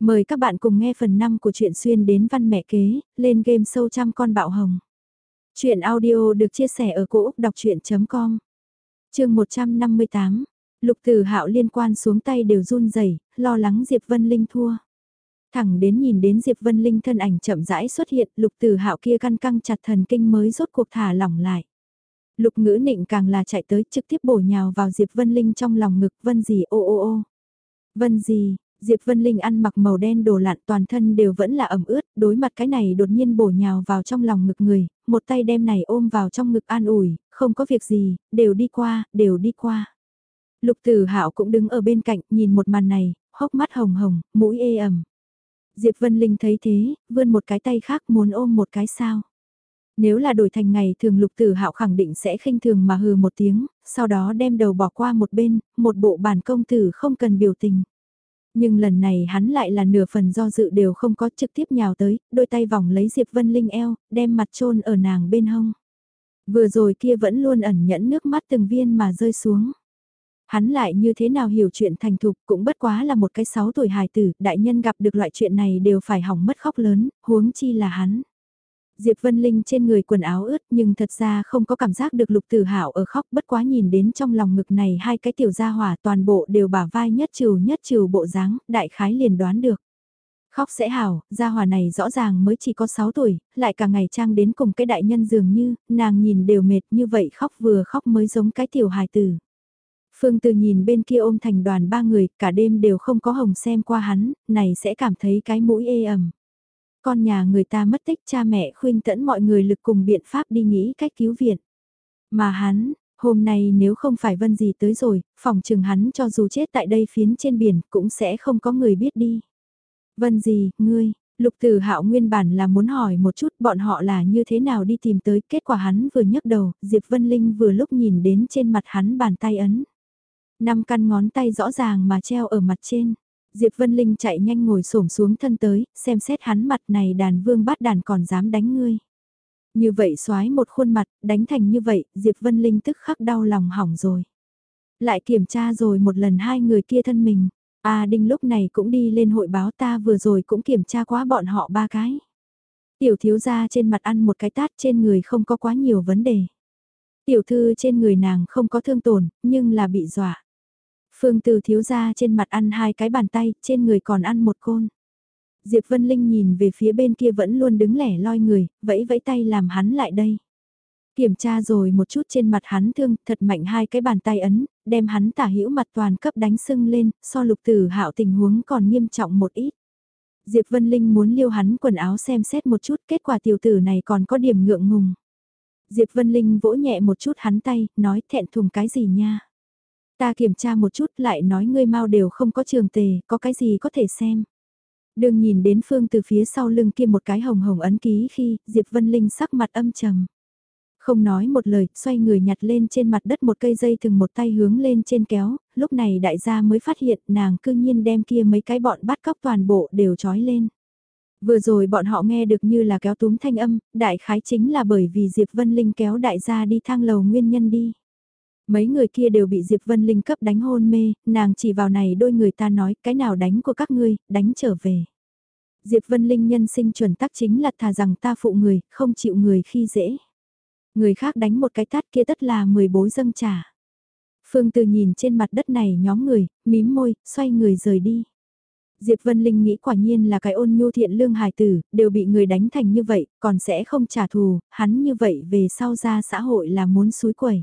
Mời các bạn cùng nghe phần 5 của truyện xuyên đến văn mẹ kế, lên game sâu trăm con bạo hồng. Chuyện audio được chia sẻ ở cỗ đọc chuyện.com Trường 158, Lục Tử Hạo liên quan xuống tay đều run rẩy, lo lắng Diệp Vân Linh thua. Thẳng đến nhìn đến Diệp Vân Linh thân ảnh chậm rãi xuất hiện, Lục Tử Hạo kia căng căng chặt thần kinh mới rốt cuộc thả lỏng lại. Lục Ngữ Nịnh càng là chạy tới trực tiếp bổ nhào vào Diệp Vân Linh trong lòng ngực, "Vân gì ô ô ô." "Vân gì?" Diệp Vân Linh ăn mặc màu đen đồ lặn toàn thân đều vẫn là ẩm ướt, đối mặt cái này đột nhiên bổ nhào vào trong lòng ngực người, một tay đem này ôm vào trong ngực an ủi, không có việc gì, đều đi qua, đều đi qua. Lục Tử Hạo cũng đứng ở bên cạnh, nhìn một màn này, hốc mắt hồng hồng, mũi ê ẩm. Diệp Vân Linh thấy thế, vươn một cái tay khác muốn ôm một cái sao. Nếu là đổi thành ngày thường Lục Tử Hạo khẳng định sẽ khinh thường mà hừ một tiếng, sau đó đem đầu bỏ qua một bên, một bộ bản công tử không cần biểu tình. Nhưng lần này hắn lại là nửa phần do dự đều không có trực tiếp nhào tới, đôi tay vòng lấy Diệp Vân Linh eo, đem mặt trôn ở nàng bên hông. Vừa rồi kia vẫn luôn ẩn nhẫn nước mắt từng viên mà rơi xuống. Hắn lại như thế nào hiểu chuyện thành thục cũng bất quá là một cái sáu tuổi hài tử, đại nhân gặp được loại chuyện này đều phải hỏng mất khóc lớn, huống chi là hắn. Diệp Vân Linh trên người quần áo ướt nhưng thật ra không có cảm giác được lục tử hảo ở khóc bất quá nhìn đến trong lòng ngực này hai cái tiểu gia hỏa toàn bộ đều bả vai nhất trừ nhất trừ bộ dáng, đại khái liền đoán được. Khóc sẽ hảo, gia hỏa này rõ ràng mới chỉ có 6 tuổi, lại cả ngày trang đến cùng cái đại nhân dường như, nàng nhìn đều mệt như vậy khóc vừa khóc mới giống cái tiểu hài tử. Phương Từ nhìn bên kia ôm thành đoàn ba người, cả đêm đều không có hồng xem qua hắn, này sẽ cảm thấy cái mũi ê ẩm. Con nhà người ta mất tích cha mẹ khuyên tẫn mọi người lực cùng biện pháp đi nghĩ cách cứu viện. Mà hắn, hôm nay nếu không phải vân gì tới rồi, phòng trừng hắn cho dù chết tại đây phiến trên biển cũng sẽ không có người biết đi. Vân gì, ngươi, lục tử hạo nguyên bản là muốn hỏi một chút bọn họ là như thế nào đi tìm tới, kết quả hắn vừa nhấc đầu, Diệp Vân Linh vừa lúc nhìn đến trên mặt hắn bàn tay ấn. Năm căn ngón tay rõ ràng mà treo ở mặt trên. Diệp Vân Linh chạy nhanh ngồi xổm xuống thân tới, xem xét hắn mặt này đàn vương bắt đàn còn dám đánh ngươi. Như vậy xoái một khuôn mặt, đánh thành như vậy, Diệp Vân Linh tức khắc đau lòng hỏng rồi. Lại kiểm tra rồi một lần hai người kia thân mình. A Đinh lúc này cũng đi lên hội báo ta vừa rồi cũng kiểm tra quá bọn họ ba cái. Tiểu thiếu gia trên mặt ăn một cái tát trên người không có quá nhiều vấn đề. Tiểu thư trên người nàng không có thương tổn, nhưng là bị dọa. Phương Từ thiếu ra trên mặt ăn hai cái bàn tay, trên người còn ăn một côn. Diệp Vân Linh nhìn về phía bên kia vẫn luôn đứng lẻ loi người, vẫy vẫy tay làm hắn lại đây. Kiểm tra rồi một chút trên mặt hắn thương, thật mạnh hai cái bàn tay ấn, đem hắn tả hữu mặt toàn cấp đánh sưng lên, so lục tử hạo tình huống còn nghiêm trọng một ít. Diệp Vân Linh muốn liêu hắn quần áo xem xét một chút, kết quả tiểu tử này còn có điểm ngượng ngùng. Diệp Vân Linh vỗ nhẹ một chút hắn tay, nói thẹn thùng cái gì nha. Ta kiểm tra một chút lại nói ngươi mau đều không có trường tề, có cái gì có thể xem. Đừng nhìn đến Phương từ phía sau lưng kia một cái hồng hồng ấn ký khi Diệp Vân Linh sắc mặt âm trầm. Không nói một lời, xoay người nhặt lên trên mặt đất một cây dây thừng một tay hướng lên trên kéo, lúc này đại gia mới phát hiện nàng cư nhiên đem kia mấy cái bọn bắt cóc toàn bộ đều trói lên. Vừa rồi bọn họ nghe được như là kéo túm thanh âm, đại khái chính là bởi vì Diệp Vân Linh kéo đại gia đi thang lầu nguyên nhân đi. Mấy người kia đều bị Diệp Vân Linh cấp đánh hôn mê, nàng chỉ vào này đôi người ta nói cái nào đánh của các ngươi, đánh trở về. Diệp Vân Linh nhân sinh chuẩn tắc chính là thà rằng ta phụ người, không chịu người khi dễ. Người khác đánh một cái tát kia tất là mười bối dâng trả. Phương Từ nhìn trên mặt đất này nhóm người, mím môi, xoay người rời đi. Diệp Vân Linh nghĩ quả nhiên là cái ôn nhu thiện lương hài tử, đều bị người đánh thành như vậy, còn sẽ không trả thù, hắn như vậy về sau ra xã hội là muốn suối quẩy.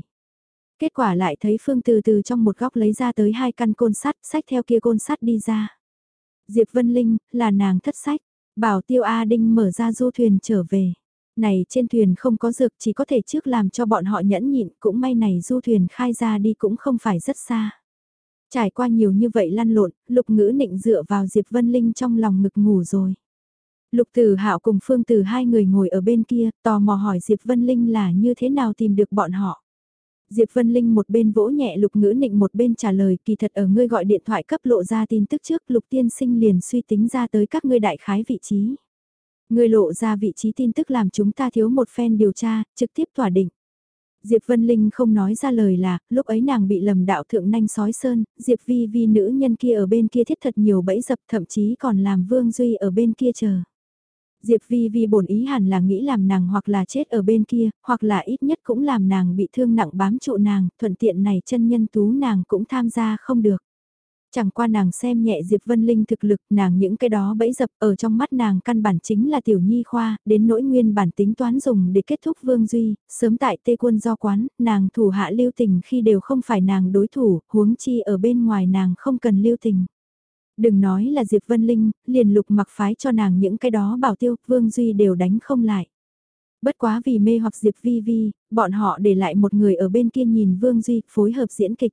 Kết quả lại thấy Phương từ từ trong một góc lấy ra tới hai căn côn sắt, sách theo kia côn sắt đi ra. Diệp Vân Linh, là nàng thất sách, bảo tiêu A Đinh mở ra du thuyền trở về. Này trên thuyền không có dược chỉ có thể trước làm cho bọn họ nhẫn nhịn, cũng may này du thuyền khai ra đi cũng không phải rất xa. Trải qua nhiều như vậy lăn lộn, lục ngữ nịnh dựa vào Diệp Vân Linh trong lòng ngực ngủ rồi. Lục Tử Hạo cùng Phương Tử hai người ngồi ở bên kia, tò mò hỏi Diệp Vân Linh là như thế nào tìm được bọn họ. Diệp Vân Linh một bên vỗ nhẹ lục ngữ nịnh một bên trả lời kỳ thật ở ngươi gọi điện thoại cấp lộ ra tin tức trước lục tiên sinh liền suy tính ra tới các ngươi đại khái vị trí. Ngươi lộ ra vị trí tin tức làm chúng ta thiếu một phen điều tra, trực tiếp tỏa định. Diệp Vân Linh không nói ra lời là, lúc ấy nàng bị lầm đạo thượng nanh sói sơn, Diệp Vi Vi nữ nhân kia ở bên kia thiết thật nhiều bẫy dập thậm chí còn làm Vương Duy ở bên kia chờ. Diệp Vi Vi bổn ý hẳn là nghĩ làm nàng hoặc là chết ở bên kia, hoặc là ít nhất cũng làm nàng bị thương nặng bám trụ nàng, thuận tiện này chân nhân tú nàng cũng tham gia không được. Chẳng qua nàng xem nhẹ Diệp Vân Linh thực lực, nàng những cái đó bẫy dập ở trong mắt nàng căn bản chính là tiểu nhi khoa, đến nỗi nguyên bản tính toán dùng để kết thúc Vương Duy, sớm tại tê quân do quán, nàng thủ hạ lưu tình khi đều không phải nàng đối thủ, huống chi ở bên ngoài nàng không cần lưu tình. Đừng nói là Diệp Vân Linh, liền lục mặc phái cho nàng những cái đó bảo tiêu, Vương Duy đều đánh không lại. Bất quá vì mê hoặc Diệp Vi Vi, bọn họ để lại một người ở bên kia nhìn Vương Duy phối hợp diễn kịch.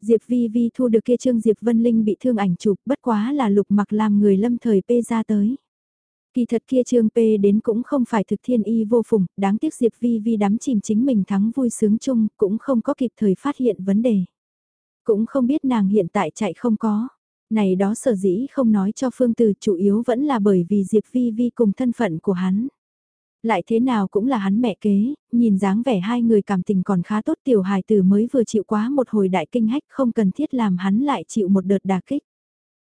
Diệp Vi Vi thu được kia trương Diệp Vân Linh bị thương ảnh chụp bất quá là lục mặc làm người lâm thời p ra tới. Kỳ thật kia trương p đến cũng không phải thực thiên y vô phùng, đáng tiếc Diệp Vi Vi đắm chìm chính mình thắng vui sướng chung, cũng không có kịp thời phát hiện vấn đề. Cũng không biết nàng hiện tại chạy không có. Này đó sở dĩ không nói cho Phương Từ chủ yếu vẫn là bởi vì Diệp Vi Vi cùng thân phận của hắn. Lại thế nào cũng là hắn mẹ kế, nhìn dáng vẻ hai người cảm tình còn khá tốt tiểu hài tử mới vừa chịu quá một hồi đại kinh hách không cần thiết làm hắn lại chịu một đợt đà kích.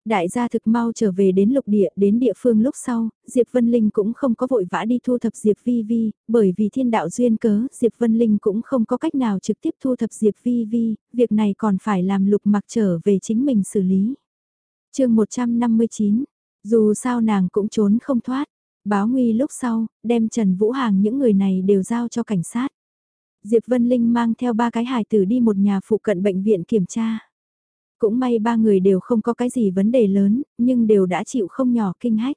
Đại gia thực mau trở về đến lục địa, đến địa phương lúc sau, Diệp Vân Linh cũng không có vội vã đi thu thập Diệp Vi Vi, bởi vì thiên đạo duyên cớ, Diệp Vân Linh cũng không có cách nào trực tiếp thu thập Diệp Vi Vi, việc này còn phải làm lục mặc trở về chính mình xử lý chương 159, dù sao nàng cũng trốn không thoát, Báo nguy lúc sau, đem Trần Vũ Hàng những người này đều giao cho cảnh sát. Diệp Vân Linh mang theo ba cái hài tử đi một nhà phụ cận bệnh viện kiểm tra. Cũng may ba người đều không có cái gì vấn đề lớn, nhưng đều đã chịu không nhỏ kinh hách.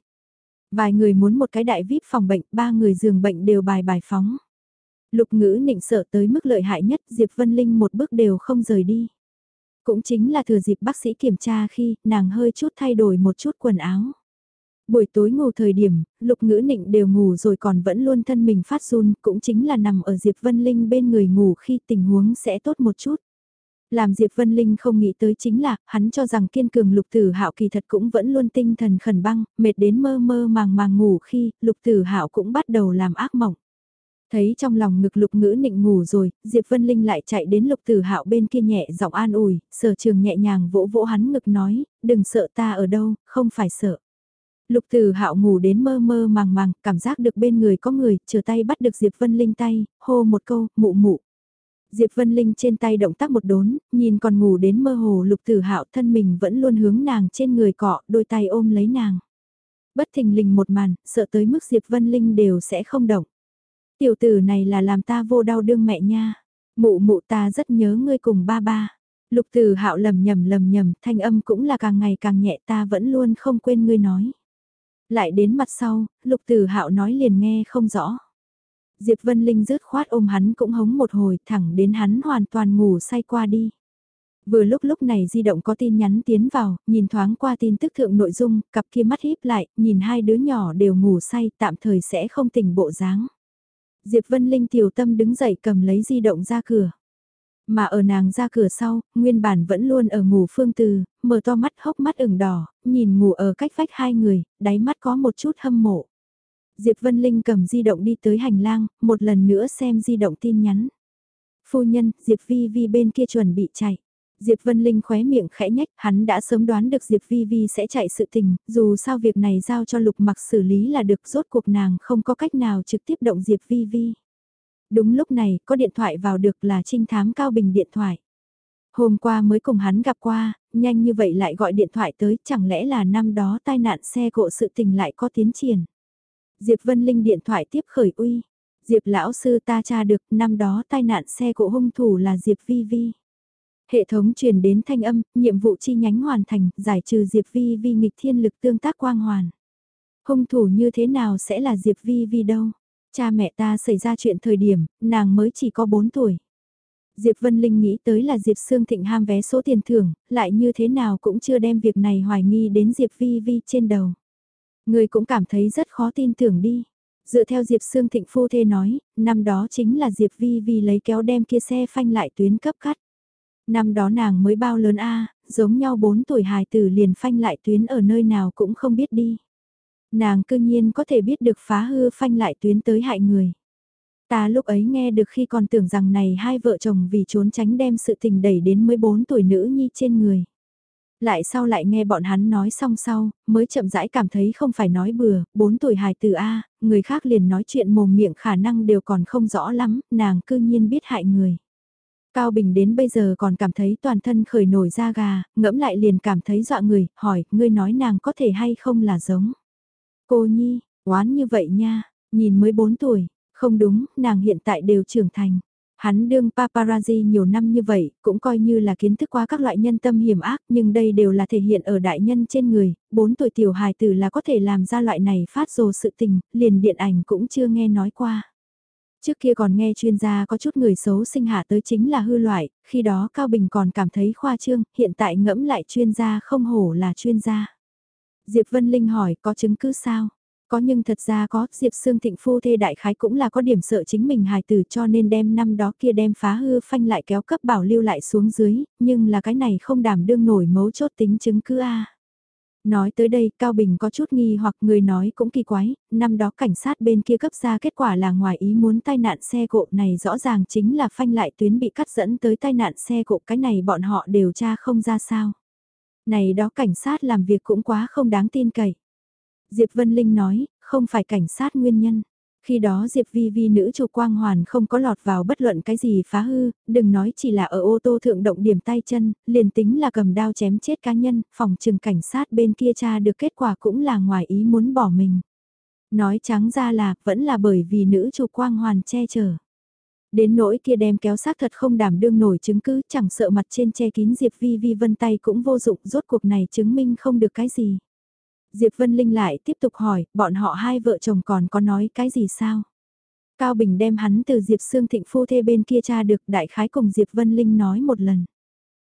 Vài người muốn một cái đại vip phòng bệnh, ba người giường bệnh đều bài bài phóng. Lục ngữ nịnh sợ tới mức lợi hại nhất, Diệp Vân Linh một bước đều không rời đi. Cũng chính là thừa dịp bác sĩ kiểm tra khi nàng hơi chút thay đổi một chút quần áo. Buổi tối ngủ thời điểm, lục ngữ nịnh đều ngủ rồi còn vẫn luôn thân mình phát run, cũng chính là nằm ở Diệp Vân Linh bên người ngủ khi tình huống sẽ tốt một chút. Làm Diệp Vân Linh không nghĩ tới chính là, hắn cho rằng kiên cường lục tử hạo kỳ thật cũng vẫn luôn tinh thần khẩn băng, mệt đến mơ mơ màng màng ngủ khi, lục tử hạo cũng bắt đầu làm ác mộng. Thấy trong lòng ngực lục ngữ nịnh ngủ rồi, Diệp Vân Linh lại chạy đến lục tử hạo bên kia nhẹ giọng an ủi, sở trường nhẹ nhàng vỗ vỗ hắn ngực nói, đừng sợ ta ở đâu, không phải sợ. Lục Tử Hạo ngủ đến mơ mơ màng màng, cảm giác được bên người có người, chờ tay bắt được Diệp Vân Linh tay, hô một câu, mụ mụ. Diệp Vân Linh trên tay động tác một đốn, nhìn còn ngủ đến mơ hồ Lục Tử Hạo thân mình vẫn luôn hướng nàng trên người cọ, đôi tay ôm lấy nàng. Bất thình lình một màn, sợ tới mức Diệp Vân Linh đều sẽ không động. Tiểu tử này là làm ta vô đau đương mẹ nha. Mụ mụ ta rất nhớ ngươi cùng ba ba. Lục Tử Hạo lầm nhầm lầm nhầm, thanh âm cũng là càng ngày càng nhẹ ta vẫn luôn không quên ngươi nói. Lại đến mặt sau, lục tử hạo nói liền nghe không rõ. Diệp Vân Linh rứt khoát ôm hắn cũng hống một hồi thẳng đến hắn hoàn toàn ngủ say qua đi. Vừa lúc lúc này di động có tin nhắn tiến vào, nhìn thoáng qua tin tức thượng nội dung, cặp kia mắt híp lại, nhìn hai đứa nhỏ đều ngủ say tạm thời sẽ không tỉnh bộ dáng. Diệp Vân Linh tiểu tâm đứng dậy cầm lấy di động ra cửa. Mà ở nàng ra cửa sau, nguyên bản vẫn luôn ở ngủ phương từ, mở to mắt hốc mắt ửng đỏ, nhìn ngủ ở cách vách hai người, đáy mắt có một chút hâm mộ. Diệp Vân Linh cầm di động đi tới hành lang, một lần nữa xem di động tin nhắn. Phu nhân, Diệp Vi Vi bên kia chuẩn bị chạy. Diệp Vân Linh khóe miệng khẽ nhách, hắn đã sớm đoán được Diệp Vi Vi sẽ chạy sự tình, dù sao việc này giao cho lục mặc xử lý là được rốt cuộc nàng không có cách nào trực tiếp động Diệp Vi Vi. Đúng lúc này, có điện thoại vào được là trinh thám Cao Bình điện thoại. Hôm qua mới cùng hắn gặp qua, nhanh như vậy lại gọi điện thoại tới, chẳng lẽ là năm đó tai nạn xe cộ sự tình lại có tiến triển. Diệp Vân Linh điện thoại tiếp khởi uy. Diệp lão sư ta tra được năm đó tai nạn xe cộ hung thủ là Diệp Vi Vi. Hệ thống truyền đến thanh âm, nhiệm vụ chi nhánh hoàn thành, giải trừ Diệp Vi Vi nghịch thiên lực tương tác quang hoàn. Hung thủ như thế nào sẽ là Diệp Vi Vi đâu? Cha mẹ ta xảy ra chuyện thời điểm, nàng mới chỉ có 4 tuổi. Diệp Vân Linh nghĩ tới là Diệp Sương Thịnh ham vé số tiền thưởng, lại như thế nào cũng chưa đem việc này hoài nghi đến Diệp Vi Vi trên đầu. Người cũng cảm thấy rất khó tin tưởng đi. Dựa theo Diệp Sương Thịnh phu thê nói, năm đó chính là Diệp Vi Vi lấy kéo đem kia xe phanh lại tuyến cấp cắt. Năm đó nàng mới bao lớn a, giống nhau 4 tuổi hài tử liền phanh lại tuyến ở nơi nào cũng không biết đi. Nàng cương nhiên có thể biết được phá hư phanh lại tuyến tới hại người. Ta lúc ấy nghe được khi còn tưởng rằng này hai vợ chồng vì trốn tránh đem sự tình đẩy đến 14 tuổi nữ nhi trên người. Lại sau lại nghe bọn hắn nói xong sau, mới chậm rãi cảm thấy không phải nói bừa, 4 tuổi hài tử A, người khác liền nói chuyện mồm miệng khả năng đều còn không rõ lắm, nàng cư nhiên biết hại người. Cao Bình đến bây giờ còn cảm thấy toàn thân khởi nổi da gà, ngẫm lại liền cảm thấy dọa người, hỏi, ngươi nói nàng có thể hay không là giống. Cô Nhi, oán như vậy nha, nhìn mới 4 tuổi, không đúng, nàng hiện tại đều trưởng thành. Hắn đương paparazzi nhiều năm như vậy, cũng coi như là kiến thức qua các loại nhân tâm hiểm ác, nhưng đây đều là thể hiện ở đại nhân trên người, 4 tuổi tiểu hài tử là có thể làm ra loại này phát rồ sự tình, liền điện ảnh cũng chưa nghe nói qua. Trước kia còn nghe chuyên gia có chút người xấu sinh hạ tới chính là hư loại, khi đó Cao Bình còn cảm thấy khoa trương, hiện tại ngẫm lại chuyên gia không hổ là chuyên gia. Diệp Vân Linh hỏi có chứng cứ sao? Có nhưng thật ra có, Diệp Sương Thịnh phu thê đại khái cũng là có điểm sợ chính mình hài tử cho nên đem năm đó kia đem phá hư phanh lại kéo cấp bảo lưu lại xuống dưới, nhưng là cái này không đảm đương nổi mấu chốt tính chứng cứ a. Nói tới đây, Cao Bình có chút nghi hoặc người nói cũng kỳ quái, năm đó cảnh sát bên kia cấp ra kết quả là ngoài ý muốn tai nạn xe cộ này rõ ràng chính là phanh lại tuyến bị cắt dẫn tới tai nạn xe cộ cái này bọn họ đều tra không ra sao. Này đó cảnh sát làm việc cũng quá không đáng tin cậy. Diệp Vân Linh nói, không phải cảnh sát nguyên nhân. Khi đó Diệp Vi Vi nữ chủ quang hoàn không có lọt vào bất luận cái gì phá hư, đừng nói chỉ là ở ô tô thượng động điểm tay chân, liền tính là cầm đao chém chết cá nhân, phòng trừng cảnh sát bên kia tra được kết quả cũng là ngoài ý muốn bỏ mình. Nói trắng ra là, vẫn là bởi vì nữ chủ quang hoàn che chở. Đến nỗi kia đem kéo xác thật không đảm đương nổi chứng cứ, chẳng sợ mặt trên che kín Diệp Vi Vi vân tay cũng vô dụng, rốt cuộc này chứng minh không được cái gì. Diệp Vân Linh lại tiếp tục hỏi, bọn họ hai vợ chồng còn có nói cái gì sao? Cao Bình đem hắn từ Diệp Sương Thịnh phu thê bên kia tra được đại khái cùng Diệp Vân Linh nói một lần.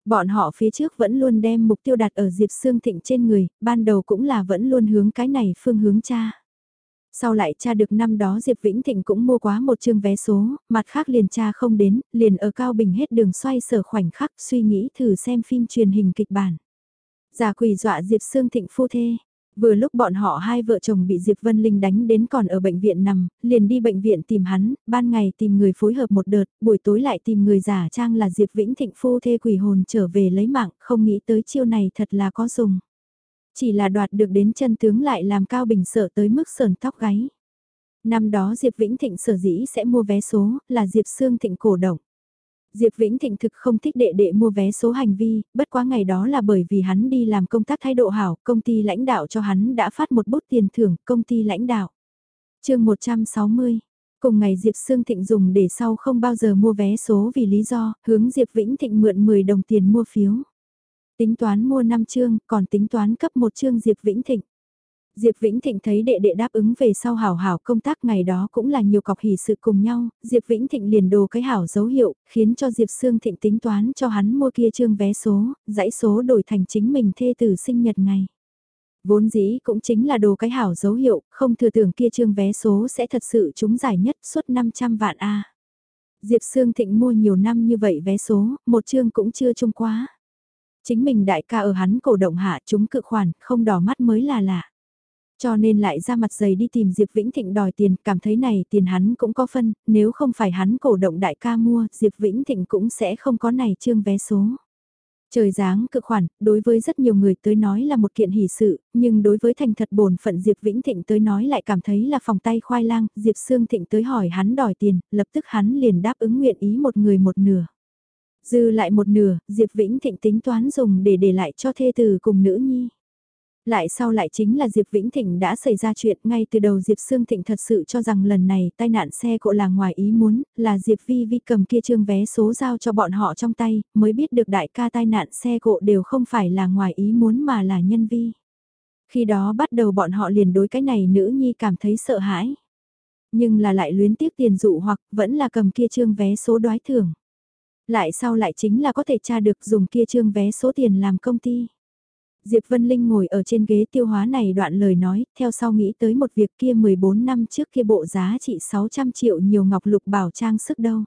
Bọn họ phía trước vẫn luôn đem mục tiêu đặt ở Diệp Sương Thịnh trên người, ban đầu cũng là vẫn luôn hướng cái này phương hướng cha. Sau lại cha được năm đó Diệp Vĩnh Thịnh cũng mua quá một chương vé số, mặt khác liền cha không đến, liền ở Cao Bình hết đường xoay sở khoảnh khắc suy nghĩ thử xem phim truyền hình kịch bản. Giả quỷ dọa Diệp Sương Thịnh phu thê, Vừa lúc bọn họ hai vợ chồng bị Diệp Vân Linh đánh đến còn ở bệnh viện nằm, liền đi bệnh viện tìm hắn, ban ngày tìm người phối hợp một đợt, buổi tối lại tìm người giả trang là Diệp Vĩnh Thịnh phu thê quỷ hồn trở về lấy mạng, không nghĩ tới chiêu này thật là có dùng. Chỉ là đoạt được đến chân tướng lại làm Cao Bình sợ tới mức sờn tóc gáy. Năm đó Diệp Vĩnh Thịnh sở dĩ sẽ mua vé số, là Diệp Sương Thịnh cổ động. Diệp Vĩnh Thịnh thực không thích đệ đệ mua vé số hành vi, bất quá ngày đó là bởi vì hắn đi làm công tác thái độ hảo, công ty lãnh đạo cho hắn đã phát một bút tiền thưởng, công ty lãnh đạo. chương 160 Cùng ngày Diệp Sương Thịnh dùng để sau không bao giờ mua vé số vì lý do, hướng Diệp Vĩnh Thịnh mượn 10 đồng tiền mua phiếu. Tính toán mua 5 chương, còn tính toán cấp một chương Diệp Vĩnh Thịnh. Diệp Vĩnh Thịnh thấy đệ đệ đáp ứng về sau hảo hảo công tác ngày đó cũng là nhiều cọc hỷ sự cùng nhau, Diệp Vĩnh Thịnh liền đồ cái hảo dấu hiệu, khiến cho Diệp Sương Thịnh tính toán cho hắn mua kia trương vé số, dãy số đổi thành chính mình thê tử sinh nhật ngày. Vốn dĩ cũng chính là đồ cái hảo dấu hiệu, không thừa tưởng kia trương vé số sẽ thật sự trúng giải nhất suốt 500 vạn A. Diệp Sương Thịnh mua nhiều năm như vậy vé số, một trương cũng chưa trung quá. Chính mình đại ca ở hắn cổ động hạ chúng cự khoản, không đỏ mắt mới là lạ. Cho nên lại ra mặt dày đi tìm Diệp Vĩnh Thịnh đòi tiền, cảm thấy này tiền hắn cũng có phân, nếu không phải hắn cổ động đại ca mua, Diệp Vĩnh Thịnh cũng sẽ không có này trương vé số. Trời dáng cực khoản, đối với rất nhiều người tới nói là một kiện hỷ sự, nhưng đối với thành thật bổn phận Diệp Vĩnh Thịnh tới nói lại cảm thấy là phòng tay khoai lang, Diệp Sương Thịnh tới hỏi hắn đòi tiền, lập tức hắn liền đáp ứng nguyện ý một người một nửa. Dư lại một nửa, Diệp Vĩnh Thịnh tính toán dùng để để lại cho thê tử cùng nữ nhi. Lại sau lại chính là Diệp Vĩnh Thịnh đã xảy ra chuyện ngay từ đầu Diệp Sương Thịnh thật sự cho rằng lần này tai nạn xe cộ là ngoài ý muốn, là Diệp Vi Vi cầm kia trương vé số giao cho bọn họ trong tay, mới biết được đại ca tai nạn xe cộ đều không phải là ngoài ý muốn mà là nhân vi. Khi đó bắt đầu bọn họ liền đối cái này nữ nhi cảm thấy sợ hãi. Nhưng là lại luyến tiếc tiền dụ hoặc vẫn là cầm kia trương vé số đoái thưởng. Lại sau lại chính là có thể tra được dùng kia trương vé số tiền làm công ty. Diệp Vân Linh ngồi ở trên ghế tiêu hóa này đoạn lời nói, theo sau nghĩ tới một việc kia 14 năm trước kia bộ giá trị 600 triệu nhiều ngọc lục bảo trang sức đâu.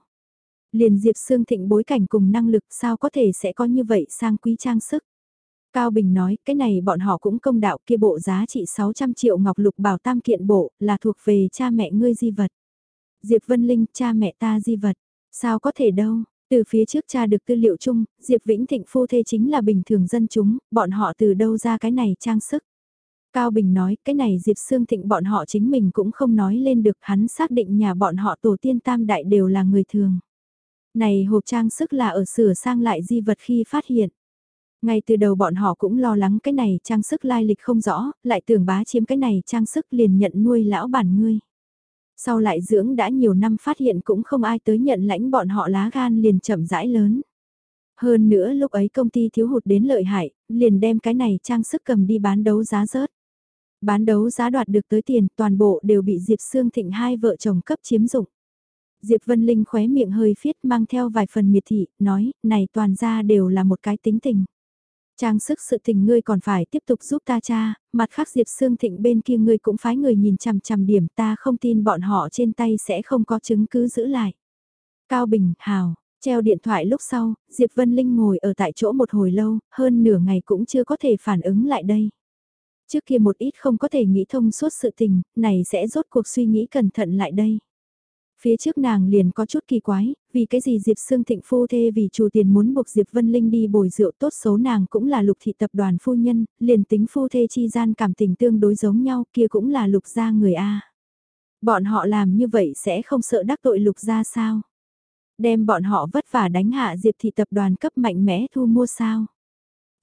Liền Diệp Sương Thịnh bối cảnh cùng năng lực sao có thể sẽ có như vậy sang quý trang sức. Cao Bình nói, cái này bọn họ cũng công đạo kia bộ giá trị 600 triệu ngọc lục bảo tam kiện bộ, là thuộc về cha mẹ ngươi di vật. Diệp Vân Linh, cha mẹ ta di vật. Sao có thể đâu, từ phía trước cha được tư liệu chung, Diệp Vĩnh Thịnh phu thê chính là bình thường dân chúng, bọn họ từ đâu ra cái này trang sức. Cao Bình nói, cái này Diệp Sương Thịnh bọn họ chính mình cũng không nói lên được, hắn xác định nhà bọn họ tổ tiên tam đại đều là người thường. Này hộp trang sức là ở sửa sang lại di vật khi phát hiện. Ngay từ đầu bọn họ cũng lo lắng cái này trang sức lai lịch không rõ, lại tưởng bá chiếm cái này trang sức liền nhận nuôi lão bản ngươi. Sau lại dưỡng đã nhiều năm phát hiện cũng không ai tới nhận lãnh bọn họ lá gan liền chậm rãi lớn. Hơn nữa lúc ấy công ty thiếu hụt đến lợi hại, liền đem cái này trang sức cầm đi bán đấu giá rớt. Bán đấu giá đoạt được tới tiền toàn bộ đều bị Diệp Sương Thịnh hai vợ chồng cấp chiếm dụng. Diệp Vân Linh khóe miệng hơi phiết mang theo vài phần miệt thị, nói, này toàn ra đều là một cái tính tình. Trang sức sự tình ngươi còn phải tiếp tục giúp ta cha, mặt khác Diệp Sương Thịnh bên kia ngươi cũng phái người nhìn chằm chằm điểm ta không tin bọn họ trên tay sẽ không có chứng cứ giữ lại. Cao Bình, Hào, treo điện thoại lúc sau, Diệp Vân Linh ngồi ở tại chỗ một hồi lâu, hơn nửa ngày cũng chưa có thể phản ứng lại đây. Trước kia một ít không có thể nghĩ thông suốt sự tình, này sẽ rốt cuộc suy nghĩ cẩn thận lại đây. Phía trước nàng liền có chút kỳ quái, vì cái gì Diệp Sương Thịnh phu thê vì chủ tiền muốn buộc Diệp Vân Linh đi bồi rượu tốt xấu nàng cũng là lục thị tập đoàn phu nhân, liền tính phu thê chi gian cảm tình tương đối giống nhau kia cũng là lục gia người A. Bọn họ làm như vậy sẽ không sợ đắc tội lục gia sao? Đem bọn họ vất vả đánh hạ Diệp thị tập đoàn cấp mạnh mẽ thu mua sao?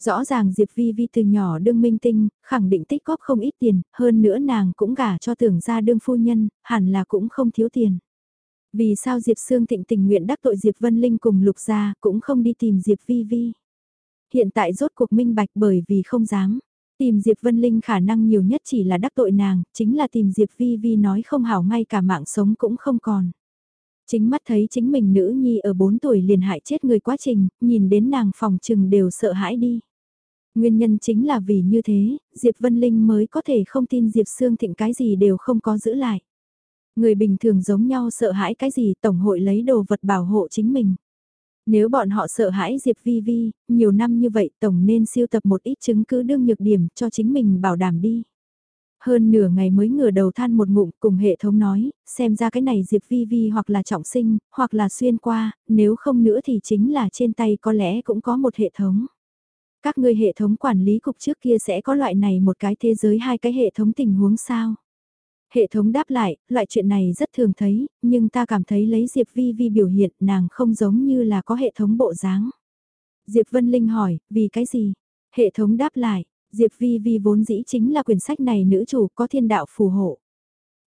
Rõ ràng Diệp Vi Vi từ nhỏ đương minh tinh, khẳng định tích góp không ít tiền, hơn nữa nàng cũng gả cho tưởng gia đương phu nhân, hẳn là cũng không thiếu tiền. Vì sao Diệp Sương Thịnh tình nguyện đắc tội Diệp Vân Linh cùng Lục Gia cũng không đi tìm Diệp Vi Vi. Hiện tại rốt cuộc minh bạch bởi vì không dám. Tìm Diệp Vân Linh khả năng nhiều nhất chỉ là đắc tội nàng, chính là tìm Diệp Vi Vi nói không hảo ngay cả mạng sống cũng không còn. Chính mắt thấy chính mình nữ nhi ở 4 tuổi liền hại chết người quá trình, nhìn đến nàng phòng trừng đều sợ hãi đi. Nguyên nhân chính là vì như thế, Diệp Vân Linh mới có thể không tin Diệp Sương Thịnh cái gì đều không có giữ lại. Người bình thường giống nhau sợ hãi cái gì Tổng hội lấy đồ vật bảo hộ chính mình. Nếu bọn họ sợ hãi Diệp Vi Vi, nhiều năm như vậy Tổng nên siêu tập một ít chứng cứ đương nhược điểm cho chính mình bảo đảm đi. Hơn nửa ngày mới ngửa đầu than một ngụm cùng hệ thống nói, xem ra cái này Diệp Vi Vi hoặc là trọng sinh, hoặc là xuyên qua, nếu không nữa thì chính là trên tay có lẽ cũng có một hệ thống. Các ngươi hệ thống quản lý cục trước kia sẽ có loại này một cái thế giới hai cái hệ thống tình huống sao? Hệ thống đáp lại, loại chuyện này rất thường thấy, nhưng ta cảm thấy lấy Diệp Vi Vi biểu hiện nàng không giống như là có hệ thống bộ dáng. Diệp Vân Linh hỏi, vì cái gì? Hệ thống đáp lại, Diệp Vi Vi vốn dĩ chính là quyển sách này nữ chủ có thiên đạo phù hộ.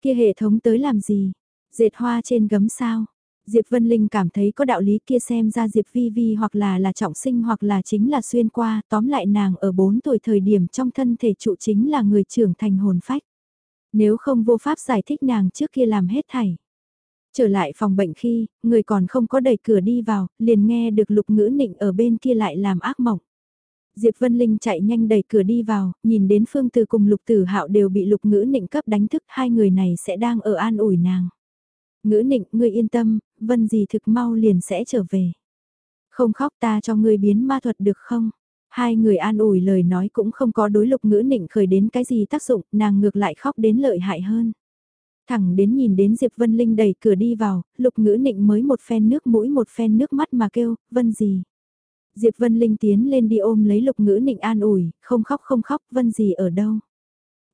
Kia hệ thống tới làm gì? Dệt hoa trên gấm sao? Diệp Vân Linh cảm thấy có đạo lý kia xem ra Diệp Vi Vi hoặc là là trọng sinh hoặc là chính là xuyên qua, tóm lại nàng ở 4 tuổi thời điểm trong thân thể trụ chính là người trưởng thành hồn phách. Nếu không vô pháp giải thích nàng trước kia làm hết thảy. Trở lại phòng bệnh khi, người còn không có đẩy cửa đi vào, liền nghe được lục ngữ nịnh ở bên kia lại làm ác mộng. Diệp Vân Linh chạy nhanh đẩy cửa đi vào, nhìn đến Phương Từ cùng Lục Tử Hạo đều bị Lục Ngữ Nịnh cấp đánh thức, hai người này sẽ đang ở an ủi nàng. Ngữ Nịnh, ngươi yên tâm, Vân gì thực mau liền sẽ trở về. Không khóc ta cho ngươi biến ma thuật được không? Hai người an ủi lời nói cũng không có đối lục ngữ nịnh khởi đến cái gì tác dụng, nàng ngược lại khóc đến lợi hại hơn. Thẳng đến nhìn đến Diệp Vân Linh đẩy cửa đi vào, lục ngữ nịnh mới một phen nước mũi một phen nước mắt mà kêu, Vân gì? Diệp Vân Linh tiến lên đi ôm lấy lục ngữ nịnh an ủi, không khóc không khóc, Vân gì ở đâu?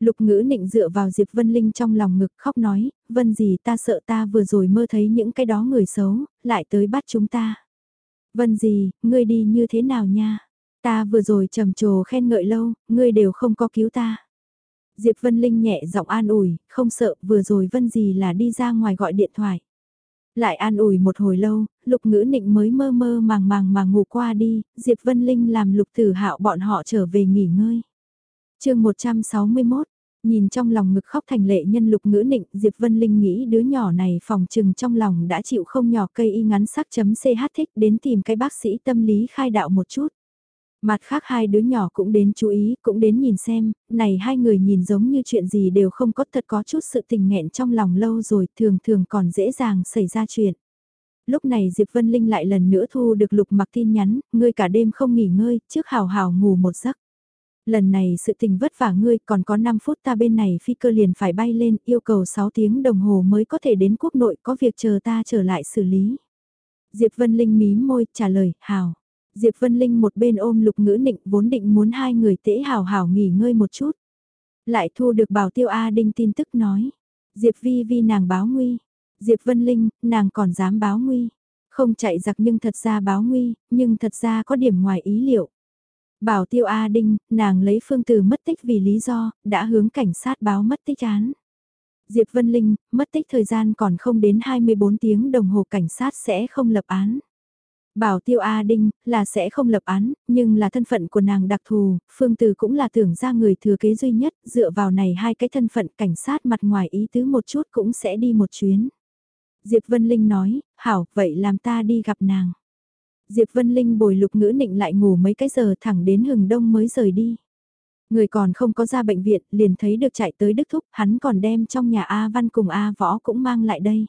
Lục ngữ nịnh dựa vào Diệp Vân Linh trong lòng ngực khóc nói, Vân gì ta sợ ta vừa rồi mơ thấy những cái đó người xấu, lại tới bắt chúng ta. Vân gì, ngươi đi như thế nào nha? Ta vừa rồi trầm trồ khen ngợi lâu, ngươi đều không có cứu ta. Diệp Vân Linh nhẹ giọng an ủi, không sợ, vừa rồi Vân gì là đi ra ngoài gọi điện thoại. Lại an ủi một hồi lâu, lục ngữ nịnh mới mơ mơ màng màng mà ngủ qua đi, Diệp Vân Linh làm lục tử hạo bọn họ trở về nghỉ ngơi. chương 161, nhìn trong lòng ngực khóc thành lệ nhân lục ngữ nịnh, Diệp Vân Linh nghĩ đứa nhỏ này phòng trừng trong lòng đã chịu không nhỏ cây y ngắn sắc chấm CH thích đến tìm cái bác sĩ tâm lý khai đạo một chút. Mặt khác hai đứa nhỏ cũng đến chú ý, cũng đến nhìn xem, này hai người nhìn giống như chuyện gì đều không có thật có chút sự tình nghẹn trong lòng lâu rồi, thường thường còn dễ dàng xảy ra chuyện. Lúc này Diệp Vân Linh lại lần nữa thu được lục mặc tin nhắn, ngươi cả đêm không nghỉ ngơi, trước hào hào ngủ một giấc. Lần này sự tình vất vả ngươi còn có 5 phút ta bên này phi cơ liền phải bay lên yêu cầu 6 tiếng đồng hồ mới có thể đến quốc nội có việc chờ ta trở lại xử lý. Diệp Vân Linh mí môi trả lời, hào. Diệp Vân Linh một bên ôm lục ngữ nịnh vốn định muốn hai người tễ hào hào nghỉ ngơi một chút. Lại thu được bảo tiêu A Đinh tin tức nói. Diệp Vi Vi nàng báo nguy. Diệp Vân Linh, nàng còn dám báo nguy. Không chạy giặc nhưng thật ra báo nguy, nhưng thật ra có điểm ngoài ý liệu. Bảo tiêu A Đinh, nàng lấy phương từ mất tích vì lý do, đã hướng cảnh sát báo mất tích án. Diệp Vân Linh, mất tích thời gian còn không đến 24 tiếng đồng hồ cảnh sát sẽ không lập án. Bảo tiêu A Đinh là sẽ không lập án, nhưng là thân phận của nàng đặc thù, Phương Từ cũng là tưởng ra người thừa kế duy nhất, dựa vào này hai cái thân phận cảnh sát mặt ngoài ý tứ một chút cũng sẽ đi một chuyến. Diệp Vân Linh nói, hảo, vậy làm ta đi gặp nàng. Diệp Vân Linh bồi lục ngữ nịnh lại ngủ mấy cái giờ thẳng đến hừng đông mới rời đi. Người còn không có ra bệnh viện, liền thấy được chạy tới Đức Thúc, hắn còn đem trong nhà A Văn cùng A Võ cũng mang lại đây.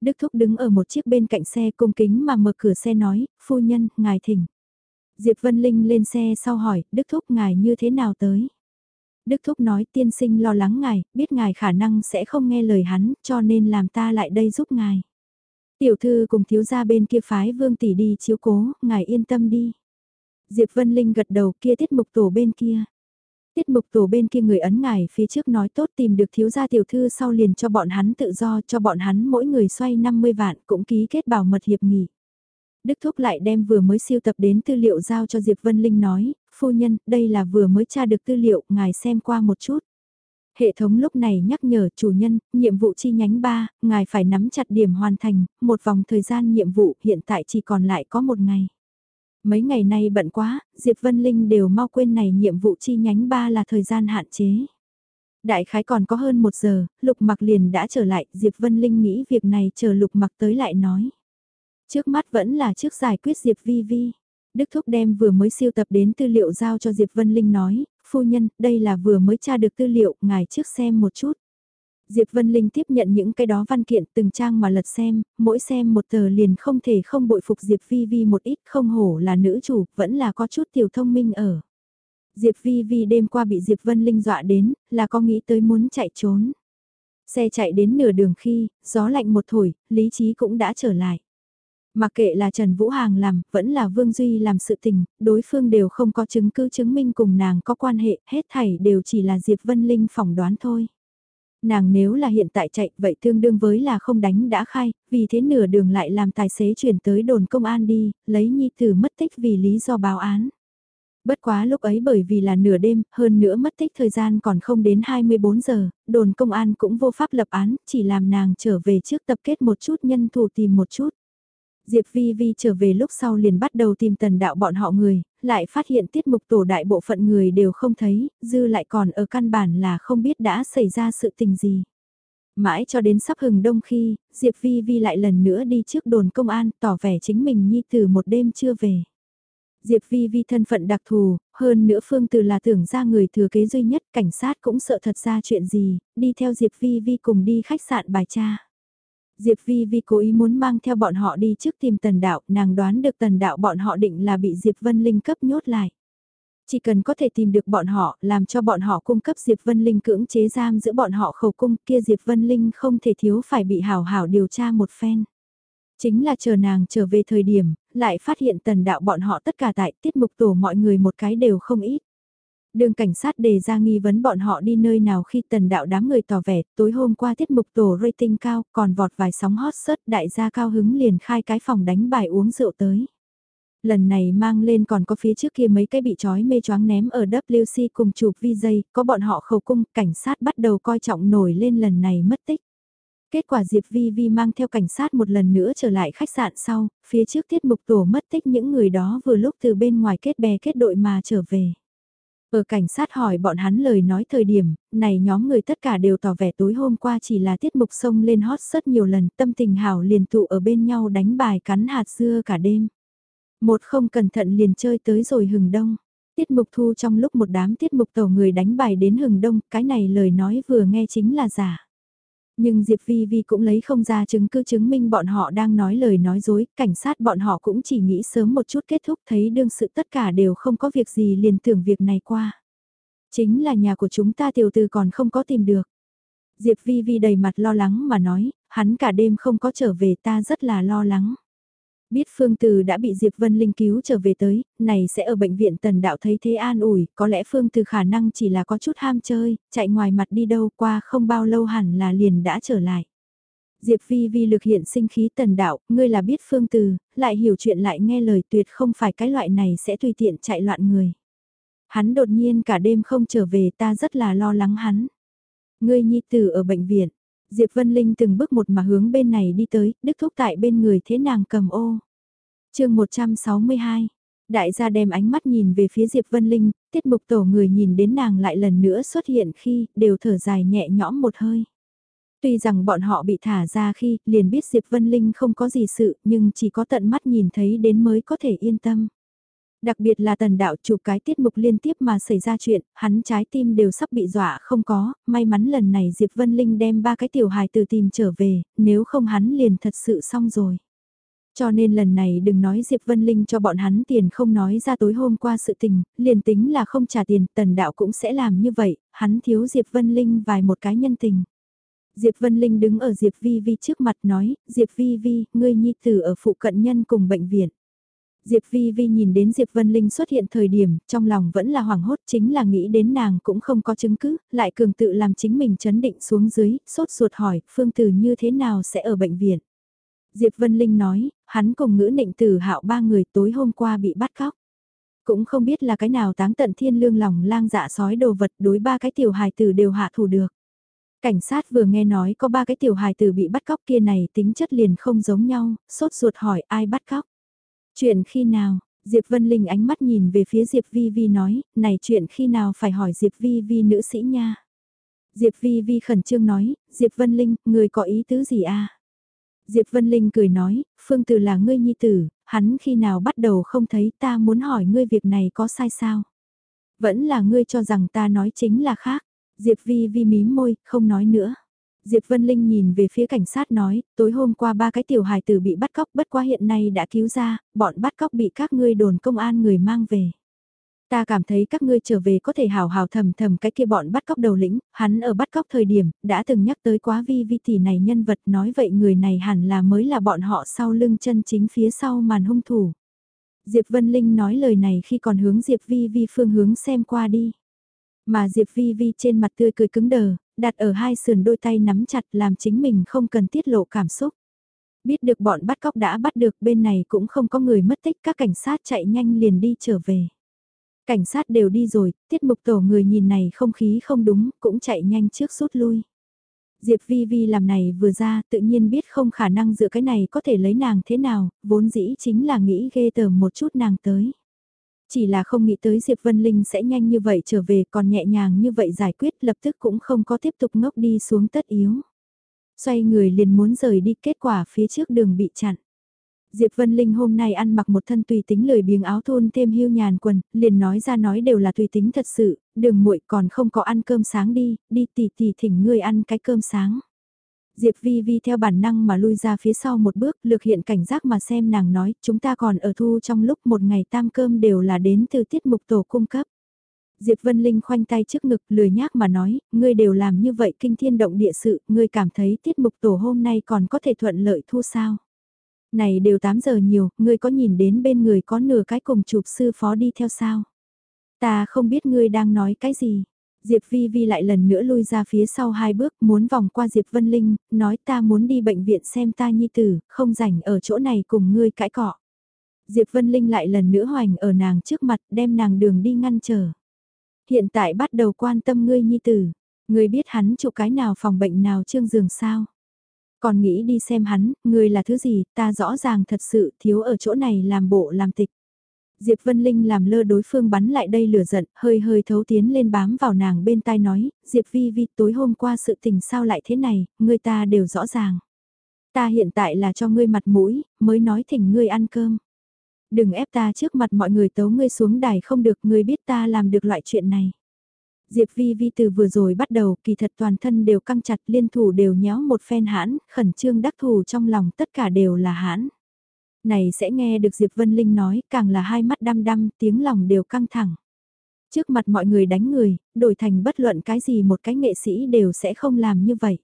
Đức Thúc đứng ở một chiếc bên cạnh xe cung kính mà mở cửa xe nói, phu nhân, ngài thỉnh. Diệp Vân Linh lên xe sau hỏi, Đức Thúc ngài như thế nào tới? Đức Thúc nói tiên sinh lo lắng ngài, biết ngài khả năng sẽ không nghe lời hắn, cho nên làm ta lại đây giúp ngài. Tiểu thư cùng thiếu gia bên kia phái vương tỷ đi chiếu cố, ngài yên tâm đi. Diệp Vân Linh gật đầu kia tiết mục tổ bên kia. Tiết mục tổ bên kia người ấn ngài phía trước nói tốt tìm được thiếu gia tiểu thư sau liền cho bọn hắn tự do cho bọn hắn mỗi người xoay 50 vạn cũng ký kết bảo mật hiệp nghị. Đức Thúc lại đem vừa mới siêu tập đến tư liệu giao cho Diệp Vân Linh nói, phu nhân, đây là vừa mới tra được tư liệu, ngài xem qua một chút. Hệ thống lúc này nhắc nhở chủ nhân, nhiệm vụ chi nhánh 3, ngài phải nắm chặt điểm hoàn thành, một vòng thời gian nhiệm vụ hiện tại chỉ còn lại có một ngày. Mấy ngày nay bận quá, Diệp Vân Linh đều mau quên này nhiệm vụ chi nhánh 3 là thời gian hạn chế. Đại khái còn có hơn một giờ, Lục Mặc liền đã trở lại, Diệp Vân Linh nghĩ việc này chờ Lục Mặc tới lại nói. Trước mắt vẫn là trước giải quyết Diệp Vi Vi. Đức Thúc đem vừa mới siêu tập đến tư liệu giao cho Diệp Vân Linh nói, phu nhân, đây là vừa mới tra được tư liệu, ngài trước xem một chút. Diệp Vân Linh tiếp nhận những cái đó văn kiện từng trang mà lật xem, mỗi xem một tờ liền không thể không bội phục Diệp Vi Vi một ít không hổ là nữ chủ, vẫn là có chút tiểu thông minh ở. Diệp Vi Vi đêm qua bị Diệp Vân Linh dọa đến, là có nghĩ tới muốn chạy trốn. Xe chạy đến nửa đường khi, gió lạnh một thổi, lý trí cũng đã trở lại. Mặc kệ là Trần Vũ Hàng làm, vẫn là Vương Duy làm sự tình, đối phương đều không có chứng cứ chứng minh cùng nàng có quan hệ, hết thảy đều chỉ là Diệp Vân Linh phỏng đoán thôi. Nàng nếu là hiện tại chạy vậy tương đương với là không đánh đã khai, vì thế nửa đường lại làm tài xế chuyển tới đồn công an đi, lấy nhi tử mất tích vì lý do báo án. Bất quá lúc ấy bởi vì là nửa đêm, hơn nữa mất tích thời gian còn không đến 24 giờ, đồn công an cũng vô pháp lập án, chỉ làm nàng trở về trước tập kết một chút nhân thủ tìm một chút. Diệp Vi Vi trở về lúc sau liền bắt đầu tìm tần đạo bọn họ người, lại phát hiện tiết mục tổ đại bộ phận người đều không thấy, dư lại còn ở căn bản là không biết đã xảy ra sự tình gì. Mãi cho đến sắp hừng đông khi, Diệp Vi Vi lại lần nữa đi trước đồn công an tỏ vẻ chính mình nhi từ một đêm chưa về. Diệp Vi Vi thân phận đặc thù, hơn nữa Phương Từ là tưởng ra người thừa kế duy nhất, cảnh sát cũng sợ thật ra chuyện gì, đi theo Diệp Vi Vi cùng đi khách sạn bài cha. Diệp Vi Vi cố ý muốn mang theo bọn họ đi trước tìm tần đạo, nàng đoán được tần đạo bọn họ định là bị Diệp Vân Linh cấp nhốt lại. Chỉ cần có thể tìm được bọn họ, làm cho bọn họ cung cấp Diệp Vân Linh cưỡng chế giam giữa bọn họ khẩu cung kia Diệp Vân Linh không thể thiếu phải bị hảo hảo điều tra một phen. Chính là chờ nàng trở về thời điểm, lại phát hiện tần đạo bọn họ tất cả tại tiết mục tổ mọi người một cái đều không ít. Đường cảnh sát đề ra nghi vấn bọn họ đi nơi nào khi tần đạo đám người tỏ vẻ tối hôm qua tiết mục tổ rating cao còn vọt vài sóng hot search đại gia cao hứng liền khai cái phòng đánh bài uống rượu tới. Lần này mang lên còn có phía trước kia mấy cái bị trói mê choáng ném ở WC cùng chụp vi có bọn họ khẩu cung, cảnh sát bắt đầu coi trọng nổi lên lần này mất tích. Kết quả Diệp Vi Vi mang theo cảnh sát một lần nữa trở lại khách sạn sau, phía trước tiết mục tổ mất tích những người đó vừa lúc từ bên ngoài kết bè kết đội mà trở về. Ở cảnh sát hỏi bọn hắn lời nói thời điểm, này nhóm người tất cả đều tỏ vẻ tối hôm qua chỉ là tiết mục sông lên hot rất nhiều lần tâm tình hảo liền tụ ở bên nhau đánh bài cắn hạt dưa cả đêm. Một không cẩn thận liền chơi tới rồi hừng đông. Tiết mục thu trong lúc một đám tiết mục tổ người đánh bài đến hừng đông, cái này lời nói vừa nghe chính là giả. Nhưng Diệp Vi Vi cũng lấy không ra chứng cứ chứng minh bọn họ đang nói lời nói dối, cảnh sát bọn họ cũng chỉ nghĩ sớm một chút kết thúc thấy đương sự tất cả đều không có việc gì liền tưởng việc này qua. Chính là nhà của chúng ta tiểu từ còn không có tìm được. Diệp Vi Vi đầy mặt lo lắng mà nói, hắn cả đêm không có trở về ta rất là lo lắng. Biết Phương Từ đã bị Diệp Vân Linh cứu trở về tới, này sẽ ở bệnh viện tần đạo thấy thế an ủi, có lẽ Phương Từ khả năng chỉ là có chút ham chơi, chạy ngoài mặt đi đâu qua không bao lâu hẳn là liền đã trở lại. Diệp Vi Vi lực hiện sinh khí tần đạo, ngươi là biết Phương Từ, lại hiểu chuyện lại nghe lời tuyệt không phải cái loại này sẽ tùy tiện chạy loạn người. Hắn đột nhiên cả đêm không trở về ta rất là lo lắng hắn. Ngươi nhi tử ở bệnh viện, Diệp Vân Linh từng bước một mà hướng bên này đi tới, đức thúc tại bên người thế nàng cầm ô. chương 162, đại gia đem ánh mắt nhìn về phía Diệp Vân Linh, tiết mục tổ người nhìn đến nàng lại lần nữa xuất hiện khi đều thở dài nhẹ nhõm một hơi. Tuy rằng bọn họ bị thả ra khi liền biết Diệp Vân Linh không có gì sự nhưng chỉ có tận mắt nhìn thấy đến mới có thể yên tâm. Đặc biệt là tần đạo chụp cái tiết mục liên tiếp mà xảy ra chuyện, hắn trái tim đều sắp bị dọa không có, may mắn lần này Diệp Vân Linh đem ba cái tiểu hài từ tìm trở về, nếu không hắn liền thật sự xong rồi. Cho nên lần này đừng nói Diệp Vân Linh cho bọn hắn tiền không nói ra tối hôm qua sự tình, liền tính là không trả tiền, tần đạo cũng sẽ làm như vậy, hắn thiếu Diệp Vân Linh vài một cái nhân tình. Diệp Vân Linh đứng ở Diệp Vi Vi trước mặt nói, Diệp Vi Vi, ngươi nhi tử ở phụ cận nhân cùng bệnh viện. Diệp Vi Vi nhìn đến Diệp Vân Linh xuất hiện thời điểm, trong lòng vẫn là hoảng hốt chính là nghĩ đến nàng cũng không có chứng cứ, lại cường tự làm chính mình chấn định xuống dưới, sốt ruột hỏi, phương tử như thế nào sẽ ở bệnh viện. Diệp Vân Linh nói, hắn cùng ngữ nịnh tử hạo ba người tối hôm qua bị bắt cóc. Cũng không biết là cái nào táng tận thiên lương lòng lang dạ sói đồ vật đối ba cái tiểu hài tử đều hạ thủ được. Cảnh sát vừa nghe nói có ba cái tiểu hài tử bị bắt cóc kia này tính chất liền không giống nhau, sốt ruột hỏi ai bắt cóc. Chuyện khi nào, Diệp Vân Linh ánh mắt nhìn về phía Diệp Vi Vi nói, này chuyện khi nào phải hỏi Diệp Vi Vi nữ sĩ nha. Diệp Vi Vi khẩn trương nói, Diệp Vân Linh, người có ý tứ gì a? Diệp Vân Linh cười nói, Phương Tử là ngươi nhi tử, hắn khi nào bắt đầu không thấy ta muốn hỏi ngươi việc này có sai sao? Vẫn là ngươi cho rằng ta nói chính là khác. Diệp Vi Vi mím môi, không nói nữa. Diệp Vân Linh nhìn về phía cảnh sát nói, tối hôm qua ba cái tiểu hài tử bị bắt cóc bất quá hiện nay đã cứu ra, bọn bắt cóc bị các ngươi đồn công an người mang về. Ta cảm thấy các ngươi trở về có thể hào hào thầm thầm cái kia bọn bắt cóc đầu lĩnh, hắn ở bắt cóc thời điểm, đã từng nhắc tới quá vi vi tỷ này nhân vật nói vậy người này hẳn là mới là bọn họ sau lưng chân chính phía sau màn hung thủ. Diệp Vân Linh nói lời này khi còn hướng Diệp Vi Vi phương hướng xem qua đi. Mà Diệp Vi Vi trên mặt tươi cười cứng đờ, đặt ở hai sườn đôi tay nắm chặt làm chính mình không cần tiết lộ cảm xúc. Biết được bọn bắt cóc đã bắt được bên này cũng không có người mất tích các cảnh sát chạy nhanh liền đi trở về. Cảnh sát đều đi rồi, tiết mục tổ người nhìn này không khí không đúng, cũng chạy nhanh trước rút lui. Diệp Vi Vi làm này vừa ra tự nhiên biết không khả năng dựa cái này có thể lấy nàng thế nào, vốn dĩ chính là nghĩ ghê tởm một chút nàng tới. Chỉ là không nghĩ tới Diệp Vân Linh sẽ nhanh như vậy trở về còn nhẹ nhàng như vậy giải quyết lập tức cũng không có tiếp tục ngốc đi xuống tất yếu. Xoay người liền muốn rời đi kết quả phía trước đường bị chặn. Diệp Vân Linh hôm nay ăn mặc một thân tùy tính lời biếng áo thun thêm hưu nhàn quần, liền nói ra nói đều là tùy tính thật sự, đường muội còn không có ăn cơm sáng đi, đi tỉ tỉ thỉnh ngươi ăn cái cơm sáng. Diệp Vi Vi theo bản năng mà lui ra phía sau một bước, lược hiện cảnh giác mà xem nàng nói, chúng ta còn ở thu trong lúc một ngày tam cơm đều là đến từ tiết mục tổ cung cấp. Diệp Vân Linh khoanh tay trước ngực lười nhác mà nói, ngươi đều làm như vậy kinh thiên động địa sự, ngươi cảm thấy tiết mục tổ hôm nay còn có thể thuận lợi thu sao. Này đều 8 giờ nhiều, ngươi có nhìn đến bên người có nửa cái cùng chụp sư phó đi theo sao? Ta không biết ngươi đang nói cái gì. Diệp Vi Vi lại lần nữa lui ra phía sau hai bước muốn vòng qua Diệp Vân Linh, nói ta muốn đi bệnh viện xem ta nhi tử, không rảnh ở chỗ này cùng ngươi cãi cọ. Diệp Vân Linh lại lần nữa hoành ở nàng trước mặt đem nàng đường đi ngăn trở. Hiện tại bắt đầu quan tâm ngươi nhi tử, ngươi biết hắn chụp cái nào phòng bệnh nào trương giường sao. Còn nghĩ đi xem hắn, ngươi là thứ gì, ta rõ ràng thật sự thiếu ở chỗ này làm bộ làm tịch. Diệp Vân Linh làm lơ đối phương bắn lại đây lửa giận, hơi hơi thấu tiến lên bám vào nàng bên tai nói, Diệp Vi Vi tối hôm qua sự tình sao lại thế này, người ta đều rõ ràng. Ta hiện tại là cho ngươi mặt mũi, mới nói thỉnh ngươi ăn cơm. Đừng ép ta trước mặt mọi người tấu ngươi xuống đài không được, ngươi biết ta làm được loại chuyện này. Diệp Vi Vi từ vừa rồi bắt đầu kỳ thật toàn thân đều căng chặt liên thủ đều nhéo một phen hãn, khẩn trương đắc thù trong lòng tất cả đều là hãn này sẽ nghe được Diệp Vân Linh nói, càng là hai mắt đăm đăm, tiếng lòng đều căng thẳng. Trước mặt mọi người đánh người, đổi thành bất luận cái gì một cái nghệ sĩ đều sẽ không làm như vậy.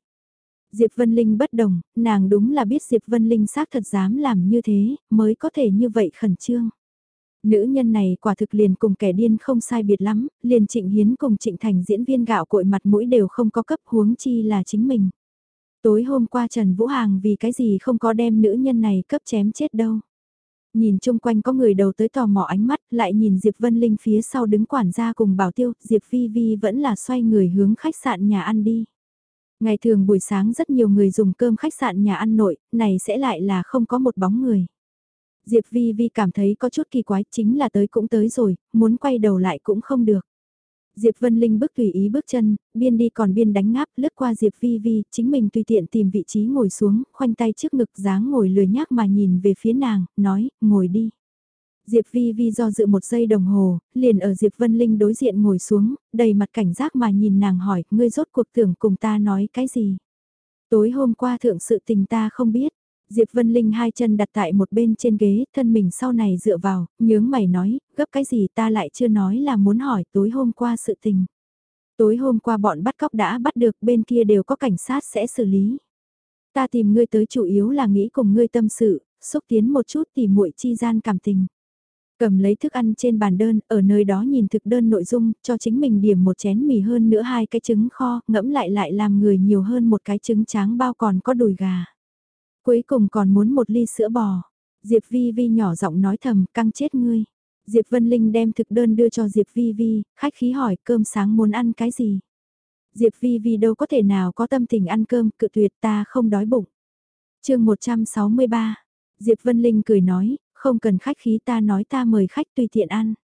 Diệp Vân Linh bất đồng, nàng đúng là biết Diệp Vân Linh xác thật dám làm như thế, mới có thể như vậy khẩn trương. Nữ nhân này quả thực liền cùng kẻ điên không sai biệt lắm, liền Trịnh Hiến cùng Trịnh Thành diễn viên gạo cội mặt mũi đều không có cấp huống chi là chính mình. Tối hôm qua Trần Vũ Hàng vì cái gì không có đem nữ nhân này cấp chém chết đâu. Nhìn chung quanh có người đầu tới tò mò ánh mắt, lại nhìn Diệp Vân Linh phía sau đứng quản gia cùng bảo tiêu, Diệp Vi Vi vẫn là xoay người hướng khách sạn nhà ăn đi. Ngày thường buổi sáng rất nhiều người dùng cơm khách sạn nhà ăn nội, này sẽ lại là không có một bóng người. Diệp Vi Vi cảm thấy có chút kỳ quái, chính là tới cũng tới rồi, muốn quay đầu lại cũng không được. Diệp Vân Linh bước tùy ý bước chân, biên đi còn biên đánh ngáp lướt qua Diệp Vi Vi, chính mình tùy tiện tìm vị trí ngồi xuống, khoanh tay trước ngực dáng ngồi lười nhác mà nhìn về phía nàng, nói, ngồi đi. Diệp Vi Vi do dự một giây đồng hồ, liền ở Diệp Vân Linh đối diện ngồi xuống, đầy mặt cảnh giác mà nhìn nàng hỏi, ngươi rốt cuộc tưởng cùng ta nói cái gì? Tối hôm qua thượng sự tình ta không biết. Diệp Vân Linh hai chân đặt tại một bên trên ghế, thân mình sau này dựa vào, nhướng mày nói, gấp cái gì ta lại chưa nói là muốn hỏi tối hôm qua sự tình. Tối hôm qua bọn bắt cóc đã bắt được bên kia đều có cảnh sát sẽ xử lý. Ta tìm ngươi tới chủ yếu là nghĩ cùng ngươi tâm sự, xúc tiến một chút thì muội chi gian cảm tình. Cầm lấy thức ăn trên bàn đơn, ở nơi đó nhìn thực đơn nội dung, cho chính mình điểm một chén mì hơn nữa hai cái trứng kho, ngẫm lại lại làm người nhiều hơn một cái trứng tráng bao còn có đùi gà. Cuối cùng còn muốn một ly sữa bò. Diệp Vi Vi nhỏ giọng nói thầm, căng chết ngươi. Diệp Vân Linh đem thực đơn đưa cho Diệp Vi Vi, khách khí hỏi cơm sáng muốn ăn cái gì. Diệp Vi Vi đâu có thể nào có tâm tình ăn cơm, cự tuyệt ta không đói bụng. chương 163, Diệp Vân Linh cười nói, không cần khách khí ta nói ta mời khách tùy tiện ăn.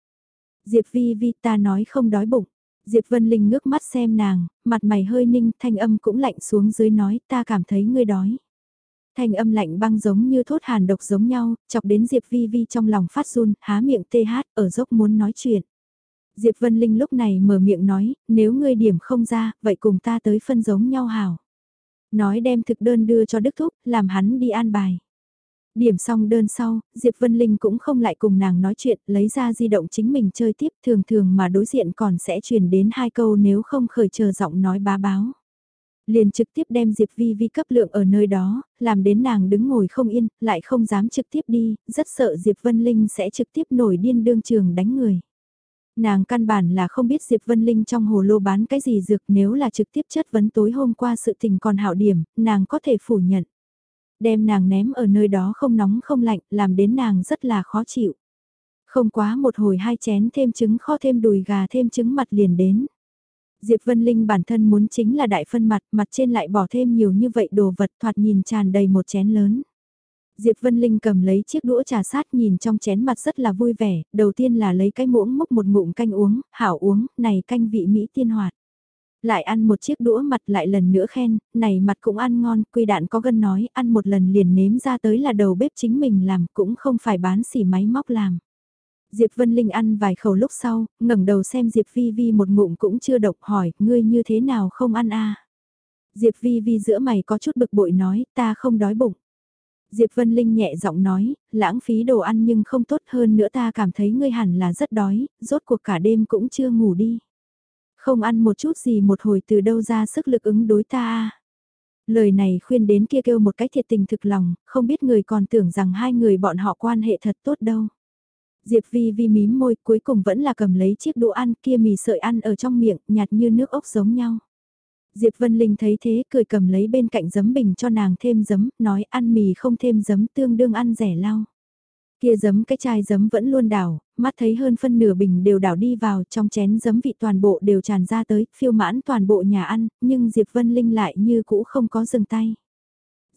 Diệp Vi Vi ta nói không đói bụng. Diệp Vân Linh ngước mắt xem nàng, mặt mày hơi ninh, thanh âm cũng lạnh xuống dưới nói ta cảm thấy ngươi đói. Thanh âm lạnh băng giống như thốt hàn độc giống nhau, chọc đến Diệp Vi Vi trong lòng phát run, há miệng tê hát, ở dốc muốn nói chuyện. Diệp Vân Linh lúc này mở miệng nói, nếu ngươi điểm không ra, vậy cùng ta tới phân giống nhau hảo. Nói đem thực đơn đưa cho Đức Thúc, làm hắn đi an bài. Điểm xong đơn sau, Diệp Vân Linh cũng không lại cùng nàng nói chuyện, lấy ra di động chính mình chơi tiếp thường thường mà đối diện còn sẽ truyền đến hai câu nếu không khởi chờ giọng nói bá báo. Liền trực tiếp đem Diệp Vi Vi cấp lượng ở nơi đó, làm đến nàng đứng ngồi không yên, lại không dám trực tiếp đi, rất sợ Diệp Vân Linh sẽ trực tiếp nổi điên đương trường đánh người. Nàng căn bản là không biết Diệp Vân Linh trong hồ lô bán cái gì dược nếu là trực tiếp chất vấn tối hôm qua sự tình còn hảo điểm, nàng có thể phủ nhận đem nàng ném ở nơi đó không nóng không lạnh, làm đến nàng rất là khó chịu. Không quá một hồi hai chén thêm trứng kho thêm đùi gà thêm trứng mặt liền đến. Diệp Vân Linh bản thân muốn chính là đại phân mặt, mặt trên lại bỏ thêm nhiều như vậy đồ vật thoạt nhìn tràn đầy một chén lớn. Diệp Vân Linh cầm lấy chiếc đũa trà sát nhìn trong chén mặt rất là vui vẻ, đầu tiên là lấy cái muỗng múc một ngụm canh uống, hảo uống, này canh vị Mỹ tiên hoạt. Lại ăn một chiếc đũa mặt lại lần nữa khen, này mặt cũng ăn ngon, quy đạn có gân nói, ăn một lần liền nếm ra tới là đầu bếp chính mình làm, cũng không phải bán xỉ máy móc làm. Diệp Vân Linh ăn vài khẩu lúc sau, ngẩng đầu xem Diệp Vi Vi một ngụm cũng chưa độc hỏi, ngươi như thế nào không ăn a? Diệp Vi Vi giữa mày có chút bực bội nói, ta không đói bụng. Diệp Vân Linh nhẹ giọng nói, lãng phí đồ ăn nhưng không tốt hơn nữa ta cảm thấy ngươi hẳn là rất đói, rốt cuộc cả đêm cũng chưa ngủ đi. Không ăn một chút gì một hồi từ đâu ra sức lực ứng đối ta Lời này khuyên đến kia kêu một cái thiệt tình thực lòng, không biết người còn tưởng rằng hai người bọn họ quan hệ thật tốt đâu. Diệp Vi Vi mím môi cuối cùng vẫn là cầm lấy chiếc đũa ăn kia mì sợi ăn ở trong miệng nhạt như nước ốc giống nhau. Diệp Vân Linh thấy thế cười cầm lấy bên cạnh giấm bình cho nàng thêm giấm, nói ăn mì không thêm giấm tương đương ăn rẻ lau. Kia giấm cái chai giấm vẫn luôn đảo, mắt thấy hơn phân nửa bình đều đảo đi vào trong chén giấm vị toàn bộ đều tràn ra tới, phiêu mãn toàn bộ nhà ăn, nhưng Diệp Vân Linh lại như cũ không có dừng tay.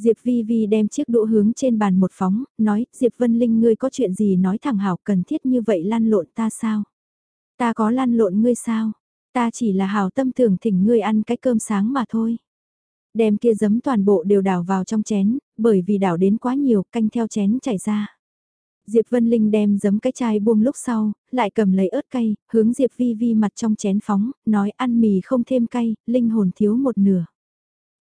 Diệp Vi Vi đem chiếc đũa hướng trên bàn một phóng, nói, Diệp Vân Linh ngươi có chuyện gì nói thẳng hảo cần thiết như vậy lăn lộn ta sao? Ta có lăn lộn ngươi sao? Ta chỉ là hảo tâm tưởng thỉnh ngươi ăn cái cơm sáng mà thôi. Đem kia giấm toàn bộ đều đảo vào trong chén, bởi vì đảo đến quá nhiều, canh theo chén chảy ra. Diệp Vân Linh đem giấm cái chai buông lúc sau, lại cầm lấy ớt cay, hướng Diệp Vi Vi mặt trong chén phóng, nói ăn mì không thêm cay, linh hồn thiếu một nửa.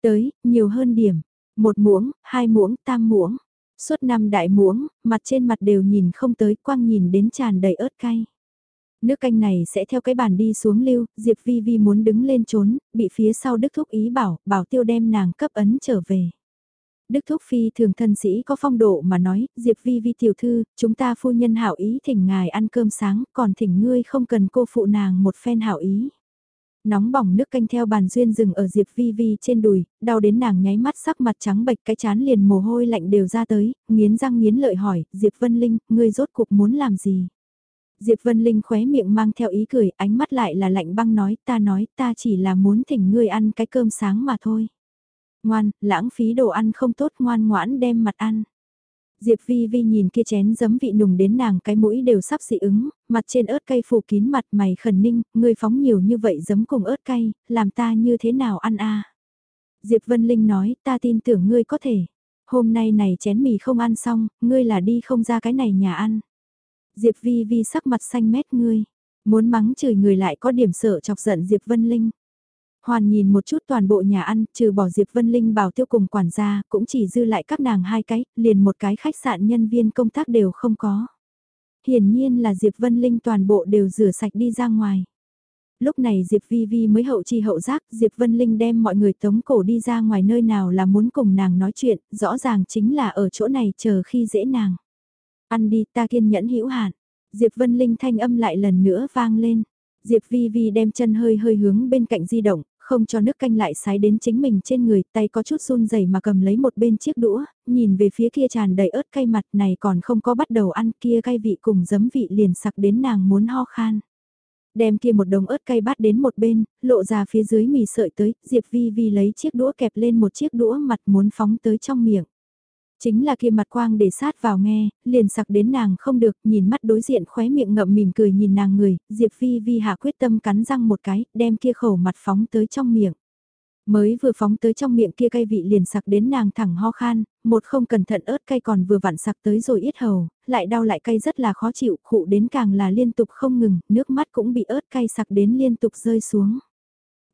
Tới, nhiều hơn điểm, một muỗng, hai muỗng, tam muỗng. Suốt năm đại muỗng, mặt trên mặt đều nhìn không tới, quang nhìn đến tràn đầy ớt cay. Nước canh này sẽ theo cái bàn đi xuống lưu, Diệp Vi Vi muốn đứng lên trốn, bị phía sau Đức Thúc ý bảo, bảo tiêu đem nàng cấp ấn trở về. Đức Thúc Phi thường thân sĩ có phong độ mà nói, Diệp Vi Vi tiểu thư, chúng ta phu nhân hảo ý thỉnh ngài ăn cơm sáng, còn thỉnh ngươi không cần cô phụ nàng một phen hảo ý. Nóng bỏng nước canh theo bàn duyên rừng ở Diệp Vi Vi trên đùi, đau đến nàng nháy mắt sắc mặt trắng bệch cái chán liền mồ hôi lạnh đều ra tới, nghiến răng nghiến lợi hỏi, Diệp Vân Linh, ngươi rốt cuộc muốn làm gì? Diệp Vân Linh khóe miệng mang theo ý cười, ánh mắt lại là lạnh băng nói, ta nói, ta chỉ là muốn thỉnh ngươi ăn cái cơm sáng mà thôi. Ngoan, lãng phí đồ ăn không tốt ngoan ngoãn đem mặt ăn. Diệp Vi Vi nhìn kia chén giấm vị nùng đến nàng cái mũi đều sắp dị ứng, mặt trên ớt cay phủ kín mặt mày khẩn ninh, ngươi phóng nhiều như vậy giấm cùng ớt cay, làm ta như thế nào ăn a? Diệp Vân Linh nói, ta tin tưởng ngươi có thể. Hôm nay này chén mì không ăn xong, ngươi là đi không ra cái này nhà ăn. Diệp Vi Vi sắc mặt xanh mét ngươi, muốn mắng chửi người lại có điểm sợ chọc giận Diệp Vân Linh. Hoàn nhìn một chút toàn bộ nhà ăn, trừ bỏ Diệp Vân Linh bảo tiêu cùng quản gia, cũng chỉ dư lại các nàng hai cái, liền một cái khách sạn nhân viên công tác đều không có. Hiển nhiên là Diệp Vân Linh toàn bộ đều rửa sạch đi ra ngoài. Lúc này Diệp Vi Vi mới hậu chi hậu giác, Diệp Vân Linh đem mọi người tống cổ đi ra ngoài nơi nào là muốn cùng nàng nói chuyện, rõ ràng chính là ở chỗ này chờ khi dễ nàng. Ăn đi ta kiên nhẫn hữu hạn. Diệp Vân Linh thanh âm lại lần nữa vang lên. Diệp Vi Vi đem chân hơi hơi hướng bên cạnh di động, không cho nước canh lại sái đến chính mình trên người, tay có chút run rẩy mà cầm lấy một bên chiếc đũa, nhìn về phía kia tràn đầy ớt cay mặt này còn không có bắt đầu ăn kia cay vị cùng giấm vị liền sặc đến nàng muốn ho khan. Đem kia một đồng ớt cay bát đến một bên, lộ ra phía dưới mì sợi tới, Diệp Vi Vi lấy chiếc đũa kẹp lên một chiếc đũa mặt muốn phóng tới trong miệng. Chính là kia mặt quang để sát vào nghe, liền sặc đến nàng không được, nhìn mắt đối diện khóe miệng ngậm mỉm cười nhìn nàng người, Diệp Phi Vi hạ quyết tâm cắn răng một cái, đem kia khẩu mặt phóng tới trong miệng. Mới vừa phóng tới trong miệng kia cay vị liền sặc đến nàng thẳng ho khan, một không cẩn thận ớt cay còn vừa vặn sặc tới rồi yết hầu, lại đau lại cay rất là khó chịu, khụ đến càng là liên tục không ngừng, nước mắt cũng bị ớt cay sặc đến liên tục rơi xuống.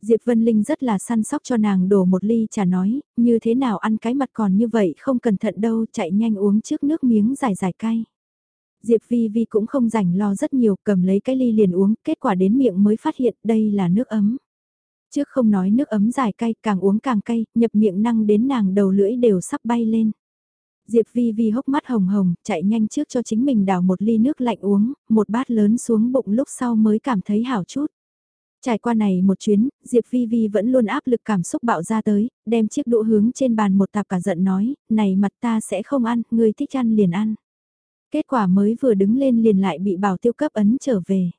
Diệp Vân Linh rất là săn sóc cho nàng đổ một ly trà nói, như thế nào ăn cái mặt còn như vậy không cẩn thận đâu, chạy nhanh uống trước nước miếng dài dài cay. Diệp Vi Vi cũng không rảnh lo rất nhiều, cầm lấy cái ly liền uống, kết quả đến miệng mới phát hiện đây là nước ấm. Trước không nói nước ấm dài cay, càng uống càng cay, nhập miệng năng đến nàng đầu lưỡi đều sắp bay lên. Diệp Vi Vi hốc mắt hồng hồng, chạy nhanh trước cho chính mình đào một ly nước lạnh uống, một bát lớn xuống bụng lúc sau mới cảm thấy hảo chút. Trải qua này một chuyến, Diệp Vi Vi vẫn luôn áp lực cảm xúc bạo ra tới, đem chiếc đũa hướng trên bàn một tạp cả giận nói, này mặt ta sẽ không ăn, người thích ăn liền ăn. Kết quả mới vừa đứng lên liền lại bị bảo tiêu cấp ấn trở về.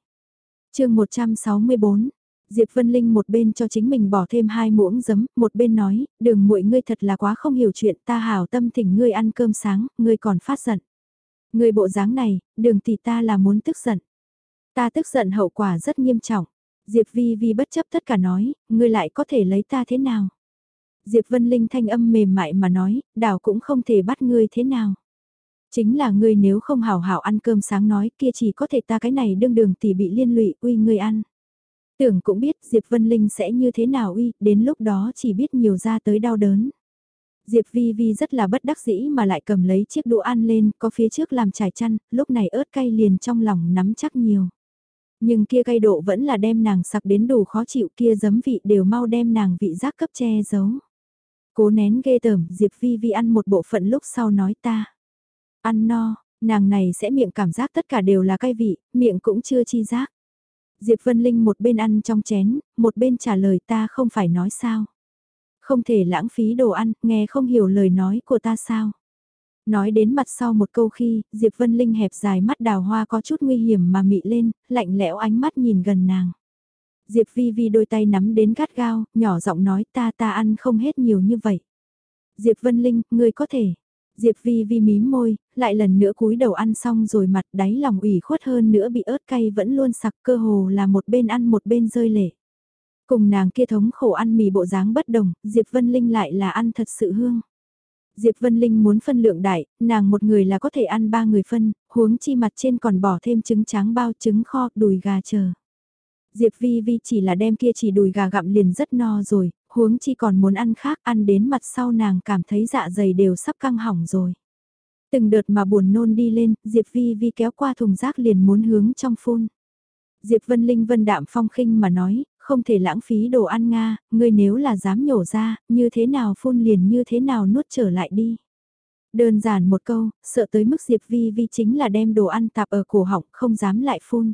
chương 164 Diệp Vân Linh một bên cho chính mình bỏ thêm hai muỗng giấm, một bên nói, đường muội ngươi thật là quá không hiểu chuyện, ta hảo tâm thỉnh ngươi ăn cơm sáng, ngươi còn phát giận. Ngươi bộ dáng này, đường tỷ ta là muốn tức giận. Ta tức giận hậu quả rất nghiêm trọng. Diệp Vi Vi bất chấp tất cả nói, ngươi lại có thể lấy ta thế nào? Diệp Vân Linh thanh âm mềm mại mà nói, đảo cũng không thể bắt ngươi thế nào. Chính là ngươi nếu không hảo hảo ăn cơm sáng nói kia chỉ có thể ta cái này đương đường tỷ bị liên lụy uy ngươi ăn. Tưởng cũng biết Diệp Vân Linh sẽ như thế nào uy, đến lúc đó chỉ biết nhiều ra tới đau đớn. Diệp Vi Vi rất là bất đắc dĩ mà lại cầm lấy chiếc đũa ăn lên, có phía trước làm trải chăn, lúc này ớt cay liền trong lòng nắm chắc nhiều. Nhưng kia gây độ vẫn là đem nàng sặc đến đủ khó chịu kia giấm vị đều mau đem nàng vị giác cấp che giấu. Cố nén ghê tởm, Diệp Vi Vi ăn một bộ phận lúc sau nói ta. Ăn no, nàng này sẽ miệng cảm giác tất cả đều là cay vị, miệng cũng chưa chi giác. Diệp Vân Linh một bên ăn trong chén, một bên trả lời ta không phải nói sao. Không thể lãng phí đồ ăn, nghe không hiểu lời nói của ta sao. Nói đến mặt sau một câu khi, Diệp Vân Linh hẹp dài mắt đào hoa có chút nguy hiểm mà mị lên, lạnh lẽo ánh mắt nhìn gần nàng. Diệp Vi Vi đôi tay nắm đến gắt gao, nhỏ giọng nói ta ta ăn không hết nhiều như vậy. Diệp Vân Linh, ngươi có thể. Diệp Vi Vi mím môi, lại lần nữa cúi đầu ăn xong rồi mặt đáy lòng ủy khuất hơn nữa bị ớt cay vẫn luôn sặc cơ hồ là một bên ăn một bên rơi lệ. Cùng nàng kia thống khổ ăn mì bộ dáng bất đồng, Diệp Vân Linh lại là ăn thật sự hương. Diệp Vân Linh muốn phân lượng đại, nàng một người là có thể ăn ba người phân, huống chi mặt trên còn bỏ thêm trứng tráng bao trứng kho, đùi gà chờ. Diệp Vi Vi chỉ là đem kia chỉ đùi gà gặm liền rất no rồi, huống chi còn muốn ăn khác, ăn đến mặt sau nàng cảm thấy dạ dày đều sắp căng hỏng rồi. Từng đợt mà buồn nôn đi lên, Diệp Vi Vi kéo qua thùng rác liền muốn hướng trong phun. Diệp Vân Linh vân đạm phong khinh mà nói, không thể lãng phí đồ ăn Nga, ngươi nếu là dám nhổ ra, như thế nào phun liền như thế nào nuốt trở lại đi. Đơn giản một câu, sợ tới mức Diệp Vi Vi chính là đem đồ ăn tạp ở cổ họng không dám lại phun.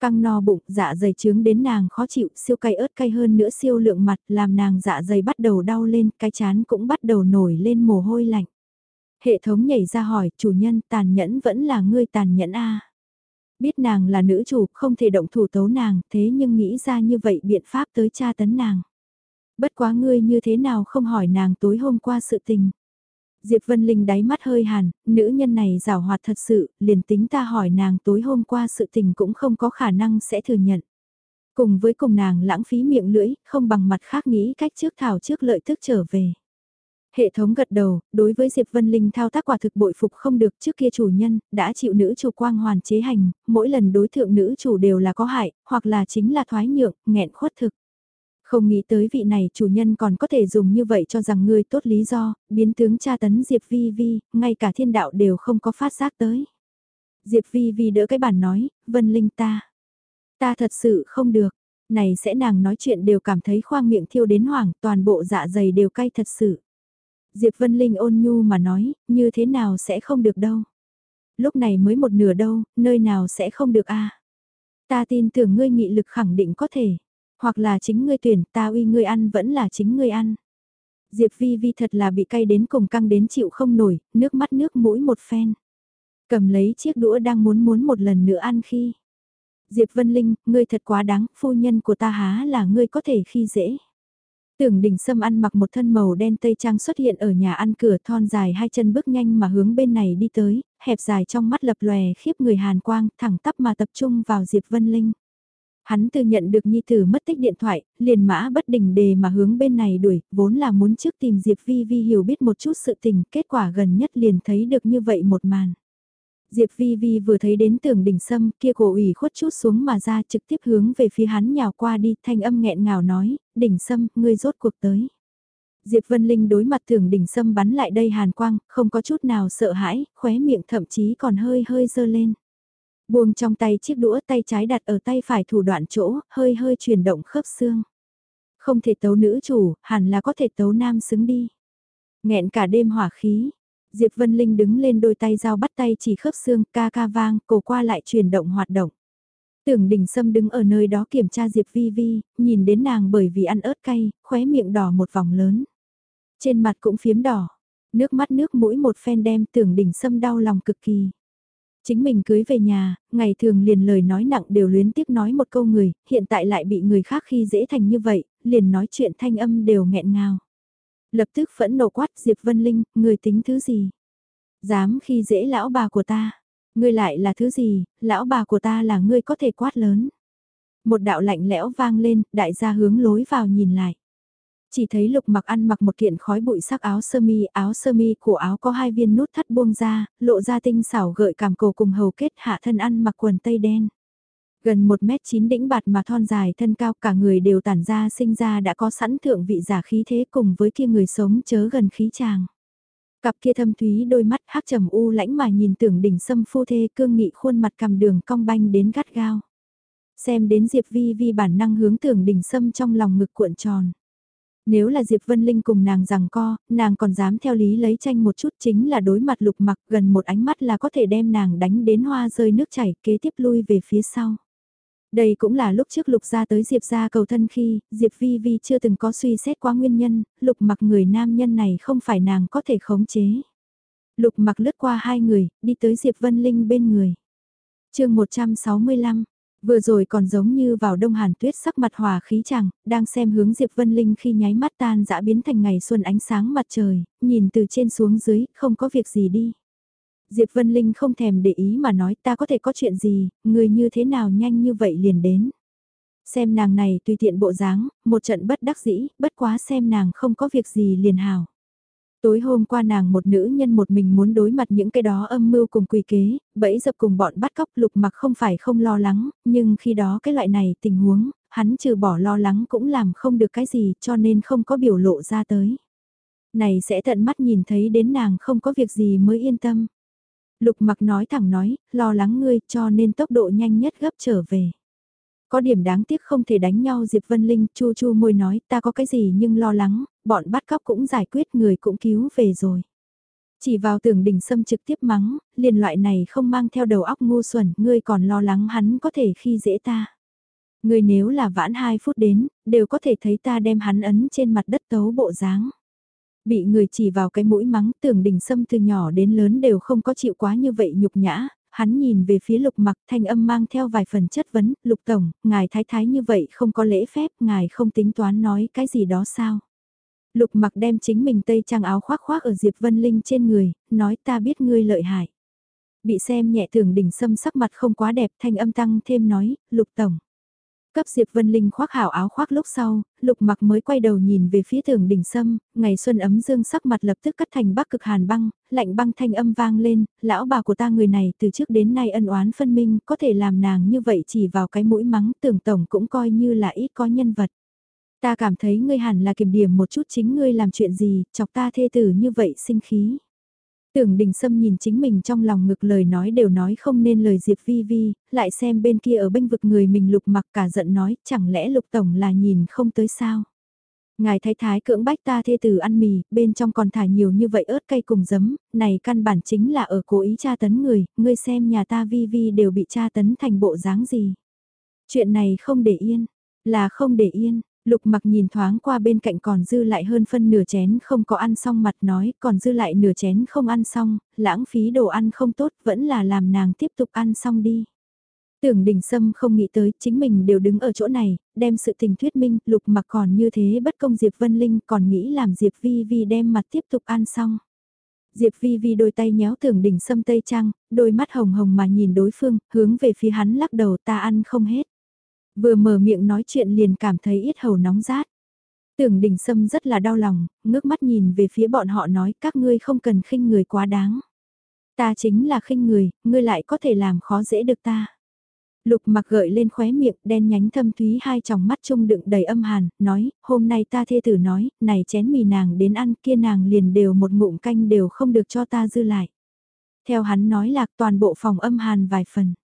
Căng no bụng, dạ dày trướng đến nàng khó chịu, siêu cay ớt cay hơn nữa siêu lượng mặt, làm nàng dạ dày bắt đầu đau lên, cái chán cũng bắt đầu nổi lên mồ hôi lạnh. Hệ thống nhảy ra hỏi, chủ nhân tàn nhẫn vẫn là ngươi tàn nhẫn a Biết nàng là nữ chủ, không thể động thủ tấu nàng, thế nhưng nghĩ ra như vậy biện pháp tới tra tấn nàng. Bất quá ngươi như thế nào không hỏi nàng tối hôm qua sự tình. Diệp Vân Linh đáy mắt hơi hàn, nữ nhân này rào hoạt thật sự, liền tính ta hỏi nàng tối hôm qua sự tình cũng không có khả năng sẽ thừa nhận. Cùng với cùng nàng lãng phí miệng lưỡi, không bằng mặt khác nghĩ cách trước thảo trước lợi tức trở về. Hệ thống gật đầu, đối với Diệp Vân Linh thao tác quả thực bội phục không được trước kia chủ nhân, đã chịu nữ chủ quang hoàn chế hành, mỗi lần đối thượng nữ chủ đều là có hại, hoặc là chính là thoái nhượng, nghẹn khuất thực. Không nghĩ tới vị này chủ nhân còn có thể dùng như vậy cho rằng ngươi tốt lý do, biến tướng tra tấn Diệp Vi Vi, ngay cả thiên đạo đều không có phát giác tới. Diệp Vi Vi đỡ cái bản nói, Vân Linh ta. Ta thật sự không được, này sẽ nàng nói chuyện đều cảm thấy khoang miệng thiêu đến hoảng, toàn bộ dạ dày đều cay thật sự. Diệp Vân Linh ôn nhu mà nói, như thế nào sẽ không được đâu. Lúc này mới một nửa đâu, nơi nào sẽ không được a Ta tin tưởng ngươi nghị lực khẳng định có thể. Hoặc là chính ngươi tuyển, ta uy ngươi ăn vẫn là chính ngươi ăn. Diệp Vi Vi thật là bị cay đến cùng căng đến chịu không nổi, nước mắt nước mũi một phen. Cầm lấy chiếc đũa đang muốn muốn một lần nữa ăn khi. Diệp Vân Linh, ngươi thật quá đáng, phu nhân của ta há là ngươi có thể khi dễ. Tưởng đình sâm ăn mặc một thân màu đen tây trang xuất hiện ở nhà ăn cửa thon dài hai chân bước nhanh mà hướng bên này đi tới, hẹp dài trong mắt lập lòe khiếp người hàn quang thẳng tắp mà tập trung vào Diệp Vân Linh. Hắn từ nhận được Nhi Tử mất tích điện thoại, liền mã bất đình đề mà hướng bên này đuổi, vốn là muốn trước tìm Diệp Vi Vi hiểu biết một chút sự tình, kết quả gần nhất liền thấy được như vậy một màn. Diệp Vi Vi vừa thấy đến tường đỉnh sâm kia cổ ủy khuất chút xuống mà ra trực tiếp hướng về phía hắn nhào qua đi thanh âm nghẹn ngào nói, đỉnh sâm, ngươi rốt cuộc tới. Diệp Vân Linh đối mặt tưởng đỉnh sâm bắn lại đây hàn quang, không có chút nào sợ hãi, khóe miệng thậm chí còn hơi hơi dơ lên. Buông trong tay chiếc đũa tay trái đặt ở tay phải thủ đoạn chỗ, hơi hơi chuyển động khớp xương. Không thể tấu nữ chủ, hẳn là có thể tấu nam xứng đi. Nghẹn cả đêm hỏa khí. Diệp Vân Linh đứng lên đôi tay dao bắt tay chỉ khớp xương, ca ca vang, cổ qua lại chuyển động hoạt động. Tưởng đình sâm đứng ở nơi đó kiểm tra Diệp Vi Vi, nhìn đến nàng bởi vì ăn ớt cay, khóe miệng đỏ một vòng lớn. Trên mặt cũng phiếm đỏ, nước mắt nước mũi một phen đem tưởng đình sâm đau lòng cực kỳ. Chính mình cưới về nhà, ngày thường liền lời nói nặng đều luyến tiếc nói một câu người, hiện tại lại bị người khác khi dễ thành như vậy, liền nói chuyện thanh âm đều nghẹn ngào. Lập tức phẫn nộ quát Diệp Vân Linh, người tính thứ gì? Dám khi dễ lão bà của ta. Ngươi lại là thứ gì, lão bà của ta là ngươi có thể quát lớn. Một đạo lạnh lẽo vang lên, đại gia hướng lối vào nhìn lại. Chỉ thấy lục mặc ăn mặc một kiện khói bụi sắc áo sơ mi, áo sơ mi của áo có hai viên nút thắt buông ra, lộ ra tinh xảo gợi cảm cổ cùng hầu kết hạ thân ăn mặc quần tây đen. Gần 1 mét 9 đĩnh bạt mà thon dài thân cao cả người đều tản ra sinh ra đã có sẵn thượng vị giả khí thế cùng với kia người sống chớ gần khí chàng. Cặp kia thâm thúy đôi mắt hắc trầm u lãnh mà nhìn tưởng đỉnh sâm phu thê cương nghị khuôn mặt cầm đường cong banh đến gắt gao. Xem đến Diệp Vi Vi bản năng hướng tưởng đỉnh sâm trong lòng ngực cuộn tròn. Nếu là Diệp Vân Linh cùng nàng rằng co, nàng còn dám theo lý lấy tranh một chút chính là đối mặt lục mặc gần một ánh mắt là có thể đem nàng đánh đến hoa rơi nước chảy kế tiếp lui về phía sau. Đây cũng là lúc trước lục ra tới Diệp ra cầu thân khi, Diệp Vi Vi chưa từng có suy xét qua nguyên nhân, lục mặc người nam nhân này không phải nàng có thể khống chế. Lục mặc lướt qua hai người, đi tới Diệp Vân Linh bên người. chương 165, Vừa rồi còn giống như vào đông hàn tuyết sắc mặt hòa khí chẳng, đang xem hướng Diệp Vân Linh khi nháy mắt tan dã biến thành ngày xuân ánh sáng mặt trời, nhìn từ trên xuống dưới, không có việc gì đi. Diệp Vân Linh không thèm để ý mà nói ta có thể có chuyện gì, người như thế nào nhanh như vậy liền đến. Xem nàng này tùy tiện bộ dáng, một trận bất đắc dĩ, bất quá xem nàng không có việc gì liền hào. Tối hôm qua nàng một nữ nhân một mình muốn đối mặt những cái đó âm mưu cùng quy kế, bẫy dập cùng bọn bắt cóc lục mặc không phải không lo lắng, nhưng khi đó cái loại này tình huống, hắn trừ bỏ lo lắng cũng làm không được cái gì cho nên không có biểu lộ ra tới. Này sẽ tận mắt nhìn thấy đến nàng không có việc gì mới yên tâm. Lục mặc nói thẳng nói, lo lắng ngươi cho nên tốc độ nhanh nhất gấp trở về. Có điểm đáng tiếc không thể đánh nhau Diệp Vân Linh, chu chu môi nói ta có cái gì nhưng lo lắng, bọn bắt cóc cũng giải quyết người cũng cứu về rồi. Chỉ vào tưởng đỉnh sâm trực tiếp mắng, liền loại này không mang theo đầu óc ngu xuẩn, ngươi còn lo lắng hắn có thể khi dễ ta. Ngươi nếu là vãn 2 phút đến, đều có thể thấy ta đem hắn ấn trên mặt đất tấu bộ dáng. Bị người chỉ vào cái mũi mắng tưởng đỉnh sâm từ nhỏ đến lớn đều không có chịu quá như vậy nhục nhã, hắn nhìn về phía lục mặc thanh âm mang theo vài phần chất vấn, lục tổng, ngài thái thái như vậy không có lễ phép, ngài không tính toán nói cái gì đó sao. Lục mặc đem chính mình tây trang áo khoác khoác ở Diệp Vân Linh trên người, nói ta biết ngươi lợi hại. Bị xem nhẹ tưởng đỉnh sâm sắc mặt không quá đẹp thanh âm tăng thêm nói, lục tổng. Cấp Diệp Vân Linh khoác hảo áo khoác lúc sau, lục mặc mới quay đầu nhìn về phía tường đỉnh sâm, ngày xuân ấm dương sắc mặt lập tức cắt thành bắc cực hàn băng, lạnh băng thanh âm vang lên, lão bà của ta người này từ trước đến nay ân oán phân minh, có thể làm nàng như vậy chỉ vào cái mũi mắng tưởng tổng cũng coi như là ít có nhân vật. Ta cảm thấy ngươi hẳn là kiểm điểm một chút chính ngươi làm chuyện gì, chọc ta thê tử như vậy sinh khí. Tưởng đình sâm nhìn chính mình trong lòng ngực lời nói đều nói không nên lời Diệp Vi Vi, lại xem bên kia ở bênh vực người mình lục mặc cả giận nói chẳng lẽ lục tổng là nhìn không tới sao. Ngài thái thái cưỡng bách ta thê tử ăn mì, bên trong còn thả nhiều như vậy ớt cay cùng giấm, này căn bản chính là ở cố ý tra tấn người, ngươi xem nhà ta Vi Vi đều bị tra tấn thành bộ dáng gì. Chuyện này không để yên, là không để yên, Lục mặc nhìn thoáng qua bên cạnh còn dư lại hơn phân nửa chén không có ăn xong mặt nói còn dư lại nửa chén không ăn xong, lãng phí đồ ăn không tốt vẫn là làm nàng tiếp tục ăn xong đi. Tưởng đình sâm không nghĩ tới chính mình đều đứng ở chỗ này, đem sự tình thuyết minh, lục mặc còn như thế bất công Diệp Vân Linh còn nghĩ làm Diệp Vi Vi đem mặt tiếp tục ăn xong. Diệp Vi Vi đôi tay nhéo tưởng Đỉnh sâm tây trăng, đôi mắt hồng hồng mà nhìn đối phương, hướng về phía hắn lắc đầu ta ăn không hết. Vừa mở miệng nói chuyện liền cảm thấy ít hầu nóng rát. Tưởng đình sâm rất là đau lòng, ngước mắt nhìn về phía bọn họ nói các ngươi không cần khinh người quá đáng. Ta chính là khinh người, ngươi lại có thể làm khó dễ được ta. Lục mặc gợi lên khóe miệng đen nhánh thâm thúy hai tròng mắt trung đựng đầy âm hàn, nói, hôm nay ta thê tử nói, này chén mì nàng đến ăn kia nàng liền đều một ngụm canh đều không được cho ta dư lại. Theo hắn nói lạc toàn bộ phòng âm hàn vài phần.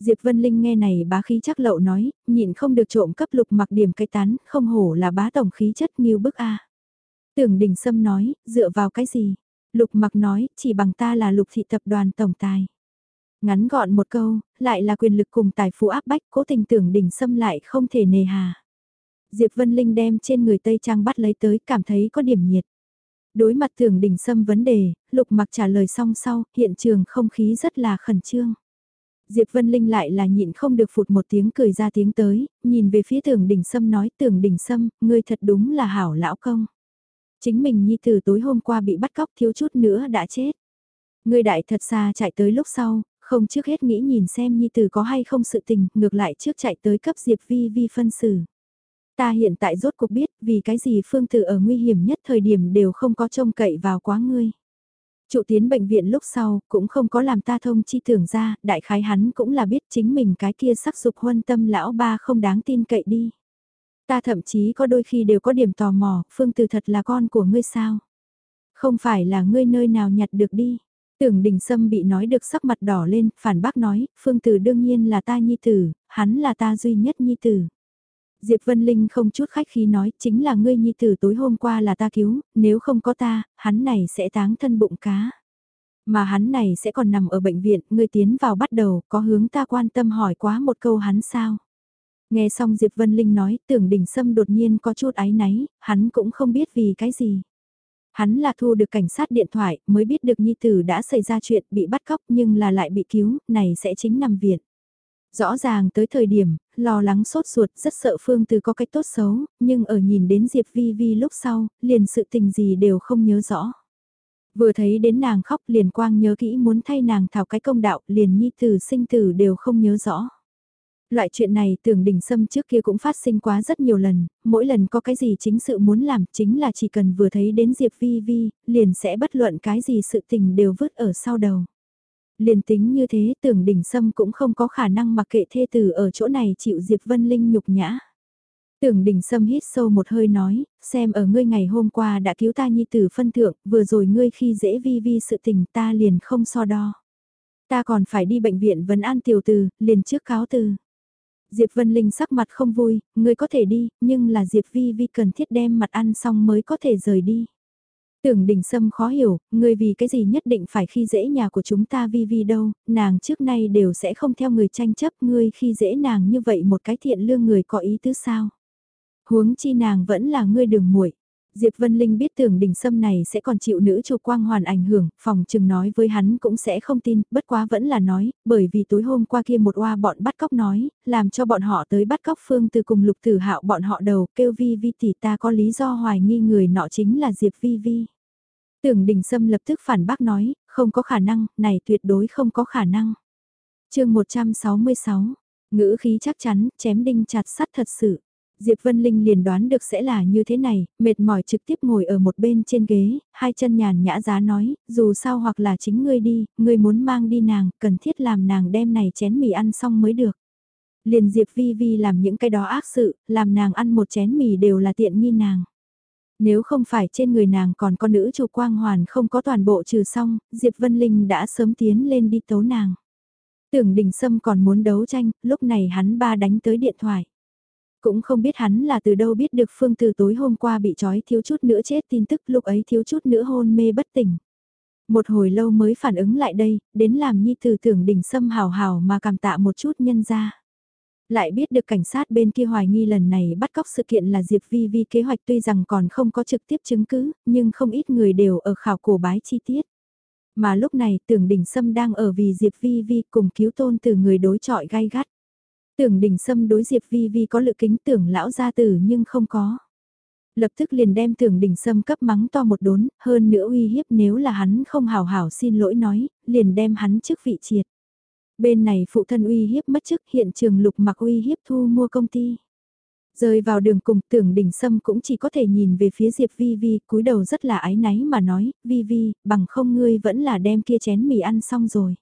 Diệp Vân Linh nghe này bá khí chắc lậu nói, nhịn không được trộm cấp lục mặc điểm cái tán, không hổ là bá tổng khí chất như bức A. Tưởng đình sâm nói, dựa vào cái gì? Lục mặc nói, chỉ bằng ta là lục thị tập đoàn tổng tài. Ngắn gọn một câu, lại là quyền lực cùng tài phú áp bách, cố tình tưởng đình sâm lại không thể nề hà. Diệp Vân Linh đem trên người Tây Trang bắt lấy tới cảm thấy có điểm nhiệt. Đối mặt tưởng đình sâm vấn đề, lục mặc trả lời xong sau, hiện trường không khí rất là khẩn trương. Diệp Vân Linh lại là nhịn không được phụt một tiếng cười ra tiếng tới, nhìn về phía tưởng đỉnh sâm nói tưởng đỉnh sâm, ngươi thật đúng là hảo lão công. Chính mình nhi tử tối hôm qua bị bắt cóc thiếu chút nữa đã chết. Ngươi đại thật xa chạy tới lúc sau, không trước hết nghĩ nhìn xem nhi tử có hay không sự tình, ngược lại trước chạy tới cấp Diệp Vi Vi phân xử. Ta hiện tại rốt cuộc biết vì cái gì phương tử ở nguy hiểm nhất thời điểm đều không có trông cậy vào quá ngươi. Trụ tiến bệnh viện lúc sau, cũng không có làm ta thông chi tưởng ra, đại khái hắn cũng là biết chính mình cái kia sắc dục huân tâm lão ba không đáng tin cậy đi. Ta thậm chí có đôi khi đều có điểm tò mò, phương từ thật là con của ngươi sao? Không phải là ngươi nơi nào nhặt được đi. Tưởng đình sâm bị nói được sắc mặt đỏ lên, phản bác nói, phương từ đương nhiên là ta nhi tử, hắn là ta duy nhất nhi tử. Diệp Vân Linh không chút khách khí nói, chính là ngươi nhi tử tối hôm qua là ta cứu, nếu không có ta, hắn này sẽ táng thân bụng cá. Mà hắn này sẽ còn nằm ở bệnh viện, ngươi tiến vào bắt đầu, có hướng ta quan tâm hỏi quá một câu hắn sao. Nghe xong Diệp Vân Linh nói, tưởng đỉnh sâm đột nhiên có chút áy náy, hắn cũng không biết vì cái gì. Hắn là thu được cảnh sát điện thoại, mới biết được Nhi Tử đã xảy ra chuyện bị bắt cóc nhưng là lại bị cứu, này sẽ chính nằm viện. Rõ ràng tới thời điểm, lo lắng sốt ruột rất sợ Phương Từ có cách tốt xấu, nhưng ở nhìn đến Diệp Vi Vi lúc sau, liền sự tình gì đều không nhớ rõ. Vừa thấy đến nàng khóc liền quang nhớ kỹ muốn thay nàng thảo cái công đạo liền nhi tử sinh tử đều không nhớ rõ. Loại chuyện này tưởng đỉnh sâm trước kia cũng phát sinh quá rất nhiều lần, mỗi lần có cái gì chính sự muốn làm chính là chỉ cần vừa thấy đến Diệp Vi Vi, liền sẽ bất luận cái gì sự tình đều vứt ở sau đầu. Liền tính như thế tưởng đỉnh sâm cũng không có khả năng mặc kệ thê tử ở chỗ này chịu Diệp Vân Linh nhục nhã. Tưởng đỉnh sâm hít sâu một hơi nói, xem ở ngươi ngày hôm qua đã cứu ta nhi tử phân thượng, vừa rồi ngươi khi dễ vi vi sự tình ta liền không so đo. Ta còn phải đi bệnh viện vấn an tiểu từ, liền trước cáo từ. Diệp Vân Linh sắc mặt không vui, ngươi có thể đi, nhưng là Diệp Vi Vi cần thiết đem mặt ăn xong mới có thể rời đi. Tưởng đình sâm khó hiểu, người vì cái gì nhất định phải khi dễ nhà của chúng ta Vi Vi đâu, nàng trước nay đều sẽ không theo người tranh chấp ngươi khi dễ nàng như vậy một cái thiện lương người có ý tứ sao. Huống chi nàng vẫn là ngươi đường muội Diệp Vân Linh biết tưởng đỉnh sâm này sẽ còn chịu nữ chủ quang hoàn ảnh hưởng, phòng chừng nói với hắn cũng sẽ không tin, bất quá vẫn là nói, bởi vì tối hôm qua kia một oa bọn bắt cóc nói, làm cho bọn họ tới bắt cóc phương từ cùng lục tử hạo bọn họ đầu, kêu vi vi tỷ ta có lý do hoài nghi người nọ chính là Diệp vi vi. Tưởng đỉnh sâm lập tức phản bác nói, không có khả năng, này tuyệt đối không có khả năng. chương 166, ngữ khí chắc chắn, chém đinh chặt sắt thật sự. Diệp Vân Linh liền đoán được sẽ là như thế này, mệt mỏi trực tiếp ngồi ở một bên trên ghế, hai chân nhàn nhã giá nói, dù sao hoặc là chính ngươi đi, ngươi muốn mang đi nàng, cần thiết làm nàng đem này chén mì ăn xong mới được. Liền Diệp Vi Vi làm những cái đó ác sự, làm nàng ăn một chén mì đều là tiện nghi nàng. Nếu không phải trên người nàng còn có nữ chủ quang hoàn không có toàn bộ trừ xong, Diệp Vân Linh đã sớm tiến lên đi tấu nàng. Tưởng đình sâm còn muốn đấu tranh, lúc này hắn ba đánh tới điện thoại. Cũng không biết hắn là từ đâu biết được Phương Từ tối hôm qua bị trói thiếu chút nữa chết tin tức lúc ấy thiếu chút nữa hôn mê bất tỉnh. Một hồi lâu mới phản ứng lại đây, đến làm nhi từ tưởng đỉnh sâm hào hào mà cảm tạ một chút nhân ra. Lại biết được cảnh sát bên kia hoài nghi lần này bắt cóc sự kiện là Diệp Vi Vi kế hoạch tuy rằng còn không có trực tiếp chứng cứ, nhưng không ít người đều ở khảo cổ bái chi tiết. Mà lúc này tưởng đỉnh sâm đang ở vì Diệp Vi Vi cùng cứu tôn từ người đối trọi gai gắt. Tưởng đỉnh sâm đối Diệp Vi Vi có lự kính tưởng lão gia tử nhưng không có. Lập tức liền đem tưởng đỉnh sâm cấp mắng to một đốn, hơn nữa uy hiếp nếu là hắn không hào hảo xin lỗi nói, liền đem hắn trước vị triệt. Bên này phụ thân uy hiếp mất chức hiện trường lục mặc uy hiếp thu mua công ty. Rơi vào đường cùng tưởng đỉnh sâm cũng chỉ có thể nhìn về phía Diệp Vi Vi cúi đầu rất là ái náy mà nói, Vi Vi, bằng không ngươi vẫn là đem kia chén mì ăn xong rồi.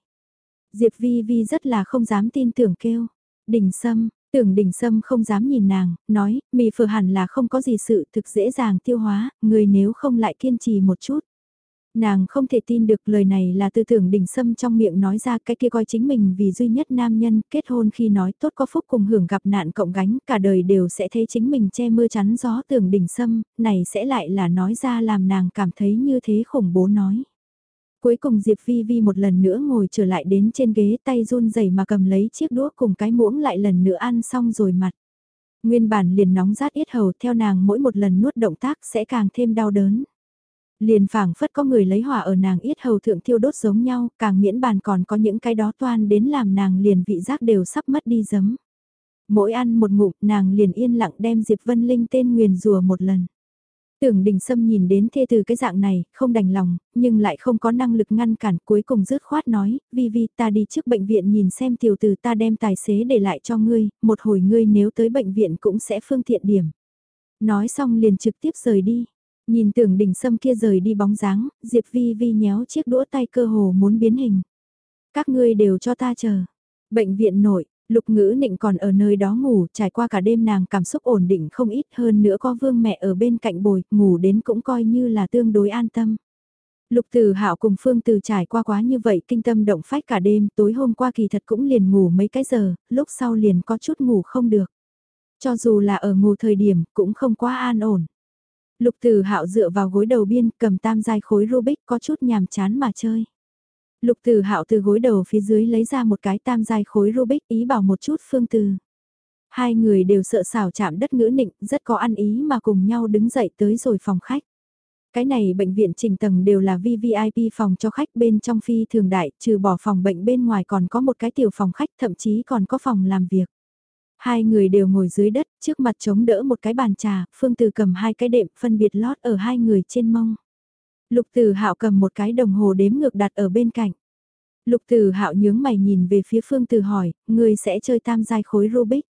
Diệp Vi Vi rất là không dám tin tưởng kêu. Đình Sâm, tưởng Đình Sâm không dám nhìn nàng, nói, mì phở hẳn là không có gì sự thực dễ dàng tiêu hóa, người nếu không lại kiên trì một chút. Nàng không thể tin được lời này là tư tưởng Đình Sâm trong miệng nói ra cái kia coi chính mình vì duy nhất nam nhân kết hôn khi nói tốt có phúc cùng hưởng gặp nạn cộng gánh cả đời đều sẽ thấy chính mình che mưa chắn gió tưởng Đình Sâm, này sẽ lại là nói ra làm nàng cảm thấy như thế khủng bố nói. Cuối cùng Diệp Vi Vi một lần nữa ngồi trở lại đến trên ghế tay run rẩy mà cầm lấy chiếc đũa cùng cái muỗng lại lần nữa ăn xong rồi mặt. Nguyên bản liền nóng rát yết hầu theo nàng mỗi một lần nuốt động tác sẽ càng thêm đau đớn. Liền phảng phất có người lấy hỏa ở nàng yết hầu thượng thiêu đốt giống nhau, càng miễn bàn còn có những cái đó toan đến làm nàng liền vị giác đều sắp mất đi giấm. Mỗi ăn một ngụm nàng liền yên lặng đem Diệp Vân Linh tên nguyền rùa một lần. Tưởng đình sâm nhìn đến thê từ cái dạng này, không đành lòng, nhưng lại không có năng lực ngăn cản cuối cùng rứt khoát nói, vi vi ta đi trước bệnh viện nhìn xem tiểu từ ta đem tài xế để lại cho ngươi, một hồi ngươi nếu tới bệnh viện cũng sẽ phương tiện điểm. Nói xong liền trực tiếp rời đi. Nhìn tưởng đình sâm kia rời đi bóng dáng, Diệp vi vi nhéo chiếc đũa tay cơ hồ muốn biến hình. Các ngươi đều cho ta chờ. Bệnh viện nội, Lục ngữ nịnh còn ở nơi đó ngủ, trải qua cả đêm nàng cảm xúc ổn định không ít hơn nữa có vương mẹ ở bên cạnh bồi, ngủ đến cũng coi như là tương đối an tâm. Lục Từ Hạo cùng Phương Từ trải qua quá như vậy kinh tâm động phách cả đêm, tối hôm qua kỳ thật cũng liền ngủ mấy cái giờ, lúc sau liền có chút ngủ không được. Cho dù là ở ngủ thời điểm, cũng không quá an ổn. Lục Từ Hạo dựa vào gối đầu biên, cầm tam giai khối Rubik có chút nhàm chán mà chơi. Lục Từ Hạo từ gối đầu phía dưới lấy ra một cái tam giai khối Rubik ý bảo một chút Phương Từ. Hai người đều sợ xảo chạm đất ngữ nịnh, rất có ăn ý mà cùng nhau đứng dậy tới rồi phòng khách. Cái này bệnh viện trình tầng đều là VVIP phòng cho khách bên trong phi thường đại, trừ bỏ phòng bệnh bên ngoài còn có một cái tiểu phòng khách thậm chí còn có phòng làm việc. Hai người đều ngồi dưới đất, trước mặt chống đỡ một cái bàn trà, Phương Từ cầm hai cái đệm phân biệt lót ở hai người trên mông. Lục Tử Hạo cầm một cái đồng hồ đếm ngược đặt ở bên cạnh. Lục Tử Hạo nhướng mày nhìn về phía Phương Tử hỏi, ngươi sẽ chơi tam giai khối Rubik?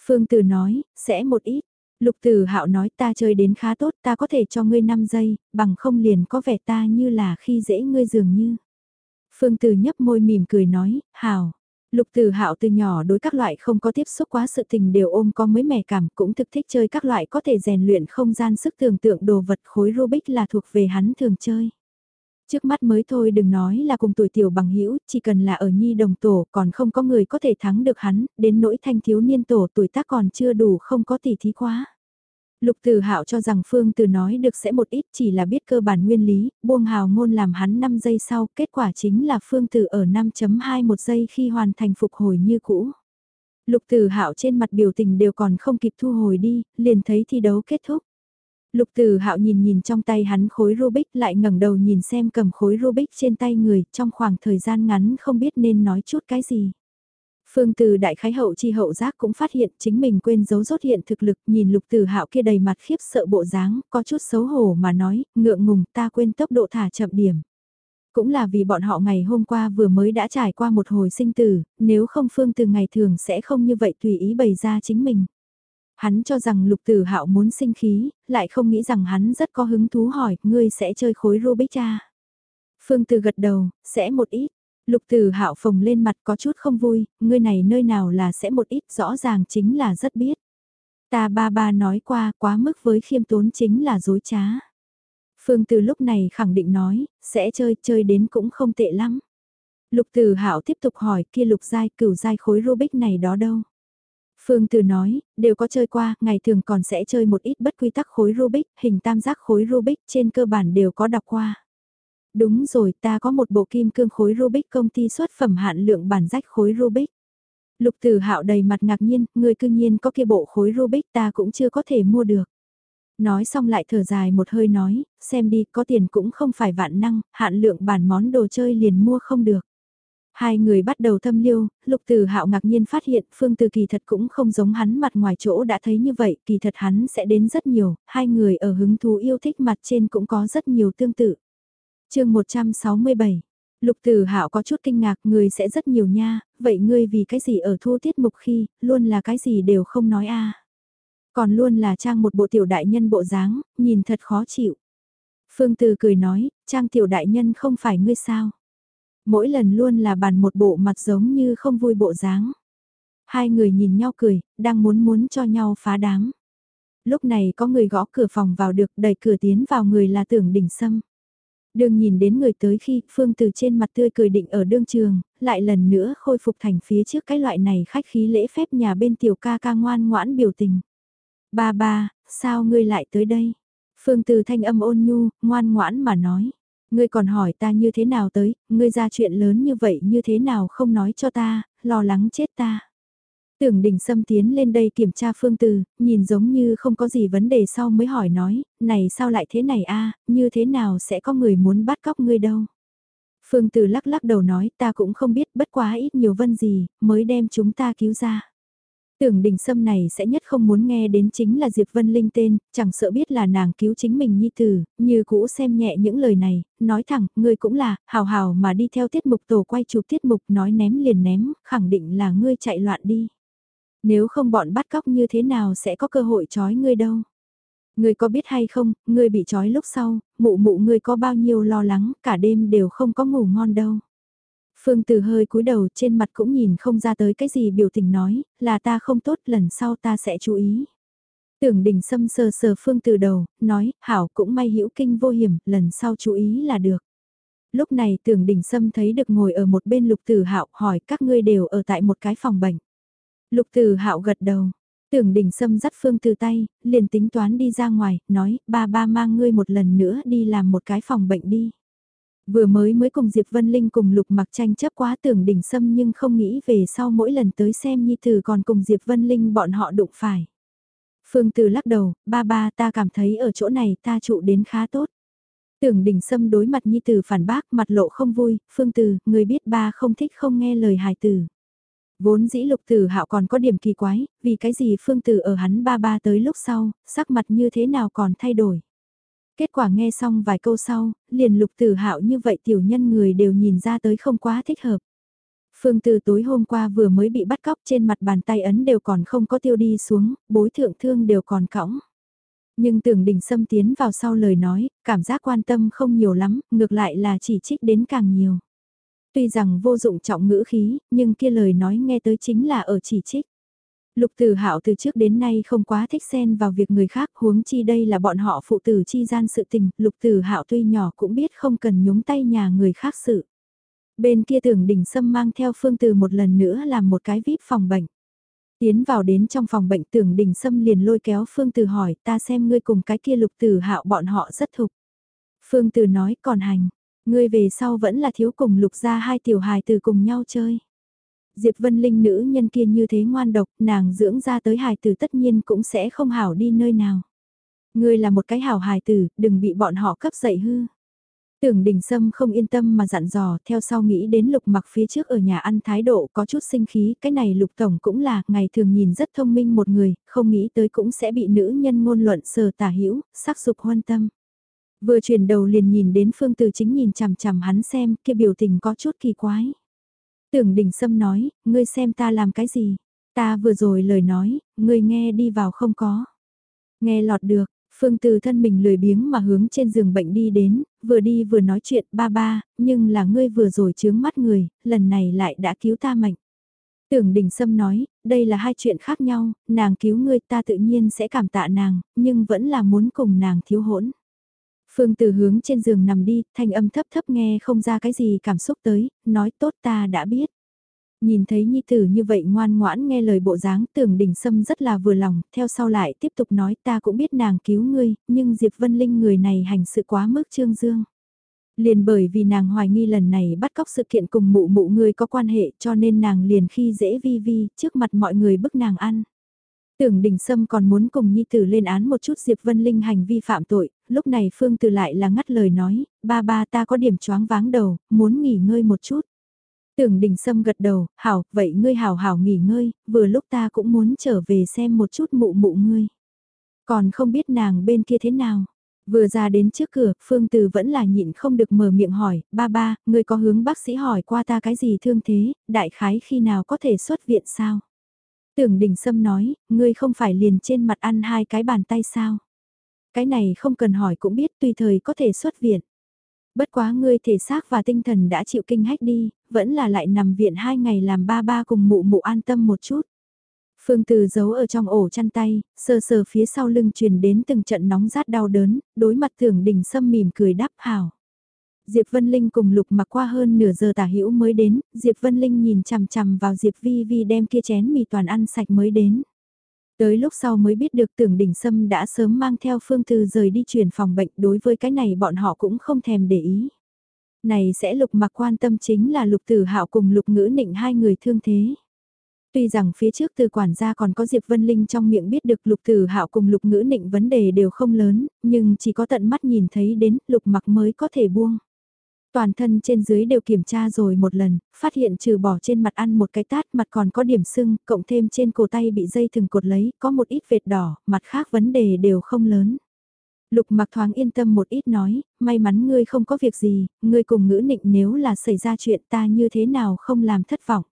Phương Tử nói, sẽ một ít. Lục Tử Hạo nói ta chơi đến khá tốt, ta có thể cho ngươi 5 giây, bằng không liền có vẻ ta như là khi dễ ngươi dường như. Phương Tử nhấp môi mỉm cười nói, hảo. Lục Từ Hạo từ nhỏ đối các loại không có tiếp xúc quá sự tình đều ôm có mới mẻ cảm, cũng thực thích chơi các loại có thể rèn luyện không gian sức tưởng tượng đồ vật khối Rubik là thuộc về hắn thường chơi. Trước mắt mới thôi đừng nói là cùng tuổi tiểu bằng hữu chỉ cần là ở nhi đồng tổ còn không có người có thể thắng được hắn, đến nỗi thanh thiếu niên tổ tuổi tác còn chưa đủ không có tỷ thí quá. Lục Tử Hạo cho rằng Phương Từ nói được sẽ một ít chỉ là biết cơ bản nguyên lý, buông hào ngôn làm hắn 5 giây sau, kết quả chính là Phương Từ ở 5.2 một giây khi hoàn thành phục hồi như cũ. Lục Tử Hạo trên mặt biểu tình đều còn không kịp thu hồi đi, liền thấy thi đấu kết thúc. Lục Tử Hạo nhìn nhìn trong tay hắn khối Rubik lại ngẩng đầu nhìn xem cầm khối Rubik trên tay người, trong khoảng thời gian ngắn không biết nên nói chút cái gì. Phương Từ đại khái hậu chi hậu giác cũng phát hiện chính mình quên giấu rốt hiện thực lực, nhìn Lục Tử Hạo kia đầy mặt khiếp sợ bộ dáng, có chút xấu hổ mà nói, ngượng ngùng, ta quên tốc độ thả chậm điểm. Cũng là vì bọn họ ngày hôm qua vừa mới đã trải qua một hồi sinh tử, nếu không Phương Từ ngày thường sẽ không như vậy tùy ý bày ra chính mình. Hắn cho rằng Lục Tử Hạo muốn sinh khí, lại không nghĩ rằng hắn rất có hứng thú hỏi, ngươi sẽ chơi khối Rubik cha. Phương Từ gật đầu, sẽ một ít. Lục Tử Hạo phồng lên mặt có chút không vui, ngươi này nơi nào là sẽ một ít rõ ràng chính là rất biết. Ta ba ba nói qua quá mức với khiêm tốn chính là dối trá. Phương Từ lúc này khẳng định nói, sẽ chơi, chơi đến cũng không tệ lắm. Lục Tử Hạo tiếp tục hỏi kia lục giai cửu giai khối Rubik này đó đâu. Phương Từ nói, đều có chơi qua, ngày thường còn sẽ chơi một ít bất quy tắc khối Rubik, hình tam giác khối Rubik trên cơ bản đều có đọc qua. Đúng rồi, ta có một bộ kim cương khối Rubik công ty xuất phẩm hạn lượng bản rách khối Rubik. Lục Tử Hạo đầy mặt ngạc nhiên, người cư nhiên có kia bộ khối Rubik ta cũng chưa có thể mua được. Nói xong lại thở dài một hơi nói, xem đi, có tiền cũng không phải vạn năng, hạn lượng bản món đồ chơi liền mua không được. Hai người bắt đầu thâm liêu, lục từ hạo ngạc nhiên phát hiện phương từ kỳ thật cũng không giống hắn mặt ngoài chỗ đã thấy như vậy, kỳ thật hắn sẽ đến rất nhiều, hai người ở hứng thú yêu thích mặt trên cũng có rất nhiều tương tự chương 167 Lục Tử Hạo có chút kinh ngạc, người sẽ rất nhiều nha, vậy ngươi vì cái gì ở thu tiết mục khi, luôn là cái gì đều không nói a. Còn luôn là trang một bộ tiểu đại nhân bộ dáng, nhìn thật khó chịu. Phương Từ cười nói, trang tiểu đại nhân không phải ngươi sao? Mỗi lần luôn là bàn một bộ mặt giống như không vui bộ dáng. Hai người nhìn nhau cười, đang muốn muốn cho nhau phá đám. Lúc này có người gõ cửa phòng vào được đẩy cửa tiến vào người là tưởng đỉnh sâm. Đường nhìn đến người tới khi Phương từ trên mặt tươi cười định ở đương trường, lại lần nữa khôi phục thành phía trước cái loại này khách khí lễ phép nhà bên tiểu ca ca ngoan ngoãn biểu tình. Ba ba, sao ngươi lại tới đây? Phương từ thanh âm ôn nhu, ngoan ngoãn mà nói. Ngươi còn hỏi ta như thế nào tới, ngươi ra chuyện lớn như vậy như thế nào không nói cho ta, lo lắng chết ta. Tưởng đình xâm tiến lên đây kiểm tra phương từ, nhìn giống như không có gì vấn đề sau mới hỏi nói, này sao lại thế này a như thế nào sẽ có người muốn bắt cóc ngươi đâu. Phương từ lắc lắc đầu nói ta cũng không biết bất quá ít nhiều vân gì, mới đem chúng ta cứu ra. Tưởng đình sâm này sẽ nhất không muốn nghe đến chính là Diệp Vân Linh tên, chẳng sợ biết là nàng cứu chính mình nhi tử, như cũ xem nhẹ những lời này, nói thẳng, ngươi cũng là, hào hào mà đi theo tiết mục tổ quay chụp tiết mục nói ném liền ném, khẳng định là ngươi chạy loạn đi. Nếu không bọn bắt cóc như thế nào sẽ có cơ hội trói ngươi đâu. Ngươi có biết hay không, ngươi bị trói lúc sau, mụ mụ ngươi có bao nhiêu lo lắng, cả đêm đều không có ngủ ngon đâu. Phương Từ hơi cúi đầu trên mặt cũng nhìn không ra tới cái gì biểu tình nói, là ta không tốt lần sau ta sẽ chú ý. Tưởng đình sâm sờ sờ Phương Từ đầu, nói, hảo cũng may hữu kinh vô hiểm, lần sau chú ý là được. Lúc này tưởng đình sâm thấy được ngồi ở một bên lục tử hạo hỏi các ngươi đều ở tại một cái phòng bệnh. Lục tử hạo gật đầu, tưởng đình sâm dắt Phương Từ tay, liền tính toán đi ra ngoài, nói, ba ba mang ngươi một lần nữa đi làm một cái phòng bệnh đi. Vừa mới mới cùng Diệp Vân Linh cùng Lục Mặc tranh chấp quá tưởng đỉnh sâm nhưng không nghĩ về sau mỗi lần tới xem Nhi Tử còn cùng Diệp Vân Linh bọn họ đụng phải. Phương Từ lắc đầu, ba ba ta cảm thấy ở chỗ này ta trụ đến khá tốt. Tưởng đỉnh sâm đối mặt Nhi Tử phản bác mặt lộ không vui, Phương Từ, người biết ba không thích không nghe lời hài tử. Vốn dĩ lục tử hạo còn có điểm kỳ quái, vì cái gì Phương tử ở hắn ba ba tới lúc sau, sắc mặt như thế nào còn thay đổi. Kết quả nghe xong vài câu sau, liền lục tử hạo như vậy tiểu nhân người đều nhìn ra tới không quá thích hợp. Phương từ tối hôm qua vừa mới bị bắt cóc trên mặt bàn tay ấn đều còn không có tiêu đi xuống, bối thượng thương đều còn cõng. Nhưng tưởng đỉnh xâm tiến vào sau lời nói, cảm giác quan tâm không nhiều lắm, ngược lại là chỉ trích đến càng nhiều. Tuy rằng vô dụng trọng ngữ khí, nhưng kia lời nói nghe tới chính là ở chỉ trích. Lục Tử Hạo từ trước đến nay không quá thích xen vào việc người khác, huống chi đây là bọn họ phụ tử chi gian sự tình, Lục Tử Hạo tuy nhỏ cũng biết không cần nhúng tay nhà người khác sự. Bên kia tưởng đỉnh sâm mang theo phương từ một lần nữa làm một cái vip phòng bệnh. Tiến vào đến trong phòng bệnh tưởng đỉnh sâm liền lôi kéo phương từ hỏi ta xem ngươi cùng cái kia lục tử hạo bọn họ rất thục. Phương từ nói còn hành, ngươi về sau vẫn là thiếu cùng lục ra hai tiểu hài từ cùng nhau chơi. Diệp Vân Linh nữ nhân kia như thế ngoan độc, nàng dưỡng ra tới hài tử tất nhiên cũng sẽ không hảo đi nơi nào. Ngươi là một cái hảo hài tử, đừng bị bọn họ cấp dậy hư. Tưởng đình sâm không yên tâm mà dặn dò, theo sau nghĩ đến lục mặc phía trước ở nhà ăn thái độ có chút sinh khí, cái này lục tổng cũng là, ngày thường nhìn rất thông minh một người, không nghĩ tới cũng sẽ bị nữ nhân ngôn luận sờ tả hữu sắc dục hoan tâm. Vừa chuyển đầu liền nhìn đến phương từ chính nhìn chằm chằm hắn xem, kia biểu tình có chút kỳ quái. Tưởng đình sâm nói, ngươi xem ta làm cái gì? Ta vừa rồi lời nói, ngươi nghe đi vào không có. Nghe lọt được, Phương Từ thân mình lười biếng mà hướng trên giường bệnh đi đến, vừa đi vừa nói chuyện ba ba, nhưng là ngươi vừa rồi chướng mắt người, lần này lại đã cứu ta mệnh. Tưởng Đình Sâm nói, đây là hai chuyện khác nhau, nàng cứu ngươi ta tự nhiên sẽ cảm tạ nàng, nhưng vẫn là muốn cùng nàng thiếu hỗn. Phương Từ hướng trên giường nằm đi, thanh âm thấp thấp nghe không ra cái gì cảm xúc tới, nói tốt ta đã biết. Nhìn thấy Nhi Tử như vậy ngoan ngoãn nghe lời bộ dáng tưởng đỉnh sâm rất là vừa lòng, theo sau lại tiếp tục nói ta cũng biết nàng cứu ngươi, nhưng Diệp Vân Linh người này hành sự quá mức trương dương. Liền bởi vì nàng hoài nghi lần này bắt cóc sự kiện cùng mụ mụ người có quan hệ cho nên nàng liền khi dễ vi vi trước mặt mọi người bức nàng ăn. Tưởng Đình Sâm còn muốn cùng Nhi Tử lên án một chút Diệp Vân Linh hành vi phạm tội, lúc này Phương Từ lại là ngắt lời nói, ba ba ta có điểm choáng váng đầu, muốn nghỉ ngơi một chút. Tưởng đình sâm gật đầu, hảo, vậy ngươi hảo hảo nghỉ ngơi, vừa lúc ta cũng muốn trở về xem một chút mụ mụ ngươi. Còn không biết nàng bên kia thế nào. Vừa ra đến trước cửa, Phương Từ vẫn là nhịn không được mở miệng hỏi, ba ba, ngươi có hướng bác sĩ hỏi qua ta cái gì thương thế, đại khái khi nào có thể xuất viện sao? Tưởng đình sâm nói, ngươi không phải liền trên mặt ăn hai cái bàn tay sao? Cái này không cần hỏi cũng biết tùy thời có thể xuất viện. Bất quá ngươi thể xác và tinh thần đã chịu kinh hách đi, vẫn là lại nằm viện hai ngày làm ba ba cùng mụ mụ an tâm một chút. Phương Từ giấu ở trong ổ chăn tay, sờ sờ phía sau lưng truyền đến từng trận nóng rát đau đớn, đối mặt tưởng đình sâm mỉm cười đáp hào. Diệp Vân Linh cùng Lục mặc qua hơn nửa giờ tả hữu mới đến, Diệp Vân Linh nhìn chằm chằm vào Diệp Vi Vi đem kia chén mì toàn ăn sạch mới đến. Tới lúc sau mới biết được tưởng đỉnh sâm đã sớm mang theo phương từ rời đi chuyển phòng bệnh đối với cái này bọn họ cũng không thèm để ý. Này sẽ lục mặc quan tâm chính là lục tử hạo cùng lục ngữ nịnh hai người thương thế. Tuy rằng phía trước từ quản gia còn có Diệp Vân Linh trong miệng biết được lục tử hạo cùng lục ngữ nịnh vấn đề đều không lớn, nhưng chỉ có tận mắt nhìn thấy đến lục mặc mới có thể buông. Toàn thân trên dưới đều kiểm tra rồi một lần, phát hiện trừ bỏ trên mặt ăn một cái tát mặt còn có điểm sưng, cộng thêm trên cổ tay bị dây thừng cột lấy, có một ít vệt đỏ, mặt khác vấn đề đều không lớn. Lục mặc thoáng yên tâm một ít nói, may mắn ngươi không có việc gì, ngươi cùng ngữ nịnh nếu là xảy ra chuyện ta như thế nào không làm thất vọng.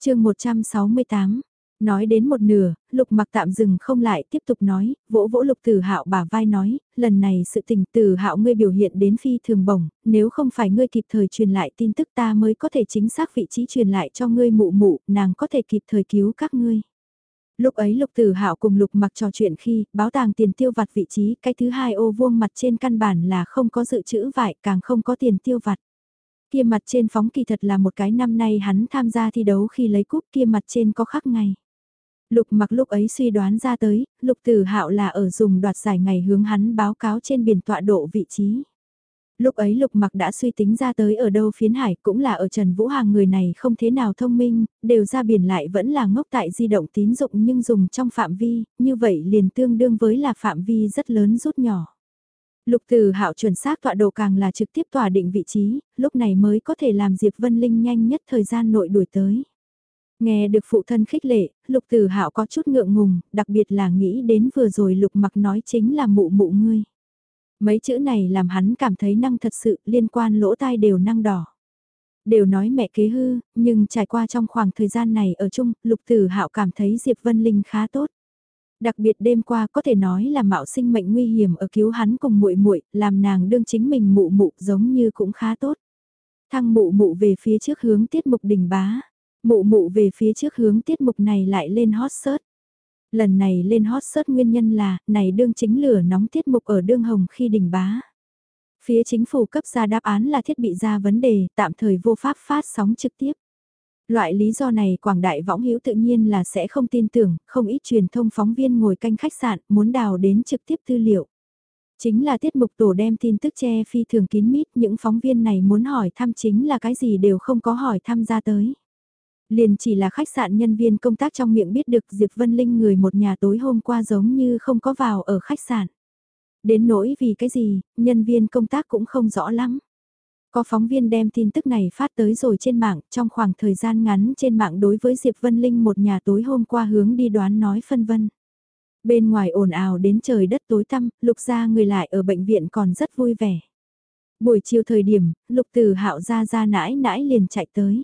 chương 168, Nói đến một nửa, lục mặc tạm dừng không lại tiếp tục nói, vỗ vỗ lục tử hạo bả vai nói, lần này sự tình tử hạo ngươi biểu hiện đến phi thường bổng, nếu không phải ngươi kịp thời truyền lại tin tức ta mới có thể chính xác vị trí truyền lại cho ngươi mụ mụ, nàng có thể kịp thời cứu các ngươi. Lúc ấy lục tử hạo cùng lục mặc trò chuyện khi, báo tàng tiền tiêu vặt vị trí, cái thứ hai ô vuông mặt trên căn bản là không có dự trữ vải, càng không có tiền tiêu vặt. Kia mặt trên phóng kỳ thật là một cái năm nay hắn tham gia thi đấu khi lấy cúp kia mặt trên có khắc ngày. Lục mặc lúc ấy suy đoán ra tới, lục tử hạo là ở dùng đoạt giải ngày hướng hắn báo cáo trên biển tọa độ vị trí. Lúc ấy lục mặc đã suy tính ra tới ở đâu phiến hải cũng là ở Trần Vũ Hàng người này không thế nào thông minh, đều ra biển lại vẫn là ngốc tại di động tín dụng nhưng dùng trong phạm vi, như vậy liền tương đương với là phạm vi rất lớn rút nhỏ. Lục Tử Hạo chuẩn xác tọa độ càng là trực tiếp tỏa định vị trí, lúc này mới có thể làm Diệp Vân Linh nhanh nhất thời gian nội đuổi tới. Nghe được phụ thân khích lệ, lục tử hạo có chút ngượng ngùng, đặc biệt là nghĩ đến vừa rồi lục mặc nói chính là mụ mụ ngươi. Mấy chữ này làm hắn cảm thấy năng thật sự liên quan lỗ tai đều năng đỏ. Đều nói mẹ kế hư, nhưng trải qua trong khoảng thời gian này ở chung, lục tử hạo cảm thấy Diệp Vân Linh khá tốt. Đặc biệt đêm qua có thể nói là mạo sinh mệnh nguy hiểm ở cứu hắn cùng muội muội, làm nàng đương chính mình mụ mụ giống như cũng khá tốt. Thăng mụ mụ về phía trước hướng tiết mục đình bá Mụ mụ về phía trước hướng tiết mục này lại lên hot search. Lần này lên hot search nguyên nhân là, này đương chính lửa nóng tiết mục ở đương hồng khi đỉnh bá. Phía chính phủ cấp ra đáp án là thiết bị ra vấn đề, tạm thời vô pháp phát sóng trực tiếp. Loại lý do này Quảng Đại Võng Hữu tự nhiên là sẽ không tin tưởng, không ít truyền thông phóng viên ngồi canh khách sạn muốn đào đến trực tiếp tư liệu. Chính là tiết mục tổ đem tin tức che phi thường kín mít, những phóng viên này muốn hỏi thăm chính là cái gì đều không có hỏi thăm ra tới. Liền chỉ là khách sạn nhân viên công tác trong miệng biết được Diệp Vân Linh người một nhà tối hôm qua giống như không có vào ở khách sạn. Đến nỗi vì cái gì, nhân viên công tác cũng không rõ lắm. Có phóng viên đem tin tức này phát tới rồi trên mạng, trong khoảng thời gian ngắn trên mạng đối với Diệp Vân Linh một nhà tối hôm qua hướng đi đoán nói phân vân. Bên ngoài ồn ào đến trời đất tối tăm, lục gia người lại ở bệnh viện còn rất vui vẻ. Buổi chiều thời điểm, lục từ hạo ra ra nãi nãi liền chạy tới.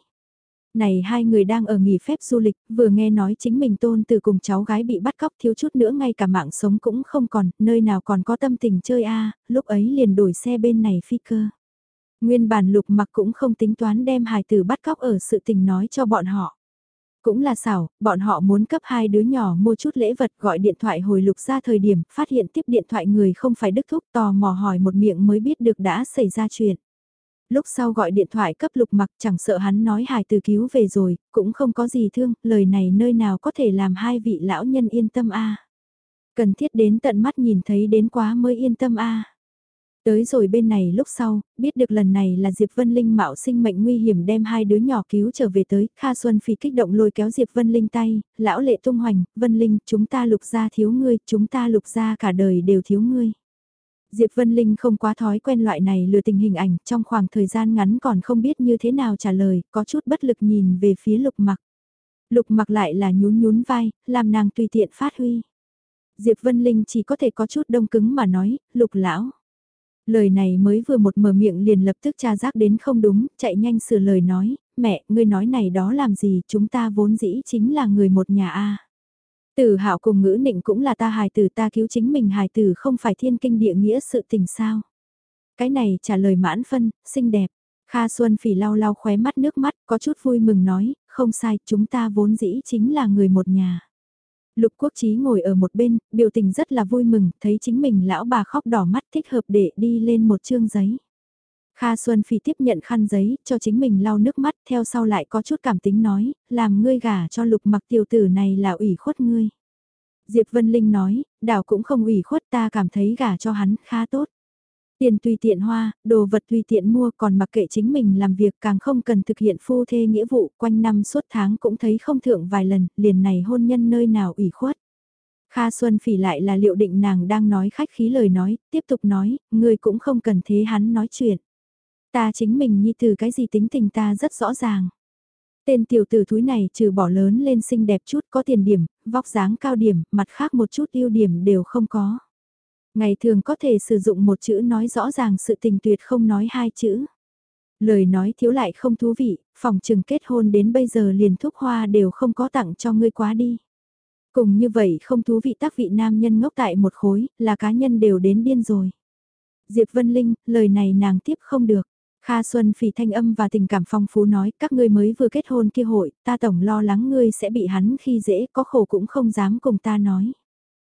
Này hai người đang ở nghỉ phép du lịch, vừa nghe nói chính mình tôn từ cùng cháu gái bị bắt cóc thiếu chút nữa ngay cả mạng sống cũng không còn, nơi nào còn có tâm tình chơi a lúc ấy liền đổi xe bên này phi cơ. Nguyên bản lục mặc cũng không tính toán đem hài tử bắt cóc ở sự tình nói cho bọn họ. Cũng là xảo, bọn họ muốn cấp hai đứa nhỏ mua chút lễ vật gọi điện thoại hồi lục ra thời điểm phát hiện tiếp điện thoại người không phải đức thúc tò mò hỏi một miệng mới biết được đã xảy ra chuyện. Lúc sau gọi điện thoại cấp lục mặc chẳng sợ hắn nói hài từ cứu về rồi, cũng không có gì thương, lời này nơi nào có thể làm hai vị lão nhân yên tâm a Cần thiết đến tận mắt nhìn thấy đến quá mới yên tâm a Tới rồi bên này lúc sau, biết được lần này là Diệp Vân Linh mạo sinh mệnh nguy hiểm đem hai đứa nhỏ cứu trở về tới, Kha Xuân Phi kích động lôi kéo Diệp Vân Linh tay, lão lệ tung hoành, Vân Linh, chúng ta lục ra thiếu ngươi, chúng ta lục ra cả đời đều thiếu ngươi. Diệp Vân Linh không quá thói quen loại này lừa tình hình ảnh, trong khoảng thời gian ngắn còn không biết như thế nào trả lời, có chút bất lực nhìn về phía lục mặc. Lục mặc lại là nhún nhún vai, làm nàng tùy tiện phát huy. Diệp Vân Linh chỉ có thể có chút đông cứng mà nói, lục lão. Lời này mới vừa một mở miệng liền lập tức tra giác đến không đúng, chạy nhanh sửa lời nói, mẹ, ngươi nói này đó làm gì, chúng ta vốn dĩ chính là người một nhà a. Tử hạo cùng ngữ nịnh cũng là ta hài tử ta cứu chính mình hài tử không phải thiên kinh địa nghĩa sự tình sao. Cái này trả lời mãn phân, xinh đẹp. Kha Xuân Phỉ lau lau khóe mắt nước mắt, có chút vui mừng nói, không sai, chúng ta vốn dĩ chính là người một nhà. Lục Quốc trí ngồi ở một bên, biểu tình rất là vui mừng, thấy chính mình lão bà khóc đỏ mắt thích hợp để đi lên một chương giấy. Kha Xuân Phi tiếp nhận khăn giấy, cho chính mình lau nước mắt, theo sau lại có chút cảm tính nói, làm ngươi gả cho lục mặc tiểu tử này là ủy khuất ngươi. Diệp Vân Linh nói, đảo cũng không ủy khuất ta cảm thấy gả cho hắn khá tốt. Tiền tùy tiện hoa, đồ vật tùy tiện mua còn mặc kệ chính mình làm việc càng không cần thực hiện phu thê nghĩa vụ quanh năm suốt tháng cũng thấy không thượng vài lần, liền này hôn nhân nơi nào ủy khuất. Kha Xuân Phỉ lại là liệu định nàng đang nói khách khí lời nói, tiếp tục nói, người cũng không cần thế hắn nói chuyện. Ta chính mình như từ cái gì tính tình ta rất rõ ràng. Tên tiểu tử thúi này trừ bỏ lớn lên xinh đẹp chút có tiền điểm, vóc dáng cao điểm, mặt khác một chút ưu điểm đều không có. Ngày thường có thể sử dụng một chữ nói rõ ràng sự tình tuyệt không nói hai chữ. Lời nói thiếu lại không thú vị, phòng trừng kết hôn đến bây giờ liền thuốc hoa đều không có tặng cho ngươi quá đi. Cùng như vậy không thú vị tác vị nam nhân ngốc tại một khối, là cá nhân đều đến điên rồi. Diệp Vân Linh, lời này nàng tiếp không được. Kha Xuân phỉ thanh âm và tình cảm phong phú nói, các ngươi mới vừa kết hôn kia hội, ta tổng lo lắng ngươi sẽ bị hắn khi dễ, có khổ cũng không dám cùng ta nói.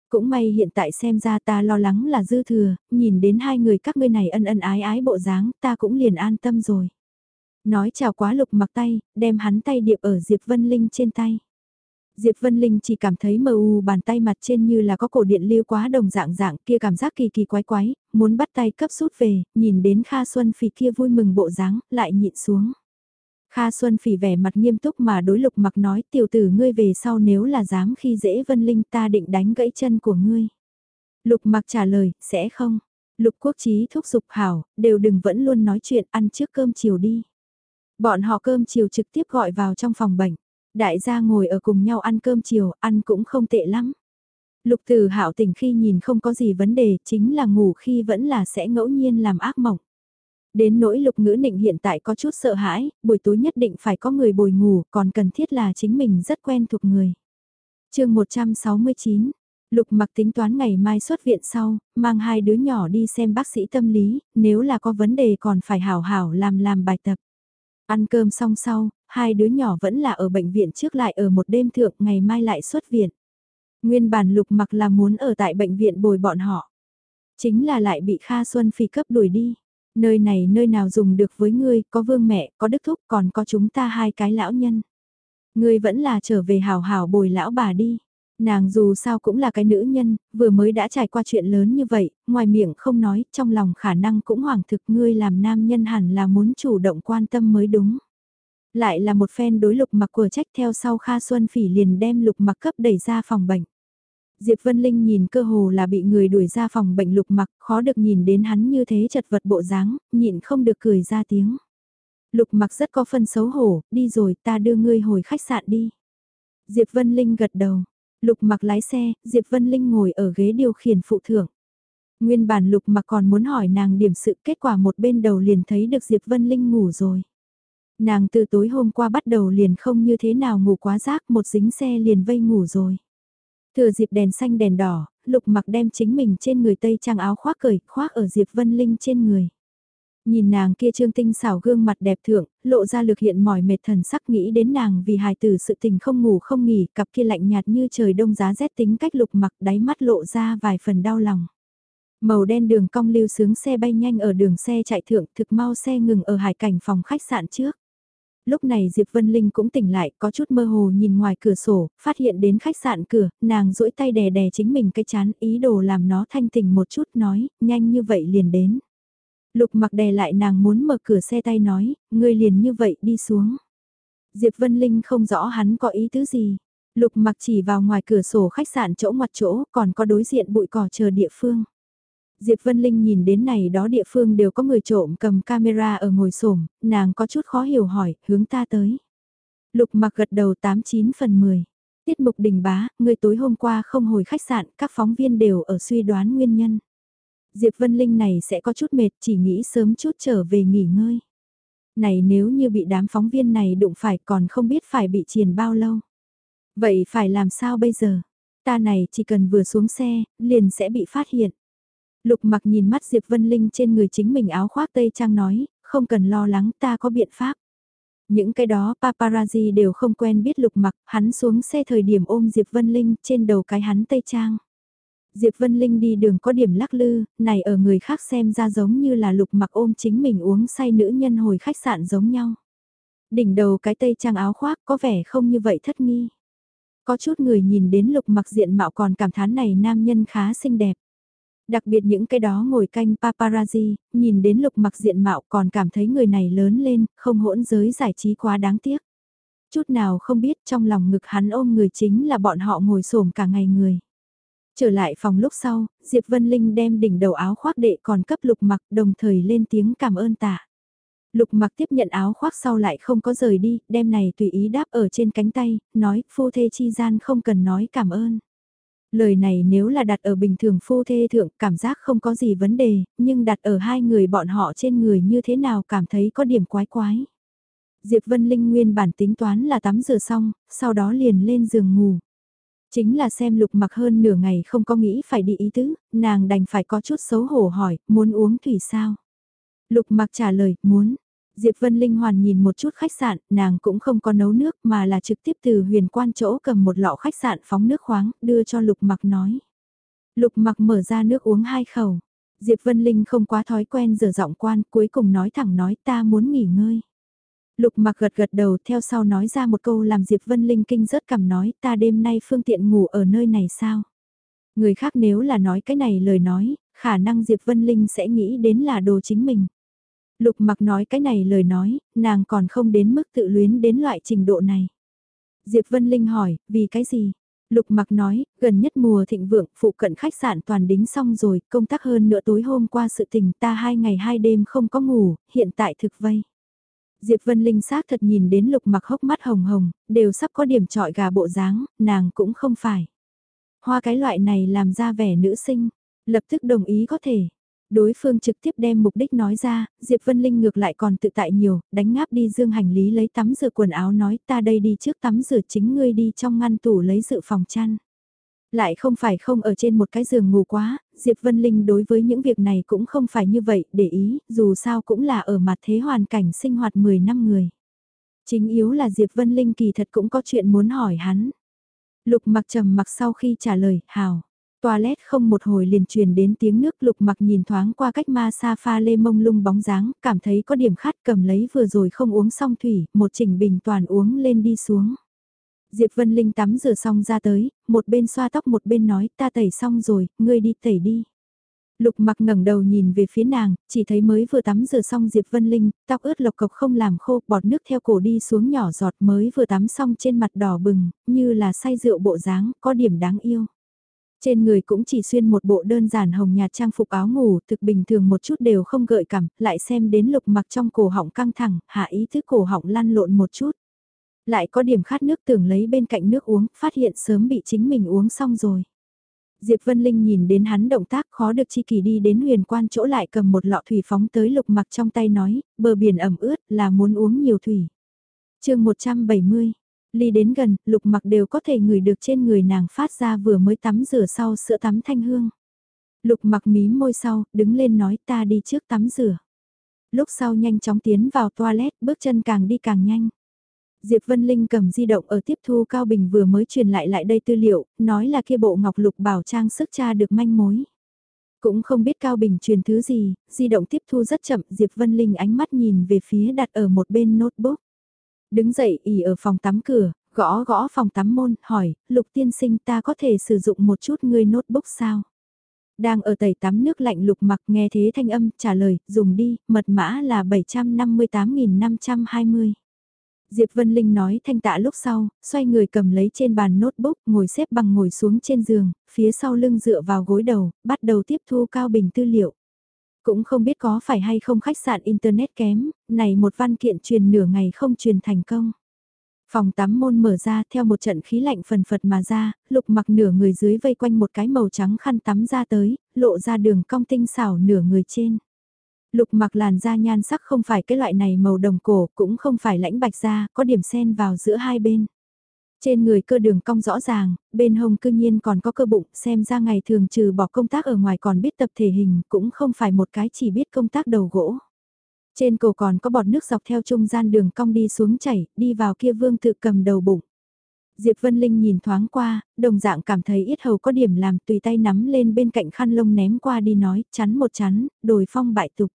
Cũng may hiện tại xem ra ta lo lắng là dư thừa, nhìn đến hai người các ngươi này ân ân ái ái bộ dáng, ta cũng liền an tâm rồi. Nói chào quá lục mặc tay, đem hắn tay điệp ở Diệp Vân Linh trên tay. Diệp Vân Linh chỉ cảm thấy mờ u bàn tay mặt trên như là có cổ điện lưu quá đồng dạng dạng kia cảm giác kỳ kỳ quái quái, muốn bắt tay cấp rút về, nhìn đến Kha Xuân Phỉ kia vui mừng bộ dáng, lại nhịn xuống. Kha Xuân Phỉ vẻ mặt nghiêm túc mà đối lục mặc nói tiểu tử ngươi về sau nếu là dám khi dễ Vân Linh ta định đánh gãy chân của ngươi. Lục mặc trả lời, sẽ không. Lục quốc trí thúc giục hảo, đều đừng vẫn luôn nói chuyện ăn trước cơm chiều đi. Bọn họ cơm chiều trực tiếp gọi vào trong phòng bệnh. Đại gia ngồi ở cùng nhau ăn cơm chiều, ăn cũng không tệ lắm. Lục từ Hạo tỉnh khi nhìn không có gì vấn đề, chính là ngủ khi vẫn là sẽ ngẫu nhiên làm ác mộng. Đến nỗi lục ngữ nịnh hiện tại có chút sợ hãi, buổi tối nhất định phải có người bồi ngủ, còn cần thiết là chính mình rất quen thuộc người. chương 169, lục mặc tính toán ngày mai xuất viện sau, mang hai đứa nhỏ đi xem bác sĩ tâm lý, nếu là có vấn đề còn phải hảo hảo làm làm bài tập. Ăn cơm xong sau, hai đứa nhỏ vẫn là ở bệnh viện trước lại ở một đêm thượng ngày mai lại xuất viện. Nguyên bản lục mặc là muốn ở tại bệnh viện bồi bọn họ. Chính là lại bị Kha Xuân Phi cấp đuổi đi. Nơi này nơi nào dùng được với ngươi, có vương mẹ, có đức thúc, còn có chúng ta hai cái lão nhân. Ngươi vẫn là trở về hào hào bồi lão bà đi. Nàng dù sao cũng là cái nữ nhân, vừa mới đã trải qua chuyện lớn như vậy, ngoài miệng không nói, trong lòng khả năng cũng hoàng thực ngươi làm nam nhân hẳn là muốn chủ động quan tâm mới đúng. Lại là một phen đối lục mặc của trách theo sau Kha Xuân Phỉ liền đem lục mặc cấp đẩy ra phòng bệnh. Diệp Vân Linh nhìn cơ hồ là bị người đuổi ra phòng bệnh lục mặc, khó được nhìn đến hắn như thế chật vật bộ dáng, nhịn không được cười ra tiếng. Lục mặc rất có phân xấu hổ, đi rồi ta đưa ngươi hồi khách sạn đi. Diệp Vân Linh gật đầu, lục mặc lái xe, Diệp Vân Linh ngồi ở ghế điều khiển phụ thưởng. Nguyên bản lục mặc còn muốn hỏi nàng điểm sự kết quả một bên đầu liền thấy được Diệp Vân Linh ngủ rồi. Nàng từ tối hôm qua bắt đầu liền không như thế nào ngủ quá rác một dính xe liền vây ngủ rồi. Thừa dịp đèn xanh đèn đỏ, lục mặc đem chính mình trên người tây trang áo khoác cởi khoác ở Diệp Vân Linh trên người. Nhìn nàng kia trương tinh xảo gương mặt đẹp thượng, lộ ra lực hiện mỏi mệt thần sắc nghĩ đến nàng vì hài tử sự tình không ngủ không nghỉ, cặp kia lạnh nhạt như trời đông giá rét tính cách lục mặc đáy mắt lộ ra vài phần đau lòng. Màu đen đường cong lưu sướng xe bay nhanh ở đường xe chạy thượng thực mau xe ngừng ở hải cảnh phòng khách sạn trước. Lúc này Diệp Vân Linh cũng tỉnh lại, có chút mơ hồ nhìn ngoài cửa sổ, phát hiện đến khách sạn cửa, nàng duỗi tay đè đè chính mình cái chán, ý đồ làm nó thanh tỉnh một chút nói, nhanh như vậy liền đến. Lục mặc đè lại nàng muốn mở cửa xe tay nói, ngươi liền như vậy đi xuống. Diệp Vân Linh không rõ hắn có ý tứ gì. Lục mặc chỉ vào ngoài cửa sổ khách sạn chỗ ngoặt chỗ, còn có đối diện bụi cỏ chờ địa phương. Diệp Vân Linh nhìn đến này đó địa phương đều có người trộm cầm camera ở ngồi sổm, nàng có chút khó hiểu hỏi, hướng ta tới. Lục mặc gật đầu 89 phần 10. Tiết mục đình bá, người tối hôm qua không hồi khách sạn, các phóng viên đều ở suy đoán nguyên nhân. Diệp Vân Linh này sẽ có chút mệt, chỉ nghĩ sớm chút trở về nghỉ ngơi. Này nếu như bị đám phóng viên này đụng phải còn không biết phải bị triền bao lâu. Vậy phải làm sao bây giờ? Ta này chỉ cần vừa xuống xe, liền sẽ bị phát hiện. Lục mặc nhìn mắt Diệp Vân Linh trên người chính mình áo khoác tây trang nói, không cần lo lắng ta có biện pháp. Những cái đó paparazzi đều không quen biết lục mặc, hắn xuống xe thời điểm ôm Diệp Vân Linh trên đầu cái hắn tây trang. Diệp Vân Linh đi đường có điểm lắc lư, này ở người khác xem ra giống như là lục mặc ôm chính mình uống say nữ nhân hồi khách sạn giống nhau. Đỉnh đầu cái tây trang áo khoác có vẻ không như vậy thất nghi. Có chút người nhìn đến lục mặc diện mạo còn cảm thán này nam nhân khá xinh đẹp. Đặc biệt những cái đó ngồi canh paparazzi, nhìn đến lục mặc diện mạo còn cảm thấy người này lớn lên, không hỗn giới giải trí quá đáng tiếc. Chút nào không biết trong lòng ngực hắn ôm người chính là bọn họ ngồi xổm cả ngày người. Trở lại phòng lúc sau, Diệp Vân Linh đem đỉnh đầu áo khoác đệ còn cấp lục mặc đồng thời lên tiếng cảm ơn tạ. Lục mặc tiếp nhận áo khoác sau lại không có rời đi, đem này tùy ý đáp ở trên cánh tay, nói phu thê chi gian không cần nói cảm ơn. Lời này nếu là đặt ở bình thường phu thê thượng cảm giác không có gì vấn đề, nhưng đặt ở hai người bọn họ trên người như thế nào cảm thấy có điểm quái quái. Diệp Vân Linh nguyên bản tính toán là tắm rửa xong, sau đó liền lên giường ngủ. Chính là xem lục mặc hơn nửa ngày không có nghĩ phải đi ý tứ, nàng đành phải có chút xấu hổ hỏi, muốn uống thủy sao? Lục mặc trả lời, muốn. Diệp Vân Linh hoàn nhìn một chút khách sạn, nàng cũng không có nấu nước mà là trực tiếp từ huyền quan chỗ cầm một lọ khách sạn phóng nước khoáng, đưa cho Lục mặc nói. Lục mặc mở ra nước uống hai khẩu. Diệp Vân Linh không quá thói quen giờ giọng quan, cuối cùng nói thẳng nói ta muốn nghỉ ngơi. Lục mặc gật gật đầu theo sau nói ra một câu làm Diệp Vân Linh kinh rớt cầm nói ta đêm nay phương tiện ngủ ở nơi này sao. Người khác nếu là nói cái này lời nói, khả năng Diệp Vân Linh sẽ nghĩ đến là đồ chính mình. Lục mặc nói cái này lời nói, nàng còn không đến mức tự luyến đến loại trình độ này. Diệp Vân Linh hỏi, vì cái gì? Lục mặc nói, gần nhất mùa thịnh vượng, phụ cận khách sạn toàn đính xong rồi, công tác hơn nửa tối hôm qua sự tình ta hai ngày hai đêm không có ngủ, hiện tại thực vây. Diệp Vân Linh xác thật nhìn đến lục mặc hốc mắt hồng hồng, đều sắp có điểm trọi gà bộ dáng, nàng cũng không phải. Hoa cái loại này làm ra vẻ nữ sinh, lập tức đồng ý có thể. Đối phương trực tiếp đem mục đích nói ra, Diệp Vân Linh ngược lại còn tự tại nhiều, đánh ngáp đi dương hành lý lấy tắm rửa quần áo nói ta đây đi trước tắm rửa chính ngươi đi trong ngăn tủ lấy dự phòng chăn. Lại không phải không ở trên một cái giường ngủ quá, Diệp Vân Linh đối với những việc này cũng không phải như vậy, để ý, dù sao cũng là ở mặt thế hoàn cảnh sinh hoạt 10 năm người. Chính yếu là Diệp Vân Linh kỳ thật cũng có chuyện muốn hỏi hắn. Lục mặc trầm mặc sau khi trả lời, hào. Toilet không một hồi liền truyền đến tiếng nước lục mặc nhìn thoáng qua cách ma sa pha lê mông lung bóng dáng, cảm thấy có điểm khát cầm lấy vừa rồi không uống xong thủy, một chỉnh bình toàn uống lên đi xuống. Diệp Vân Linh tắm rửa xong ra tới, một bên xoa tóc một bên nói ta tẩy xong rồi, ngươi đi tẩy đi. Lục mặc ngẩng đầu nhìn về phía nàng, chỉ thấy mới vừa tắm rửa xong Diệp Vân Linh, tóc ướt lộc cộc không làm khô, bọt nước theo cổ đi xuống nhỏ giọt mới vừa tắm xong trên mặt đỏ bừng, như là say rượu bộ dáng, có điểm đáng yêu. Trên người cũng chỉ xuyên một bộ đơn giản hồng nhạt trang phục áo ngủ, thực bình thường một chút đều không gợi cảm, lại xem đến lục mặc trong cổ họng căng thẳng, hạ ý thức cổ họng lăn lộn một chút. Lại có điểm khát nước tưởng lấy bên cạnh nước uống, phát hiện sớm bị chính mình uống xong rồi. Diệp Vân Linh nhìn đến hắn động tác khó được chi kỳ đi đến huyền quan chỗ lại cầm một lọ thủy phóng tới lục mặc trong tay nói, bờ biển ẩm ướt là muốn uống nhiều thủy. chương 170, ly đến gần, lục mặc đều có thể ngửi được trên người nàng phát ra vừa mới tắm rửa sau sữa tắm thanh hương. Lục mặc mí môi sau, đứng lên nói ta đi trước tắm rửa. Lúc sau nhanh chóng tiến vào toilet, bước chân càng đi càng nhanh. Diệp Vân Linh cầm di động ở tiếp thu Cao Bình vừa mới truyền lại lại đây tư liệu, nói là kia bộ ngọc lục bảo trang sức cha được manh mối. Cũng không biết Cao Bình truyền thứ gì, di động tiếp thu rất chậm, Diệp Vân Linh ánh mắt nhìn về phía đặt ở một bên notebook. Đứng dậy ỉ ở phòng tắm cửa, gõ gõ phòng tắm môn, hỏi, lục tiên sinh ta có thể sử dụng một chút ngươi notebook sao? Đang ở tẩy tắm nước lạnh lục mặc nghe thế thanh âm, trả lời, dùng đi, mật mã là 758.520. Diệp Vân Linh nói thanh tạ lúc sau, xoay người cầm lấy trên bàn notebook, ngồi xếp bằng ngồi xuống trên giường, phía sau lưng dựa vào gối đầu, bắt đầu tiếp thu cao bình tư liệu. Cũng không biết có phải hay không khách sạn Internet kém, này một văn kiện truyền nửa ngày không truyền thành công. Phòng tắm môn mở ra theo một trận khí lạnh phần phật mà ra, lục mặc nửa người dưới vây quanh một cái màu trắng khăn tắm ra tới, lộ ra đường cong tinh xảo nửa người trên. Lục mặc làn da nhan sắc không phải cái loại này màu đồng cổ, cũng không phải lãnh bạch da, có điểm sen vào giữa hai bên. Trên người cơ đường cong rõ ràng, bên hông cư nhiên còn có cơ bụng, xem ra ngày thường trừ bỏ công tác ở ngoài còn biết tập thể hình, cũng không phải một cái chỉ biết công tác đầu gỗ. Trên cổ còn có bọt nước dọc theo trung gian đường cong đi xuống chảy, đi vào kia vương tự cầm đầu bụng. Diệp Vân Linh nhìn thoáng qua, đồng dạng cảm thấy ít hầu có điểm làm tùy tay nắm lên bên cạnh khăn lông ném qua đi nói, chắn một chắn, đồi phong bại tục.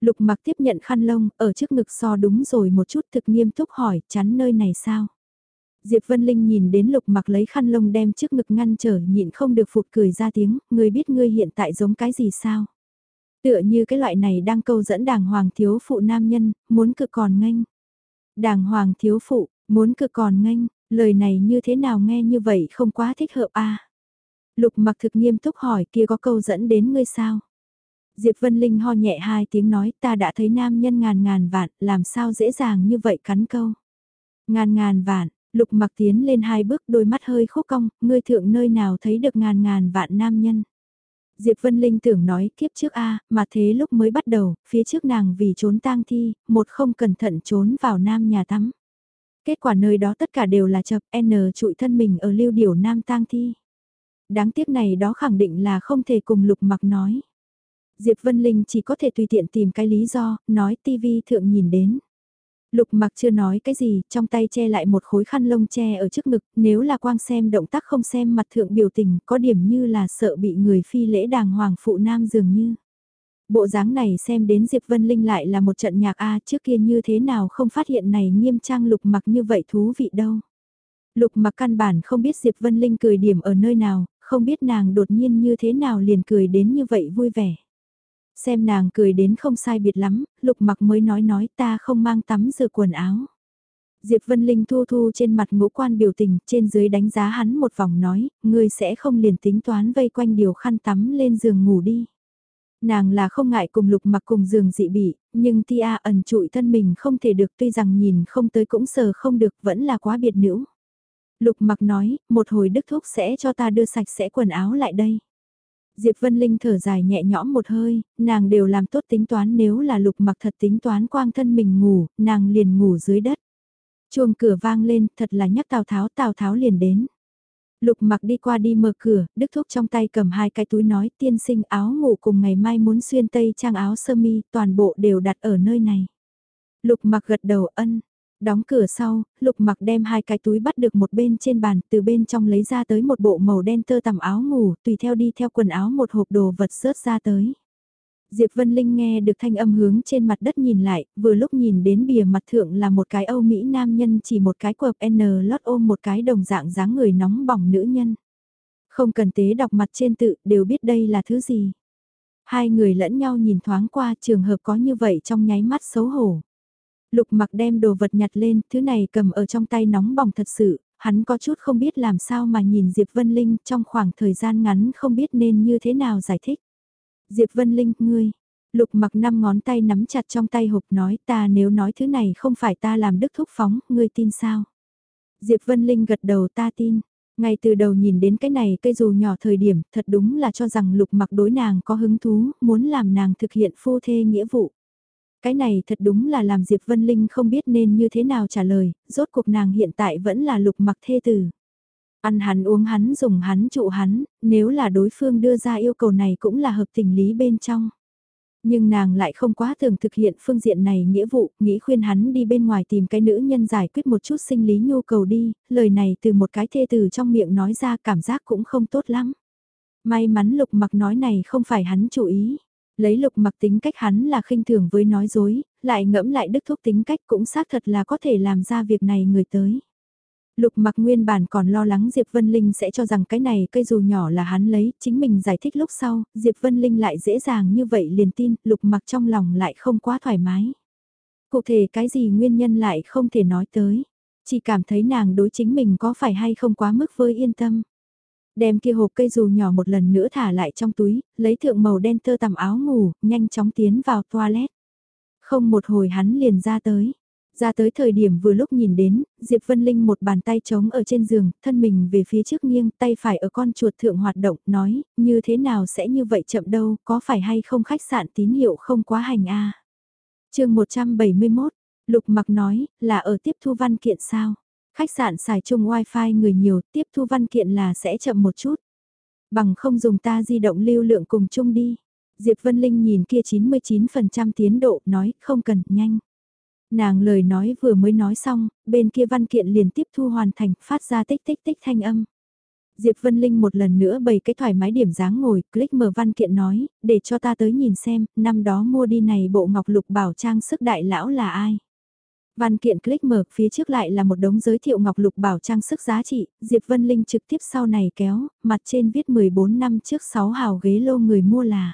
Lục mặc tiếp nhận khăn lông, ở trước ngực so đúng rồi một chút thực nghiêm túc hỏi, chắn nơi này sao? Diệp Vân Linh nhìn đến lục mặc lấy khăn lông đem trước ngực ngăn trở nhịn không được phụt cười ra tiếng, ngươi biết ngươi hiện tại giống cái gì sao? Tựa như cái loại này đang câu dẫn đàng hoàng thiếu phụ nam nhân, muốn cực còn nghênh. Đàng hoàng thiếu phụ, muốn cực còn nghênh, lời này như thế nào nghe như vậy không quá thích hợp a Lục mặc thực nghiêm túc hỏi kia có câu dẫn đến ngươi sao? Diệp Vân Linh ho nhẹ hai tiếng nói ta đã thấy nam nhân ngàn ngàn vạn, làm sao dễ dàng như vậy cắn câu. Ngàn ngàn vạn, lục mặc tiến lên hai bước đôi mắt hơi khúc cong, ngươi thượng nơi nào thấy được ngàn ngàn vạn nam nhân. Diệp Vân Linh tưởng nói kiếp trước A, mà thế lúc mới bắt đầu, phía trước nàng vì trốn tang thi, một không cẩn thận trốn vào nam nhà tắm. Kết quả nơi đó tất cả đều là chập N trụi thân mình ở lưu điểu nam tang thi. Đáng tiếc này đó khẳng định là không thể cùng lục mặc nói. Diệp Vân Linh chỉ có thể tùy tiện tìm cái lý do, nói tivi thượng nhìn đến. Lục mặc chưa nói cái gì, trong tay che lại một khối khăn lông che ở trước ngực, nếu là quang xem động tác không xem mặt thượng biểu tình, có điểm như là sợ bị người phi lễ đàng hoàng phụ nam dường như. Bộ dáng này xem đến Diệp Vân Linh lại là một trận nhạc A trước kia như thế nào không phát hiện này nghiêm trang lục mặc như vậy thú vị đâu. Lục mặc căn bản không biết Diệp Vân Linh cười điểm ở nơi nào, không biết nàng đột nhiên như thế nào liền cười đến như vậy vui vẻ. Xem nàng cười đến không sai biệt lắm, lục mặc mới nói nói ta không mang tắm rửa quần áo. Diệp Vân Linh thu thu trên mặt ngũ quan biểu tình, trên dưới đánh giá hắn một vòng nói, ngươi sẽ không liền tính toán vây quanh điều khăn tắm lên giường ngủ đi. Nàng là không ngại cùng lục mặc cùng giường dị bị, nhưng Tia ẩn trụi thân mình không thể được tuy rằng nhìn không tới cũng sờ không được vẫn là quá biệt nữ. Lục mặc nói, một hồi đức thúc sẽ cho ta đưa sạch sẽ quần áo lại đây. Diệp Vân Linh thở dài nhẹ nhõm một hơi, nàng đều làm tốt tính toán nếu là lục mặc thật tính toán quang thân mình ngủ, nàng liền ngủ dưới đất. Chuông cửa vang lên, thật là nhắc Tào Tháo, Tào Tháo liền đến. Lục mặc đi qua đi mở cửa, Đức Thúc trong tay cầm hai cái túi nói tiên sinh áo ngủ cùng ngày mai muốn xuyên tây trang áo sơ mi, toàn bộ đều đặt ở nơi này. Lục mặc gật đầu ân, Đóng cửa sau, lục mặc đem hai cái túi bắt được một bên trên bàn, từ bên trong lấy ra tới một bộ màu đen tơ tằm áo ngủ, tùy theo đi theo quần áo một hộp đồ vật rớt ra tới. Diệp Vân Linh nghe được thanh âm hướng trên mặt đất nhìn lại, vừa lúc nhìn đến bìa mặt thượng là một cái Âu Mỹ nam nhân chỉ một cái quợp N lót ôm một cái đồng dạng dáng người nóng bỏng nữ nhân. Không cần tế đọc mặt trên tự, đều biết đây là thứ gì. Hai người lẫn nhau nhìn thoáng qua trường hợp có như vậy trong nháy mắt xấu hổ. Lục mặc đem đồ vật nhặt lên, thứ này cầm ở trong tay nóng bỏng thật sự, hắn có chút không biết làm sao mà nhìn Diệp Vân Linh trong khoảng thời gian ngắn không biết nên như thế nào giải thích. Diệp Vân Linh, ngươi, lục mặc năm ngón tay nắm chặt trong tay hộp nói ta nếu nói thứ này không phải ta làm đức thúc phóng, ngươi tin sao? Diệp Vân Linh gật đầu ta tin. Ngay từ đầu nhìn đến cái này cây dù nhỏ thời điểm, thật đúng là cho rằng lục mặc đối nàng có hứng thú, muốn làm nàng thực hiện phu thê nghĩa vụ. Cái này thật đúng là làm Diệp Vân Linh không biết nên như thế nào trả lời, rốt cuộc nàng hiện tại vẫn là lục mặc thê tử. Ăn hắn uống hắn dùng hắn trụ hắn, nếu là đối phương đưa ra yêu cầu này cũng là hợp tình lý bên trong. Nhưng nàng lại không quá thường thực hiện phương diện này nghĩa vụ, nghĩ khuyên hắn đi bên ngoài tìm cái nữ nhân giải quyết một chút sinh lý nhu cầu đi, lời này từ một cái thê tử trong miệng nói ra cảm giác cũng không tốt lắm. May mắn lục mặc nói này không phải hắn chủ ý. Lấy lục mặc tính cách hắn là khinh thường với nói dối, lại ngẫm lại đức thúc tính cách cũng xác thật là có thể làm ra việc này người tới. Lục mặc nguyên bản còn lo lắng Diệp Vân Linh sẽ cho rằng cái này cây dù nhỏ là hắn lấy, chính mình giải thích lúc sau, Diệp Vân Linh lại dễ dàng như vậy liền tin, lục mặc trong lòng lại không quá thoải mái. Cụ thể cái gì nguyên nhân lại không thể nói tới, chỉ cảm thấy nàng đối chính mình có phải hay không quá mức với yên tâm. Đem kia hộp cây dù nhỏ một lần nữa thả lại trong túi, lấy thượng màu đen tơ tằm áo ngủ, nhanh chóng tiến vào toilet. Không một hồi hắn liền ra tới. Ra tới thời điểm vừa lúc nhìn đến, Diệp Vân Linh một bàn tay trống ở trên giường, thân mình về phía trước nghiêng, tay phải ở con chuột thượng hoạt động, nói, như thế nào sẽ như vậy chậm đâu, có phải hay không khách sạn tín hiệu không quá hành a à? chương 171, Lục mặc nói, là ở tiếp thu văn kiện sao? Khách sạn xài chung wifi người nhiều, tiếp thu văn kiện là sẽ chậm một chút. Bằng không dùng ta di động lưu lượng cùng chung đi. Diệp Vân Linh nhìn kia 99% tiến độ, nói, không cần, nhanh. Nàng lời nói vừa mới nói xong, bên kia văn kiện liền tiếp thu hoàn thành, phát ra tích tích tích thanh âm. Diệp Vân Linh một lần nữa bày cái thoải mái điểm dáng ngồi, click mở văn kiện nói, để cho ta tới nhìn xem, năm đó mua đi này bộ ngọc lục bảo trang sức đại lão là ai. Văn kiện click mở phía trước lại là một đống giới thiệu ngọc lục bảo trang sức giá trị, Diệp Vân Linh trực tiếp sau này kéo, mặt trên viết 14 năm trước 6 hào ghế lô người mua là.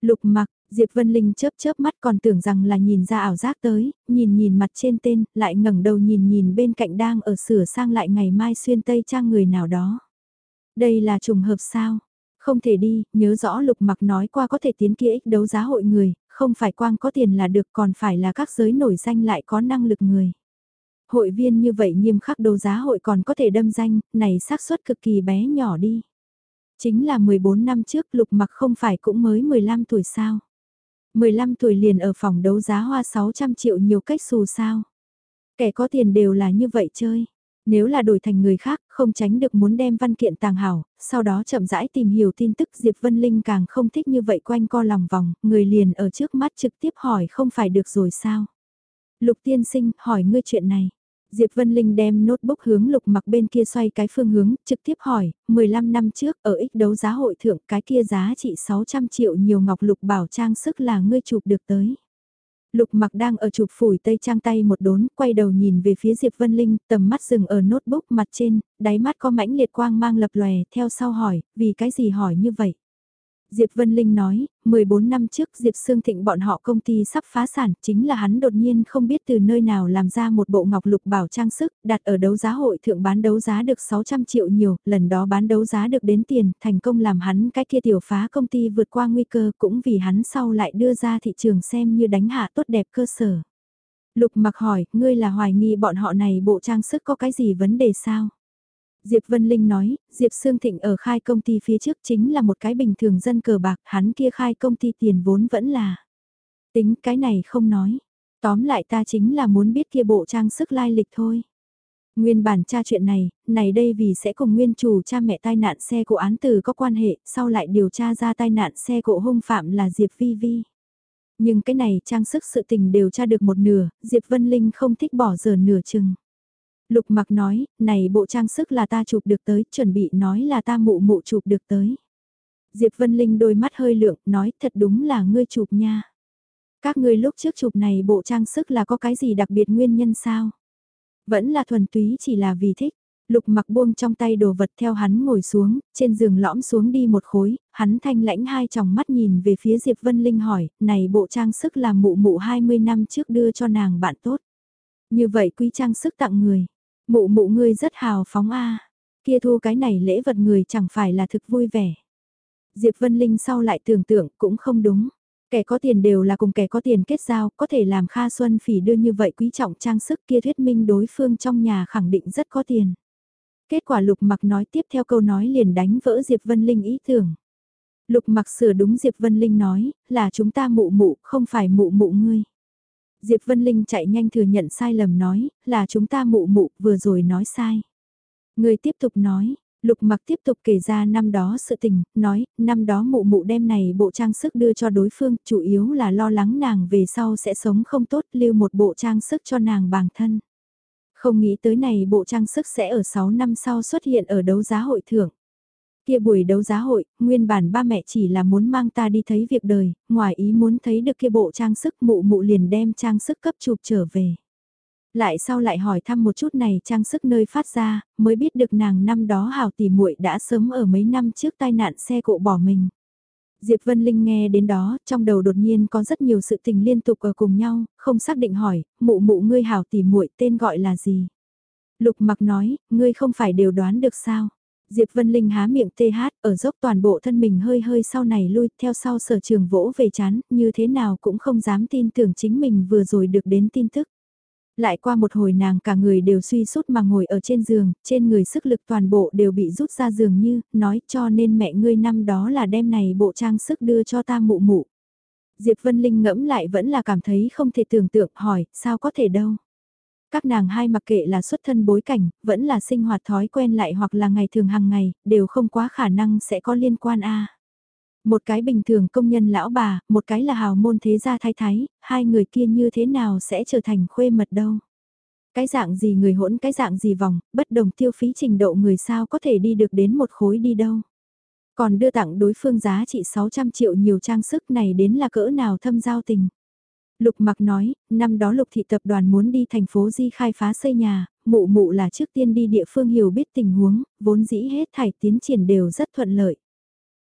Lục mặc, Diệp Vân Linh chớp chớp mắt còn tưởng rằng là nhìn ra ảo giác tới, nhìn nhìn mặt trên tên, lại ngẩng đầu nhìn nhìn bên cạnh đang ở sửa sang lại ngày mai xuyên tây trang người nào đó. Đây là trùng hợp sao? Không thể đi, nhớ rõ lục mặc nói qua có thể tiến kia ích đấu giá hội người, không phải quang có tiền là được còn phải là các giới nổi danh lại có năng lực người. Hội viên như vậy nghiêm khắc đấu giá hội còn có thể đâm danh, này xác suất cực kỳ bé nhỏ đi. Chính là 14 năm trước lục mặc không phải cũng mới 15 tuổi sao. 15 tuổi liền ở phòng đấu giá hoa 600 triệu nhiều cách xù sao. Kẻ có tiền đều là như vậy chơi. Nếu là đổi thành người khác, không tránh được muốn đem văn kiện tàng hảo, sau đó chậm rãi tìm hiểu tin tức Diệp Vân Linh càng không thích như vậy quanh co lòng vòng, người liền ở trước mắt trực tiếp hỏi không phải được rồi sao. Lục tiên sinh, hỏi ngươi chuyện này. Diệp Vân Linh đem notebook hướng lục mặc bên kia xoay cái phương hướng, trực tiếp hỏi, 15 năm trước ở ích đấu giá hội thượng cái kia giá trị 600 triệu nhiều ngọc lục bảo trang sức là ngươi chụp được tới. Lục mặc đang ở chụp phủi tây trang tay một đốn, quay đầu nhìn về phía Diệp Vân Linh, tầm mắt dừng ở notebook mặt trên, đáy mắt có mãnh liệt quang mang lập lòe, theo sau hỏi, vì cái gì hỏi như vậy? Diệp Vân Linh nói, 14 năm trước Diệp Sương Thịnh bọn họ công ty sắp phá sản, chính là hắn đột nhiên không biết từ nơi nào làm ra một bộ ngọc lục bảo trang sức, đặt ở đấu giá hội thượng bán đấu giá được 600 triệu nhiều, lần đó bán đấu giá được đến tiền, thành công làm hắn cái kia tiểu phá công ty vượt qua nguy cơ cũng vì hắn sau lại đưa ra thị trường xem như đánh hạ tốt đẹp cơ sở. Lục mặc hỏi, ngươi là hoài nghi bọn họ này bộ trang sức có cái gì vấn đề sao? Diệp Vân Linh nói, Diệp Sương Thịnh ở khai công ty phía trước chính là một cái bình thường dân cờ bạc, hắn kia khai công ty tiền vốn vẫn là. Tính cái này không nói. Tóm lại ta chính là muốn biết kia bộ trang sức lai lịch thôi. Nguyên bản tra chuyện này, này đây vì sẽ cùng nguyên chủ cha mẹ tai nạn xe cộ án từ có quan hệ, sau lại điều tra ra tai nạn xe cộ hung phạm là Diệp Vi Vi. Nhưng cái này trang sức sự tình đều tra được một nửa, Diệp Vân Linh không thích bỏ giờ nửa chừng. Lục mặc nói, này bộ trang sức là ta chụp được tới, chuẩn bị nói là ta mụ mụ chụp được tới. Diệp Vân Linh đôi mắt hơi lượng, nói thật đúng là ngươi chụp nha. Các ngươi lúc trước chụp này bộ trang sức là có cái gì đặc biệt nguyên nhân sao? Vẫn là thuần túy chỉ là vì thích. Lục mặc buông trong tay đồ vật theo hắn ngồi xuống, trên giường lõm xuống đi một khối, hắn thanh lãnh hai tròng mắt nhìn về phía Diệp Vân Linh hỏi, này bộ trang sức là mụ mụ 20 năm trước đưa cho nàng bạn tốt. Như vậy quý trang sức tặng người, mụ mụ ngươi rất hào phóng a kia thu cái này lễ vật người chẳng phải là thực vui vẻ. Diệp Vân Linh sau lại tưởng tượng cũng không đúng. Kẻ có tiền đều là cùng kẻ có tiền kết giao, có thể làm Kha Xuân Phỉ đưa như vậy quý trọng trang sức kia thuyết minh đối phương trong nhà khẳng định rất có tiền. Kết quả Lục Mặc nói tiếp theo câu nói liền đánh vỡ Diệp Vân Linh ý tưởng. Lục Mặc sửa đúng Diệp Vân Linh nói, là chúng ta mụ mụ, không phải mụ mụ ngươi. Diệp Vân Linh chạy nhanh thừa nhận sai lầm nói, là chúng ta mụ mụ, vừa rồi nói sai. Người tiếp tục nói, Lục mặc tiếp tục kể ra năm đó sự tình, nói, năm đó mụ mụ đem này bộ trang sức đưa cho đối phương, chủ yếu là lo lắng nàng về sau sẽ sống không tốt, lưu một bộ trang sức cho nàng bản thân. Không nghĩ tới này bộ trang sức sẽ ở 6 năm sau xuất hiện ở đấu giá hội thưởng. Kia buổi đấu giá hội, nguyên bản ba mẹ chỉ là muốn mang ta đi thấy việc đời, ngoài ý muốn thấy được kia bộ trang sức mụ mụ liền đem trang sức cấp chụp trở về. Lại sau lại hỏi thăm một chút này trang sức nơi phát ra, mới biết được nàng năm đó hào tỷ muội đã sớm ở mấy năm trước tai nạn xe cộ bỏ mình. Diệp Vân Linh nghe đến đó, trong đầu đột nhiên có rất nhiều sự tình liên tục ở cùng nhau, không xác định hỏi, mụ mụ ngươi hào tỷ muội tên gọi là gì? Lục mặc nói, ngươi không phải đều đoán được sao? Diệp Vân Linh há miệng tê hát, ở dốc toàn bộ thân mình hơi hơi sau này lui, theo sau sở trường vỗ về chán, như thế nào cũng không dám tin tưởng chính mình vừa rồi được đến tin tức. Lại qua một hồi nàng cả người đều suy sút mà ngồi ở trên giường, trên người sức lực toàn bộ đều bị rút ra giường như, nói cho nên mẹ ngươi năm đó là đem này bộ trang sức đưa cho ta mụ mụ. Diệp Vân Linh ngẫm lại vẫn là cảm thấy không thể tưởng tượng hỏi, sao có thể đâu. Các nàng hai mặc kệ là xuất thân bối cảnh, vẫn là sinh hoạt thói quen lại hoặc là ngày thường hàng ngày, đều không quá khả năng sẽ có liên quan a. Một cái bình thường công nhân lão bà, một cái là hào môn thế gia thái thái, hai người kia như thế nào sẽ trở thành khuê mật đâu. Cái dạng gì người hỗn cái dạng gì vòng, bất đồng tiêu phí trình độ người sao có thể đi được đến một khối đi đâu. Còn đưa tặng đối phương giá trị 600 triệu nhiều trang sức này đến là cỡ nào thâm giao tình. Lục mặc nói, năm đó lục thị tập đoàn muốn đi thành phố Di khai phá xây nhà, mụ mụ là trước tiên đi địa phương hiểu biết tình huống, vốn dĩ hết thảy tiến triển đều rất thuận lợi.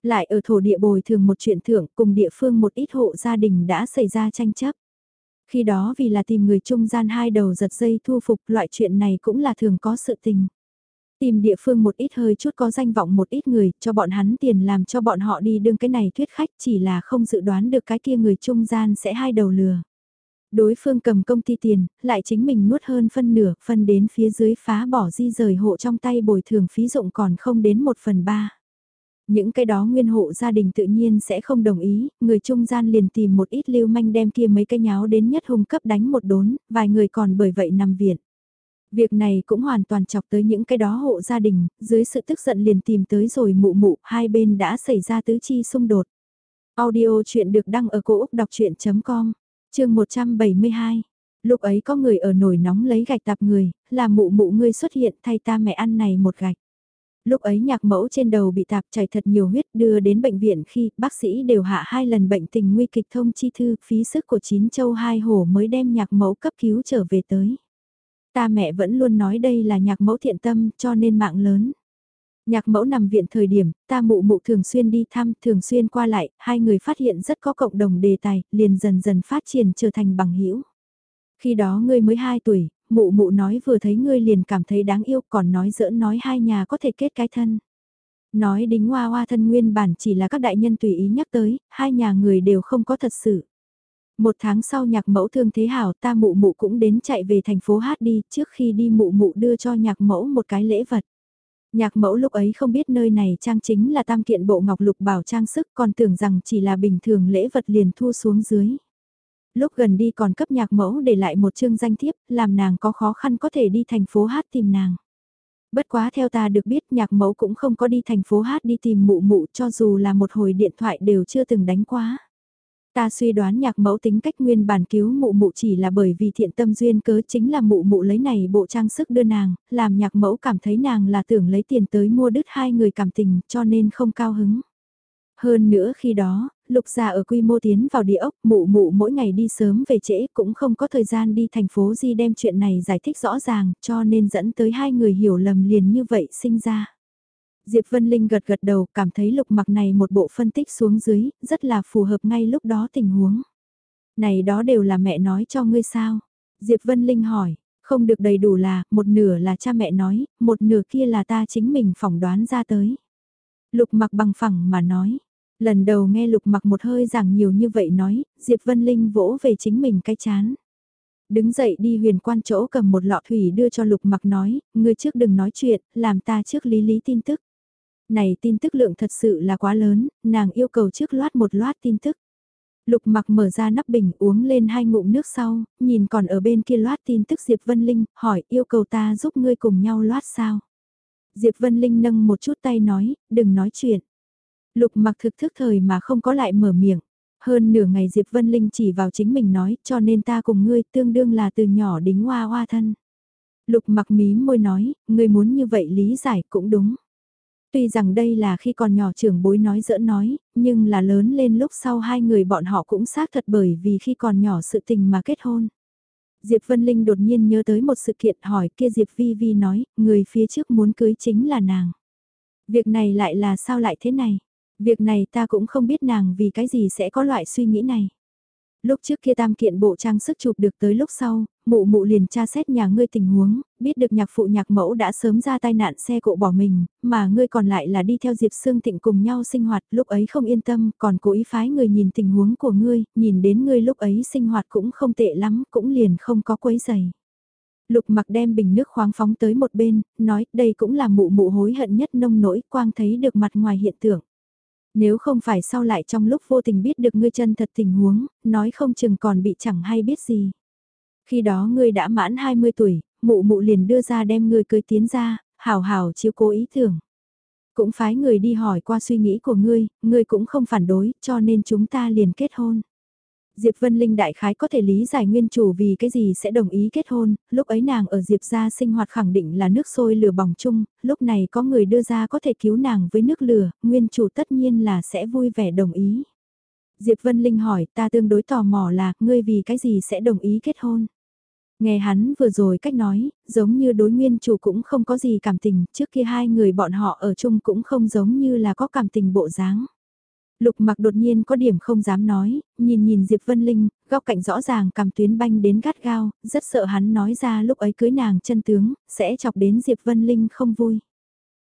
Lại ở thổ địa bồi thường một chuyện thưởng cùng địa phương một ít hộ gia đình đã xảy ra tranh chấp. Khi đó vì là tìm người trung gian hai đầu giật dây thu phục loại chuyện này cũng là thường có sự tình. Tìm địa phương một ít hơi chút có danh vọng một ít người cho bọn hắn tiền làm cho bọn họ đi đương cái này thuyết khách chỉ là không dự đoán được cái kia người trung gian sẽ hai đầu lừa. Đối phương cầm công ty tiền, lại chính mình nuốt hơn phân nửa, phân đến phía dưới phá bỏ di rời hộ trong tay bồi thường phí dụng còn không đến một phần ba. Những cái đó nguyên hộ gia đình tự nhiên sẽ không đồng ý, người trung gian liền tìm một ít lưu manh đem kia mấy cái nháo đến nhất hung cấp đánh một đốn, vài người còn bởi vậy nằm viện. Việc này cũng hoàn toàn chọc tới những cái đó hộ gia đình, dưới sự tức giận liền tìm tới rồi mụ mụ, hai bên đã xảy ra tứ chi xung đột. Audio chuyện được đăng ở cổ Úc đọc chuyện.com, chương 172. Lúc ấy có người ở nồi nóng lấy gạch tạp người, là mụ mụ ngươi xuất hiện thay ta mẹ ăn này một gạch. Lúc ấy nhạc mẫu trên đầu bị tạp chảy thật nhiều huyết đưa đến bệnh viện khi bác sĩ đều hạ hai lần bệnh tình nguy kịch thông chi thư phí sức của chín châu hai hổ mới đem nhạc mẫu cấp cứu trở về tới. Ta mẹ vẫn luôn nói đây là nhạc mẫu thiện tâm cho nên mạng lớn. Nhạc mẫu nằm viện thời điểm, ta mụ mụ thường xuyên đi thăm, thường xuyên qua lại, hai người phát hiện rất có cộng đồng đề tài, liền dần dần phát triển trở thành bằng hữu Khi đó ngươi mới 2 tuổi, mụ mụ nói vừa thấy ngươi liền cảm thấy đáng yêu còn nói giỡn nói hai nhà có thể kết cái thân. Nói đính hoa hoa thân nguyên bản chỉ là các đại nhân tùy ý nhắc tới, hai nhà người đều không có thật sự. Một tháng sau nhạc mẫu thương thế hảo ta mụ mụ cũng đến chạy về thành phố hát đi trước khi đi mụ mụ đưa cho nhạc mẫu một cái lễ vật. Nhạc mẫu lúc ấy không biết nơi này trang chính là tam kiện bộ ngọc lục bảo trang sức còn tưởng rằng chỉ là bình thường lễ vật liền thu xuống dưới lúc gần đi còn cấp nhạc mẫu để lại một chương danh thiếp, làm nàng có khó khăn có thể đi thành phố hát tìm nàng. Bất quá theo ta được biết nhạc mẫu cũng không có đi thành phố hát đi tìm mụ mụ cho dù là một hồi điện thoại đều chưa từng đánh quá. Ta suy đoán nhạc mẫu tính cách nguyên bản cứu mụ mụ chỉ là bởi vì thiện tâm duyên cớ chính là mụ mụ lấy này bộ trang sức đưa nàng, làm nhạc mẫu cảm thấy nàng là tưởng lấy tiền tới mua đứt hai người cảm tình cho nên không cao hứng. Hơn nữa khi đó, lục gia ở quy mô tiến vào địa ốc, mụ mụ mỗi ngày đi sớm về trễ cũng không có thời gian đi thành phố Di đem chuyện này giải thích rõ ràng cho nên dẫn tới hai người hiểu lầm liền như vậy sinh ra. Diệp Vân Linh gật gật đầu cảm thấy lục mặc này một bộ phân tích xuống dưới, rất là phù hợp ngay lúc đó tình huống. Này đó đều là mẹ nói cho ngươi sao? Diệp Vân Linh hỏi, không được đầy đủ là, một nửa là cha mẹ nói, một nửa kia là ta chính mình phỏng đoán ra tới. Lục mặc bằng phẳng mà nói, lần đầu nghe lục mặc một hơi giảng nhiều như vậy nói, Diệp Vân Linh vỗ về chính mình cái chán. Đứng dậy đi huyền quan chỗ cầm một lọ thủy đưa cho lục mặc nói, ngươi trước đừng nói chuyện, làm ta trước lý lý tin tức. Này tin tức lượng thật sự là quá lớn, nàng yêu cầu trước loát một loát tin tức. Lục mặc mở ra nắp bình uống lên hai ngụm nước sau, nhìn còn ở bên kia loát tin tức Diệp Vân Linh, hỏi yêu cầu ta giúp ngươi cùng nhau loát sao. Diệp Vân Linh nâng một chút tay nói, đừng nói chuyện. Lục mặc thực thức thời mà không có lại mở miệng. Hơn nửa ngày Diệp Vân Linh chỉ vào chính mình nói, cho nên ta cùng ngươi tương đương là từ nhỏ đính hoa hoa thân. Lục mặc mí môi nói, ngươi muốn như vậy lý giải cũng đúng. Tuy rằng đây là khi còn nhỏ trưởng bối nói giỡn nói, nhưng là lớn lên lúc sau hai người bọn họ cũng xác thật bởi vì khi còn nhỏ sự tình mà kết hôn. Diệp Vân Linh đột nhiên nhớ tới một sự kiện hỏi kia Diệp Vi Vi nói, người phía trước muốn cưới chính là nàng. Việc này lại là sao lại thế này? Việc này ta cũng không biết nàng vì cái gì sẽ có loại suy nghĩ này. Lúc trước kia tam kiện bộ trang sức chụp được tới lúc sau, mụ mụ liền tra xét nhà ngươi tình huống, biết được nhạc phụ nhạc mẫu đã sớm ra tai nạn xe cộ bỏ mình, mà ngươi còn lại là đi theo Diệp Sương Thịnh cùng nhau sinh hoạt, lúc ấy không yên tâm, còn cố ý phái người nhìn tình huống của ngươi, nhìn đến ngươi lúc ấy sinh hoạt cũng không tệ lắm, cũng liền không có quấy giày. Lục mặc đem bình nước khoáng phóng tới một bên, nói đây cũng là mụ mụ hối hận nhất nông nỗi quang thấy được mặt ngoài hiện tượng. Nếu không phải sau lại trong lúc vô tình biết được ngươi chân thật tình huống, nói không chừng còn bị chẳng hay biết gì. Khi đó ngươi đã mãn 20 tuổi, mụ mụ liền đưa ra đem ngươi cưới tiến ra, hào hào chiếu cố ý tưởng. Cũng phái người đi hỏi qua suy nghĩ của ngươi, ngươi cũng không phản đối, cho nên chúng ta liền kết hôn. Diệp Vân Linh đại khái có thể lý giải nguyên chủ vì cái gì sẽ đồng ý kết hôn, lúc ấy nàng ở Diệp gia sinh hoạt khẳng định là nước sôi lửa bỏng chung, lúc này có người đưa ra có thể cứu nàng với nước lửa, nguyên chủ tất nhiên là sẽ vui vẻ đồng ý. Diệp Vân Linh hỏi ta tương đối tò mò là, ngươi vì cái gì sẽ đồng ý kết hôn? Nghe hắn vừa rồi cách nói, giống như đối nguyên chủ cũng không có gì cảm tình, trước kia hai người bọn họ ở chung cũng không giống như là có cảm tình bộ dáng. Lục mặc đột nhiên có điểm không dám nói, nhìn nhìn Diệp Vân Linh, góc cạnh rõ ràng cầm tuyến banh đến gắt gao, rất sợ hắn nói ra lúc ấy cưới nàng chân tướng, sẽ chọc đến Diệp Vân Linh không vui.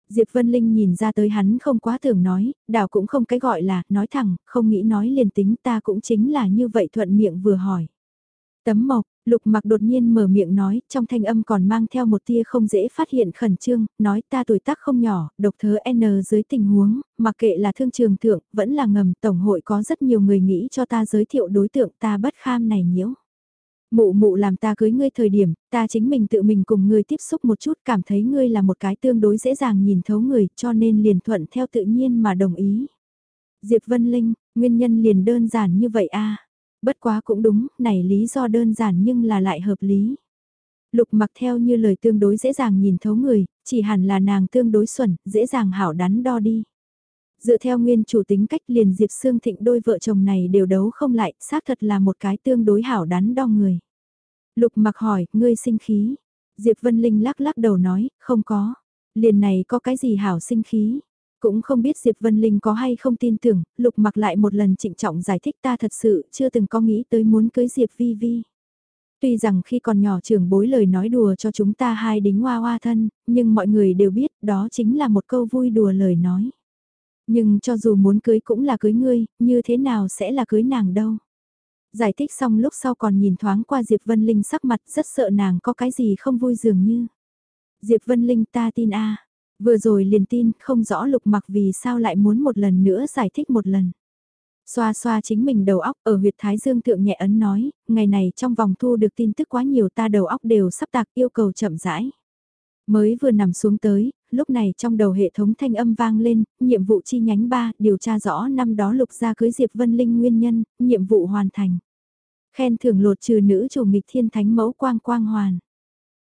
Diệp Vân Linh nhìn ra tới hắn không quá tưởng nói, đảo cũng không cái gọi là, nói thẳng, không nghĩ nói liền tính ta cũng chính là như vậy thuận miệng vừa hỏi. Tấm mộc, lục mặc đột nhiên mở miệng nói, trong thanh âm còn mang theo một tia không dễ phát hiện khẩn trương, nói ta tuổi tác không nhỏ, độc thớ N dưới tình huống, mặc kệ là thương trường thượng, vẫn là ngầm, tổng hội có rất nhiều người nghĩ cho ta giới thiệu đối tượng ta bất kham này nhiễu. Mụ mụ làm ta cưới ngươi thời điểm, ta chính mình tự mình cùng ngươi tiếp xúc một chút cảm thấy ngươi là một cái tương đối dễ dàng nhìn thấu người cho nên liền thuận theo tự nhiên mà đồng ý. Diệp Vân Linh, nguyên nhân liền đơn giản như vậy a Bất quá cũng đúng, này lý do đơn giản nhưng là lại hợp lý. Lục mặc theo như lời tương đối dễ dàng nhìn thấu người, chỉ hẳn là nàng tương đối xuẩn, dễ dàng hảo đắn đo đi. Dựa theo nguyên chủ tính cách liền Diệp Sương Thịnh đôi vợ chồng này đều đấu không lại, xác thật là một cái tương đối hảo đắn đo người. Lục mặc hỏi, ngươi sinh khí. Diệp Vân Linh lắc lắc đầu nói, không có. Liền này có cái gì hảo sinh khí. Cũng không biết Diệp Vân Linh có hay không tin tưởng, lục mặc lại một lần trịnh trọng giải thích ta thật sự chưa từng có nghĩ tới muốn cưới Diệp Vi Vi. Tuy rằng khi còn nhỏ trưởng bối lời nói đùa cho chúng ta hai đính hoa hoa thân, nhưng mọi người đều biết đó chính là một câu vui đùa lời nói. Nhưng cho dù muốn cưới cũng là cưới ngươi, như thế nào sẽ là cưới nàng đâu. Giải thích xong lúc sau còn nhìn thoáng qua Diệp Vân Linh sắc mặt rất sợ nàng có cái gì không vui dường như. Diệp Vân Linh ta tin a Vừa rồi liền tin, không rõ lục mặc vì sao lại muốn một lần nữa giải thích một lần. Xoa xoa chính mình đầu óc ở huyệt thái dương thượng nhẹ ấn nói, ngày này trong vòng thu được tin tức quá nhiều ta đầu óc đều sắp tạc yêu cầu chậm rãi. Mới vừa nằm xuống tới, lúc này trong đầu hệ thống thanh âm vang lên, nhiệm vụ chi nhánh 3, điều tra rõ năm đó lục gia cưới Diệp Vân Linh nguyên nhân, nhiệm vụ hoàn thành. Khen thưởng lột trừ nữ chủ nghịch thiên thánh mẫu quang quang hoàn.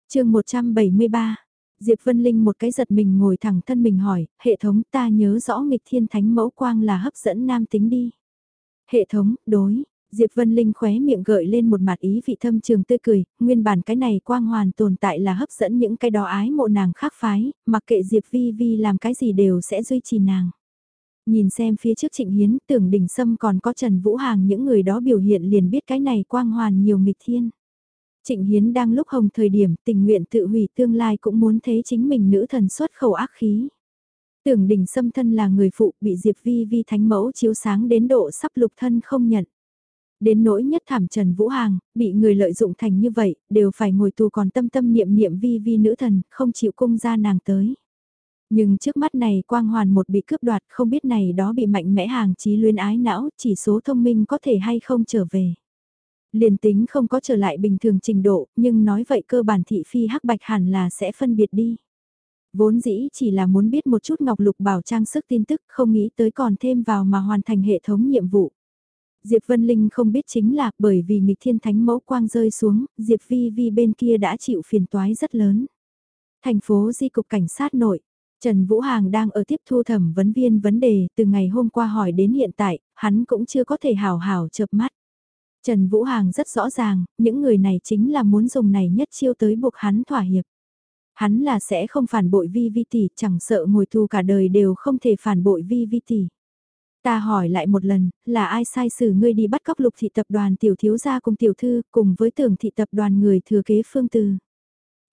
chương 173 Diệp Vân Linh một cái giật mình ngồi thẳng thân mình hỏi, hệ thống ta nhớ rõ nghịch thiên thánh mẫu quang là hấp dẫn nam tính đi. Hệ thống, đối, Diệp Vân Linh khóe miệng gợi lên một mặt ý vị thâm trường tươi cười, nguyên bản cái này quang hoàn tồn tại là hấp dẫn những cái đó ái mộ nàng khác phái, mặc kệ Diệp Vi Vi làm cái gì đều sẽ duy trì nàng. Nhìn xem phía trước Trịnh Hiến, tưởng đỉnh sâm còn có Trần Vũ Hàng những người đó biểu hiện liền biết cái này quang hoàn nhiều nghịch thiên. Trịnh Hiến đang lúc hồng thời điểm tình nguyện tự hủy tương lai cũng muốn thấy chính mình nữ thần xuất khẩu ác khí. Tưởng đỉnh xâm thân là người phụ bị Diệp Vi Vi thánh mẫu chiếu sáng đến độ sắp lục thân không nhận. Đến nỗi nhất thảm Trần Vũ Hàng, bị người lợi dụng thành như vậy, đều phải ngồi tù còn tâm tâm niệm niệm Vi Vi nữ thần, không chịu cung ra nàng tới. Nhưng trước mắt này quang hoàn một bị cướp đoạt không biết này đó bị mạnh mẽ hàng trí luyến ái não, chỉ số thông minh có thể hay không trở về. Liền tính không có trở lại bình thường trình độ, nhưng nói vậy cơ bản thị phi hắc bạch hẳn là sẽ phân biệt đi. Vốn dĩ chỉ là muốn biết một chút ngọc lục bảo trang sức tin tức không nghĩ tới còn thêm vào mà hoàn thành hệ thống nhiệm vụ. Diệp Vân Linh không biết chính là bởi vì nghịch thiên thánh mẫu quang rơi xuống, Diệp Vi Vi bên kia đã chịu phiền toái rất lớn. Thành phố di cục cảnh sát nội, Trần Vũ Hàng đang ở tiếp thu thẩm vấn viên vấn đề từ ngày hôm qua hỏi đến hiện tại, hắn cũng chưa có thể hào hào chợp mắt. Trần Vũ Hàng rất rõ ràng, những người này chính là muốn dùng này nhất chiêu tới buộc hắn thỏa hiệp. Hắn là sẽ không phản bội vi vi tỷ, chẳng sợ ngồi tù cả đời đều không thể phản bội vi vi tỷ. Ta hỏi lại một lần, là ai sai xử ngươi đi bắt cóc lục thị tập đoàn tiểu thiếu gia cùng tiểu thư, cùng với tưởng thị tập đoàn người thừa kế phương từ.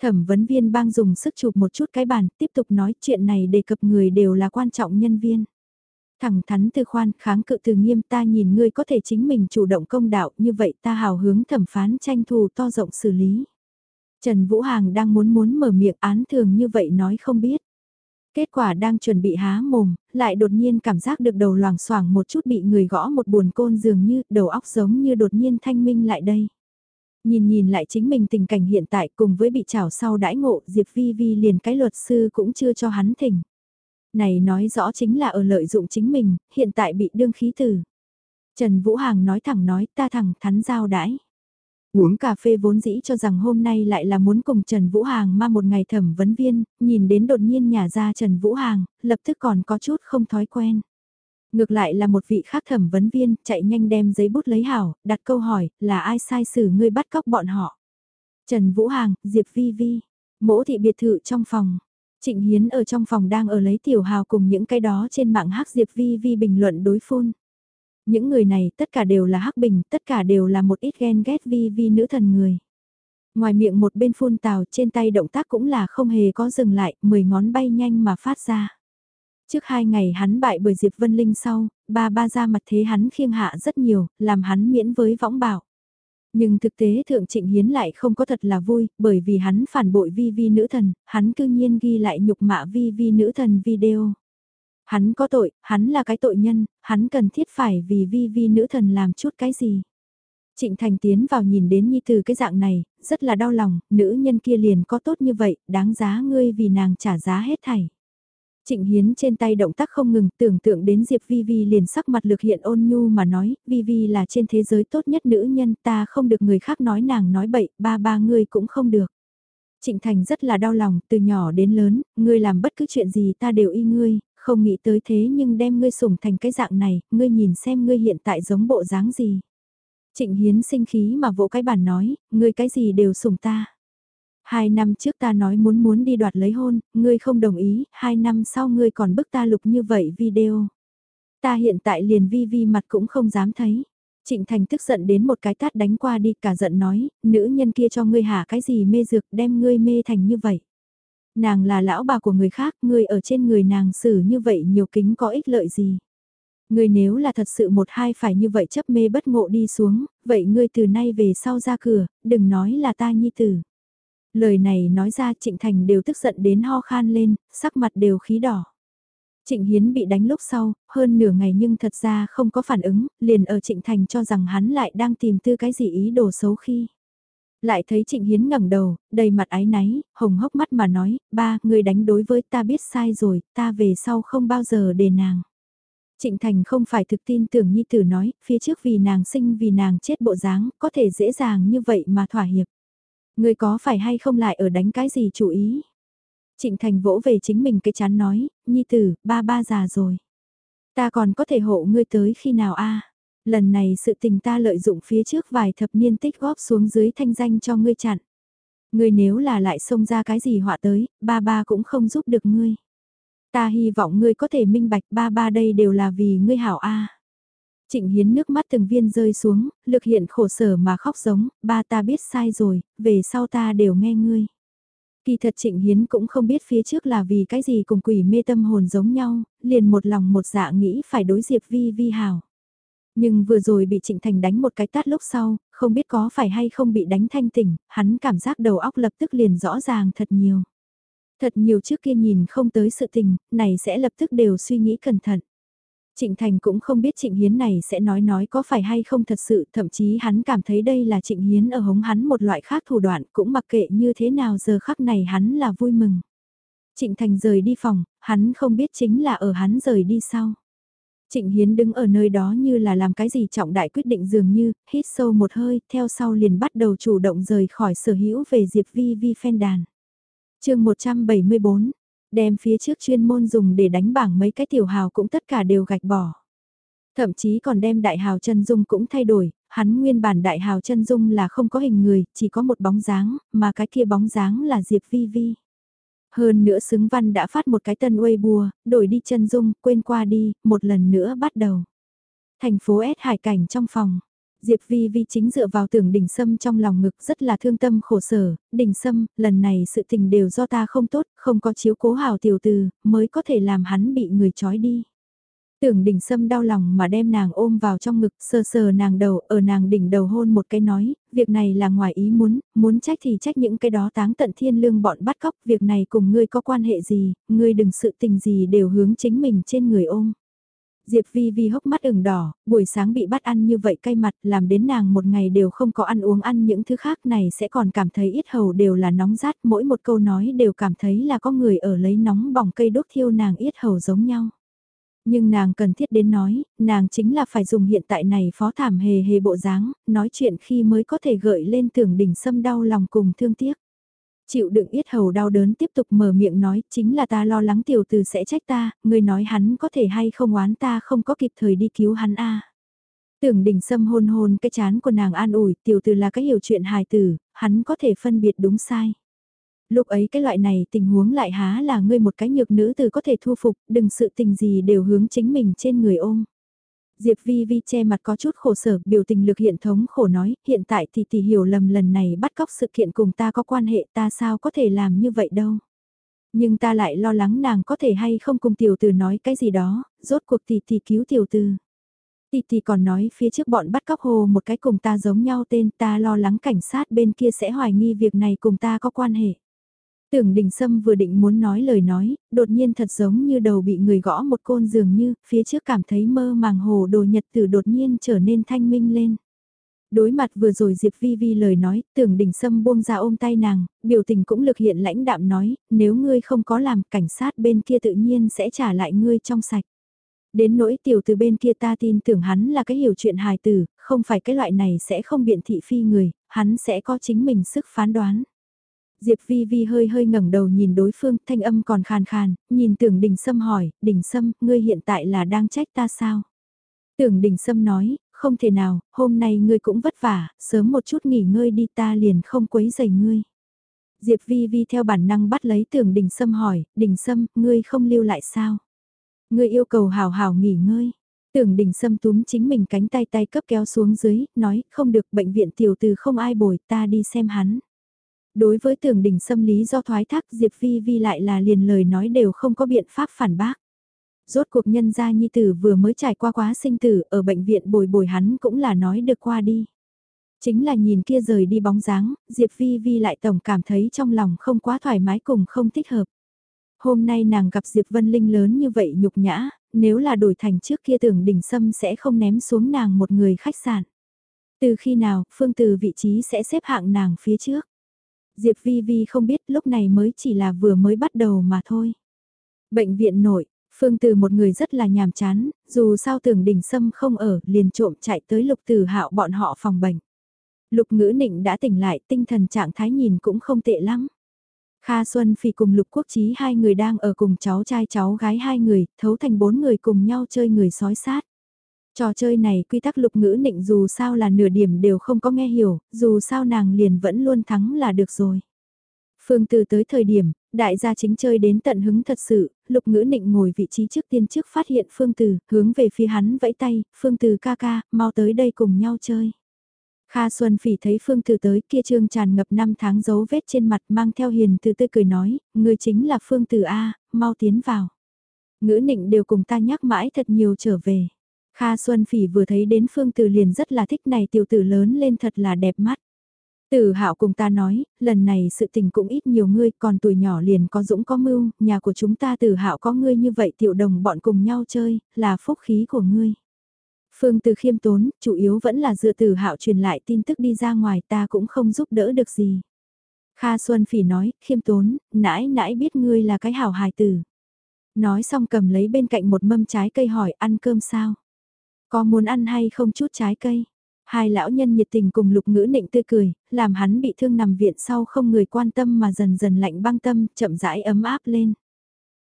Thẩm vấn viên bang dùng sức chụp một chút cái bàn, tiếp tục nói chuyện này đề cập người đều là quan trọng nhân viên. Thẳng thắn từ khoan kháng cự từ nghiêm ta nhìn ngươi có thể chính mình chủ động công đạo như vậy ta hào hướng thẩm phán tranh thù to rộng xử lý. Trần Vũ Hàng đang muốn muốn mở miệng án thường như vậy nói không biết. Kết quả đang chuẩn bị há mồm, lại đột nhiên cảm giác được đầu loảng xoảng một chút bị người gõ một buồn côn dường như đầu óc giống như đột nhiên thanh minh lại đây. Nhìn nhìn lại chính mình tình cảnh hiện tại cùng với bị trảo sau đãi ngộ Diệp Vi Vi liền cái luật sư cũng chưa cho hắn thỉnh. Này nói rõ chính là ở lợi dụng chính mình, hiện tại bị đương khí tử. Trần Vũ Hàng nói thẳng nói ta thẳng thắn giao đãi. Uống cà phê vốn dĩ cho rằng hôm nay lại là muốn cùng Trần Vũ Hàng ma một ngày thẩm vấn viên, nhìn đến đột nhiên nhà ra Trần Vũ Hàng, lập tức còn có chút không thói quen. Ngược lại là một vị khác thẩm vấn viên, chạy nhanh đem giấy bút lấy hảo, đặt câu hỏi, là ai sai xử ngươi bắt cóc bọn họ? Trần Vũ Hàng, Diệp Vi Vi, mỗ thị biệt thự trong phòng. Trịnh Hiến ở trong phòng đang ở lấy tiểu hào cùng những cái đó trên mạng hắc Diệp Vi Vi bình luận đối phun. Những người này tất cả đều là hắc bình, tất cả đều là một ít ghen ghét Vi Vi nữ thần người. Ngoài miệng một bên phun tào trên tay động tác cũng là không hề có dừng lại, mười ngón bay nhanh mà phát ra. Trước hai ngày hắn bại bởi Diệp Vân Linh sau, ba ba ra mặt thế hắn khiêng hạ rất nhiều, làm hắn miễn với võng bảo. Nhưng thực tế Thượng Trịnh Hiến lại không có thật là vui, bởi vì hắn phản bội vi vi nữ thần, hắn cư nhiên ghi lại nhục mạ vi vi nữ thần video. Hắn có tội, hắn là cái tội nhân, hắn cần thiết phải vì vi vi nữ thần làm chút cái gì. Trịnh Thành tiến vào nhìn đến Nhi Từ cái dạng này, rất là đau lòng, nữ nhân kia liền có tốt như vậy, đáng giá ngươi vì nàng trả giá hết thảy. Trịnh Hiến trên tay động tác không ngừng tưởng tượng đến Diệp Vi Vi liền sắc mặt lực hiện ôn nhu mà nói, Vi Vi là trên thế giới tốt nhất nữ nhân ta không được người khác nói nàng nói bậy, ba ba ngươi cũng không được. Trịnh Thành rất là đau lòng, từ nhỏ đến lớn, ngươi làm bất cứ chuyện gì ta đều y ngươi, không nghĩ tới thế nhưng đem ngươi sủng thành cái dạng này, ngươi nhìn xem ngươi hiện tại giống bộ dáng gì. Trịnh Hiến sinh khí mà vỗ cái bản nói, ngươi cái gì đều sủng ta. Hai năm trước ta nói muốn muốn đi đoạt lấy hôn, ngươi không đồng ý, hai năm sau ngươi còn bức ta lục như vậy video. Ta hiện tại liền vi vi mặt cũng không dám thấy. Trịnh Thành tức giận đến một cái tát đánh qua đi cả giận nói, nữ nhân kia cho ngươi hả cái gì mê dược đem ngươi mê thành như vậy. Nàng là lão bà của người khác, ngươi ở trên người nàng xử như vậy nhiều kính có ích lợi gì. Ngươi nếu là thật sự một hai phải như vậy chấp mê bất ngộ đi xuống, vậy ngươi từ nay về sau ra cửa, đừng nói là ta nhi tử. Lời này nói ra Trịnh Thành đều tức giận đến ho khan lên, sắc mặt đều khí đỏ. Trịnh Hiến bị đánh lúc sau, hơn nửa ngày nhưng thật ra không có phản ứng, liền ở Trịnh Thành cho rằng hắn lại đang tìm tư cái gì ý đồ xấu khi. Lại thấy Trịnh Hiến ngẩng đầu, đầy mặt ái náy, hồng hốc mắt mà nói, ba, người đánh đối với ta biết sai rồi, ta về sau không bao giờ để nàng. Trịnh Thành không phải thực tin tưởng Nhi Tử nói, phía trước vì nàng sinh vì nàng chết bộ dáng, có thể dễ dàng như vậy mà thỏa hiệp. Người có phải hay không lại ở đánh cái gì chủ ý? Trịnh Thành vỗ về chính mình cái chán nói, Nhi Tử, ba ba già rồi. Ta còn có thể hộ ngươi tới khi nào a? Lần này sự tình ta lợi dụng phía trước vài thập niên tích góp xuống dưới thanh danh cho ngươi chặn. Ngươi nếu là lại xông ra cái gì họa tới, ba ba cũng không giúp được ngươi. Ta hy vọng ngươi có thể minh bạch ba ba đây đều là vì ngươi hảo a. Trịnh Hiến nước mắt từng viên rơi xuống, lực hiện khổ sở mà khóc giống, ba ta biết sai rồi, về sau ta đều nghe ngươi. Kỳ thật Trịnh Hiến cũng không biết phía trước là vì cái gì cùng quỷ mê tâm hồn giống nhau, liền một lòng một dạ nghĩ phải đối diệp vi vi hảo. Nhưng vừa rồi bị Trịnh Thành đánh một cái tát lúc sau, không biết có phải hay không bị đánh thanh tỉnh, hắn cảm giác đầu óc lập tức liền rõ ràng thật nhiều. Thật nhiều trước kia nhìn không tới sự tình, này sẽ lập tức đều suy nghĩ cẩn thận. Trịnh Thành cũng không biết Trịnh Hiến này sẽ nói nói có phải hay không thật sự, thậm chí hắn cảm thấy đây là Trịnh Hiến ở hống hắn một loại khác thủ đoạn, cũng mặc kệ như thế nào giờ khắc này hắn là vui mừng. Trịnh Thành rời đi phòng, hắn không biết chính là ở hắn rời đi sau. Trịnh Hiến đứng ở nơi đó như là làm cái gì trọng đại quyết định dường như, hít sâu một hơi, theo sau liền bắt đầu chủ động rời khỏi sở hữu về Diệp Vi Vi phen đàn. chương 174, đem phía trước chuyên môn dùng để đánh bảng mấy cái tiểu hào cũng tất cả đều gạch bỏ. Thậm chí còn đem đại hào chân dung cũng thay đổi, hắn nguyên bản đại hào chân dung là không có hình người, chỉ có một bóng dáng, mà cái kia bóng dáng là Diệp Vi Vi. Hơn nữa xứng văn đã phát một cái tân Weibo, đổi đi chân dung, quên qua đi, một lần nữa bắt đầu. Thành phố S hải cảnh trong phòng. Diệp Vi Vi chính dựa vào tưởng đỉnh sâm trong lòng ngực rất là thương tâm khổ sở, đỉnh sâm, lần này sự tình đều do ta không tốt, không có chiếu cố hào tiểu từ, mới có thể làm hắn bị người trói đi. Tưởng đỉnh sâm đau lòng mà đem nàng ôm vào trong ngực, sờ sờ nàng đầu, ở nàng đỉnh đầu hôn một cái nói, việc này là ngoài ý muốn, muốn trách thì trách những cái đó táng tận thiên lương bọn bắt cóc, việc này cùng ngươi có quan hệ gì, ngươi đừng sự tình gì đều hướng chính mình trên người ôm. Diệp Vi Vi hốc mắt ửng đỏ, buổi sáng bị bắt ăn như vậy cay mặt làm đến nàng một ngày đều không có ăn uống ăn những thứ khác này sẽ còn cảm thấy ít hầu đều là nóng rát mỗi một câu nói đều cảm thấy là có người ở lấy nóng bỏng cây đốt thiêu nàng ít hầu giống nhau. Nhưng nàng cần thiết đến nói, nàng chính là phải dùng hiện tại này phó thảm hề hề bộ dáng, nói chuyện khi mới có thể gợi lên tưởng đỉnh sâm đau lòng cùng thương tiếc. Chịu đựng yết hầu đau đớn tiếp tục mở miệng nói, chính là ta lo lắng tiểu từ sẽ trách ta, người nói hắn có thể hay không oán ta không có kịp thời đi cứu hắn a Tưởng đỉnh sâm hôn hôn cái chán của nàng an ủi, tiểu từ là cái hiểu chuyện hài tử, hắn có thể phân biệt đúng sai lúc ấy cái loại này tình huống lại há là ngươi một cái nhược nữ từ có thể thu phục, đừng sự tình gì đều hướng chính mình trên người ôm. Diệp Vi Vi che mặt có chút khổ sở, biểu tình lực hiện thống khổ nói, hiện tại thì tỷ hiểu lầm lần này bắt cóc sự kiện cùng ta có quan hệ ta sao có thể làm như vậy đâu. Nhưng ta lại lo lắng nàng có thể hay không cùng tiểu tử nói cái gì đó, rốt cuộc tỷ tỷ cứu tiểu tử. Tỷ tỷ còn nói phía trước bọn bắt cóc hồ một cái cùng ta giống nhau tên ta lo lắng cảnh sát bên kia sẽ hoài nghi việc này cùng ta có quan hệ. Tưởng đình sâm vừa định muốn nói lời nói, đột nhiên thật giống như đầu bị người gõ một côn dường như, phía trước cảm thấy mơ màng hồ đồ nhật tử đột nhiên trở nên thanh minh lên. Đối mặt vừa rồi Diệp Vi Vi lời nói, tưởng đình sâm buông ra ôm tay nàng, biểu tình cũng lực hiện lãnh đạm nói, nếu ngươi không có làm, cảnh sát bên kia tự nhiên sẽ trả lại ngươi trong sạch. Đến nỗi tiểu từ bên kia ta tin tưởng hắn là cái hiểu chuyện hài tử, không phải cái loại này sẽ không biện thị phi người, hắn sẽ có chính mình sức phán đoán. Diệp Vi Vi hơi hơi ngẩng đầu nhìn đối phương, thanh âm còn khàn khàn, nhìn tưởng đình sâm hỏi, đình sâm, ngươi hiện tại là đang trách ta sao? Tưởng đình sâm nói, không thể nào, hôm nay ngươi cũng vất vả, sớm một chút nghỉ ngơi đi ta liền không quấy rầy ngươi. Diệp Vi Vi theo bản năng bắt lấy tưởng đình sâm hỏi, đình sâm, ngươi không lưu lại sao? Ngươi yêu cầu hào hào nghỉ ngơi. Tưởng đình sâm túm chính mình cánh tay tay cấp kéo xuống dưới, nói, không được bệnh viện tiểu từ không ai bồi ta đi xem hắn. Đối với tưởng đỉnh xâm lý do thoái thác Diệp Vi Vi lại là liền lời nói đều không có biện pháp phản bác. Rốt cuộc nhân gia nhi tử vừa mới trải qua quá sinh tử ở bệnh viện bồi bồi hắn cũng là nói được qua đi. Chính là nhìn kia rời đi bóng dáng, Diệp Vi Vi lại tổng cảm thấy trong lòng không quá thoải mái cùng không thích hợp. Hôm nay nàng gặp Diệp Vân Linh lớn như vậy nhục nhã, nếu là đổi thành trước kia tưởng đỉnh sâm sẽ không ném xuống nàng một người khách sạn. Từ khi nào, Phương Từ vị trí sẽ xếp hạng nàng phía trước. Diệp Vi Vi không biết lúc này mới chỉ là vừa mới bắt đầu mà thôi. Bệnh viện nội, Phương Từ một người rất là nhàm chán, dù sao tưởng đỉnh sâm không ở, liền trộm chạy tới lục tử hạo bọn họ phòng bệnh. Lục ngữ nịnh đã tỉnh lại, tinh thần trạng thái nhìn cũng không tệ lắm. Kha Xuân Phi cùng Lục Quốc Chí hai người đang ở cùng cháu trai cháu gái hai người, thấu thành bốn người cùng nhau chơi người sói sát. Trò chơi này quy tắc lục ngữ nịnh dù sao là nửa điểm đều không có nghe hiểu, dù sao nàng liền vẫn luôn thắng là được rồi. Phương Từ tới thời điểm, đại gia chính chơi đến tận hứng thật sự, lục ngữ nịnh ngồi vị trí trước tiên trước phát hiện Phương Từ, hướng về phía hắn vẫy tay, Phương Từ ca ca, mau tới đây cùng nhau chơi. Kha Xuân Phỉ thấy Phương Từ tới kia trương tràn ngập năm tháng dấu vết trên mặt mang theo hiền từ tươi cười nói, người chính là Phương Từ A, mau tiến vào. Ngữ nịnh đều cùng ta nhắc mãi thật nhiều trở về. Kha Xuân Phỉ vừa thấy đến Phương Từ liền rất là thích này tiểu tử lớn lên thật là đẹp mắt. Tử hạo cùng ta nói, lần này sự tình cũng ít nhiều ngươi, còn tuổi nhỏ liền có dũng có mưu, nhà của chúng ta tử hạo có ngươi như vậy tiểu đồng bọn cùng nhau chơi, là phúc khí của ngươi. Phương Từ khiêm tốn, chủ yếu vẫn là dựa tử hạo truyền lại tin tức đi ra ngoài ta cũng không giúp đỡ được gì. Kha Xuân Phỉ nói, khiêm tốn, nãi nãi biết ngươi là cái hảo hài tử. Nói xong cầm lấy bên cạnh một mâm trái cây hỏi ăn cơm sao? Có muốn ăn hay không chút trái cây? Hai lão nhân nhiệt tình cùng lục ngữ nịnh tươi cười, làm hắn bị thương nằm viện sau không người quan tâm mà dần dần lạnh băng tâm, chậm rãi ấm áp lên.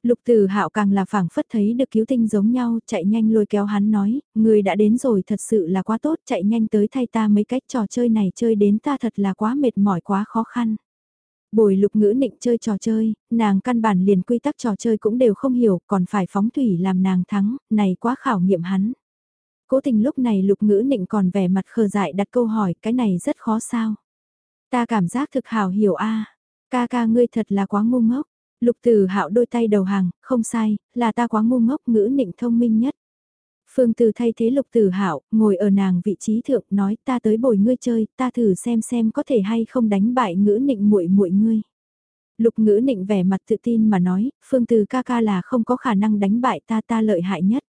Lục Tử Hạo càng là phảng phất thấy được cứu tinh giống nhau, chạy nhanh lôi kéo hắn nói, người đã đến rồi thật sự là quá tốt, chạy nhanh tới thay ta mấy cách trò chơi này chơi đến ta thật là quá mệt mỏi quá khó khăn. Bồi lục ngữ nịnh chơi trò chơi, nàng căn bản liền quy tắc trò chơi cũng đều không hiểu, còn phải phóng thủy làm nàng thắng, này quá khảo nghiệm hắn. Cố tình lúc này lục ngữ nịnh còn vẻ mặt khờ dại đặt câu hỏi cái này rất khó sao. Ta cảm giác thực hào hiểu a ca ca ngươi thật là quá ngu ngốc. Lục tử hạo đôi tay đầu hàng, không sai, là ta quá ngu ngốc ngữ nịnh thông minh nhất. Phương Từ thay thế Lục Tử Hạo, ngồi ở nàng vị trí thượng, nói ta tới bồi ngươi chơi, ta thử xem xem có thể hay không đánh bại ngữ nịnh muội muội ngươi. Lục ngữ nịnh vẻ mặt tự tin mà nói, Phương Từ ca ca là không có khả năng đánh bại ta ta lợi hại nhất.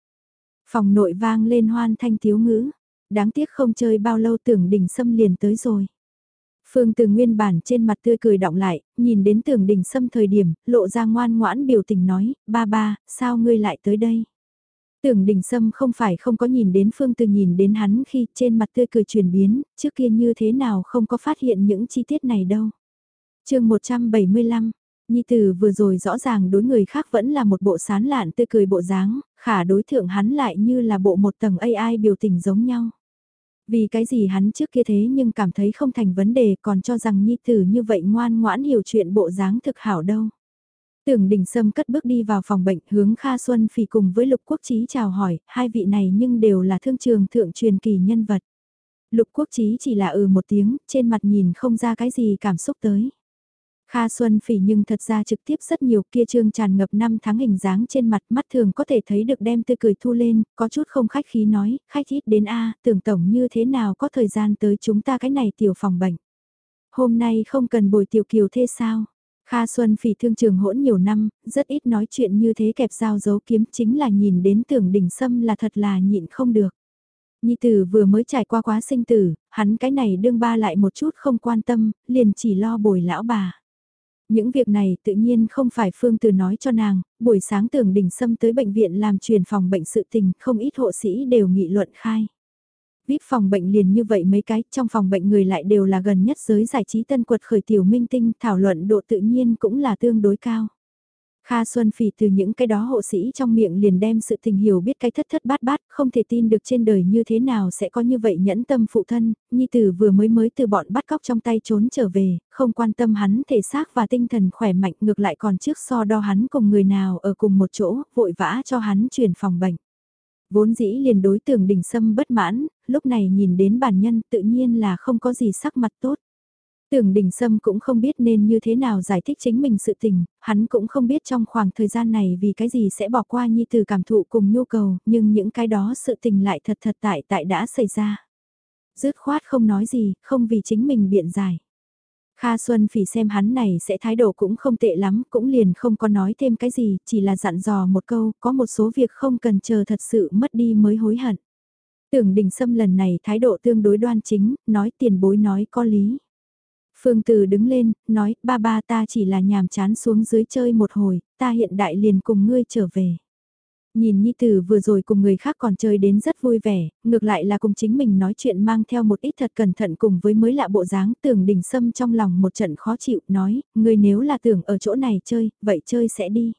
Phòng nội vang lên hoan thanh tiếu ngữ. Đáng tiếc không chơi bao lâu tưởng đỉnh xâm liền tới rồi. Phương từ nguyên bản trên mặt tươi cười động lại, nhìn đến tưởng đỉnh xâm thời điểm, lộ ra ngoan ngoãn biểu tình nói, ba ba, sao ngươi lại tới đây? Tưởng đỉnh sâm không phải không có nhìn đến phương từ nhìn đến hắn khi trên mặt tươi cười chuyển biến, trước kia như thế nào không có phát hiện những chi tiết này đâu. chương 175, Nhi Tử vừa rồi rõ ràng đối người khác vẫn là một bộ sán lạn tươi cười bộ dáng, khả đối thượng hắn lại như là bộ một tầng AI biểu tình giống nhau. Vì cái gì hắn trước kia thế nhưng cảm thấy không thành vấn đề còn cho rằng Nhi Tử như vậy ngoan ngoãn hiểu chuyện bộ dáng thực hảo đâu. Tưởng đình sâm cất bước đi vào phòng bệnh hướng Kha Xuân phì cùng với Lục Quốc Trí chào hỏi, hai vị này nhưng đều là thương trường thượng truyền kỳ nhân vật. Lục Quốc Trí chỉ là ừ một tiếng, trên mặt nhìn không ra cái gì cảm xúc tới. Kha Xuân Phỉ nhưng thật ra trực tiếp rất nhiều kia trương tràn ngập năm tháng hình dáng trên mặt mắt thường có thể thấy được đem tươi cười thu lên, có chút không khách khí nói, khách ít đến A, tưởng tổng như thế nào có thời gian tới chúng ta cái này tiểu phòng bệnh. Hôm nay không cần bồi tiểu kiều thế sao? Kha Xuân Phỉ thương trường hỗn nhiều năm, rất ít nói chuyện như thế kẹp dao giấu kiếm chính là nhìn đến tưởng đỉnh sâm là thật là nhịn không được. Nhi tử vừa mới trải qua quá sinh tử, hắn cái này đương ba lại một chút không quan tâm, liền chỉ lo bồi lão bà. Những việc này tự nhiên không phải Phương Từ nói cho nàng, buổi sáng tưởng đỉnh xâm tới bệnh viện làm truyền phòng bệnh sự tình, không ít hộ sĩ đều nghị luận khai. VIP phòng bệnh liền như vậy mấy cái, trong phòng bệnh người lại đều là gần nhất giới giải trí tân quật khởi tiểu minh tinh, thảo luận độ tự nhiên cũng là tương đối cao. Kha Xuân Phỉ từ những cái đó hộ sĩ trong miệng liền đem sự tình hiểu biết cái thất thất bát bát, không thể tin được trên đời như thế nào sẽ có như vậy nhẫn tâm phụ thân, nhi tử vừa mới mới từ bọn bắt cóc trong tay trốn trở về, không quan tâm hắn thể xác và tinh thần khỏe mạnh ngược lại còn trước so đo hắn cùng người nào ở cùng một chỗ, vội vã cho hắn chuyển phòng bệnh. Vốn dĩ liền đối tưởng đỉnh sâm bất mãn, lúc này nhìn đến bản nhân tự nhiên là không có gì sắc mặt tốt. Tưởng đình sâm cũng không biết nên như thế nào giải thích chính mình sự tình, hắn cũng không biết trong khoảng thời gian này vì cái gì sẽ bỏ qua nhi từ cảm thụ cùng nhu cầu, nhưng những cái đó sự tình lại thật thật tại tại đã xảy ra. Dứt khoát không nói gì, không vì chính mình biện giải. Kha Xuân Phỉ xem hắn này sẽ thái độ cũng không tệ lắm, cũng liền không có nói thêm cái gì, chỉ là dặn dò một câu, có một số việc không cần chờ thật sự mất đi mới hối hận. Tưởng đình sâm lần này thái độ tương đối đoan chính, nói tiền bối nói có lý. Phương Từ đứng lên, nói, ba ba ta chỉ là nhàm chán xuống dưới chơi một hồi, ta hiện đại liền cùng ngươi trở về. Nhìn Nhi Tử vừa rồi cùng người khác còn chơi đến rất vui vẻ, ngược lại là cùng chính mình nói chuyện mang theo một ít thật cẩn thận cùng với mới lạ bộ dáng tưởng đỉnh sâm trong lòng một trận khó chịu, nói, người nếu là tưởng ở chỗ này chơi, vậy chơi sẽ đi.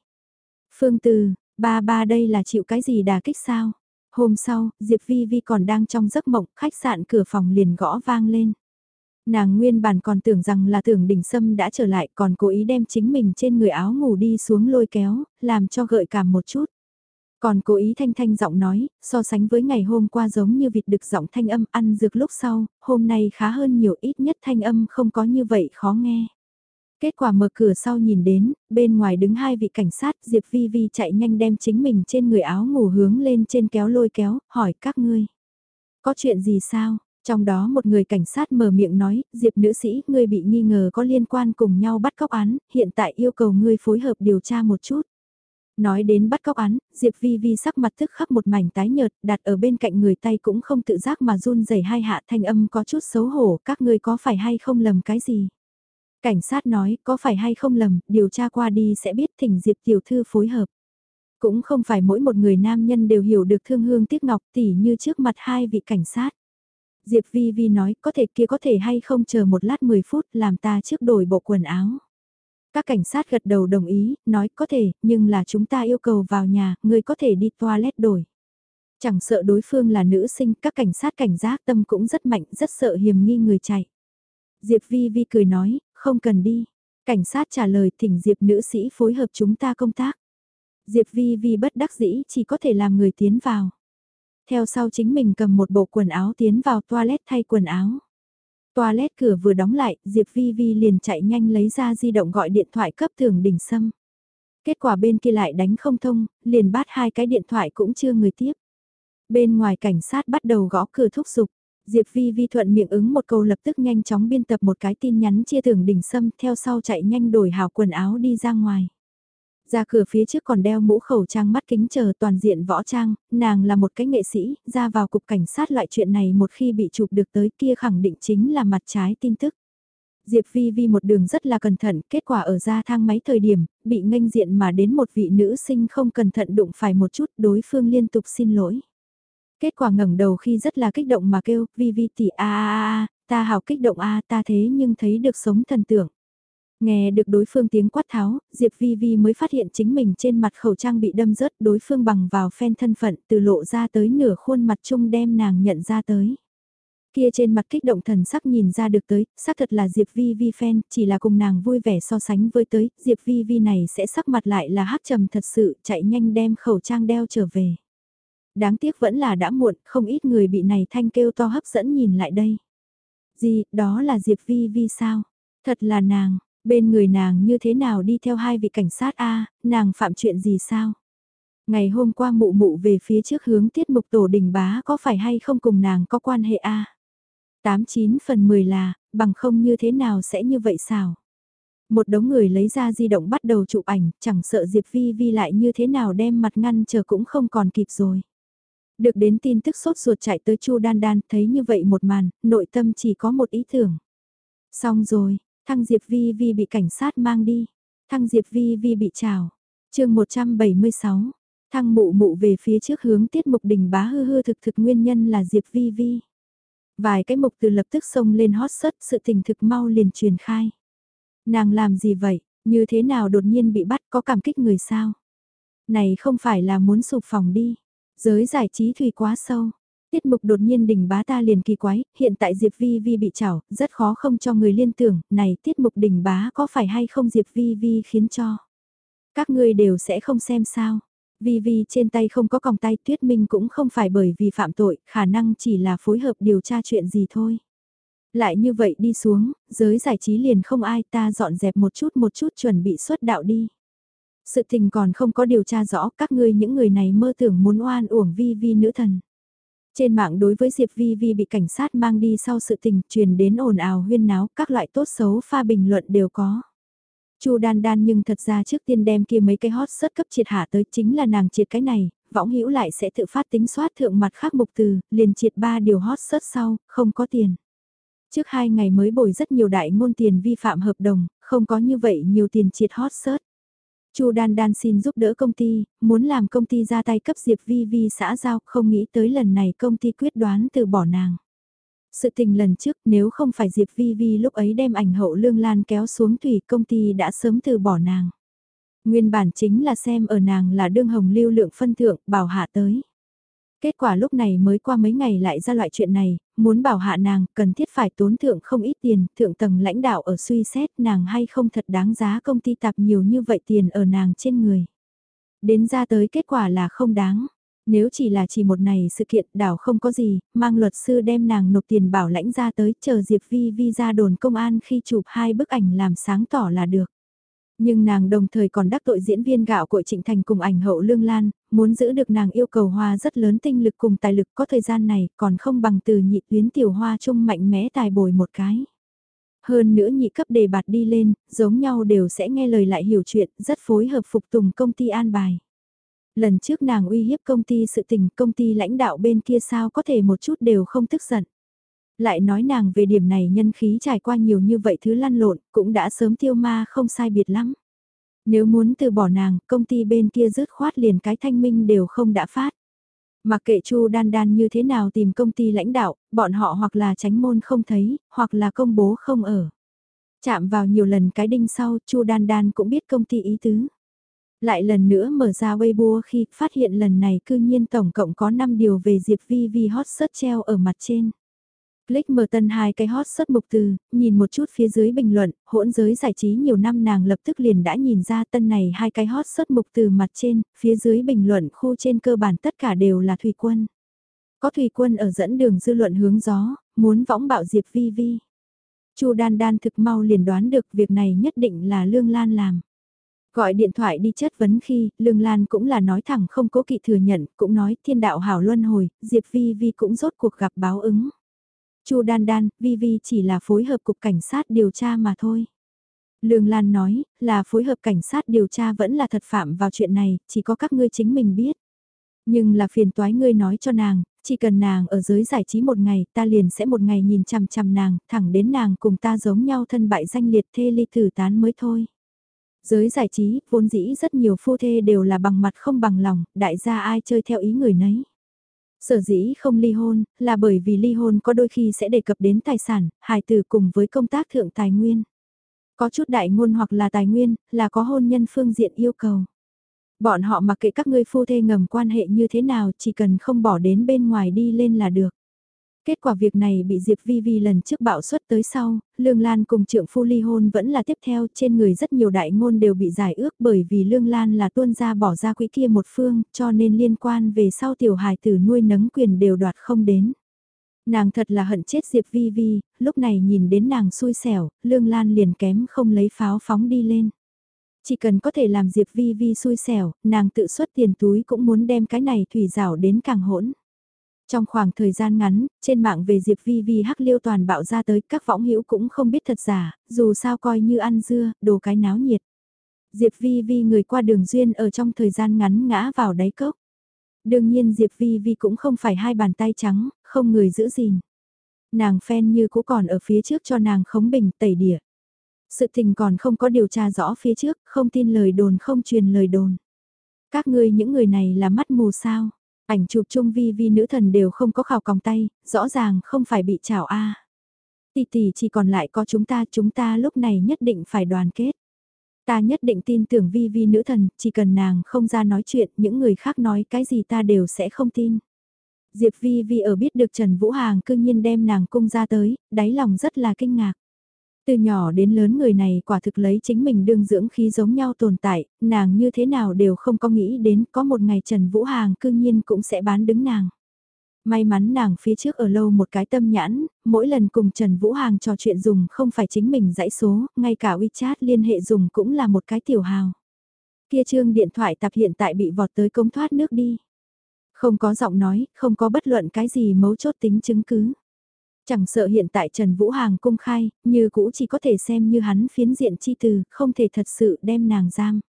Phương Từ, ba ba đây là chịu cái gì đà kích sao? Hôm sau, Diệp Vi Vi còn đang trong giấc mộng, khách sạn cửa phòng liền gõ vang lên. Nàng nguyên bản còn tưởng rằng là tưởng đỉnh sâm đã trở lại còn cố ý đem chính mình trên người áo ngủ đi xuống lôi kéo, làm cho gợi cảm một chút. Còn cố ý thanh thanh giọng nói, so sánh với ngày hôm qua giống như vịt đực giọng thanh âm ăn dược lúc sau, hôm nay khá hơn nhiều ít nhất thanh âm không có như vậy khó nghe. Kết quả mở cửa sau nhìn đến, bên ngoài đứng hai vị cảnh sát, Diệp Vi Vi chạy nhanh đem chính mình trên người áo ngủ hướng lên trên kéo lôi kéo, hỏi các ngươi. Có chuyện gì sao? Trong đó một người cảnh sát mở miệng nói, Diệp nữ sĩ, ngươi bị nghi ngờ có liên quan cùng nhau bắt cóc án, hiện tại yêu cầu ngươi phối hợp điều tra một chút. Nói đến bắt cóc án, Diệp Vi Vi sắc mặt tức khắc một mảnh tái nhợt, đặt ở bên cạnh người tay cũng không tự giác mà run rẩy hai hạ thanh âm có chút xấu hổ, các ngươi có phải hay không lầm cái gì? Cảnh sát nói, có phải hay không lầm, điều tra qua đi sẽ biết thỉnh Diệp tiểu thư phối hợp. Cũng không phải mỗi một người nam nhân đều hiểu được thương hương tiếc ngọc tỉ như trước mặt hai vị cảnh sát. Diệp Vi Vi nói, có thể kia có thể hay không chờ một lát 10 phút làm ta trước đổi bộ quần áo. Các cảnh sát gật đầu đồng ý, nói có thể, nhưng là chúng ta yêu cầu vào nhà, người có thể đi toilet đổi. Chẳng sợ đối phương là nữ sinh, các cảnh sát cảnh giác tâm cũng rất mạnh, rất sợ hiểm nghi người chạy. Diệp Vi Vi cười nói, không cần đi. Cảnh sát trả lời thỉnh Diệp nữ sĩ phối hợp chúng ta công tác. Diệp Vi Vi bất đắc dĩ chỉ có thể làm người tiến vào. Theo sau chính mình cầm một bộ quần áo tiến vào toilet thay quần áo. Toilet cửa vừa đóng lại, Diệp Vi Vi liền chạy nhanh lấy ra di động gọi điện thoại cấp thường đỉnh sâm. Kết quả bên kia lại đánh không thông, liền bắt hai cái điện thoại cũng chưa người tiếp. Bên ngoài cảnh sát bắt đầu gõ cửa thúc giục. Diệp Vi Vi thuận miệng ứng một câu lập tức nhanh chóng biên tập một cái tin nhắn chia thưởng đỉnh sâm theo sau chạy nhanh đổi hào quần áo đi ra ngoài. Ra cửa phía trước còn đeo mũ khẩu trang mắt kính chờ toàn diện võ trang, nàng là một cái nghệ sĩ, ra vào cục cảnh sát loại chuyện này một khi bị chụp được tới kia khẳng định chính là mặt trái tin tức. Diệp Vi Vi một đường rất là cẩn thận, kết quả ở ra thang máy thời điểm, bị nghênh diện mà đến một vị nữ sinh không cẩn thận đụng phải một chút, đối phương liên tục xin lỗi. Kết quả ngẩng đầu khi rất là kích động mà kêu, Vi Vi tỷ a a a, ta hào kích động a, ta thế nhưng thấy được sống thần tượng. Nghe được đối phương tiếng quát tháo, Diệp Vi Vi mới phát hiện chính mình trên mặt khẩu trang bị đâm rớt đối phương bằng vào phen thân phận từ lộ ra tới nửa khuôn mặt chung đem nàng nhận ra tới. Kia trên mặt kích động thần sắc nhìn ra được tới, xác thật là Diệp Vi Vi phen, chỉ là cùng nàng vui vẻ so sánh với tới, Diệp Vi Vi này sẽ sắc mặt lại là hắc trầm thật sự, chạy nhanh đem khẩu trang đeo trở về. Đáng tiếc vẫn là đã muộn, không ít người bị này thanh kêu to hấp dẫn nhìn lại đây. Gì, đó là Diệp Vi Vi sao? Thật là nàng, Bên người nàng như thế nào đi theo hai vị cảnh sát A, nàng phạm chuyện gì sao? Ngày hôm qua mụ mụ về phía trước hướng tiết mục tổ đình bá có phải hay không cùng nàng có quan hệ A? 89 phần 10 là, bằng không như thế nào sẽ như vậy sao? Một đống người lấy ra di động bắt đầu chụp ảnh, chẳng sợ Diệp Vi Vi lại như thế nào đem mặt ngăn chờ cũng không còn kịp rồi. Được đến tin tức sốt ruột chạy tới Chu Đan Đan, thấy như vậy một màn, nội tâm chỉ có một ý tưởng. Xong rồi, Thăng Diệp Vi Vi bị cảnh sát mang đi. Thăng Diệp Vi Vi bị trào. chương 176. Thăng mụ mụ về phía trước hướng tiết mục đỉnh bá hư hư thực thực nguyên nhân là Diệp Vi Vi. Vài cái mục từ lập tức xông lên hot sớt sự tình thực mau liền truyền khai. Nàng làm gì vậy, như thế nào đột nhiên bị bắt có cảm kích người sao? Này không phải là muốn sụp phòng đi. Giới giải trí thủy quá sâu. Tiết mục đột nhiên đỉnh bá ta liền kỳ quái, hiện tại Diệp Vi Vi bị chảo, rất khó không cho người liên tưởng, này tiết mục đỉnh bá có phải hay không Diệp Vi Vi khiến cho. Các ngươi đều sẽ không xem sao. Vi Vi trên tay không có còng tay tuyết minh cũng không phải bởi vì phạm tội, khả năng chỉ là phối hợp điều tra chuyện gì thôi. Lại như vậy đi xuống, giới giải trí liền không ai ta dọn dẹp một chút một chút chuẩn bị xuất đạo đi. Sự tình còn không có điều tra rõ các ngươi những người này mơ tưởng muốn oan uổng Vi Vi nữ thần. Trên mạng đối với Diệp Vi Vi bị cảnh sát mang đi sau sự tình truyền đến ồn ào huyên náo, các loại tốt xấu pha bình luận đều có. Chu đan đan nhưng thật ra trước tiên đem kia mấy cái hot sớt cấp triệt hạ tới chính là nàng triệt cái này, võng hữu lại sẽ tự phát tính soát thượng mặt khác mục từ, liền triệt ba điều hot sớt sau, không có tiền. Trước hai ngày mới bồi rất nhiều đại ngôn tiền vi phạm hợp đồng, không có như vậy nhiều tiền triệt hot sớt. Chu Đan Đan xin giúp đỡ công ty, muốn làm công ty ra tay cấp Diệp Vi Vi xã giao, không nghĩ tới lần này công ty quyết đoán từ bỏ nàng. Sự tình lần trước nếu không phải Diệp Vi Vi lúc ấy đem ảnh hậu lương lan kéo xuống thủy công ty đã sớm từ bỏ nàng. Nguyên bản chính là xem ở nàng là đương hồng lưu lượng phân thượng bảo hạ tới. Kết quả lúc này mới qua mấy ngày lại ra loại chuyện này, muốn bảo hạ nàng cần thiết phải tốn thượng không ít tiền, thượng tầng lãnh đạo ở suy xét nàng hay không thật đáng giá công ty tạp nhiều như vậy tiền ở nàng trên người. Đến ra tới kết quả là không đáng. Nếu chỉ là chỉ một này sự kiện đảo không có gì, mang luật sư đem nàng nộp tiền bảo lãnh ra tới chờ Diệp Vi Vi ra đồn công an khi chụp hai bức ảnh làm sáng tỏ là được. Nhưng nàng đồng thời còn đắc tội diễn viên gạo cội Trịnh Thành cùng ảnh hậu Lương Lan, muốn giữ được nàng yêu cầu hoa rất lớn tinh lực cùng tài lực có thời gian này còn không bằng từ nhị tuyến tiểu hoa chung mạnh mẽ tài bồi một cái. Hơn nữa nhị cấp đề bạt đi lên, giống nhau đều sẽ nghe lời lại hiểu chuyện, rất phối hợp phục tùng công ty an bài. Lần trước nàng uy hiếp công ty sự tình công ty lãnh đạo bên kia sao có thể một chút đều không tức giận. Lại nói nàng về điểm này nhân khí trải qua nhiều như vậy thứ lăn lộn, cũng đã sớm tiêu ma không sai biệt lắm. Nếu muốn từ bỏ nàng, công ty bên kia rứt khoát liền cái thanh minh đều không đã phát. Mặc kệ Chu Đan Đan như thế nào tìm công ty lãnh đạo, bọn họ hoặc là tránh môn không thấy, hoặc là công bố không ở. Chạm vào nhiều lần cái đinh sau, Chu Đan Đan cũng biết công ty ý tứ. Lại lần nữa mở ra Weibo khi phát hiện lần này cư nhiên tổng cộng có 5 điều về Diệp Vi Vi hot search treo ở mặt trên. Click mở tân hai cái hot xuất mục từ, nhìn một chút phía dưới bình luận, hỗn giới giải trí nhiều năm nàng lập tức liền đã nhìn ra tân này hai cái hot xuất mục từ mặt trên, phía dưới bình luận khu trên cơ bản tất cả đều là Thủy Quân. Có Thủy Quân ở dẫn đường dư luận hướng gió, muốn võng bạo Diệp Vi Vi. Chu Đan Đan thực mau liền đoán được việc này nhất định là Lương Lan làm. Gọi điện thoại đi chất vấn khi, Lương Lan cũng là nói thẳng không cố kỵ thừa nhận, cũng nói thiên đạo hảo luân hồi, Diệp Vi Vi cũng rốt cuộc gặp báo ứng. Chu Đan Đan, Vi Vi chỉ là phối hợp cục cảnh sát điều tra mà thôi. Lương Lan nói, là phối hợp cảnh sát điều tra vẫn là thật phạm vào chuyện này, chỉ có các ngươi chính mình biết. Nhưng là phiền toái ngươi nói cho nàng, chỉ cần nàng ở giới giải trí một ngày, ta liền sẽ một ngày nhìn chằm chằm nàng, thẳng đến nàng cùng ta giống nhau thân bại danh liệt thê ly tử tán mới thôi. Giới giải trí, vốn dĩ rất nhiều phu thê đều là bằng mặt không bằng lòng, đại gia ai chơi theo ý người nấy. Sở dĩ không ly hôn, là bởi vì ly hôn có đôi khi sẽ đề cập đến tài sản, hài tử cùng với công tác thượng tài nguyên. Có chút đại ngôn hoặc là tài nguyên, là có hôn nhân phương diện yêu cầu. Bọn họ mặc kệ các ngươi phu thê ngầm quan hệ như thế nào chỉ cần không bỏ đến bên ngoài đi lên là được. Kết quả việc này bị Diệp Vi Vi lần trước bạo suất tới sau, Lương Lan cùng trượng phu ly hôn vẫn là tiếp theo trên người rất nhiều đại ngôn đều bị giải ước bởi vì Lương Lan là tuôn ra bỏ ra quỹ kia một phương cho nên liên quan về sau tiểu hài tử nuôi nấng quyền đều đoạt không đến. Nàng thật là hận chết Diệp Vi Vi, lúc này nhìn đến nàng xui xẻo, Lương Lan liền kém không lấy pháo phóng đi lên. Chỉ cần có thể làm Diệp Vi Vi xui xẻo, nàng tự xuất tiền túi cũng muốn đem cái này thủy rào đến càng hỗn. Trong khoảng thời gian ngắn, trên mạng về Diệp Vi Vi hắc liêu toàn bạo ra tới các võng hữu cũng không biết thật giả, dù sao coi như ăn dưa, đồ cái náo nhiệt. Diệp Vi Vi người qua đường duyên ở trong thời gian ngắn ngã vào đáy cốc. Đương nhiên Diệp Vi Vi cũng không phải hai bàn tay trắng, không người giữ gìn. Nàng phen như cũ còn ở phía trước cho nàng khống bình tẩy đỉa. Sự tình còn không có điều tra rõ phía trước, không tin lời đồn không truyền lời đồn. Các ngươi những người này là mắt mù sao? Ảnh chụp chung vi vi nữ thần đều không có khảo còng tay, rõ ràng không phải bị chảo a. À. Tỷ tỷ chỉ còn lại có chúng ta, chúng ta lúc này nhất định phải đoàn kết. Ta nhất định tin tưởng vi vi nữ thần, chỉ cần nàng không ra nói chuyện, những người khác nói cái gì ta đều sẽ không tin. Diệp vi vi ở biết được Trần Vũ Hàng cương nhiên đem nàng cung ra tới, đáy lòng rất là kinh ngạc. Từ nhỏ đến lớn người này quả thực lấy chính mình đương dưỡng khí giống nhau tồn tại, nàng như thế nào đều không có nghĩ đến có một ngày Trần Vũ Hàng cương nhiên cũng sẽ bán đứng nàng. May mắn nàng phía trước ở lâu một cái tâm nhãn, mỗi lần cùng Trần Vũ Hàng trò chuyện dùng không phải chính mình dãy số, ngay cả WeChat liên hệ dùng cũng là một cái tiểu hào. Kia trương điện thoại tập hiện tại bị vọt tới công thoát nước đi. Không có giọng nói, không có bất luận cái gì mấu chốt tính chứng cứ. Chẳng sợ hiện tại Trần Vũ Hàng công khai, như cũ chỉ có thể xem như hắn phiến diện chi từ, không thể thật sự đem nàng giam.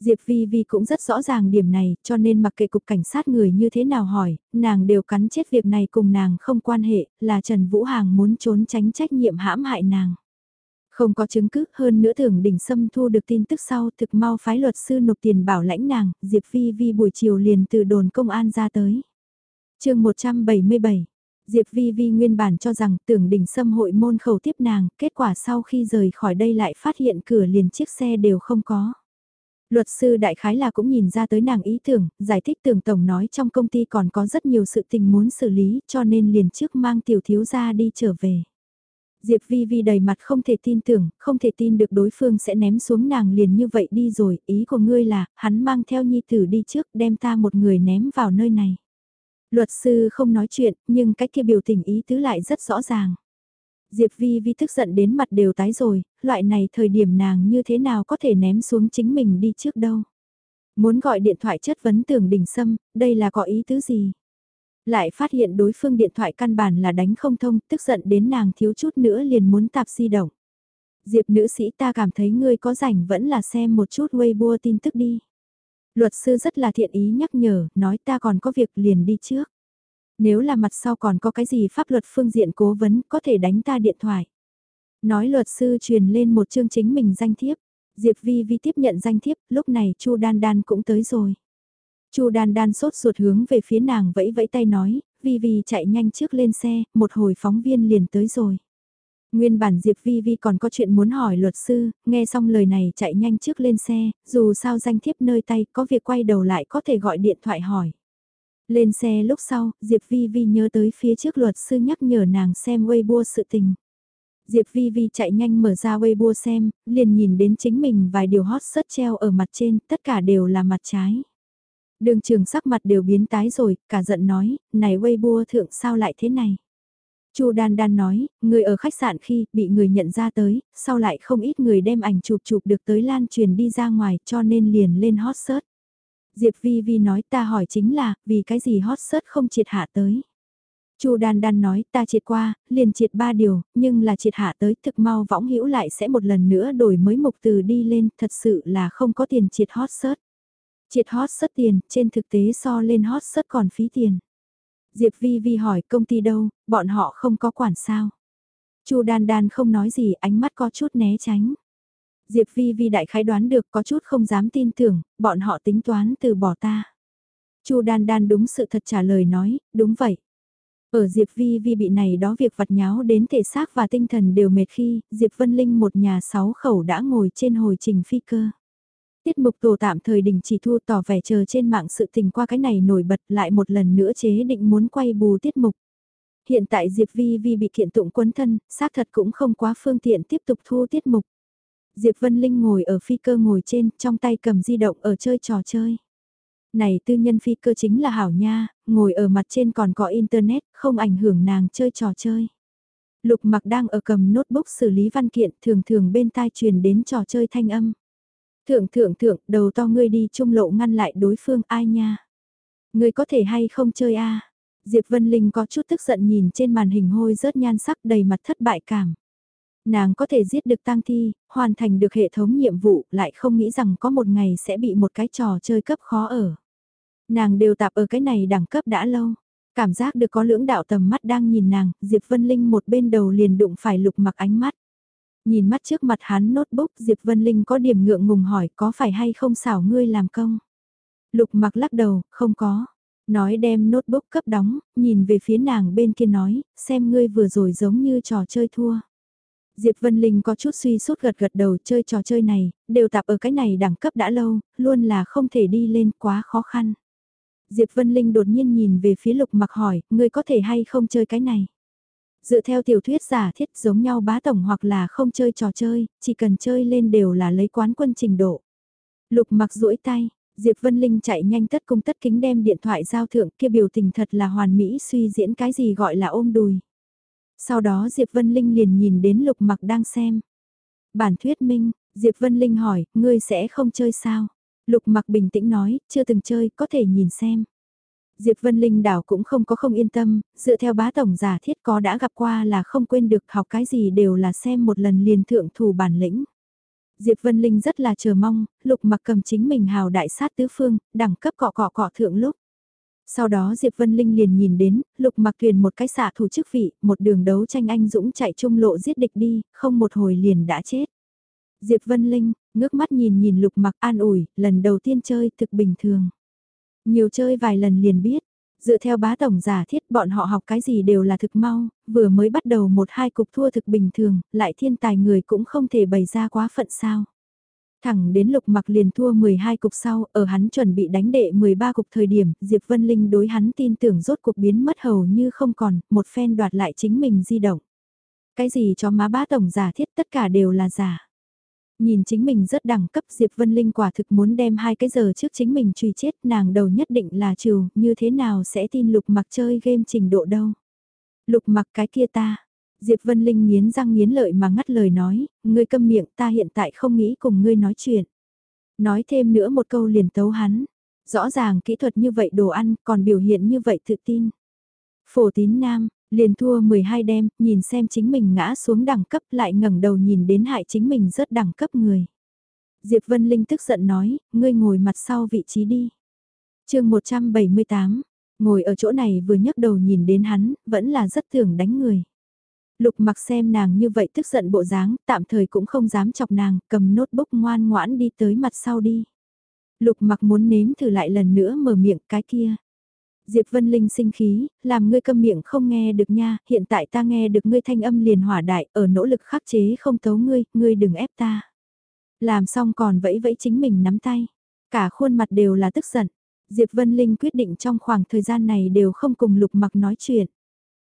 Diệp Vi Vi cũng rất rõ ràng điểm này, cho nên mặc kệ cục cảnh sát người như thế nào hỏi, nàng đều cắn chết việc này cùng nàng không quan hệ, là Trần Vũ Hàng muốn trốn tránh trách nhiệm hãm hại nàng. Không có chứng cứ, hơn nữa tưởng đỉnh xâm thu được tin tức sau thực mau phái luật sư nộp tiền bảo lãnh nàng, Diệp Vi Vi buổi chiều liền từ đồn công an ra tới. chương 177 Diệp Vi Vi nguyên bản cho rằng tưởng đỉnh xâm hội môn khẩu tiếp nàng, kết quả sau khi rời khỏi đây lại phát hiện cửa liền chiếc xe đều không có. Luật sư đại khái là cũng nhìn ra tới nàng ý tưởng, giải thích tưởng tổng nói trong công ty còn có rất nhiều sự tình muốn xử lý cho nên liền trước mang tiểu thiếu gia đi trở về. Diệp Vi Vi đầy mặt không thể tin tưởng, không thể tin được đối phương sẽ ném xuống nàng liền như vậy đi rồi, ý của ngươi là, hắn mang theo nhi tử đi trước đem ta một người ném vào nơi này. Luật sư không nói chuyện, nhưng cách kia biểu tình ý tứ lại rất rõ ràng. Diệp Vi Vi tức giận đến mặt đều tái rồi, loại này thời điểm nàng như thế nào có thể ném xuống chính mình đi trước đâu. Muốn gọi điện thoại chất vấn tưởng đỉnh sâm, đây là có ý tứ gì? Lại phát hiện đối phương điện thoại căn bản là đánh không thông, tức giận đến nàng thiếu chút nữa liền muốn tạp di động. Diệp nữ sĩ ta cảm thấy ngươi có rảnh vẫn là xem một chút Weibo tin tức đi. Luật sư rất là thiện ý nhắc nhở, nói ta còn có việc liền đi trước. Nếu là mặt sau còn có cái gì pháp luật phương diện cố vấn có thể đánh ta điện thoại. Nói luật sư truyền lên một chương chính mình danh thiếp. Diệp Vi Vi tiếp nhận danh thiếp, lúc này Chu Đan Đan cũng tới rồi. Chu Đan Đan sốt ruột hướng về phía nàng vẫy vẫy tay nói, Vi Vi chạy nhanh trước lên xe, một hồi phóng viên liền tới rồi. Nguyên bản Diệp Vi Vi còn có chuyện muốn hỏi luật sư, nghe xong lời này chạy nhanh trước lên xe, dù sao danh thiếp nơi tay có việc quay đầu lại có thể gọi điện thoại hỏi. Lên xe lúc sau, Diệp Vi Vi nhớ tới phía trước luật sư nhắc nhở nàng xem Weibo sự tình. Diệp Vi Vi chạy nhanh mở ra Weibo xem, liền nhìn đến chính mình vài điều hot search treo ở mặt trên, tất cả đều là mặt trái. Đường trường sắc mặt đều biến tái rồi, cả giận nói, này Weibo thượng sao lại thế này? Chu Đan Đan nói, người ở khách sạn khi bị người nhận ra tới, sau lại không ít người đem ảnh chụp chụp được tới lan truyền đi ra ngoài cho nên liền lên hot search. Diệp Vi Vi nói ta hỏi chính là, vì cái gì hot search không triệt hạ tới. Chu Đan Đan nói ta triệt qua, liền triệt ba điều, nhưng là triệt hạ tới thực mau võng hữu lại sẽ một lần nữa đổi mới mục từ đi lên, thật sự là không có tiền triệt hot search. Triệt hot search tiền, trên thực tế so lên hot search còn phí tiền. Diệp Vi Vi hỏi công ty đâu, bọn họ không có quản sao. Chu Đan Đan không nói gì, ánh mắt có chút né tránh. Diệp Vi Vi đại khái đoán được có chút không dám tin tưởng, bọn họ tính toán từ bỏ ta. Chu Đan Đan đúng sự thật trả lời nói, đúng vậy. Ở Diệp Vi Vi bị này đó việc vặt nháo đến thể xác và tinh thần đều mệt khi, Diệp Vân Linh một nhà sáu khẩu đã ngồi trên hồi trình phi cơ. Tiết mục tổ tạm thời đình chỉ thu tỏ vẻ chờ trên mạng sự tình qua cái này nổi bật lại một lần nữa chế định muốn quay bù tiết mục. Hiện tại Diệp Vi Vi bị kiện tụng quấn thân, xác thật cũng không quá phương tiện tiếp tục thu tiết mục. Diệp Vân Linh ngồi ở phi cơ ngồi trên, trong tay cầm di động ở chơi trò chơi. Này tư nhân phi cơ chính là hảo nha, ngồi ở mặt trên còn có internet, không ảnh hưởng nàng chơi trò chơi. Lục mặc đang ở cầm notebook xử lý văn kiện thường thường bên tai truyền đến trò chơi thanh âm. Thượng thượng thượng, đầu to ngươi đi trung lộ ngăn lại đối phương ai nha. Ngươi có thể hay không chơi a Diệp Vân Linh có chút tức giận nhìn trên màn hình hôi rớt nhan sắc đầy mặt thất bại cảm. Nàng có thể giết được tang thi, hoàn thành được hệ thống nhiệm vụ, lại không nghĩ rằng có một ngày sẽ bị một cái trò chơi cấp khó ở. Nàng đều tạp ở cái này đẳng cấp đã lâu. Cảm giác được có lưỡng đạo tầm mắt đang nhìn nàng, Diệp Vân Linh một bên đầu liền đụng phải lục mặc ánh mắt. Nhìn mắt trước mặt hắn notebook Diệp Vân Linh có điểm ngượng ngùng hỏi có phải hay không xảo ngươi làm công. Lục mặc lắc đầu, không có. Nói đem notebook cấp đóng, nhìn về phía nàng bên kia nói, xem ngươi vừa rồi giống như trò chơi thua. Diệp Vân Linh có chút suy sút gật gật đầu chơi trò chơi này, đều tạp ở cái này đẳng cấp đã lâu, luôn là không thể đi lên quá khó khăn. Diệp Vân Linh đột nhiên nhìn về phía lục mặc hỏi, ngươi có thể hay không chơi cái này? Dựa theo tiểu thuyết giả thiết giống nhau bá tổng hoặc là không chơi trò chơi, chỉ cần chơi lên đều là lấy quán quân trình độ. Lục mặc duỗi tay, Diệp Vân Linh chạy nhanh tất cung tất kính đem điện thoại giao thượng kia biểu tình thật là hoàn mỹ suy diễn cái gì gọi là ôm đùi. Sau đó Diệp Vân Linh liền nhìn đến lục mặc đang xem. Bản thuyết minh, Diệp Vân Linh hỏi, ngươi sẽ không chơi sao? Lục mặc bình tĩnh nói, chưa từng chơi, có thể nhìn xem. Diệp Vân Linh đảo cũng không có không yên tâm, dựa theo bá tổng giả thiết có đã gặp qua là không quên được học cái gì đều là xem một lần liền thượng thủ bản lĩnh. Diệp Vân Linh rất là chờ mong, lục mặc cầm chính mình hào đại sát tứ phương, đẳng cấp cọ cọ cọ thượng lúc. Sau đó Diệp Vân Linh liền nhìn đến, lục mặc thuyền một cái xạ thủ chức vị, một đường đấu tranh anh dũng chạy trung lộ giết địch đi, không một hồi liền đã chết. Diệp Vân Linh, ngước mắt nhìn nhìn lục mặc an ủi, lần đầu tiên chơi thực bình thường. Nhiều chơi vài lần liền biết, dựa theo bá tổng giả thiết bọn họ học cái gì đều là thực mau, vừa mới bắt đầu một hai cục thua thực bình thường, lại thiên tài người cũng không thể bày ra quá phận sao. Thẳng đến lục mặc liền thua 12 cục sau, ở hắn chuẩn bị đánh đệ 13 cục thời điểm, Diệp Vân Linh đối hắn tin tưởng rốt cuộc biến mất hầu như không còn, một phen đoạt lại chính mình di động. Cái gì cho má bá tổng giả thiết tất cả đều là giả. Nhìn chính mình rất đẳng cấp Diệp Vân Linh quả thực muốn đem hai cái giờ trước chính mình truy chết nàng đầu nhất định là trừ, như thế nào sẽ tin lục mặc chơi game trình độ đâu. Lục mặc cái kia ta, Diệp Vân Linh nghiến răng nghiến lợi mà ngắt lời nói, ngươi câm miệng ta hiện tại không nghĩ cùng ngươi nói chuyện. Nói thêm nữa một câu liền tấu hắn. Rõ ràng kỹ thuật như vậy đồ ăn còn biểu hiện như vậy tự tin. Phổ tín nam, liền thua 12 đêm, nhìn xem chính mình ngã xuống đẳng cấp lại ngẩng đầu nhìn đến hại chính mình rất đẳng cấp người. Diệp Vân Linh tức giận nói, ngươi ngồi mặt sau vị trí đi. chương 178, ngồi ở chỗ này vừa nhấc đầu nhìn đến hắn, vẫn là rất thường đánh người. Lục mặc xem nàng như vậy tức giận bộ dáng, tạm thời cũng không dám chọc nàng, cầm notebook ngoan ngoãn đi tới mặt sau đi. Lục mặc muốn nếm thử lại lần nữa mở miệng cái kia. Diệp Vân Linh sinh khí, làm ngươi câm miệng không nghe được nha, hiện tại ta nghe được ngươi thanh âm liền hỏa đại, ở nỗ lực khắc chế không tấu ngươi, ngươi đừng ép ta. Làm xong còn vẫy vẫy chính mình nắm tay, cả khuôn mặt đều là tức giận. Diệp Vân Linh quyết định trong khoảng thời gian này đều không cùng lục mặc nói chuyện.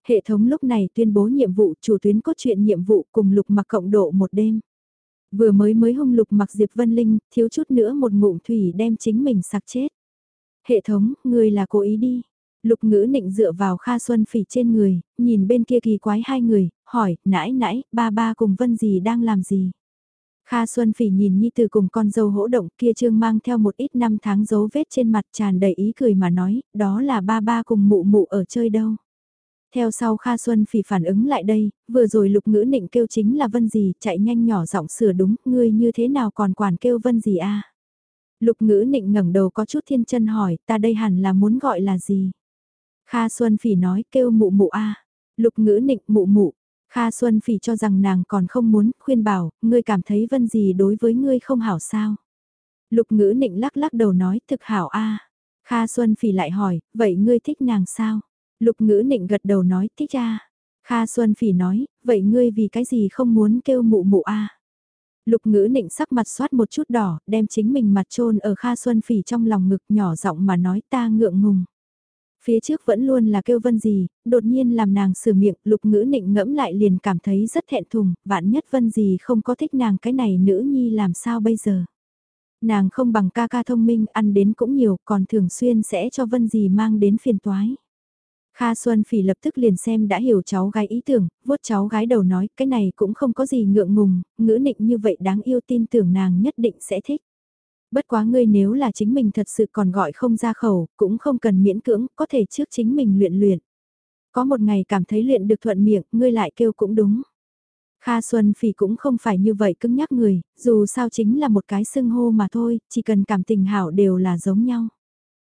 Hệ thống lúc này tuyên bố nhiệm vụ chủ tuyến cốt truyện nhiệm vụ cùng lục mặc cộng độ một đêm. Vừa mới mới hung lục mặc Diệp Vân Linh, thiếu chút nữa một ngụm thủy đem chính mình sặc chết. Hệ thống, người là cố ý đi. Lục ngữ nịnh dựa vào Kha Xuân Phỉ trên người, nhìn bên kia kỳ quái hai người, hỏi, nãy nãy, ba ba cùng Vân gì đang làm gì? Kha Xuân Phỉ nhìn Nhi tử cùng con dâu hỗ động kia trương mang theo một ít năm tháng dấu vết trên mặt tràn đầy ý cười mà nói, đó là ba ba cùng mụ mụ ở chơi đâu. Theo sau Kha Xuân Phỉ phản ứng lại đây, vừa rồi lục ngữ nịnh kêu chính là Vân gì, chạy nhanh nhỏ giọng sửa đúng, ngươi như thế nào còn quản kêu Vân gì a? Lục ngữ nịnh ngẩng đầu có chút thiên chân hỏi, ta đây hẳn là muốn gọi là gì? Kha Xuân Phỉ nói kêu mụ mụ a. Lục ngữ nịnh mụ mụ. Kha Xuân Phỉ cho rằng nàng còn không muốn, khuyên bảo, ngươi cảm thấy vân gì đối với ngươi không hảo sao? Lục ngữ nịnh lắc lắc đầu nói thực hảo a. Kha Xuân Phỉ lại hỏi, vậy ngươi thích nàng sao? Lục ngữ nịnh gật đầu nói thích a. Kha Xuân Phỉ nói, vậy ngươi vì cái gì không muốn kêu mụ mụ a? Lục ngữ nịnh sắc mặt xoát một chút đỏ, đem chính mình mặt trôn ở Kha Xuân Phỉ trong lòng ngực nhỏ giọng mà nói ta ngượng ngùng. Phía trước vẫn luôn là kêu vân gì, đột nhiên làm nàng sửa miệng, lục ngữ nịnh ngẫm lại liền cảm thấy rất thẹn thùng, vạn nhất vân gì không có thích nàng cái này nữ nhi làm sao bây giờ. Nàng không bằng ca ca thông minh, ăn đến cũng nhiều, còn thường xuyên sẽ cho vân gì mang đến phiền toái. Kha Xuân Phỉ lập tức liền xem đã hiểu cháu gái ý tưởng, vuốt cháu gái đầu nói cái này cũng không có gì ngượng ngùng, ngữ nịnh như vậy đáng yêu tin tưởng nàng nhất định sẽ thích. Bất quá ngươi nếu là chính mình thật sự còn gọi không ra khẩu, cũng không cần miễn cưỡng, có thể trước chính mình luyện luyện. Có một ngày cảm thấy luyện được thuận miệng, ngươi lại kêu cũng đúng. Kha Xuân Phỉ cũng không phải như vậy cứng nhắc người, dù sao chính là một cái xưng hô mà thôi, chỉ cần cảm tình hảo đều là giống nhau.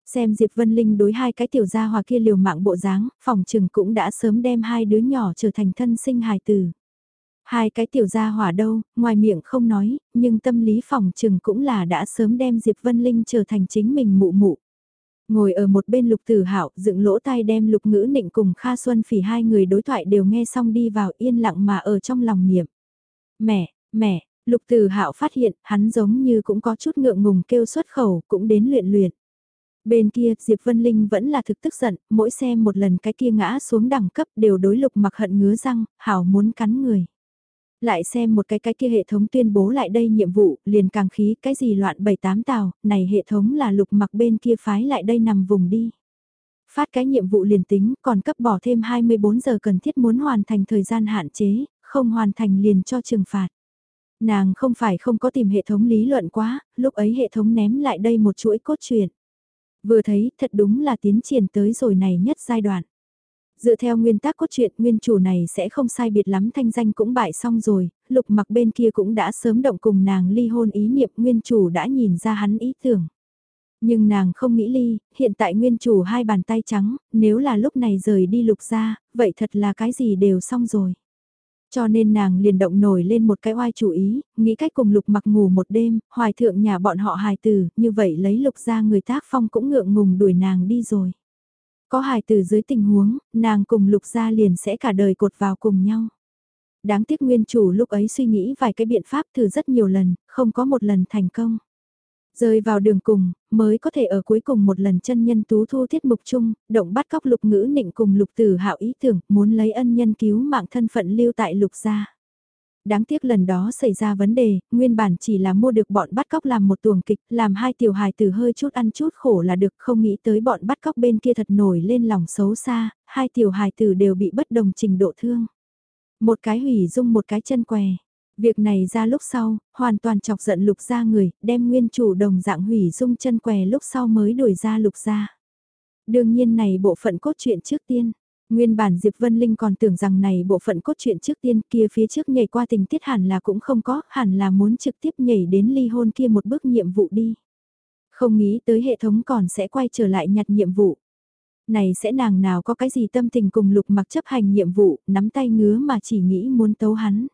Xem Diệp Vân Linh đối hai cái tiểu gia hòa kia liều mạng bộ dáng, phòng trừng cũng đã sớm đem hai đứa nhỏ trở thành thân sinh hài tử. Hai cái tiểu gia hỏa đâu, ngoài miệng không nói, nhưng tâm lý phòng trừng cũng là đã sớm đem Diệp Vân Linh trở thành chính mình mụ mụ. Ngồi ở một bên lục tử hạo dựng lỗ tai đem lục ngữ nịnh cùng Kha Xuân Phỉ hai người đối thoại đều nghe xong đi vào yên lặng mà ở trong lòng niệm. Mẹ, mẹ, lục tử hạo phát hiện hắn giống như cũng có chút ngượng ngùng kêu xuất khẩu cũng đến luyện luyện. Bên kia, Diệp Vân Linh vẫn là thực tức giận, mỗi xem một lần cái kia ngã xuống đẳng cấp đều đối lục mặc hận ngứa răng, hảo muốn cắn người. Lại xem một cái cái kia hệ thống tuyên bố lại đây nhiệm vụ, liền càng khí cái gì loạn bảy tám tàu, này hệ thống là lục mặc bên kia phái lại đây nằm vùng đi. Phát cái nhiệm vụ liền tính, còn cấp bỏ thêm 24 giờ cần thiết muốn hoàn thành thời gian hạn chế, không hoàn thành liền cho trừng phạt. Nàng không phải không có tìm hệ thống lý luận quá, lúc ấy hệ thống ném lại đây một chuỗi cốt truyện. Vừa thấy thật đúng là tiến triển tới rồi này nhất giai đoạn. Dựa theo nguyên tắc cốt truyện nguyên chủ này sẽ không sai biệt lắm thanh danh cũng bại xong rồi, lục mặc bên kia cũng đã sớm động cùng nàng ly hôn ý niệm nguyên chủ đã nhìn ra hắn ý tưởng. Nhưng nàng không nghĩ ly, hiện tại nguyên chủ hai bàn tay trắng, nếu là lúc này rời đi lục ra, vậy thật là cái gì đều xong rồi. Cho nên nàng liền động nổi lên một cái oai chủ ý, nghĩ cách cùng lục mặc ngủ một đêm, hoài thượng nhà bọn họ hài tử, như vậy lấy lục ra người tác phong cũng ngượng ngùng đuổi nàng đi rồi. Có hài tử dưới tình huống, nàng cùng lục ra liền sẽ cả đời cột vào cùng nhau. Đáng tiếc nguyên chủ lúc ấy suy nghĩ vài cái biện pháp thử rất nhiều lần, không có một lần thành công. Rơi vào đường cùng, mới có thể ở cuối cùng một lần chân nhân tú thu tiết mục chung, động bắt cóc lục ngữ nịnh cùng lục tử hạo ý tưởng, muốn lấy ân nhân cứu mạng thân phận lưu tại lục gia. Đáng tiếc lần đó xảy ra vấn đề, nguyên bản chỉ là mua được bọn bắt cóc làm một tuồng kịch, làm hai tiểu hài tử hơi chút ăn chút khổ là được, không nghĩ tới bọn bắt cóc bên kia thật nổi lên lòng xấu xa, hai tiểu hài tử đều bị bất đồng trình độ thương. Một cái hủy dung một cái chân què. Việc này ra lúc sau, hoàn toàn chọc giận lục gia người, đem nguyên chủ đồng dạng hủy dung chân què lúc sau mới đuổi ra lục gia Đương nhiên này bộ phận cốt truyện trước tiên. Nguyên bản Diệp Vân Linh còn tưởng rằng này bộ phận cốt truyện trước tiên kia phía trước nhảy qua tình tiết hẳn là cũng không có, hẳn là muốn trực tiếp nhảy đến ly hôn kia một bước nhiệm vụ đi. Không nghĩ tới hệ thống còn sẽ quay trở lại nhặt nhiệm vụ. Này sẽ nàng nào có cái gì tâm tình cùng lục mặc chấp hành nhiệm vụ, nắm tay ngứa mà chỉ nghĩ muốn tấu hắn.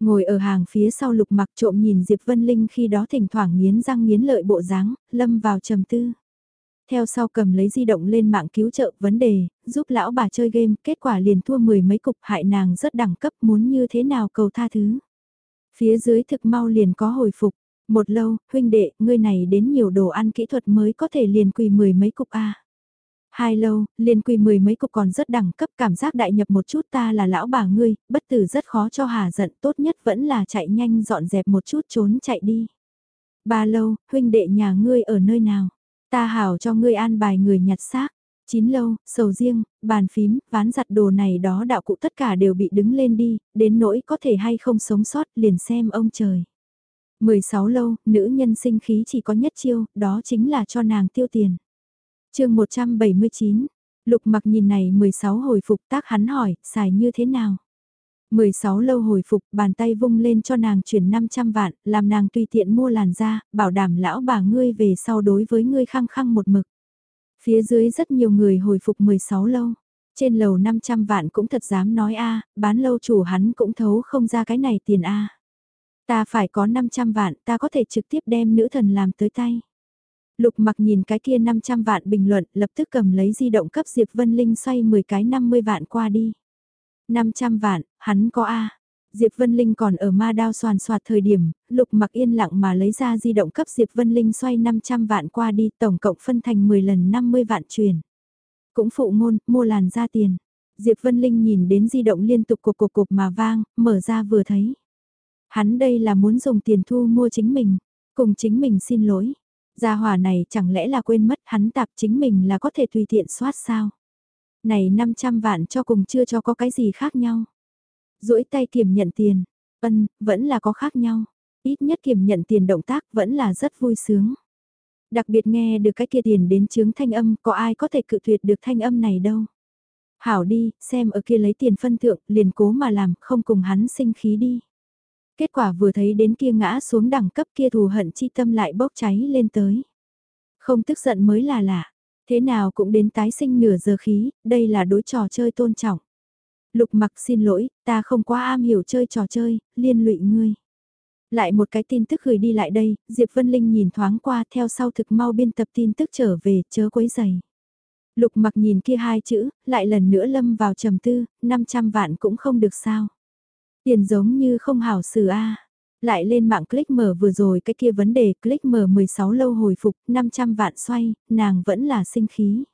Ngồi ở hàng phía sau lục mặc trộm nhìn Diệp Vân Linh khi đó thỉnh thoảng nghiến răng nghiến lợi bộ dáng, lâm vào trầm tư. Theo sau cầm lấy di động lên mạng cứu trợ vấn đề, giúp lão bà chơi game, kết quả liền thua mười mấy cục hại nàng rất đẳng cấp muốn như thế nào cầu tha thứ. Phía dưới thực mau liền có hồi phục, một lâu, huynh đệ, ngươi này đến nhiều đồ ăn kỹ thuật mới có thể liền quỳ mười mấy cục A. Hai lâu, liền quỳ mười mấy cục còn rất đẳng cấp cảm giác đại nhập một chút ta là lão bà ngươi, bất tử rất khó cho hà giận tốt nhất vẫn là chạy nhanh dọn dẹp một chút trốn chạy đi. Ba lâu, huynh đệ nhà ngươi ở nơi nào? Ta hảo cho ngươi an bài người nhặt xác. Chín lâu, sầu riêng, bàn phím, ván giặt đồ này đó đạo cụ tất cả đều bị đứng lên đi, đến nỗi có thể hay không sống sót liền xem ông trời. 16 lâu, nữ nhân sinh khí chỉ có nhất chiêu, đó chính là cho nàng tiêu tiền chương 179, lục mặc nhìn này 16 hồi phục tác hắn hỏi, xài như thế nào? 16 lâu hồi phục, bàn tay vung lên cho nàng chuyển 500 vạn, làm nàng tùy tiện mua làn da, bảo đảm lão bà ngươi về sau đối với ngươi khăng khăng một mực. Phía dưới rất nhiều người hồi phục 16 lâu. Trên lầu 500 vạn cũng thật dám nói a bán lâu chủ hắn cũng thấu không ra cái này tiền a Ta phải có 500 vạn, ta có thể trực tiếp đem nữ thần làm tới tay. Lục mặc nhìn cái kia 500 vạn bình luận, lập tức cầm lấy di động cấp Diệp Vân Linh xoay 10 cái 50 vạn qua đi. 500 vạn, hắn có A. Diệp Vân Linh còn ở ma đao soàn soạt thời điểm, lục mặc yên lặng mà lấy ra di động cấp Diệp Vân Linh xoay 500 vạn qua đi tổng cộng phân thành 10 lần 50 vạn truyền. Cũng phụ ngôn, mua làn ra tiền. Diệp Vân Linh nhìn đến di động liên tục cục cục cục mà vang, mở ra vừa thấy. Hắn đây là muốn dùng tiền thu mua chính mình, cùng chính mình xin lỗi. Gia hỏa này chẳng lẽ là quên mất hắn tạp chính mình là có thể tùy tiện soát sao? Này 500 vạn cho cùng chưa cho có cái gì khác nhau. duỗi tay kiểm nhận tiền, ân, vẫn là có khác nhau. Ít nhất kiểm nhận tiền động tác vẫn là rất vui sướng. Đặc biệt nghe được cái kia tiền đến chướng thanh âm, có ai có thể cự tuyệt được thanh âm này đâu. Hảo đi, xem ở kia lấy tiền phân thượng, liền cố mà làm, không cùng hắn sinh khí đi. Kết quả vừa thấy đến kia ngã xuống đẳng cấp kia thù hận chi tâm lại bốc cháy lên tới. Không tức giận mới là lạ, Thế nào cũng đến tái sinh nửa giờ khí, đây là đối trò chơi tôn trọng. Lục mặc xin lỗi, ta không quá am hiểu chơi trò chơi, liên lụy ngươi. Lại một cái tin tức gửi đi lại đây, Diệp Vân Linh nhìn thoáng qua theo sau thực mau biên tập tin tức trở về, chớ quấy giày. Lục mặc nhìn kia hai chữ, lại lần nữa lâm vào trầm tư, 500 vạn cũng không được sao. Tiền giống như không hảo xử a lại lên mạng click mở vừa rồi cái kia vấn đề click mở 16 lâu hồi phục 500 vạn xoay, nàng vẫn là sinh khí.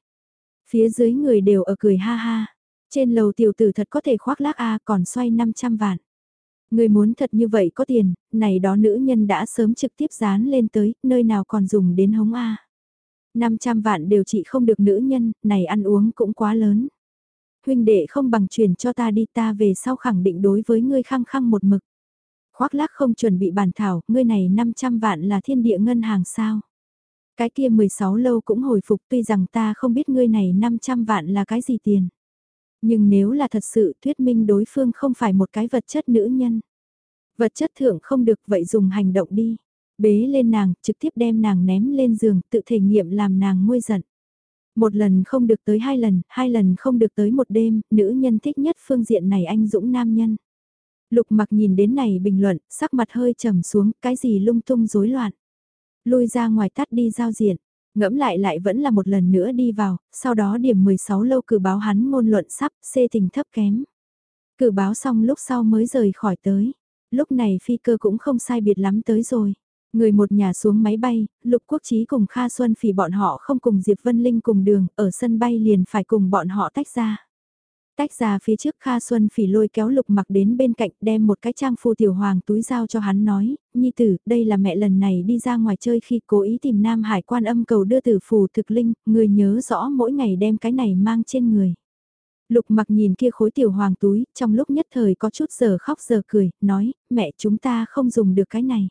Phía dưới người đều ở cười ha ha. Trên lầu tiểu tử thật có thể khoác lác A còn xoay 500 vạn. Người muốn thật như vậy có tiền, này đó nữ nhân đã sớm trực tiếp dán lên tới, nơi nào còn dùng đến hống A. 500 vạn đều chỉ không được nữ nhân, này ăn uống cũng quá lớn. Huynh đệ không bằng truyền cho ta đi ta về sau khẳng định đối với ngươi khăng khăng một mực. Khoác lác không chuẩn bị bàn thảo, ngươi này 500 vạn là thiên địa ngân hàng sao. Cái kia 16 lâu cũng hồi phục tuy rằng ta không biết ngươi này 500 vạn là cái gì tiền. Nhưng nếu là thật sự thuyết minh đối phương không phải một cái vật chất nữ nhân. Vật chất thượng không được vậy dùng hành động đi. Bế lên nàng, trực tiếp đem nàng ném lên giường, tự thể nghiệm làm nàng nguôi giận. Một lần không được tới hai lần, hai lần không được tới một đêm, nữ nhân thích nhất phương diện này anh dũng nam nhân. Lục mặc nhìn đến này bình luận, sắc mặt hơi trầm xuống, cái gì lung tung rối loạn. Lui ra ngoài tắt đi giao diện, ngẫm lại lại vẫn là một lần nữa đi vào, sau đó điểm 16 lâu cử báo hắn ngôn luận sắp, xê tình thấp kém. Cử báo xong lúc sau mới rời khỏi tới. Lúc này phi cơ cũng không sai biệt lắm tới rồi. Người một nhà xuống máy bay, Lục Quốc Trí cùng Kha Xuân Phỉ bọn họ không cùng Diệp Vân Linh cùng đường, ở sân bay liền phải cùng bọn họ tách ra. Tách ra phía trước Kha Xuân Phỉ lôi kéo Lục mặc đến bên cạnh đem một cái trang phù tiểu hoàng túi giao cho hắn nói, Nhi tử, đây là mẹ lần này đi ra ngoài chơi khi cố ý tìm Nam Hải quan âm cầu đưa tử phù thực linh, người nhớ rõ mỗi ngày đem cái này mang trên người. Lục mặc nhìn kia khối tiểu hoàng túi, trong lúc nhất thời có chút giờ khóc giờ cười, nói, mẹ chúng ta không dùng được cái này.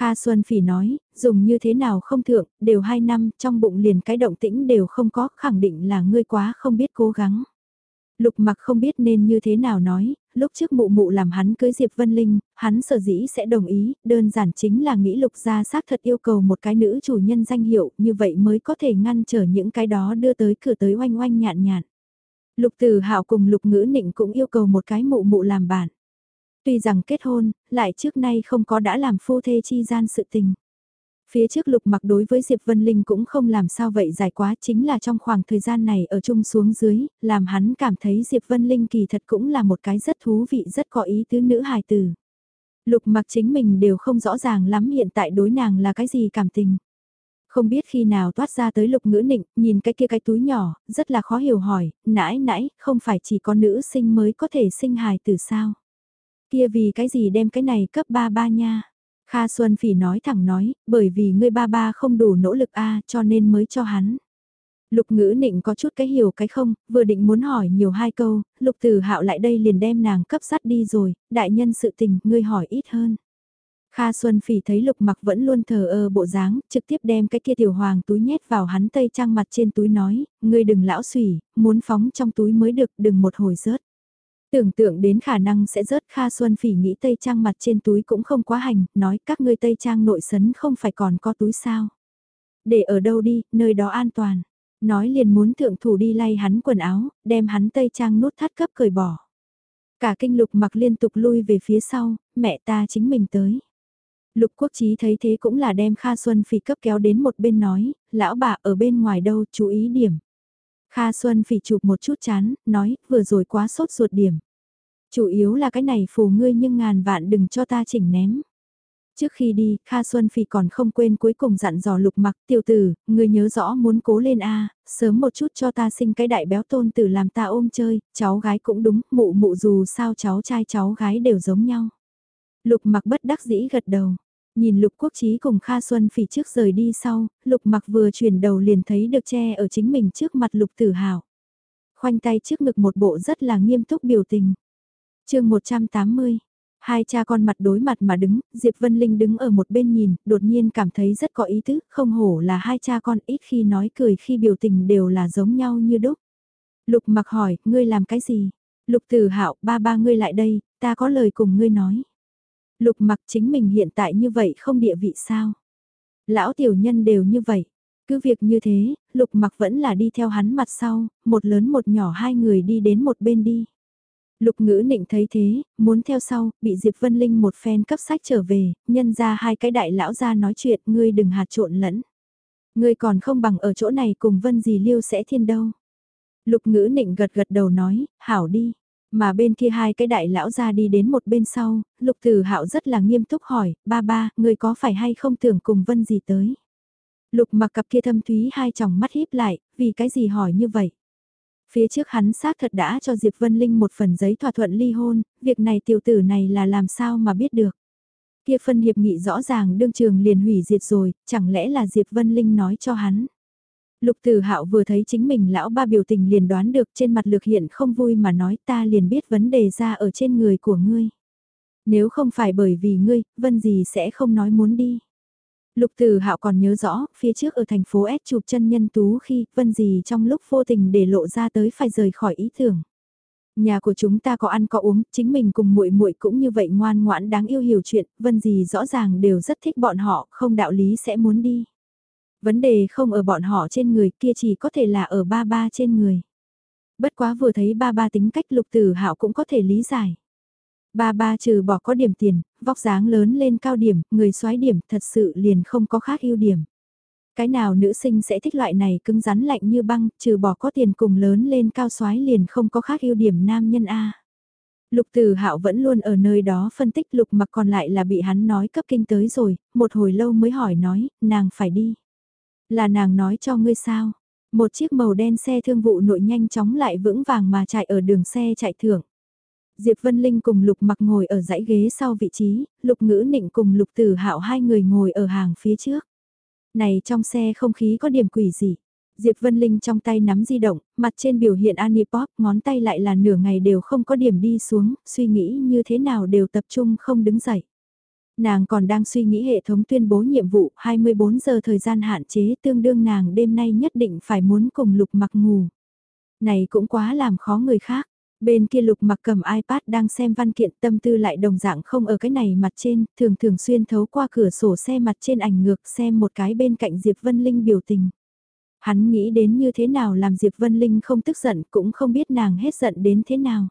Kha Xuân Phỉ nói, dùng như thế nào không thượng, đều hai năm, trong bụng liền cái động tĩnh đều không có, khẳng định là ngươi quá không biết cố gắng. Lục mặc không biết nên như thế nào nói, lúc trước mụ mụ làm hắn cưới Diệp Vân Linh, hắn sở dĩ sẽ đồng ý, đơn giản chính là nghĩ lục gia xác thật yêu cầu một cái nữ chủ nhân danh hiệu, như vậy mới có thể ngăn trở những cái đó đưa tới cửa tới oanh oanh nhạn nhạn. Lục Tử Hạo cùng Lục Ngữ Nịnh cũng yêu cầu một cái mụ mụ làm bạn. Tuy rằng kết hôn, lại trước nay không có đã làm phu thê chi gian sự tình. Phía trước lục mặc đối với Diệp Vân Linh cũng không làm sao vậy dài quá chính là trong khoảng thời gian này ở chung xuống dưới, làm hắn cảm thấy Diệp Vân Linh kỳ thật cũng là một cái rất thú vị rất có ý tứ nữ hài tử. Lục mặc chính mình đều không rõ ràng lắm hiện tại đối nàng là cái gì cảm tình. Không biết khi nào toát ra tới lục ngữ nịnh, nhìn cái kia cái túi nhỏ, rất là khó hiểu hỏi, nãy nãy, không phải chỉ có nữ sinh mới có thể sinh hài từ sao? Kia vì cái gì đem cái này cấp ba ba nha? Kha Xuân Phỉ nói thẳng nói, bởi vì ngươi ba ba không đủ nỗ lực a cho nên mới cho hắn. Lục ngữ nịnh có chút cái hiểu cái không, vừa định muốn hỏi nhiều hai câu, lục tử hạo lại đây liền đem nàng cấp sắt đi rồi, đại nhân sự tình, ngươi hỏi ít hơn. Kha Xuân Phỉ thấy lục mặc vẫn luôn thờ ơ bộ dáng, trực tiếp đem cái kia tiểu hoàng túi nhét vào hắn tây trang mặt trên túi nói, ngươi đừng lão xùy, muốn phóng trong túi mới được, đừng một hồi rớt. Tưởng tượng đến khả năng sẽ rớt Kha Xuân Phỉ nghĩ tây trang mặt trên túi cũng không quá hành, nói các ngươi tây trang nội sấn không phải còn có túi sao. Để ở đâu đi, nơi đó an toàn. Nói liền muốn thượng thủ đi lay hắn quần áo, đem hắn tây trang nút thắt cấp cởi bỏ. Cả kinh lục mặc liên tục lui về phía sau, mẹ ta chính mình tới. Lục quốc trí thấy thế cũng là đem Kha Xuân Phỉ cấp kéo đến một bên nói, lão bà ở bên ngoài đâu, chú ý điểm. Kha Xuân Phỉ chụp một chút chán, nói, vừa rồi quá sốt ruột điểm. Chủ yếu là cái này phù ngươi nhưng ngàn vạn đừng cho ta chỉnh ném. Trước khi đi, Kha Xuân Phỉ còn không quên cuối cùng dặn dò lục mặc tiểu tử, ngươi nhớ rõ muốn cố lên a sớm một chút cho ta sinh cái đại béo tôn tử làm ta ôm chơi, cháu gái cũng đúng, mụ mụ dù sao cháu trai cháu gái đều giống nhau. Lục mặc bất đắc dĩ gật đầu, nhìn Lục Quốc Trí cùng Kha Xuân Phỉ trước rời đi sau, Lục mặc vừa chuyển đầu liền thấy được che ở chính mình trước mặt Lục Tử Hào. Khoanh tay trước ngực một bộ rất là nghiêm túc biểu tình. chương 180 Hai cha con mặt đối mặt mà đứng, Diệp Vân Linh đứng ở một bên nhìn, đột nhiên cảm thấy rất có ý tứ, không hổ là hai cha con ít khi nói cười khi biểu tình đều là giống nhau như đúc. Lục mặc hỏi, ngươi làm cái gì? Lục tử hạo ba ba ngươi lại đây, ta có lời cùng ngươi nói. Lục mặc chính mình hiện tại như vậy không địa vị sao? Lão tiểu nhân đều như vậy. Cứ việc như thế, lục mặc vẫn là đi theo hắn mặt sau, một lớn một nhỏ hai người đi đến một bên đi. Lục ngữ nịnh thấy thế, muốn theo sau, bị Diệp Vân Linh một phen cấp sách trở về, nhân ra hai cái đại lão ra nói chuyện, ngươi đừng hạt trộn lẫn. Ngươi còn không bằng ở chỗ này cùng Vân gì liêu sẽ thiên đâu. Lục ngữ nịnh gật gật đầu nói, hảo đi. Mà bên kia hai cái đại lão ra đi đến một bên sau, lục tử hạo rất là nghiêm túc hỏi, ba ba, người có phải hay không tưởng cùng vân gì tới? Lục mặc cặp kia thâm thúy hai tròng mắt híp lại, vì cái gì hỏi như vậy? Phía trước hắn xác thật đã cho Diệp Vân Linh một phần giấy thỏa thuận ly hôn, việc này tiểu tử này là làm sao mà biết được? Kia phân hiệp nghị rõ ràng đương trường liền hủy diệt rồi, chẳng lẽ là Diệp Vân Linh nói cho hắn? Lục Tử Hạo vừa thấy chính mình lão ba biểu tình liền đoán được trên mặt lược hiện không vui mà nói ta liền biết vấn đề ra ở trên người của ngươi. Nếu không phải bởi vì ngươi, vân gì sẽ không nói muốn đi. Lục Tử Hạo còn nhớ rõ, phía trước ở thành phố S chụp chân nhân tú khi vân gì trong lúc vô tình để lộ ra tới phải rời khỏi ý tưởng. Nhà của chúng ta có ăn có uống, chính mình cùng muội muội cũng như vậy ngoan ngoãn đáng yêu hiểu chuyện, vân gì rõ ràng đều rất thích bọn họ, không đạo lý sẽ muốn đi. Vấn đề không ở bọn họ trên người kia chỉ có thể là ở ba ba trên người. Bất quá vừa thấy ba ba tính cách lục tử hạo cũng có thể lý giải. Ba ba trừ bỏ có điểm tiền, vóc dáng lớn lên cao điểm, người xoái điểm thật sự liền không có khác ưu điểm. Cái nào nữ sinh sẽ thích loại này cứng rắn lạnh như băng, trừ bỏ có tiền cùng lớn lên cao xoái liền không có khác ưu điểm nam nhân A. Lục Tử Hạo vẫn luôn ở nơi đó phân tích Lục Mặc còn lại là bị hắn nói cấp kinh tới rồi, một hồi lâu mới hỏi nói, nàng phải đi. Là nàng nói cho ngươi sao? Một chiếc màu đen xe thương vụ nội nhanh chóng lại vững vàng mà chạy ở đường xe chạy thưởng. Diệp Vân Linh cùng Lục Mặc ngồi ở dãy ghế sau vị trí, Lục Ngữ Nịnh cùng Lục Tử Hạo hai người ngồi ở hàng phía trước. Này trong xe không khí có điểm quỷ gì. Diệp Vân Linh trong tay nắm di động, mặt trên biểu hiện Anipop, ngón tay lại là nửa ngày đều không có điểm đi xuống, suy nghĩ như thế nào đều tập trung không đứng dậy. Nàng còn đang suy nghĩ hệ thống tuyên bố nhiệm vụ 24 giờ thời gian hạn chế tương đương nàng đêm nay nhất định phải muốn cùng lục mặc ngủ. Này cũng quá làm khó người khác. Bên kia lục mặc cầm iPad đang xem văn kiện tâm tư lại đồng dạng không ở cái này mặt trên, thường thường xuyên thấu qua cửa sổ xe mặt trên ảnh ngược xem một cái bên cạnh Diệp Vân Linh biểu tình. Hắn nghĩ đến như thế nào làm Diệp Vân Linh không tức giận cũng không biết nàng hết giận đến thế nào.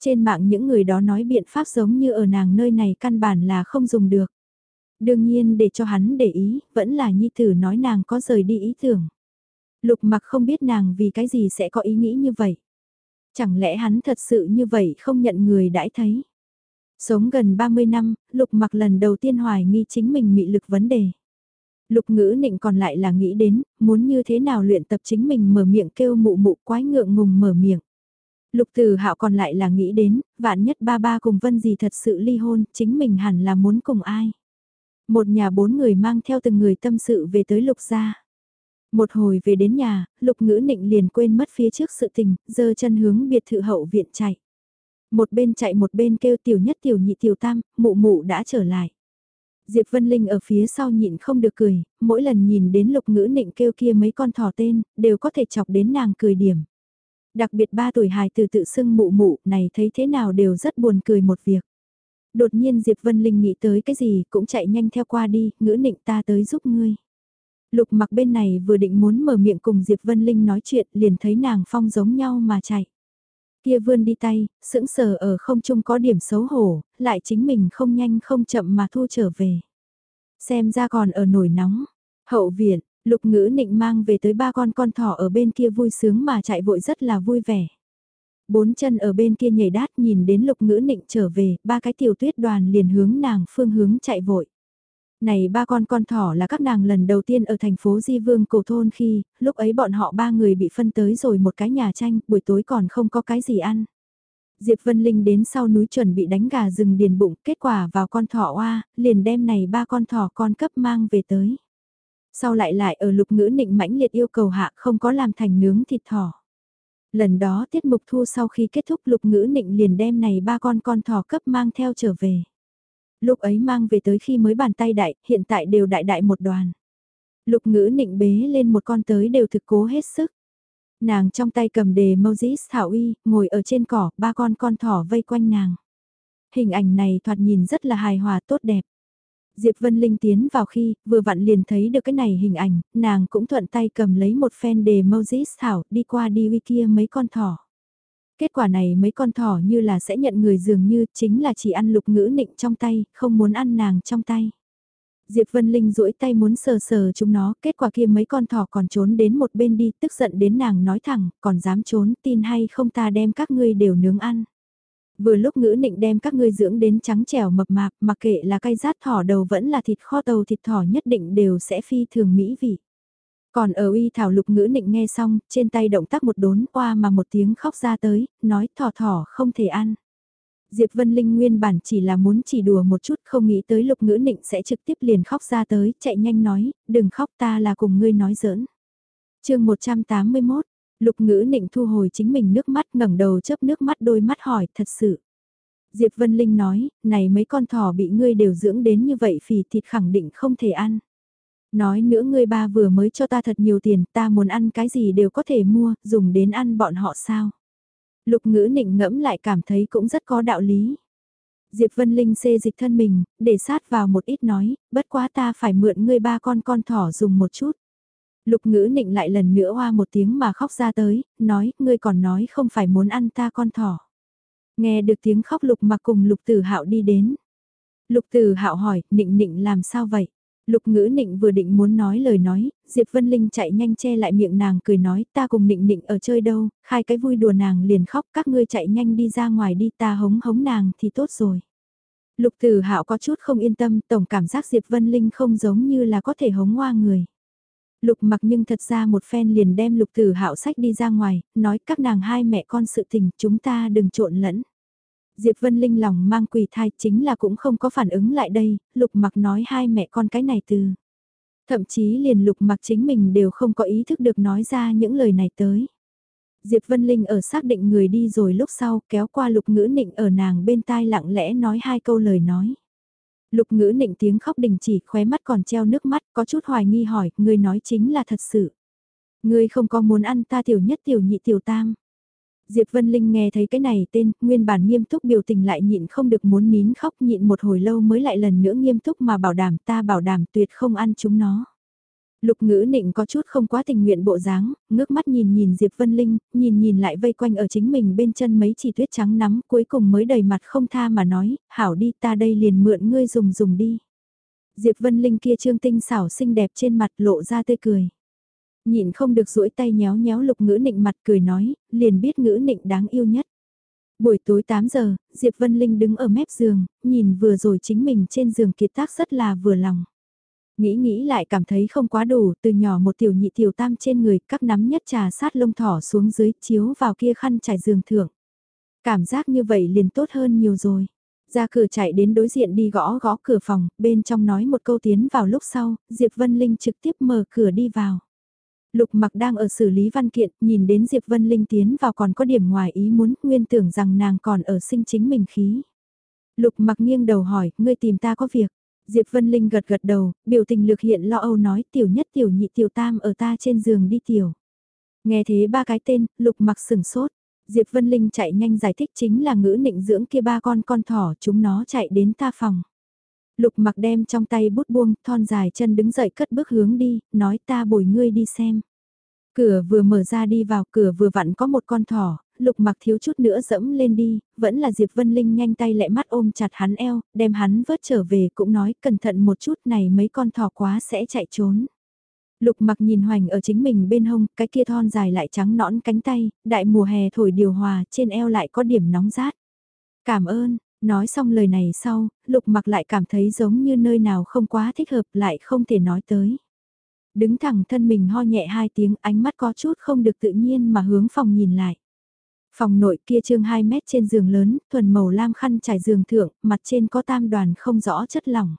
Trên mạng những người đó nói biện pháp giống như ở nàng nơi này căn bản là không dùng được. Đương nhiên để cho hắn để ý, vẫn là nhi tử nói nàng có rời đi ý tưởng. Lục mặc không biết nàng vì cái gì sẽ có ý nghĩ như vậy. Chẳng lẽ hắn thật sự như vậy không nhận người đãi thấy. Sống gần 30 năm, lục mặc lần đầu tiên hoài nghi chính mình mị lực vấn đề. Lục ngữ nịnh còn lại là nghĩ đến, muốn như thế nào luyện tập chính mình mở miệng kêu mụ mụ quái ngượng ngùng mở miệng. Lục Từ Hạo còn lại là nghĩ đến, vạn nhất ba ba cùng Vân gì thật sự ly hôn, chính mình hẳn là muốn cùng ai. Một nhà bốn người mang theo từng người tâm sự về tới Lục gia. Một hồi về đến nhà, Lục Ngữ Nịnh liền quên mất phía trước sự tình, giơ chân hướng biệt thự hậu viện chạy. Một bên chạy một bên kêu tiểu nhất tiểu nhị tiểu tam, mụ mụ đã trở lại. Diệp Vân Linh ở phía sau nhịn không được cười, mỗi lần nhìn đến lục ngữ nịnh kêu kia mấy con thỏ tên, đều có thể chọc đến nàng cười điểm. Đặc biệt ba tuổi hài từ tự xưng mụ mụ này thấy thế nào đều rất buồn cười một việc. Đột nhiên Diệp Vân Linh nghĩ tới cái gì cũng chạy nhanh theo qua đi, ngữ nịnh ta tới giúp ngươi. Lục mặc bên này vừa định muốn mở miệng cùng Diệp Vân Linh nói chuyện liền thấy nàng phong giống nhau mà chạy. Kia vươn đi tay, sững sờ ở không trung có điểm xấu hổ, lại chính mình không nhanh không chậm mà thu trở về. Xem ra còn ở nổi nóng. Hậu viện, Lục ngữ nịnh mang về tới ba con con thỏ ở bên kia vui sướng mà chạy vội rất là vui vẻ. Bốn chân ở bên kia nhảy đát nhìn đến lục ngữ nịnh trở về, ba cái tiểu tuyết đoàn liền hướng nàng phương hướng chạy vội. Này ba con con thỏ là các nàng lần đầu tiên ở thành phố Di Vương cổ thôn khi, lúc ấy bọn họ ba người bị phân tới rồi một cái nhà tranh, buổi tối còn không có cái gì ăn. Diệp Vân Linh đến sau núi chuẩn bị đánh gà rừng điền bụng, kết quả vào con thỏ oa, liền đem này ba con thỏ con cấp mang về tới sau lại lại ở lục ngữ nịnh mãnh liệt yêu cầu hạ không có làm thành nướng thịt thỏ. Lần đó tiết mục thu sau khi kết thúc lục ngữ nịnh liền đem này ba con con thỏ cấp mang theo trở về. Lúc ấy mang về tới khi mới bàn tay đại, hiện tại đều đại đại một đoàn. Lục ngữ nịnh bế lên một con tới đều thực cố hết sức. Nàng trong tay cầm đề Moses Thảo Y, ngồi ở trên cỏ, ba con con thỏ vây quanh nàng. Hình ảnh này thoạt nhìn rất là hài hòa tốt đẹp. Diệp Vân Linh tiến vào khi, vừa vặn liền thấy được cái này hình ảnh, nàng cũng thuận tay cầm lấy một phen đề Moses Thảo đi qua đi uy kia mấy con thỏ. Kết quả này mấy con thỏ như là sẽ nhận người dường như chính là chỉ ăn lục ngữ nịnh trong tay, không muốn ăn nàng trong tay. Diệp Vân Linh duỗi tay muốn sờ sờ chúng nó, kết quả kia mấy con thỏ còn trốn đến một bên đi, tức giận đến nàng nói thẳng, còn dám trốn, tin hay không ta đem các ngươi đều nướng ăn. Vừa lúc ngữ nịnh đem các ngươi dưỡng đến trắng trẻo mập mạp, mà kệ là cay rát thỏ đầu vẫn là thịt kho tàu thịt thỏ nhất định đều sẽ phi thường mỹ vị. Còn ở uy thảo lục ngữ nịnh nghe xong, trên tay động tác một đốn qua mà một tiếng khóc ra tới, nói thỏ thỏ không thể ăn. Diệp Vân Linh nguyên bản chỉ là muốn chỉ đùa một chút không nghĩ tới lục ngữ nịnh sẽ trực tiếp liền khóc ra tới, chạy nhanh nói, đừng khóc ta là cùng ngươi nói giỡn. chương 181, Lục ngữ nịnh thu hồi chính mình nước mắt ngẩng đầu chớp nước mắt đôi mắt hỏi thật sự. Diệp Vân Linh nói, này mấy con thỏ bị ngươi đều dưỡng đến như vậy phì thịt khẳng định không thể ăn. Nói nữa ngươi ba vừa mới cho ta thật nhiều tiền, ta muốn ăn cái gì đều có thể mua, dùng đến ăn bọn họ sao. Lục ngữ nịnh ngẫm lại cảm thấy cũng rất có đạo lý. Diệp Vân Linh xê dịch thân mình, để sát vào một ít nói, bất quá ta phải mượn ngươi ba con con thỏ dùng một chút. Lục ngữ nịnh lại lần nữa hoa một tiếng mà khóc ra tới, nói, ngươi còn nói không phải muốn ăn ta con thỏ. Nghe được tiếng khóc lục mà cùng lục tử hạo đi đến. Lục tử hạo hỏi, nịnh nịnh làm sao vậy? Lục ngữ nịnh vừa định muốn nói lời nói, Diệp Vân Linh chạy nhanh che lại miệng nàng cười nói ta cùng nịnh nịnh ở chơi đâu, khai cái vui đùa nàng liền khóc các ngươi chạy nhanh đi ra ngoài đi ta hống hống nàng thì tốt rồi. Lục Tử Hạo có chút không yên tâm, tổng cảm giác Diệp Vân Linh không giống như là có thể hống hoa người. Lục mặc nhưng thật ra một phen liền đem Lục Tử Hạo sách đi ra ngoài, nói các nàng hai mẹ con sự tình chúng ta đừng trộn lẫn. Diệp Vân Linh lòng mang quỷ thai chính là cũng không có phản ứng lại đây, Lục mặc nói hai mẹ con cái này từ. Thậm chí liền Lục mặc chính mình đều không có ý thức được nói ra những lời này tới. Diệp Vân Linh ở xác định người đi rồi lúc sau kéo qua lục ngữ nịnh ở nàng bên tai lặng lẽ nói hai câu lời nói. Lục ngữ nịnh tiếng khóc đình chỉ khóe mắt còn treo nước mắt có chút hoài nghi hỏi người nói chính là thật sự. Người không có muốn ăn ta tiểu nhất tiểu nhị tiểu tam. Diệp Vân Linh nghe thấy cái này tên, nguyên bản nghiêm túc biểu tình lại nhịn không được muốn nín khóc nhịn một hồi lâu mới lại lần nữa nghiêm túc mà bảo đảm ta bảo đảm tuyệt không ăn chúng nó. Lục ngữ nịnh có chút không quá tình nguyện bộ dáng, ngước mắt nhìn nhìn Diệp Vân Linh, nhìn nhìn lại vây quanh ở chính mình bên chân mấy chỉ tuyết trắng nắm, cuối cùng mới đầy mặt không tha mà nói, hảo đi ta đây liền mượn ngươi dùng dùng đi. Diệp Vân Linh kia trương tinh xảo xinh đẹp trên mặt lộ ra tươi cười. Nhịn không được duỗi tay nhéo nhéo lục ngữ nịnh mặt cười nói, liền biết ngữ nịnh đáng yêu nhất. Buổi tối 8 giờ, Diệp Vân Linh đứng ở mép giường, nhìn vừa rồi chính mình trên giường kiệt tác rất là vừa lòng. Nghĩ nghĩ lại cảm thấy không quá đủ, từ nhỏ một tiểu nhị tiểu tam trên người, các nắm nhất trà sát lông thỏ xuống dưới, chiếu vào kia khăn trải giường thượng. Cảm giác như vậy liền tốt hơn nhiều rồi. Ra cửa chạy đến đối diện đi gõ gõ cửa phòng, bên trong nói một câu tiến vào lúc sau, Diệp Vân Linh trực tiếp mở cửa đi vào. Lục mặc đang ở xử lý văn kiện, nhìn đến Diệp Vân Linh tiến vào còn có điểm ngoài ý muốn, nguyên tưởng rằng nàng còn ở sinh chính mình khí. Lục mặc nghiêng đầu hỏi, ngươi tìm ta có việc. Diệp Vân Linh gật gật đầu, biểu tình lược hiện lo âu nói tiểu nhất tiểu nhị tiểu tam ở ta trên giường đi tiểu. Nghe thế ba cái tên, lục mặc sừng sốt. Diệp Vân Linh chạy nhanh giải thích chính là ngữ nịnh dưỡng kia ba con con thỏ chúng nó chạy đến ta phòng. Lục mặc đem trong tay bút buông, thon dài chân đứng dậy cất bước hướng đi, nói ta bồi ngươi đi xem. Cửa vừa mở ra đi vào cửa vừa vặn có một con thỏ, lục mặc thiếu chút nữa dẫm lên đi, vẫn là Diệp Vân Linh nhanh tay lẹ mắt ôm chặt hắn eo, đem hắn vớt trở về cũng nói cẩn thận một chút này mấy con thỏ quá sẽ chạy trốn. Lục mặc nhìn hoành ở chính mình bên hông, cái kia thon dài lại trắng nõn cánh tay, đại mùa hè thổi điều hòa, trên eo lại có điểm nóng rát. Cảm ơn, nói xong lời này sau, lục mặc lại cảm thấy giống như nơi nào không quá thích hợp lại không thể nói tới. Đứng thẳng thân mình ho nhẹ hai tiếng ánh mắt có chút không được tự nhiên mà hướng phòng nhìn lại. Phòng nội kia trương 2 mét trên giường lớn, thuần màu lam khăn trải giường thượng, mặt trên có tam đoàn không rõ chất lỏng.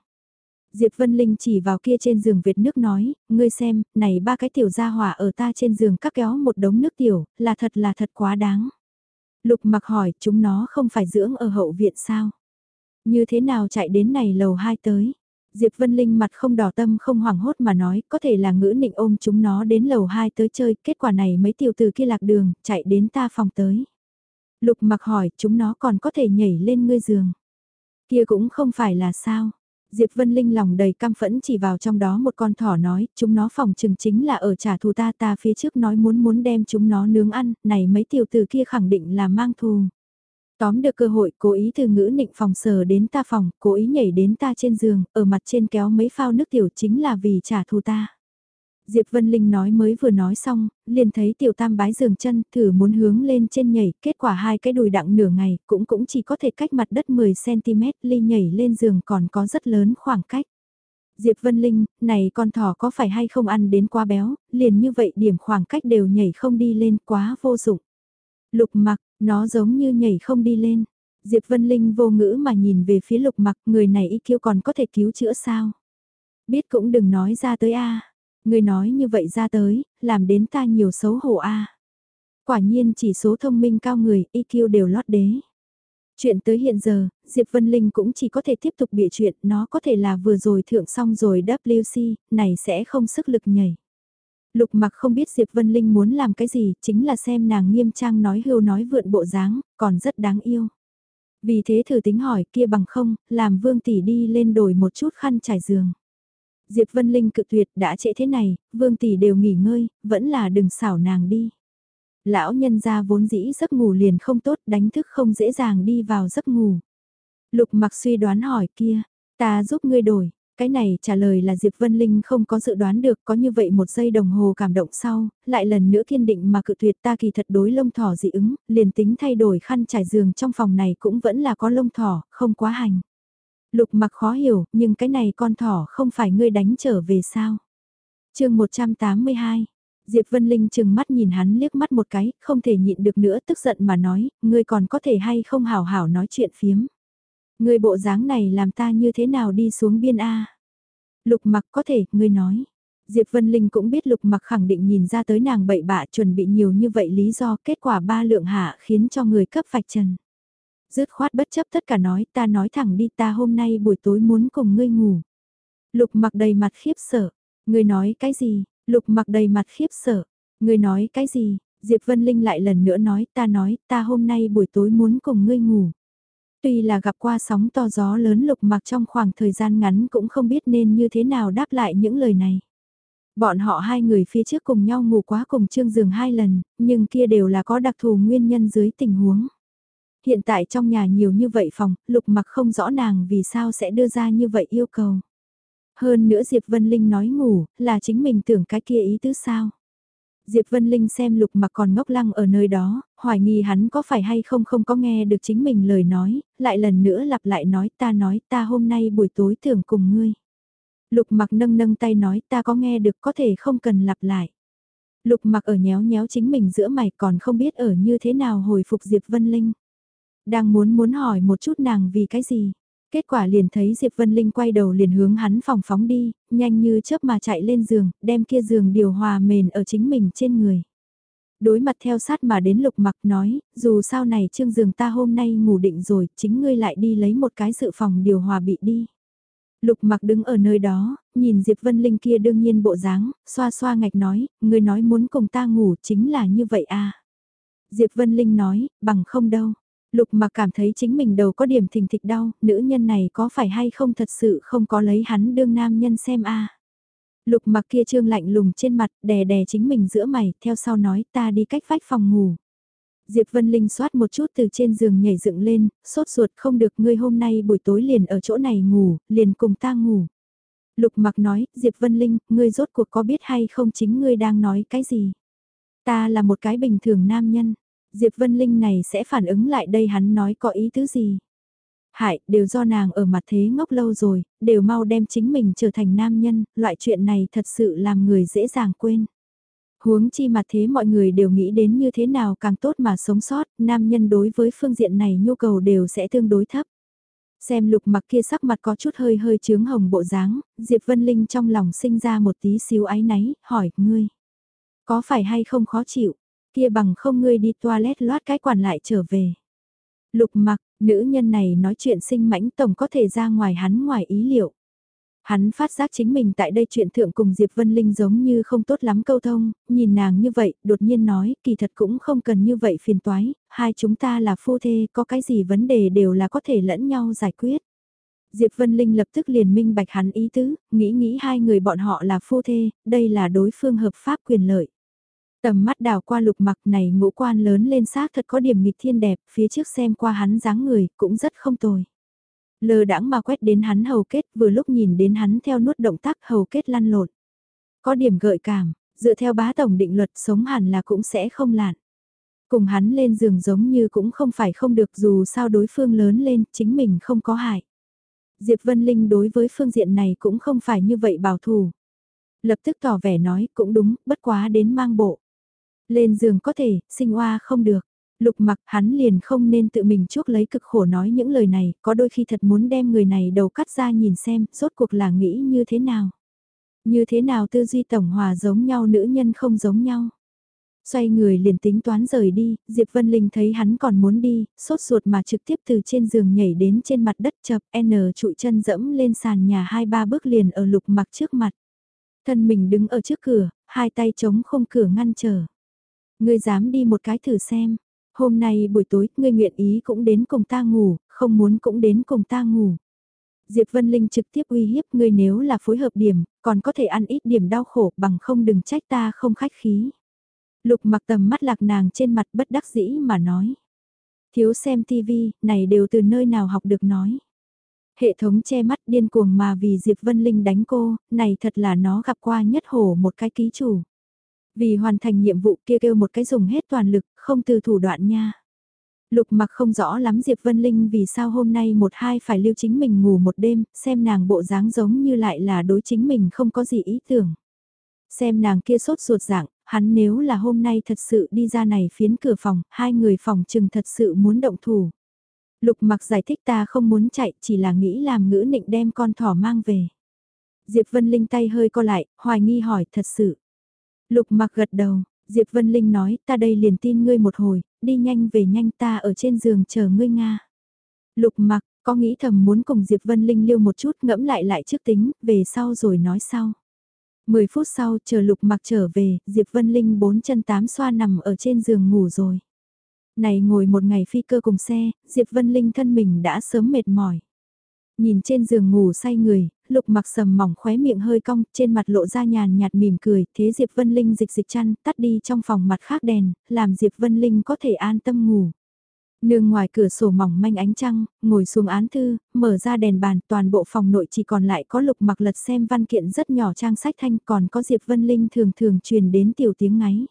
Diệp Vân Linh chỉ vào kia trên giường Việt nước nói, ngươi xem, này ba cái tiểu gia hỏa ở ta trên giường các kéo một đống nước tiểu, là thật là thật quá đáng. Lục mặc hỏi, chúng nó không phải dưỡng ở hậu viện sao? Như thế nào chạy đến này lầu hai tới? Diệp Vân Linh mặt không đỏ tâm không hoảng hốt mà nói, có thể là ngữ nịnh ôm chúng nó đến lầu 2 tới chơi, kết quả này mấy tiểu tử kia lạc đường, chạy đến ta phòng tới. Lục mặc hỏi, chúng nó còn có thể nhảy lên ngươi giường. Kia cũng không phải là sao. Diệp Vân Linh lòng đầy căm phẫn chỉ vào trong đó một con thỏ nói, chúng nó phòng trừng chính là ở trả thù ta ta phía trước nói muốn muốn đem chúng nó nướng ăn, này mấy tiểu tử kia khẳng định là mang thù. Tóm được cơ hội cố ý từ ngữ nịnh phòng sờ đến ta phòng, cố ý nhảy đến ta trên giường, ở mặt trên kéo mấy phao nước tiểu chính là vì trả thù ta. Diệp Vân Linh nói mới vừa nói xong, liền thấy tiểu tam bái giường chân, thử muốn hướng lên trên nhảy, kết quả hai cái đùi đặng nửa ngày, cũng cũng chỉ có thể cách mặt đất 10cm, ly nhảy lên giường còn có rất lớn khoảng cách. Diệp Vân Linh, này con thỏ có phải hay không ăn đến quá béo, liền như vậy điểm khoảng cách đều nhảy không đi lên quá vô dụng. Lục mặc, nó giống như nhảy không đi lên. Diệp Vân Linh vô ngữ mà nhìn về phía lục mặc người này y kiêu còn có thể cứu chữa sao. Biết cũng đừng nói ra tới a Người nói như vậy ra tới, làm đến ta nhiều xấu hổ a Quả nhiên chỉ số thông minh cao người, IQ đều lót đế. Chuyện tới hiện giờ, Diệp Vân Linh cũng chỉ có thể tiếp tục bịa chuyện, nó có thể là vừa rồi thượng xong rồi WC, này sẽ không sức lực nhảy. Lục mặc không biết Diệp Vân Linh muốn làm cái gì, chính là xem nàng nghiêm trang nói hưu nói vượn bộ dáng, còn rất đáng yêu. Vì thế thử tính hỏi kia bằng không, làm vương tỷ đi lên đổi một chút khăn trải giường. Diệp Vân Linh cự tuyệt đã trễ thế này, vương tỷ đều nghỉ ngơi, vẫn là đừng xảo nàng đi. Lão nhân gia vốn dĩ giấc ngủ liền không tốt đánh thức không dễ dàng đi vào giấc ngủ. Lục mặc suy đoán hỏi kia, ta giúp ngươi đổi, cái này trả lời là Diệp Vân Linh không có dự đoán được có như vậy một giây đồng hồ cảm động sau, lại lần nữa kiên định mà cự tuyệt ta kỳ thật đối lông thỏ dị ứng, liền tính thay đổi khăn trải giường trong phòng này cũng vẫn là có lông thỏ, không quá hành. Lục mặc khó hiểu, nhưng cái này con thỏ không phải ngươi đánh trở về sao? chương 182 Diệp Vân Linh chừng mắt nhìn hắn liếc mắt một cái, không thể nhịn được nữa tức giận mà nói, ngươi còn có thể hay không hảo hảo nói chuyện phiếm người bộ dáng này làm ta như thế nào đi xuống biên A. Lục mặc có thể, ngươi nói. Diệp Vân Linh cũng biết lục mặc khẳng định nhìn ra tới nàng bậy bạ chuẩn bị nhiều như vậy lý do kết quả ba lượng hạ khiến cho người cấp vạch trần. Dứt khoát bất chấp tất cả nói ta nói thẳng đi ta hôm nay buổi tối muốn cùng ngươi ngủ. Lục mặc đầy mặt khiếp sợ. Ngươi nói cái gì? Lục mặc đầy mặt khiếp sợ. Ngươi nói cái gì? Diệp Vân Linh lại lần nữa nói ta nói ta hôm nay buổi tối muốn cùng ngươi ngủ. Tuy là gặp qua sóng to gió lớn lục mặc trong khoảng thời gian ngắn cũng không biết nên như thế nào đáp lại những lời này. Bọn họ hai người phía trước cùng nhau ngủ quá cùng trương giường hai lần, nhưng kia đều là có đặc thù nguyên nhân dưới tình huống. Hiện tại trong nhà nhiều như vậy phòng, lục mặc không rõ nàng vì sao sẽ đưa ra như vậy yêu cầu. Hơn nữa Diệp Vân Linh nói ngủ, là chính mình tưởng cái kia ý tứ sao. Diệp Vân Linh xem lục mặc còn ngốc lăng ở nơi đó, hoài nghi hắn có phải hay không không có nghe được chính mình lời nói, lại lần nữa lặp lại nói ta nói ta hôm nay buổi tối tưởng cùng ngươi. Lục mặc nâng nâng tay nói ta có nghe được có thể không cần lặp lại. Lục mặc ở nhéo nhéo chính mình giữa mày còn không biết ở như thế nào hồi phục Diệp Vân Linh. Đang muốn muốn hỏi một chút nàng vì cái gì. Kết quả liền thấy Diệp Vân Linh quay đầu liền hướng hắn phòng phóng đi, nhanh như chớp mà chạy lên giường, đem kia giường điều hòa mền ở chính mình trên người. Đối mặt theo sát mà đến lục mặc nói, dù sao này trương giường ta hôm nay ngủ định rồi, chính ngươi lại đi lấy một cái sự phòng điều hòa bị đi. Lục mặc đứng ở nơi đó, nhìn Diệp Vân Linh kia đương nhiên bộ dáng, xoa xoa ngạch nói, ngươi nói muốn cùng ta ngủ chính là như vậy à. Diệp Vân Linh nói, bằng không đâu. Lục mà cảm thấy chính mình đầu có điểm thình thịch đau, nữ nhân này có phải hay không thật sự không có lấy hắn đương nam nhân xem a Lục mặc kia trương lạnh lùng trên mặt, đè đè chính mình giữa mày, theo sau nói ta đi cách vách phòng ngủ. Diệp Vân Linh xoát một chút từ trên giường nhảy dựng lên, sốt ruột không được ngươi hôm nay buổi tối liền ở chỗ này ngủ, liền cùng ta ngủ. Lục mặc nói, Diệp Vân Linh, ngươi rốt cuộc có biết hay không chính ngươi đang nói cái gì? Ta là một cái bình thường nam nhân, Diệp Vân Linh này sẽ phản ứng lại đây hắn nói có ý tứ gì. Hại, đều do nàng ở mặt thế ngốc lâu rồi, đều mau đem chính mình trở thành nam nhân, loại chuyện này thật sự làm người dễ dàng quên. Huống chi mặt thế mọi người đều nghĩ đến như thế nào càng tốt mà sống sót, nam nhân đối với phương diện này nhu cầu đều sẽ tương đối thấp. Xem lục mặc kia sắc mặt có chút hơi hơi chướng hồng bộ dáng, Diệp Vân Linh trong lòng sinh ra một tí xíu ái náy, hỏi, ngươi, có phải hay không khó chịu? Kia bằng không ngươi đi toilet loát cái quản lại trở về. Lục mặc, nữ nhân này nói chuyện sinh mãnh tổng có thể ra ngoài hắn ngoài ý liệu. Hắn phát giác chính mình tại đây chuyện thượng cùng Diệp Vân Linh giống như không tốt lắm câu thông, nhìn nàng như vậy, đột nhiên nói, kỳ thật cũng không cần như vậy phiền toái, hai chúng ta là phu thê, có cái gì vấn đề đều là có thể lẫn nhau giải quyết. Diệp Vân Linh lập tức liền minh bạch hắn ý tứ, nghĩ nghĩ hai người bọn họ là phu thê, đây là đối phương hợp pháp quyền lợi. Tầm mắt đào qua lục mặc này ngũ quan lớn lên xác thật có điểm nghịch thiên đẹp, phía trước xem qua hắn dáng người, cũng rất không tồi. Lờ đãng mà quét đến hắn hầu kết, vừa lúc nhìn đến hắn theo nuốt động tác hầu kết lăn lộn. Có điểm gợi cảm, dựa theo bá tổng định luật sống hẳn là cũng sẽ không lạn. Cùng hắn lên giường giống như cũng không phải không được dù sao đối phương lớn lên, chính mình không có hại. Diệp Vân Linh đối với phương diện này cũng không phải như vậy bảo thủ. Lập tức tỏ vẻ nói cũng đúng, bất quá đến mang bộ. Lên giường có thể, sinh oa không được. Lục mặc hắn liền không nên tự mình chuốc lấy cực khổ nói những lời này, có đôi khi thật muốn đem người này đầu cắt ra nhìn xem, rốt cuộc là nghĩ như thế nào. Như thế nào tư duy tổng hòa giống nhau nữ nhân không giống nhau. Xoay người liền tính toán rời đi, Diệp Vân Linh thấy hắn còn muốn đi, sốt ruột mà trực tiếp từ trên giường nhảy đến trên mặt đất chập, N trụi chân dẫm lên sàn nhà hai ba bước liền ở lục mặc trước mặt. Thân mình đứng ở trước cửa, hai tay chống không cửa ngăn trở. Ngươi dám đi một cái thử xem. Hôm nay buổi tối, ngươi nguyện ý cũng đến cùng ta ngủ, không muốn cũng đến cùng ta ngủ. Diệp Vân Linh trực tiếp uy hiếp ngươi nếu là phối hợp điểm, còn có thể ăn ít điểm đau khổ bằng không đừng trách ta không khách khí. Lục mặc tầm mắt lạc nàng trên mặt bất đắc dĩ mà nói. Thiếu xem tivi, này đều từ nơi nào học được nói. Hệ thống che mắt điên cuồng mà vì Diệp Vân Linh đánh cô, này thật là nó gặp qua nhất hổ một cái ký chủ. Vì hoàn thành nhiệm vụ kia kêu một cái dùng hết toàn lực, không từ thủ đoạn nha. Lục mặc không rõ lắm Diệp Vân Linh vì sao hôm nay một hai phải lưu chính mình ngủ một đêm, xem nàng bộ dáng giống như lại là đối chính mình không có gì ý tưởng. Xem nàng kia sốt ruột dạng, hắn nếu là hôm nay thật sự đi ra này phiến cửa phòng, hai người phòng chừng thật sự muốn động thủ. Lục mặc giải thích ta không muốn chạy, chỉ là nghĩ làm ngữ nịnh đem con thỏ mang về. Diệp Vân Linh tay hơi co lại, hoài nghi hỏi thật sự. Lục mặc gật đầu, Diệp Vân Linh nói ta đây liền tin ngươi một hồi, đi nhanh về nhanh ta ở trên giường chờ ngươi Nga. Lục mặc, có nghĩ thầm muốn cùng Diệp Vân Linh liêu một chút ngẫm lại lại trước tính, về sau rồi nói sau. Mười phút sau chờ lục mặc trở về, Diệp Vân Linh bốn chân tám xoa nằm ở trên giường ngủ rồi. Này ngồi một ngày phi cơ cùng xe, Diệp Vân Linh thân mình đã sớm mệt mỏi. Nhìn trên giường ngủ say người, lục mặc sầm mỏng khóe miệng hơi cong, trên mặt lộ ra nhàn nhạt mỉm cười, thế Diệp Vân Linh dịch dịch chăn, tắt đi trong phòng mặt khác đèn, làm Diệp Vân Linh có thể an tâm ngủ. Nương ngoài cửa sổ mỏng manh ánh trăng, ngồi xuống án thư, mở ra đèn bàn, toàn bộ phòng nội chỉ còn lại có lục mặc lật xem văn kiện rất nhỏ trang sách thanh còn có Diệp Vân Linh thường thường truyền đến tiểu tiếng ngáy.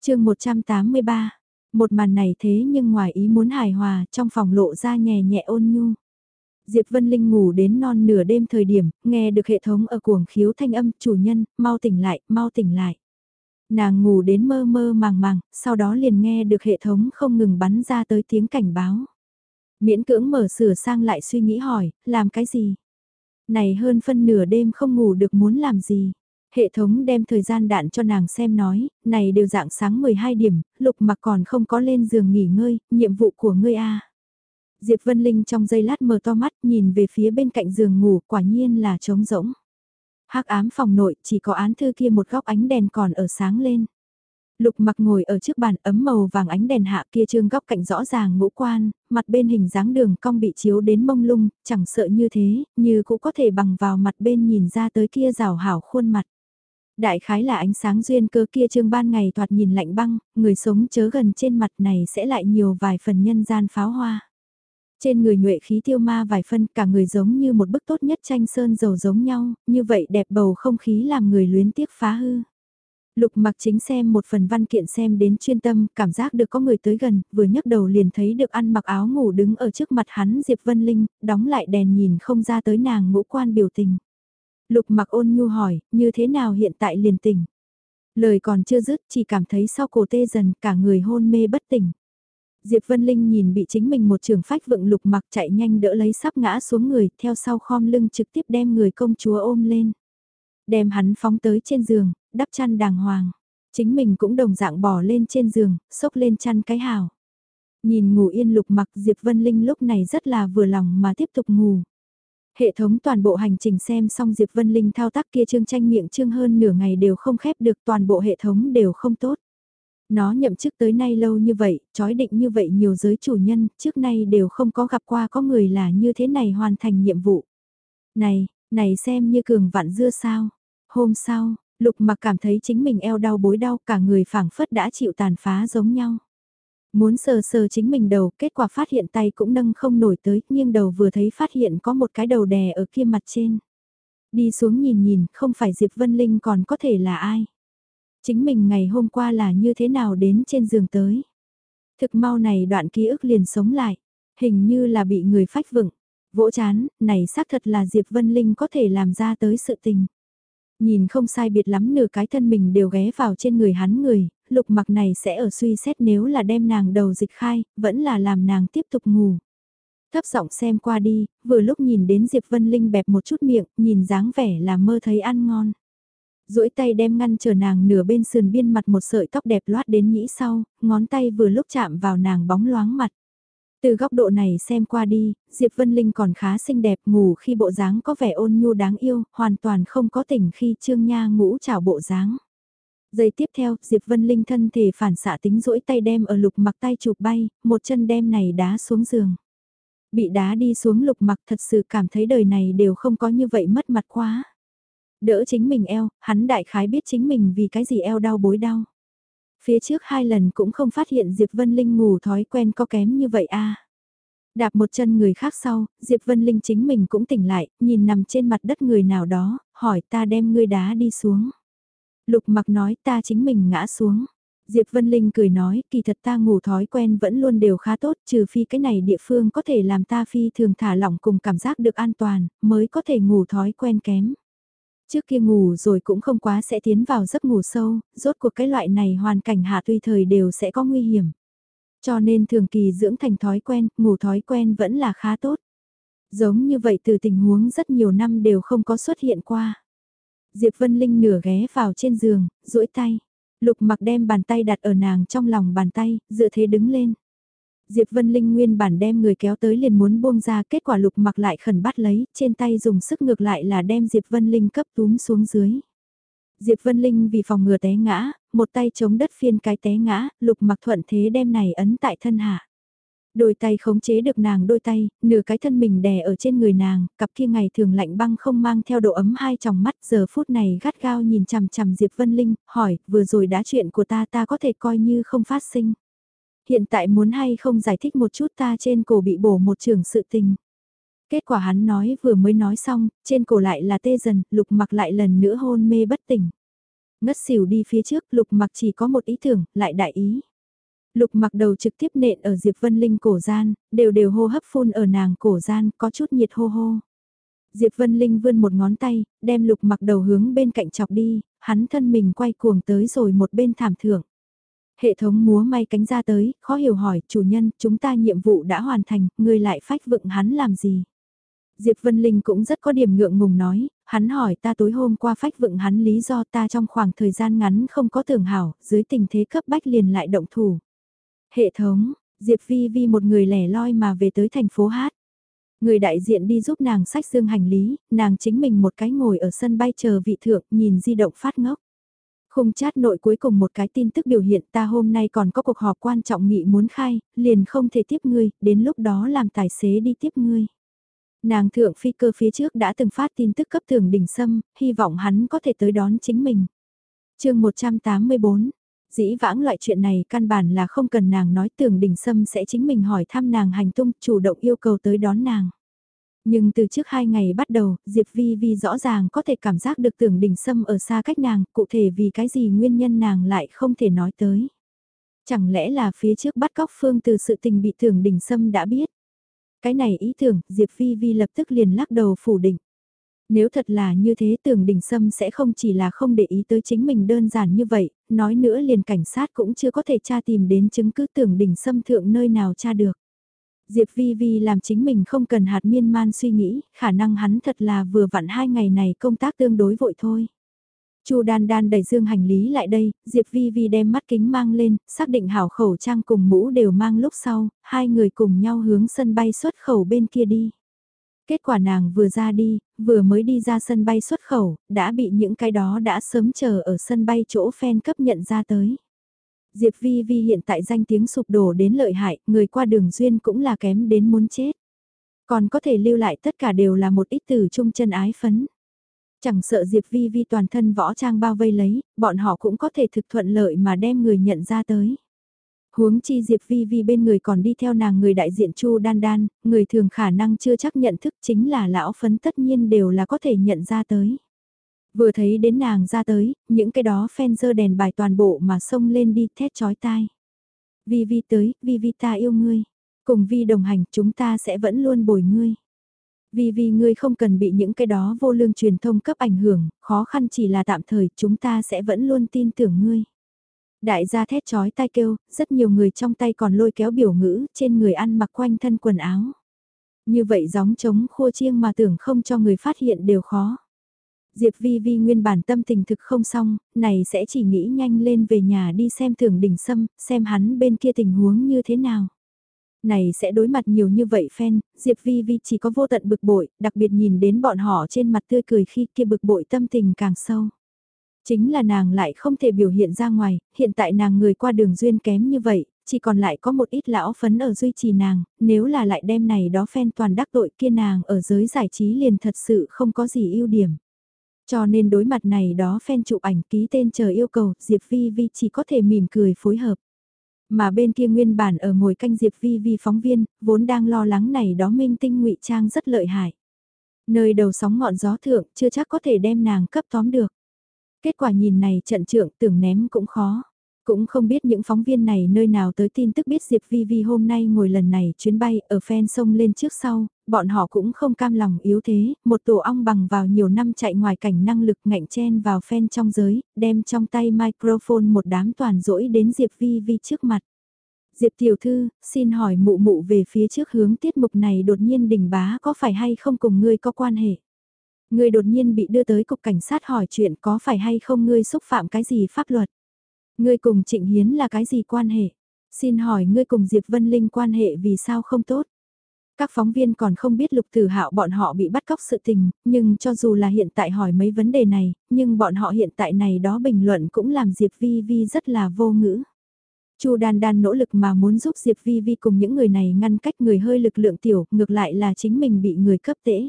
chương 183, một màn này thế nhưng ngoài ý muốn hài hòa trong phòng lộ ra nhẹ nhẹ ôn nhu. Diệp Vân Linh ngủ đến non nửa đêm thời điểm, nghe được hệ thống ở cuồng khiếu thanh âm, chủ nhân, mau tỉnh lại, mau tỉnh lại. Nàng ngủ đến mơ mơ màng màng, sau đó liền nghe được hệ thống không ngừng bắn ra tới tiếng cảnh báo. Miễn cưỡng mở sửa sang lại suy nghĩ hỏi, làm cái gì? Này hơn phân nửa đêm không ngủ được muốn làm gì? Hệ thống đem thời gian đạn cho nàng xem nói, này đều dạng sáng 12 điểm, lục mặc còn không có lên giường nghỉ ngơi, nhiệm vụ của ngươi a Diệp Vân Linh trong giây lát mở to mắt nhìn về phía bên cạnh giường ngủ quả nhiên là trống rỗng hắc ám phòng nội chỉ có án thư kia một góc ánh đèn còn ở sáng lên. Lục mặc ngồi ở trước bàn ấm màu vàng ánh đèn hạ kia trương góc cạnh rõ ràng ngũ quan, mặt bên hình dáng đường cong bị chiếu đến mông lung, chẳng sợ như thế, như cũng có thể bằng vào mặt bên nhìn ra tới kia rào hảo khuôn mặt. Đại khái là ánh sáng duyên cơ kia trương ban ngày thoạt nhìn lạnh băng, người sống chớ gần trên mặt này sẽ lại nhiều vài phần nhân gian pháo hoa. Trên người nhuệ khí tiêu ma vài phân cả người giống như một bức tốt nhất tranh sơn dầu giống nhau, như vậy đẹp bầu không khí làm người luyến tiếc phá hư. Lục mặc chính xem một phần văn kiện xem đến chuyên tâm, cảm giác được có người tới gần, vừa nhấc đầu liền thấy được ăn mặc áo ngủ đứng ở trước mặt hắn Diệp Vân Linh, đóng lại đèn nhìn không ra tới nàng ngũ quan biểu tình. Lục mặc ôn nhu hỏi, như thế nào hiện tại liền tỉnh? Lời còn chưa dứt, chỉ cảm thấy sau cổ tê dần cả người hôn mê bất tỉnh. Diệp Vân Linh nhìn bị chính mình một trường phách vựng lục mặc chạy nhanh đỡ lấy sắp ngã xuống người, theo sau khom lưng trực tiếp đem người công chúa ôm lên. Đem hắn phóng tới trên giường, đắp chăn đàng hoàng. Chính mình cũng đồng dạng bỏ lên trên giường, xốc lên chăn cái hào. Nhìn ngủ yên lục mặc Diệp Vân Linh lúc này rất là vừa lòng mà tiếp tục ngủ. Hệ thống toàn bộ hành trình xem xong Diệp Vân Linh thao tác kia trương tranh miệng trương hơn nửa ngày đều không khép được toàn bộ hệ thống đều không tốt. Nó nhậm chức tới nay lâu như vậy, chói định như vậy nhiều giới chủ nhân, trước nay đều không có gặp qua có người là như thế này hoàn thành nhiệm vụ. Này, này xem như cường vạn dưa sao. Hôm sau, lục mặc cảm thấy chính mình eo đau bối đau cả người phảng phất đã chịu tàn phá giống nhau. Muốn sờ sờ chính mình đầu, kết quả phát hiện tay cũng nâng không nổi tới, nhưng đầu vừa thấy phát hiện có một cái đầu đè ở kia mặt trên. Đi xuống nhìn nhìn, không phải Diệp Vân Linh còn có thể là ai. Chính mình ngày hôm qua là như thế nào đến trên giường tới. Thực mau này đoạn ký ức liền sống lại, hình như là bị người phách vựng, vỗ chán, này xác thật là Diệp Vân Linh có thể làm ra tới sự tình. Nhìn không sai biệt lắm nửa cái thân mình đều ghé vào trên người hắn người, lục mặc này sẽ ở suy xét nếu là đem nàng đầu dịch khai, vẫn là làm nàng tiếp tục ngủ. Thấp giọng xem qua đi, vừa lúc nhìn đến Diệp Vân Linh bẹp một chút miệng, nhìn dáng vẻ là mơ thấy ăn ngon duỗi tay đem ngăn chờ nàng nửa bên sườn biên mặt một sợi tóc đẹp loát đến nhĩ sau, ngón tay vừa lúc chạm vào nàng bóng loáng mặt. Từ góc độ này xem qua đi, Diệp Vân Linh còn khá xinh đẹp ngủ khi bộ dáng có vẻ ôn nhu đáng yêu, hoàn toàn không có tỉnh khi Trương Nha ngũ chào bộ dáng. Giây tiếp theo, Diệp Vân Linh thân thể phản xạ tính rỗi tay đem ở lục mặc tay chụp bay, một chân đem này đá xuống giường. Bị đá đi xuống lục mặc thật sự cảm thấy đời này đều không có như vậy mất mặt quá. Đỡ chính mình eo, hắn đại khái biết chính mình vì cái gì eo đau bối đau. Phía trước hai lần cũng không phát hiện Diệp Vân Linh ngủ thói quen có kém như vậy a. À. Đạp một chân người khác sau, Diệp Vân Linh chính mình cũng tỉnh lại, nhìn nằm trên mặt đất người nào đó, hỏi ta đem ngươi đá đi xuống. Lục mặc nói ta chính mình ngã xuống. Diệp Vân Linh cười nói, kỳ thật ta ngủ thói quen vẫn luôn đều khá tốt, trừ phi cái này địa phương có thể làm ta phi thường thả lỏng cùng cảm giác được an toàn, mới có thể ngủ thói quen kém. Trước kia ngủ rồi cũng không quá sẽ tiến vào giấc ngủ sâu, rốt cuộc cái loại này hoàn cảnh hạ tùy thời đều sẽ có nguy hiểm. Cho nên thường kỳ dưỡng thành thói quen, ngủ thói quen vẫn là khá tốt. Giống như vậy từ tình huống rất nhiều năm đều không có xuất hiện qua. Diệp Vân Linh nửa ghé vào trên giường, duỗi tay. Lục mặc đem bàn tay đặt ở nàng trong lòng bàn tay, dựa thế đứng lên. Diệp Vân Linh nguyên bản đem người kéo tới liền muốn buông ra kết quả lục mặc lại khẩn bắt lấy, trên tay dùng sức ngược lại là đem Diệp Vân Linh cấp túm xuống dưới. Diệp Vân Linh vì phòng ngừa té ngã, một tay chống đất phiên cái té ngã, lục mặc thuận thế đem này ấn tại thân hạ. Đôi tay khống chế được nàng đôi tay, nửa cái thân mình đè ở trên người nàng, cặp kia ngày thường lạnh băng không mang theo độ ấm hai tròng mắt giờ phút này gắt gao nhìn chằm chằm Diệp Vân Linh, hỏi, vừa rồi đã chuyện của ta ta có thể coi như không phát sinh. Hiện tại muốn hay không giải thích một chút ta trên cổ bị bổ một trường sự tình. Kết quả hắn nói vừa mới nói xong, trên cổ lại là tê dần, lục mặc lại lần nữa hôn mê bất tỉnh. Ngất xỉu đi phía trước, lục mặc chỉ có một ý tưởng, lại đại ý. Lục mặc đầu trực tiếp nện ở Diệp Vân Linh cổ gian, đều đều hô hấp phun ở nàng cổ gian, có chút nhiệt hô hô. Diệp Vân Linh vươn một ngón tay, đem lục mặc đầu hướng bên cạnh chọc đi, hắn thân mình quay cuồng tới rồi một bên thảm thượng. Hệ thống múa may cánh ra tới, khó hiểu hỏi, chủ nhân, chúng ta nhiệm vụ đã hoàn thành, người lại phách vựng hắn làm gì? Diệp Vân Linh cũng rất có điểm ngượng ngùng nói, hắn hỏi ta tối hôm qua phách vựng hắn lý do ta trong khoảng thời gian ngắn không có tưởng hảo, dưới tình thế cấp bách liền lại động thủ. Hệ thống, Diệp Vi Vi một người lẻ loi mà về tới thành phố Hát. Người đại diện đi giúp nàng sách dương hành lý, nàng chính mình một cái ngồi ở sân bay chờ vị thượng nhìn di động phát ngốc. Khung chat nội cuối cùng một cái tin tức biểu hiện ta hôm nay còn có cuộc họp quan trọng nghị muốn khai, liền không thể tiếp ngươi, đến lúc đó làm tài xế đi tiếp ngươi. Nàng thượng phi cơ phía trước đã từng phát tin tức cấp thường đỉnh sâm, hy vọng hắn có thể tới đón chính mình. chương 184, dĩ vãng loại chuyện này căn bản là không cần nàng nói tưởng đỉnh sâm sẽ chính mình hỏi thăm nàng hành tung chủ động yêu cầu tới đón nàng. Nhưng từ trước hai ngày bắt đầu, Diệp Vi Vi rõ ràng có thể cảm giác được tưởng đỉnh sâm ở xa cách nàng, cụ thể vì cái gì nguyên nhân nàng lại không thể nói tới. Chẳng lẽ là phía trước bắt cóc phương từ sự tình bị tưởng đỉnh sâm đã biết. Cái này ý tưởng, Diệp Vi Vi lập tức liền lắc đầu phủ định. Nếu thật là như thế tưởng đỉnh sâm sẽ không chỉ là không để ý tới chính mình đơn giản như vậy, nói nữa liền cảnh sát cũng chưa có thể tra tìm đến chứng cứ tưởng đỉnh sâm thượng nơi nào tra được. Diệp Vi Vi làm chính mình không cần hạt miên man suy nghĩ, khả năng hắn thật là vừa vặn hai ngày này công tác tương đối vội thôi. Chu Đan Đan đẩy dương hành lý lại đây, Diệp Vi Vi đem mắt kính mang lên, xác định hảo khẩu trang cùng mũ đều mang lúc sau, hai người cùng nhau hướng sân bay xuất khẩu bên kia đi. Kết quả nàng vừa ra đi, vừa mới đi ra sân bay xuất khẩu, đã bị những cái đó đã sớm chờ ở sân bay chỗ fan cấp nhận ra tới. Diệp Vi Vi hiện tại danh tiếng sụp đổ đến lợi hại, người qua đường duyên cũng là kém đến muốn chết. Còn có thể lưu lại tất cả đều là một ít từ trung chân ái phấn. Chẳng sợ Diệp Vi Vi toàn thân võ trang bao vây lấy, bọn họ cũng có thể thực thuận lợi mà đem người nhận ra tới. Huống chi Diệp Vi Vi bên người còn đi theo nàng người đại diện Chu Đan Đan, người thường khả năng chưa chắc nhận thức chính là lão phấn tất nhiên đều là có thể nhận ra tới. Vừa thấy đến nàng ra tới, những cái đó phen dơ đèn bài toàn bộ mà xông lên đi thét chói tai. Vi Vi tới, Vi Vi ta yêu ngươi. Cùng Vi đồng hành chúng ta sẽ vẫn luôn bồi ngươi. Vì vì ngươi không cần bị những cái đó vô lương truyền thông cấp ảnh hưởng, khó khăn chỉ là tạm thời, chúng ta sẽ vẫn luôn tin tưởng ngươi. Đại gia thét chói tai kêu, rất nhiều người trong tay còn lôi kéo biểu ngữ, trên người ăn mặc quanh thân quần áo. Như vậy gióng trống khua chiêng mà tưởng không cho người phát hiện đều khó. Diệp Vi Vi nguyên bản tâm tình thực không xong, này sẽ chỉ nghĩ nhanh lên về nhà đi xem thưởng đỉnh sâm, xem hắn bên kia tình huống như thế nào. Này sẽ đối mặt nhiều như vậy phen, Diệp Vi Vi chỉ có vô tận bực bội, đặc biệt nhìn đến bọn họ trên mặt tươi cười khi kia bực bội tâm tình càng sâu. Chính là nàng lại không thể biểu hiện ra ngoài, hiện tại nàng người qua đường duyên kém như vậy, chỉ còn lại có một ít lão phấn ở duy trì nàng, nếu là lại đem này đó phen toàn đắc tội kia nàng ở giới giải trí liền thật sự không có gì ưu điểm. Cho nên đối mặt này đó fan chụp ảnh ký tên chờ yêu cầu, Diệp Vi Vi chỉ có thể mỉm cười phối hợp. Mà bên kia nguyên bản ở ngồi canh Diệp Vi Vi phóng viên, vốn đang lo lắng này đó minh tinh ngụy trang rất lợi hại. Nơi đầu sóng ngọn gió thượng chưa chắc có thể đem nàng cấp tóm được. Kết quả nhìn này trận trưởng tưởng ném cũng khó. Cũng không biết những phóng viên này nơi nào tới tin tức biết Diệp Vi Vi hôm nay ngồi lần này chuyến bay ở phen sông lên trước sau, bọn họ cũng không cam lòng yếu thế, một tổ ong bằng vào nhiều năm chạy ngoài cảnh năng lực ngạnh chen vào phen trong giới, đem trong tay microphone một đám toàn rỗi đến Diệp Vi Vi trước mặt. Diệp tiểu thư, xin hỏi mụ mụ về phía trước hướng tiết mục này đột nhiên đỉnh bá có phải hay không cùng ngươi có quan hệ? Ngươi đột nhiên bị đưa tới cục cảnh sát hỏi chuyện có phải hay không ngươi xúc phạm cái gì pháp luật? Ngươi cùng Trịnh Hiến là cái gì quan hệ? Xin hỏi ngươi cùng Diệp Vân Linh quan hệ vì sao không tốt? Các phóng viên còn không biết lục tử hạo bọn họ bị bắt cóc sự tình, nhưng cho dù là hiện tại hỏi mấy vấn đề này, nhưng bọn họ hiện tại này đó bình luận cũng làm Diệp Vi Vi rất là vô ngữ. Chu Đan Đan nỗ lực mà muốn giúp Diệp Vi Vi cùng những người này ngăn cách người hơi lực lượng tiểu, ngược lại là chính mình bị người cấp tễ.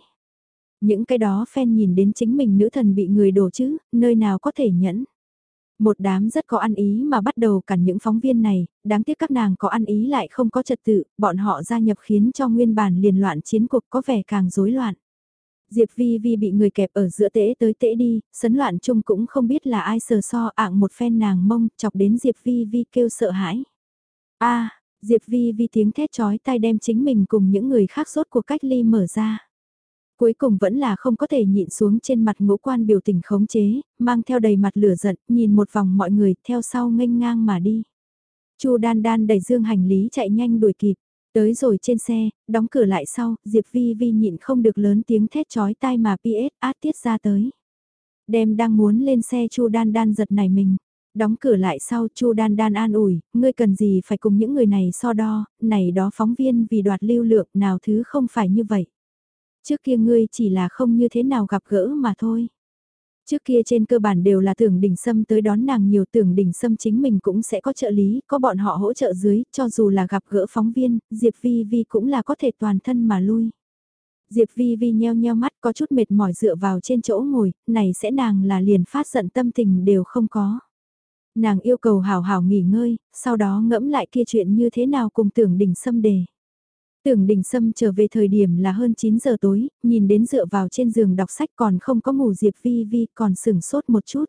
Những cái đó fan nhìn đến chính mình nữ thần bị người đổ chứ, nơi nào có thể nhẫn. Một đám rất có ăn ý mà bắt đầu cản những phóng viên này, đáng tiếc các nàng có ăn ý lại không có trật tự, bọn họ gia nhập khiến cho nguyên bản liền loạn chiến cuộc có vẻ càng rối loạn. Diệp Vi Vi bị người kẹp ở giữa tễ tới tễ đi, sấn loạn chung cũng không biết là ai sờ so ạng một phen nàng mông, chọc đến Diệp Vi Vi kêu sợ hãi. a Diệp Vi Vi tiếng thét chói tai đem chính mình cùng những người khác sốt cuộc cách ly mở ra. Cuối cùng vẫn là không có thể nhịn xuống trên mặt ngũ quan biểu tình khống chế, mang theo đầy mặt lửa giận, nhìn một vòng mọi người theo sau nghênh ngang mà đi. Chu đan đan đẩy dương hành lý chạy nhanh đuổi kịp. Tới rồi trên xe, đóng cửa lại sau, Diệp Vi Vi nhịn không được lớn tiếng thét chói tai mà PS át tiết ra tới. Đem đang muốn lên xe Chu Đan Đan giật này mình. Đóng cửa lại sau Chu Đan Đan an ủi, ngươi cần gì phải cùng những người này so đo, này đó phóng viên vì đoạt lưu lượng nào thứ không phải như vậy. Trước kia ngươi chỉ là không như thế nào gặp gỡ mà thôi. Trước kia trên cơ bản đều là tưởng đỉnh sâm tới đón nàng nhiều tưởng đỉnh sâm chính mình cũng sẽ có trợ lý, có bọn họ hỗ trợ dưới, cho dù là gặp gỡ phóng viên, Diệp Vi Vi cũng là có thể toàn thân mà lui. Diệp Vi Vi nheo nheo mắt có chút mệt mỏi dựa vào trên chỗ ngồi, này sẽ nàng là liền phát giận tâm tình đều không có. Nàng yêu cầu hào hào nghỉ ngơi, sau đó ngẫm lại kia chuyện như thế nào cùng tưởng đỉnh sâm đề. Tưởng đình sâm trở về thời điểm là hơn 9 giờ tối, nhìn đến dựa vào trên giường đọc sách còn không có ngủ Diệp Vi Vi còn sửng sốt một chút.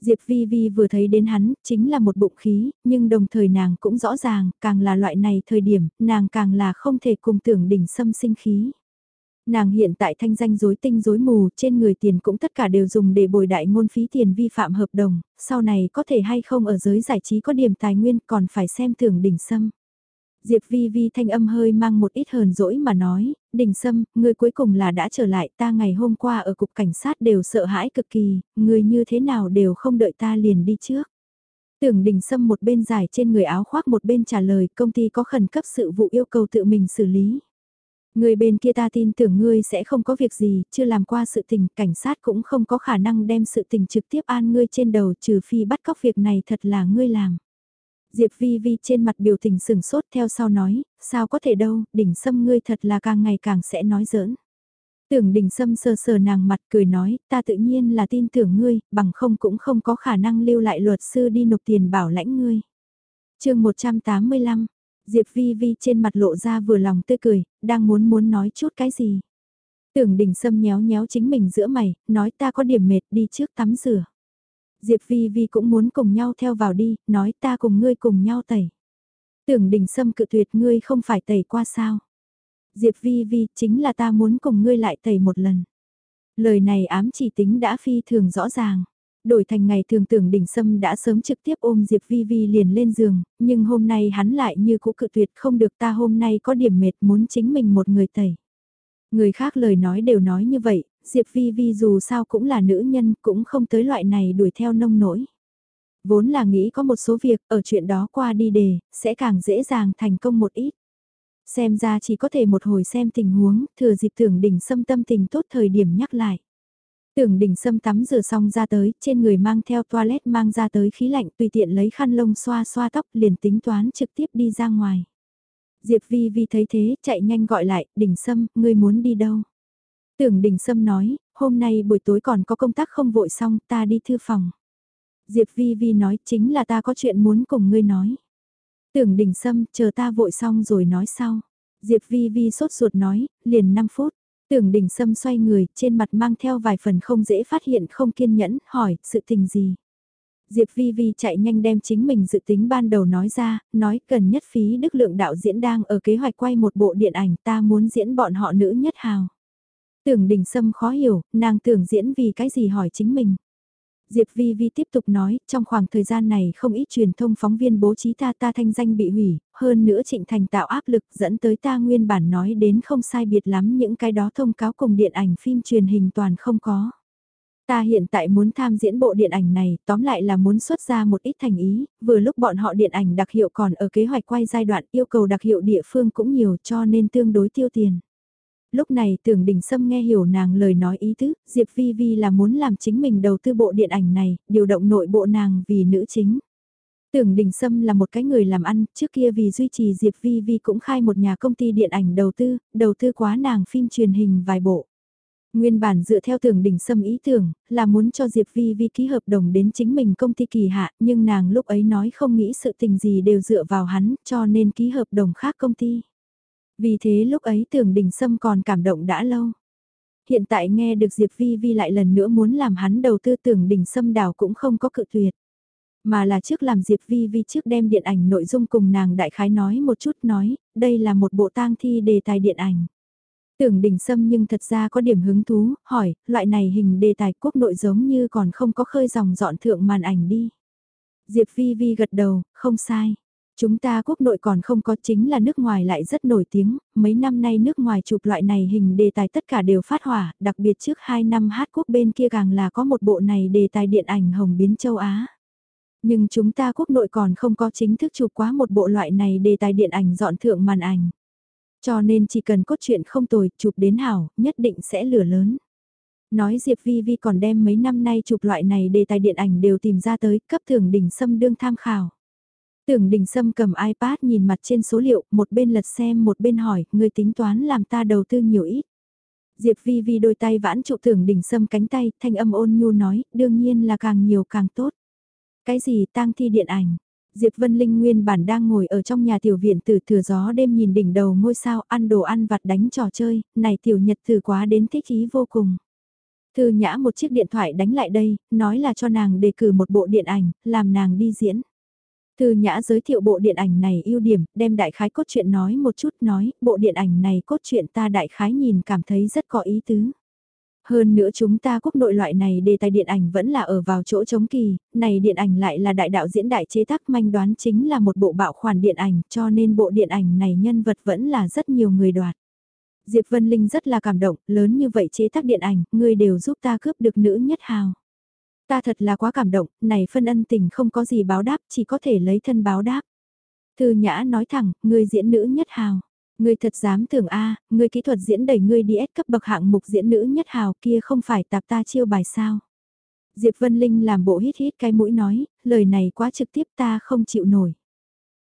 Diệp Vi Vi vừa thấy đến hắn, chính là một bụng khí, nhưng đồng thời nàng cũng rõ ràng, càng là loại này thời điểm, nàng càng là không thể cùng tưởng đỉnh sâm sinh khí. Nàng hiện tại thanh danh rối tinh rối mù, trên người tiền cũng tất cả đều dùng để bồi đại ngôn phí tiền vi phạm hợp đồng, sau này có thể hay không ở giới giải trí có điểm tài nguyên còn phải xem tưởng đỉnh sâm. Diệp Vi Vi thanh âm hơi mang một ít hờn dỗi mà nói, đình sâm, người cuối cùng là đã trở lại ta ngày hôm qua ở cục cảnh sát đều sợ hãi cực kỳ, người như thế nào đều không đợi ta liền đi trước. Tưởng đình sâm một bên giải trên người áo khoác một bên trả lời công ty có khẩn cấp sự vụ yêu cầu tự mình xử lý. Người bên kia ta tin tưởng ngươi sẽ không có việc gì, chưa làm qua sự tình, cảnh sát cũng không có khả năng đem sự tình trực tiếp an ngươi trên đầu trừ phi bắt cóc việc này thật là ngươi làm. Diệp Vi Vi trên mặt biểu tình sừng sốt theo sau nói, sao có thể đâu, đỉnh sâm ngươi thật là càng ngày càng sẽ nói giỡn. Tưởng đỉnh sâm sờ sờ nàng mặt cười nói, ta tự nhiên là tin tưởng ngươi, bằng không cũng không có khả năng lưu lại luật sư đi nộp tiền bảo lãnh ngươi. chương 185, Diệp Vi Vi trên mặt lộ ra vừa lòng tươi cười, đang muốn muốn nói chút cái gì. Tưởng đỉnh sâm nhéo nhéo chính mình giữa mày, nói ta có điểm mệt đi trước tắm rửa. Diệp Vi Vi cũng muốn cùng nhau theo vào đi, nói ta cùng ngươi cùng nhau tẩy. Tưởng đình sâm cự tuyệt ngươi không phải tẩy qua sao. Diệp Vi Vi chính là ta muốn cùng ngươi lại tẩy một lần. Lời này ám chỉ tính đã phi thường rõ ràng. Đổi thành ngày thường tưởng đỉnh sâm đã sớm trực tiếp ôm Diệp Vi Vi liền lên giường, nhưng hôm nay hắn lại như cũ cự tuyệt không được ta hôm nay có điểm mệt muốn chính mình một người tẩy. Người khác lời nói đều nói như vậy, Diệp Vi Vi dù sao cũng là nữ nhân cũng không tới loại này đuổi theo nông nổi. Vốn là nghĩ có một số việc ở chuyện đó qua đi đề, sẽ càng dễ dàng thành công một ít. Xem ra chỉ có thể một hồi xem tình huống, thừa dịp tưởng đỉnh xâm tâm tình tốt thời điểm nhắc lại. Tưởng đỉnh xâm tắm rửa xong ra tới, trên người mang theo toilet mang ra tới khí lạnh tùy tiện lấy khăn lông xoa xoa tóc liền tính toán trực tiếp đi ra ngoài. Diệp Vi Vi thấy thế, chạy nhanh gọi lại, đỉnh sâm, ngươi muốn đi đâu? Tưởng Đình sâm nói, hôm nay buổi tối còn có công tác không vội xong, ta đi thư phòng. Diệp Vi Vi nói, chính là ta có chuyện muốn cùng ngươi nói. Tưởng Đình sâm, chờ ta vội xong rồi nói sau. Diệp Vi Vi sốt ruột nói, liền 5 phút. Tưởng Đình sâm xoay người, trên mặt mang theo vài phần không dễ phát hiện không kiên nhẫn, hỏi, sự tình gì? Diệp Vi Vi chạy nhanh đem chính mình dự tính ban đầu nói ra, nói cần nhất phí đức lượng đạo diễn đang ở kế hoạch quay một bộ điện ảnh ta muốn diễn bọn họ nữ nhất hào. Tưởng đình sâm khó hiểu, nàng tưởng diễn vì cái gì hỏi chính mình. Diệp Vi Vi tiếp tục nói, trong khoảng thời gian này không ít truyền thông phóng viên bố trí ta ta thanh danh bị hủy, hơn nữa Trịnh Thành tạo áp lực dẫn tới ta nguyên bản nói đến không sai biệt lắm những cái đó thông cáo cùng điện ảnh phim truyền hình toàn không có. Ta hiện tại muốn tham diễn bộ điện ảnh này, tóm lại là muốn xuất ra một ít thành ý, vừa lúc bọn họ điện ảnh đặc hiệu còn ở kế hoạch quay giai đoạn yêu cầu đặc hiệu địa phương cũng nhiều cho nên tương đối tiêu tiền. Lúc này tưởng đình sâm nghe hiểu nàng lời nói ý tứ, Diệp Vi Vi là muốn làm chính mình đầu tư bộ điện ảnh này, điều động nội bộ nàng vì nữ chính. Tưởng Đình Sâm là một cái người làm ăn, trước kia vì duy trì Diệp Vi Vi cũng khai một nhà công ty điện ảnh đầu tư, đầu tư quá nàng phim truyền hình vài bộ. Nguyên bản dựa theo tưởng đỉnh sâm ý tưởng, là muốn cho Diệp Vi Vi ký hợp đồng đến chính mình công ty kỳ hạ, nhưng nàng lúc ấy nói không nghĩ sự tình gì đều dựa vào hắn, cho nên ký hợp đồng khác công ty. Vì thế lúc ấy tưởng đỉnh sâm còn cảm động đã lâu. Hiện tại nghe được Diệp Vi Vi lại lần nữa muốn làm hắn đầu tư tưởng đỉnh sâm đào cũng không có cự tuyệt. Mà là trước làm Diệp Vi Vi trước đem điện ảnh nội dung cùng nàng đại khái nói một chút nói, đây là một bộ tang thi đề tài điện ảnh. Tưởng đỉnh sâm nhưng thật ra có điểm hứng thú, hỏi, loại này hình đề tài quốc nội giống như còn không có khơi dòng dọn thượng màn ảnh đi. Diệp Vi Vi gật đầu, không sai. Chúng ta quốc nội còn không có chính là nước ngoài lại rất nổi tiếng, mấy năm nay nước ngoài chụp loại này hình đề tài tất cả đều phát hỏa, đặc biệt trước 2 năm hát quốc bên kia càng là có một bộ này đề tài điện ảnh hồng biến châu Á. Nhưng chúng ta quốc nội còn không có chính thức chụp quá một bộ loại này đề tài điện ảnh dọn thượng màn ảnh. Cho nên chỉ cần cốt truyện không tồi, chụp đến hảo, nhất định sẽ lửa lớn. Nói Diệp Vi Vi còn đem mấy năm nay chụp loại này đề tài điện ảnh đều tìm ra tới, cấp thưởng đỉnh sâm đương tham khảo. Tưởng đình sâm cầm iPad nhìn mặt trên số liệu, một bên lật xem một bên hỏi, người tính toán làm ta đầu tư nhiều ít. Diệp Vi Vi đôi tay vãn trụ tưởng đình sâm cánh tay, thanh âm ôn nhu nói, đương nhiên là càng nhiều càng tốt. Cái gì tang thi điện ảnh, Diệp Vân Linh nguyên bản đang ngồi ở trong nhà tiểu viện từ thừa gió đêm nhìn đỉnh đầu ngôi sao ăn đồ ăn vặt đánh trò chơi, này tiểu nhật thử quá đến thích ý vô cùng. Thư nhã một chiếc điện thoại đánh lại đây, nói là cho nàng đề cử một bộ điện ảnh, làm nàng đi diễn. Thư nhã giới thiệu bộ điện ảnh này ưu điểm, đem đại khái cốt truyện nói một chút nói, bộ điện ảnh này cốt truyện ta đại khái nhìn cảm thấy rất có ý tứ. Hơn nữa chúng ta quốc nội loại này đề tài điện ảnh vẫn là ở vào chỗ chống kỳ, này điện ảnh lại là đại đạo diễn đại chế tác manh đoán chính là một bộ bạo khoản điện ảnh cho nên bộ điện ảnh này nhân vật vẫn là rất nhiều người đoạt. Diệp Vân Linh rất là cảm động, lớn như vậy chế tác điện ảnh, người đều giúp ta cướp được nữ nhất hào. Ta thật là quá cảm động, này phân ân tình không có gì báo đáp, chỉ có thể lấy thân báo đáp. Thư Nhã nói thẳng, người diễn nữ nhất hào. Ngươi thật dám tưởng a, à, ngươi kỹ thuật diễn đẩy ngươi đi S cấp bậc hạng mục diễn nữ nhất hào kia không phải tạp ta chiêu bài sao. Diệp Vân Linh làm bộ hít hít cái mũi nói, lời này quá trực tiếp ta không chịu nổi.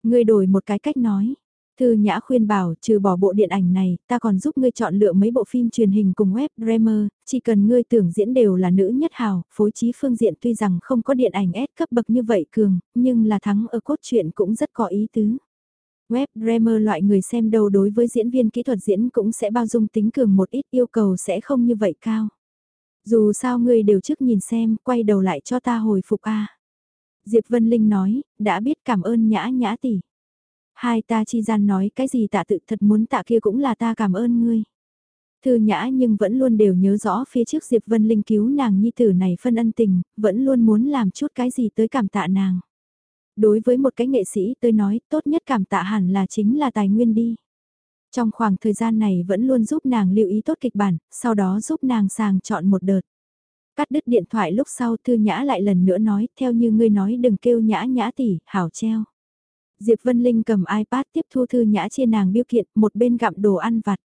Ngươi đổi một cái cách nói. Thư Nhã khuyên bảo, trừ bỏ bộ điện ảnh này, ta còn giúp ngươi chọn lựa mấy bộ phim truyền hình cùng web Dreamer, chỉ cần ngươi tưởng diễn đều là nữ nhất hào, phối trí phương diện tuy rằng không có điện ảnh S cấp bậc như vậy cường, nhưng là thắng ở cốt truyện cũng rất có ý tứ. Web Dreamer loại người xem đầu đối với diễn viên kỹ thuật diễn cũng sẽ bao dung tính cường một ít yêu cầu sẽ không như vậy cao. Dù sao ngươi đều trước nhìn xem, quay đầu lại cho ta hồi phục a. Diệp Vân Linh nói, đã biết cảm ơn nhã nhã tỷ. Hai ta chi gian nói cái gì tạ tự thật muốn tạ kia cũng là ta cảm ơn ngươi. Thư nhã nhưng vẫn luôn đều nhớ rõ phía trước Diệp Vân Linh cứu nàng nhi tử này phân ân tình, vẫn luôn muốn làm chút cái gì tới cảm tạ nàng. Đối với một cái nghệ sĩ tôi nói tốt nhất cảm tạ hẳn là chính là tài nguyên đi. Trong khoảng thời gian này vẫn luôn giúp nàng lưu ý tốt kịch bản, sau đó giúp nàng sàng chọn một đợt. Cắt đứt điện thoại lúc sau Thư Nhã lại lần nữa nói, theo như ngươi nói đừng kêu Nhã Nhã tỷ, hảo treo. Diệp Vân Linh cầm iPad tiếp thu thư nhã chia nàng biêu kiện, một bên gặm đồ ăn vặt.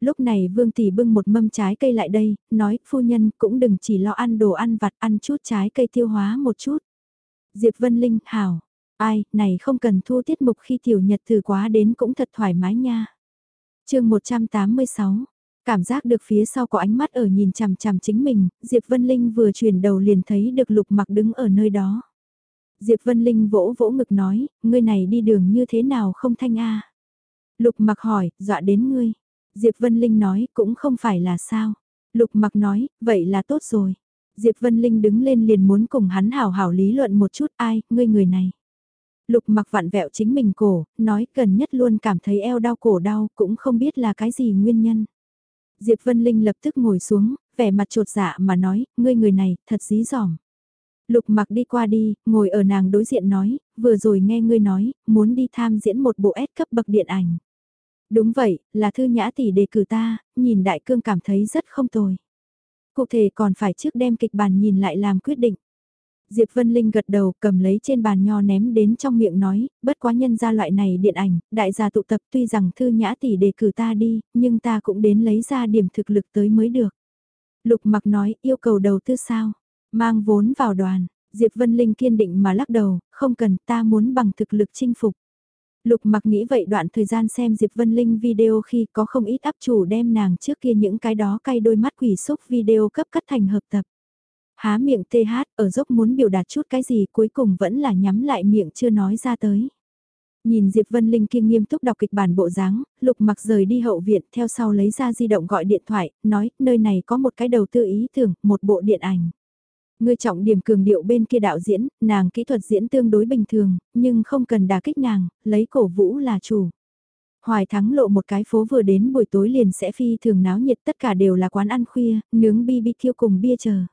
Lúc này Vương Tỷ bưng một mâm trái cây lại đây, nói, phu nhân cũng đừng chỉ lo ăn đồ ăn vặt, ăn chút trái cây tiêu hóa một chút. Diệp Vân Linh, hảo, ai, này không cần thu tiết mục khi tiểu nhật từ quá đến cũng thật thoải mái nha. chương 186, cảm giác được phía sau có ánh mắt ở nhìn chằm chằm chính mình, Diệp Vân Linh vừa chuyển đầu liền thấy được lục mặc đứng ở nơi đó. Diệp Vân Linh vỗ vỗ ngực nói, ngươi này đi đường như thế nào không thanh a Lục mặc hỏi, dọa đến ngươi. Diệp Vân Linh nói, cũng không phải là sao. Lục mặc nói, vậy là tốt rồi. Diệp Vân Linh đứng lên liền muốn cùng hắn hào hào lý luận một chút ai, ngươi người này. Lục mặc vặn vẹo chính mình cổ, nói cần nhất luôn cảm thấy eo đau cổ đau, cũng không biết là cái gì nguyên nhân. Diệp Vân Linh lập tức ngồi xuống, vẻ mặt trột dạ mà nói, ngươi người này, thật dí dỏm. Lục mặc đi qua đi, ngồi ở nàng đối diện nói, vừa rồi nghe ngươi nói, muốn đi tham diễn một bộ S cấp bậc điện ảnh. Đúng vậy, là thư nhã tỷ đề cử ta, nhìn đại cương cảm thấy rất không tồi. Cụ thể còn phải trước đem kịch bản nhìn lại làm quyết định. Diệp Vân Linh gật đầu cầm lấy trên bàn nho ném đến trong miệng nói, bất quá nhân ra loại này điện ảnh, đại gia tụ tập tuy rằng thư nhã tỷ đề cử ta đi, nhưng ta cũng đến lấy ra điểm thực lực tới mới được. Lục mặc nói yêu cầu đầu tư sao, mang vốn vào đoàn, Diệp Vân Linh kiên định mà lắc đầu, không cần ta muốn bằng thực lực chinh phục. Lục mặc nghĩ vậy đoạn thời gian xem Diệp Vân Linh video khi có không ít áp chủ đem nàng trước kia những cái đó cay đôi mắt quỷ xúc video cấp cắt thành hợp tập. Há miệng TH ở dốc muốn biểu đạt chút cái gì cuối cùng vẫn là nhắm lại miệng chưa nói ra tới. Nhìn Diệp Vân Linh kia nghiêm túc đọc kịch bản bộ dáng, Lục mặc rời đi hậu viện theo sau lấy ra di động gọi điện thoại, nói nơi này có một cái đầu tư ý tưởng, một bộ điện ảnh. Ngươi trọng điểm cường điệu bên kia đạo diễn, nàng kỹ thuật diễn tương đối bình thường, nhưng không cần đả kích nàng, lấy cổ vũ là chủ. Hoài thắng lộ một cái phố vừa đến buổi tối liền sẽ phi thường náo nhiệt tất cả đều là quán ăn khuya, nướng BBQ cùng bia chờ.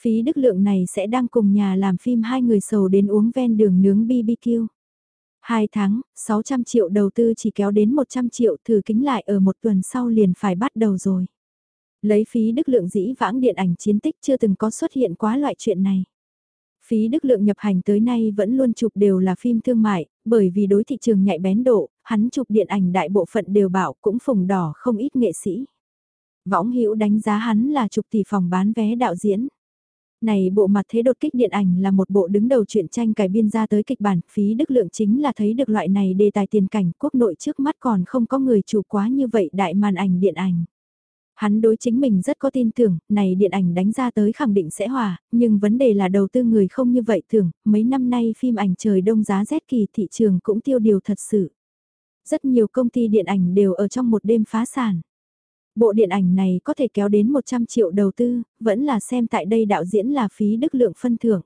Phí đức lượng này sẽ đang cùng nhà làm phim hai người sầu đến uống ven đường nướng BBQ. Hai tháng, 600 triệu đầu tư chỉ kéo đến 100 triệu thử kính lại ở một tuần sau liền phải bắt đầu rồi. Lấy phí đức lượng dĩ vãng điện ảnh chiến tích chưa từng có xuất hiện quá loại chuyện này. Phí đức lượng nhập hành tới nay vẫn luôn chụp đều là phim thương mại, bởi vì đối thị trường nhạy bén độ, hắn chụp điện ảnh đại bộ phận đều bảo cũng phùng đỏ không ít nghệ sĩ. Võng Hữu đánh giá hắn là chụp tỷ phòng bán vé đạo diễn. Này bộ mặt thế đột kích điện ảnh là một bộ đứng đầu truyện tranh cải biên ra tới kịch bản, phí đức lượng chính là thấy được loại này đề tài tiền cảnh quốc nội trước mắt còn không có người chụp quá như vậy đại màn ảnh điện ảnh. Hắn đối chính mình rất có tin tưởng, này điện ảnh đánh ra tới khẳng định sẽ hòa, nhưng vấn đề là đầu tư người không như vậy thường, mấy năm nay phim ảnh trời đông giá rét kỳ thị trường cũng tiêu điều thật sự. Rất nhiều công ty điện ảnh đều ở trong một đêm phá sản. Bộ điện ảnh này có thể kéo đến 100 triệu đầu tư, vẫn là xem tại đây đạo diễn là phí đức lượng phân thưởng.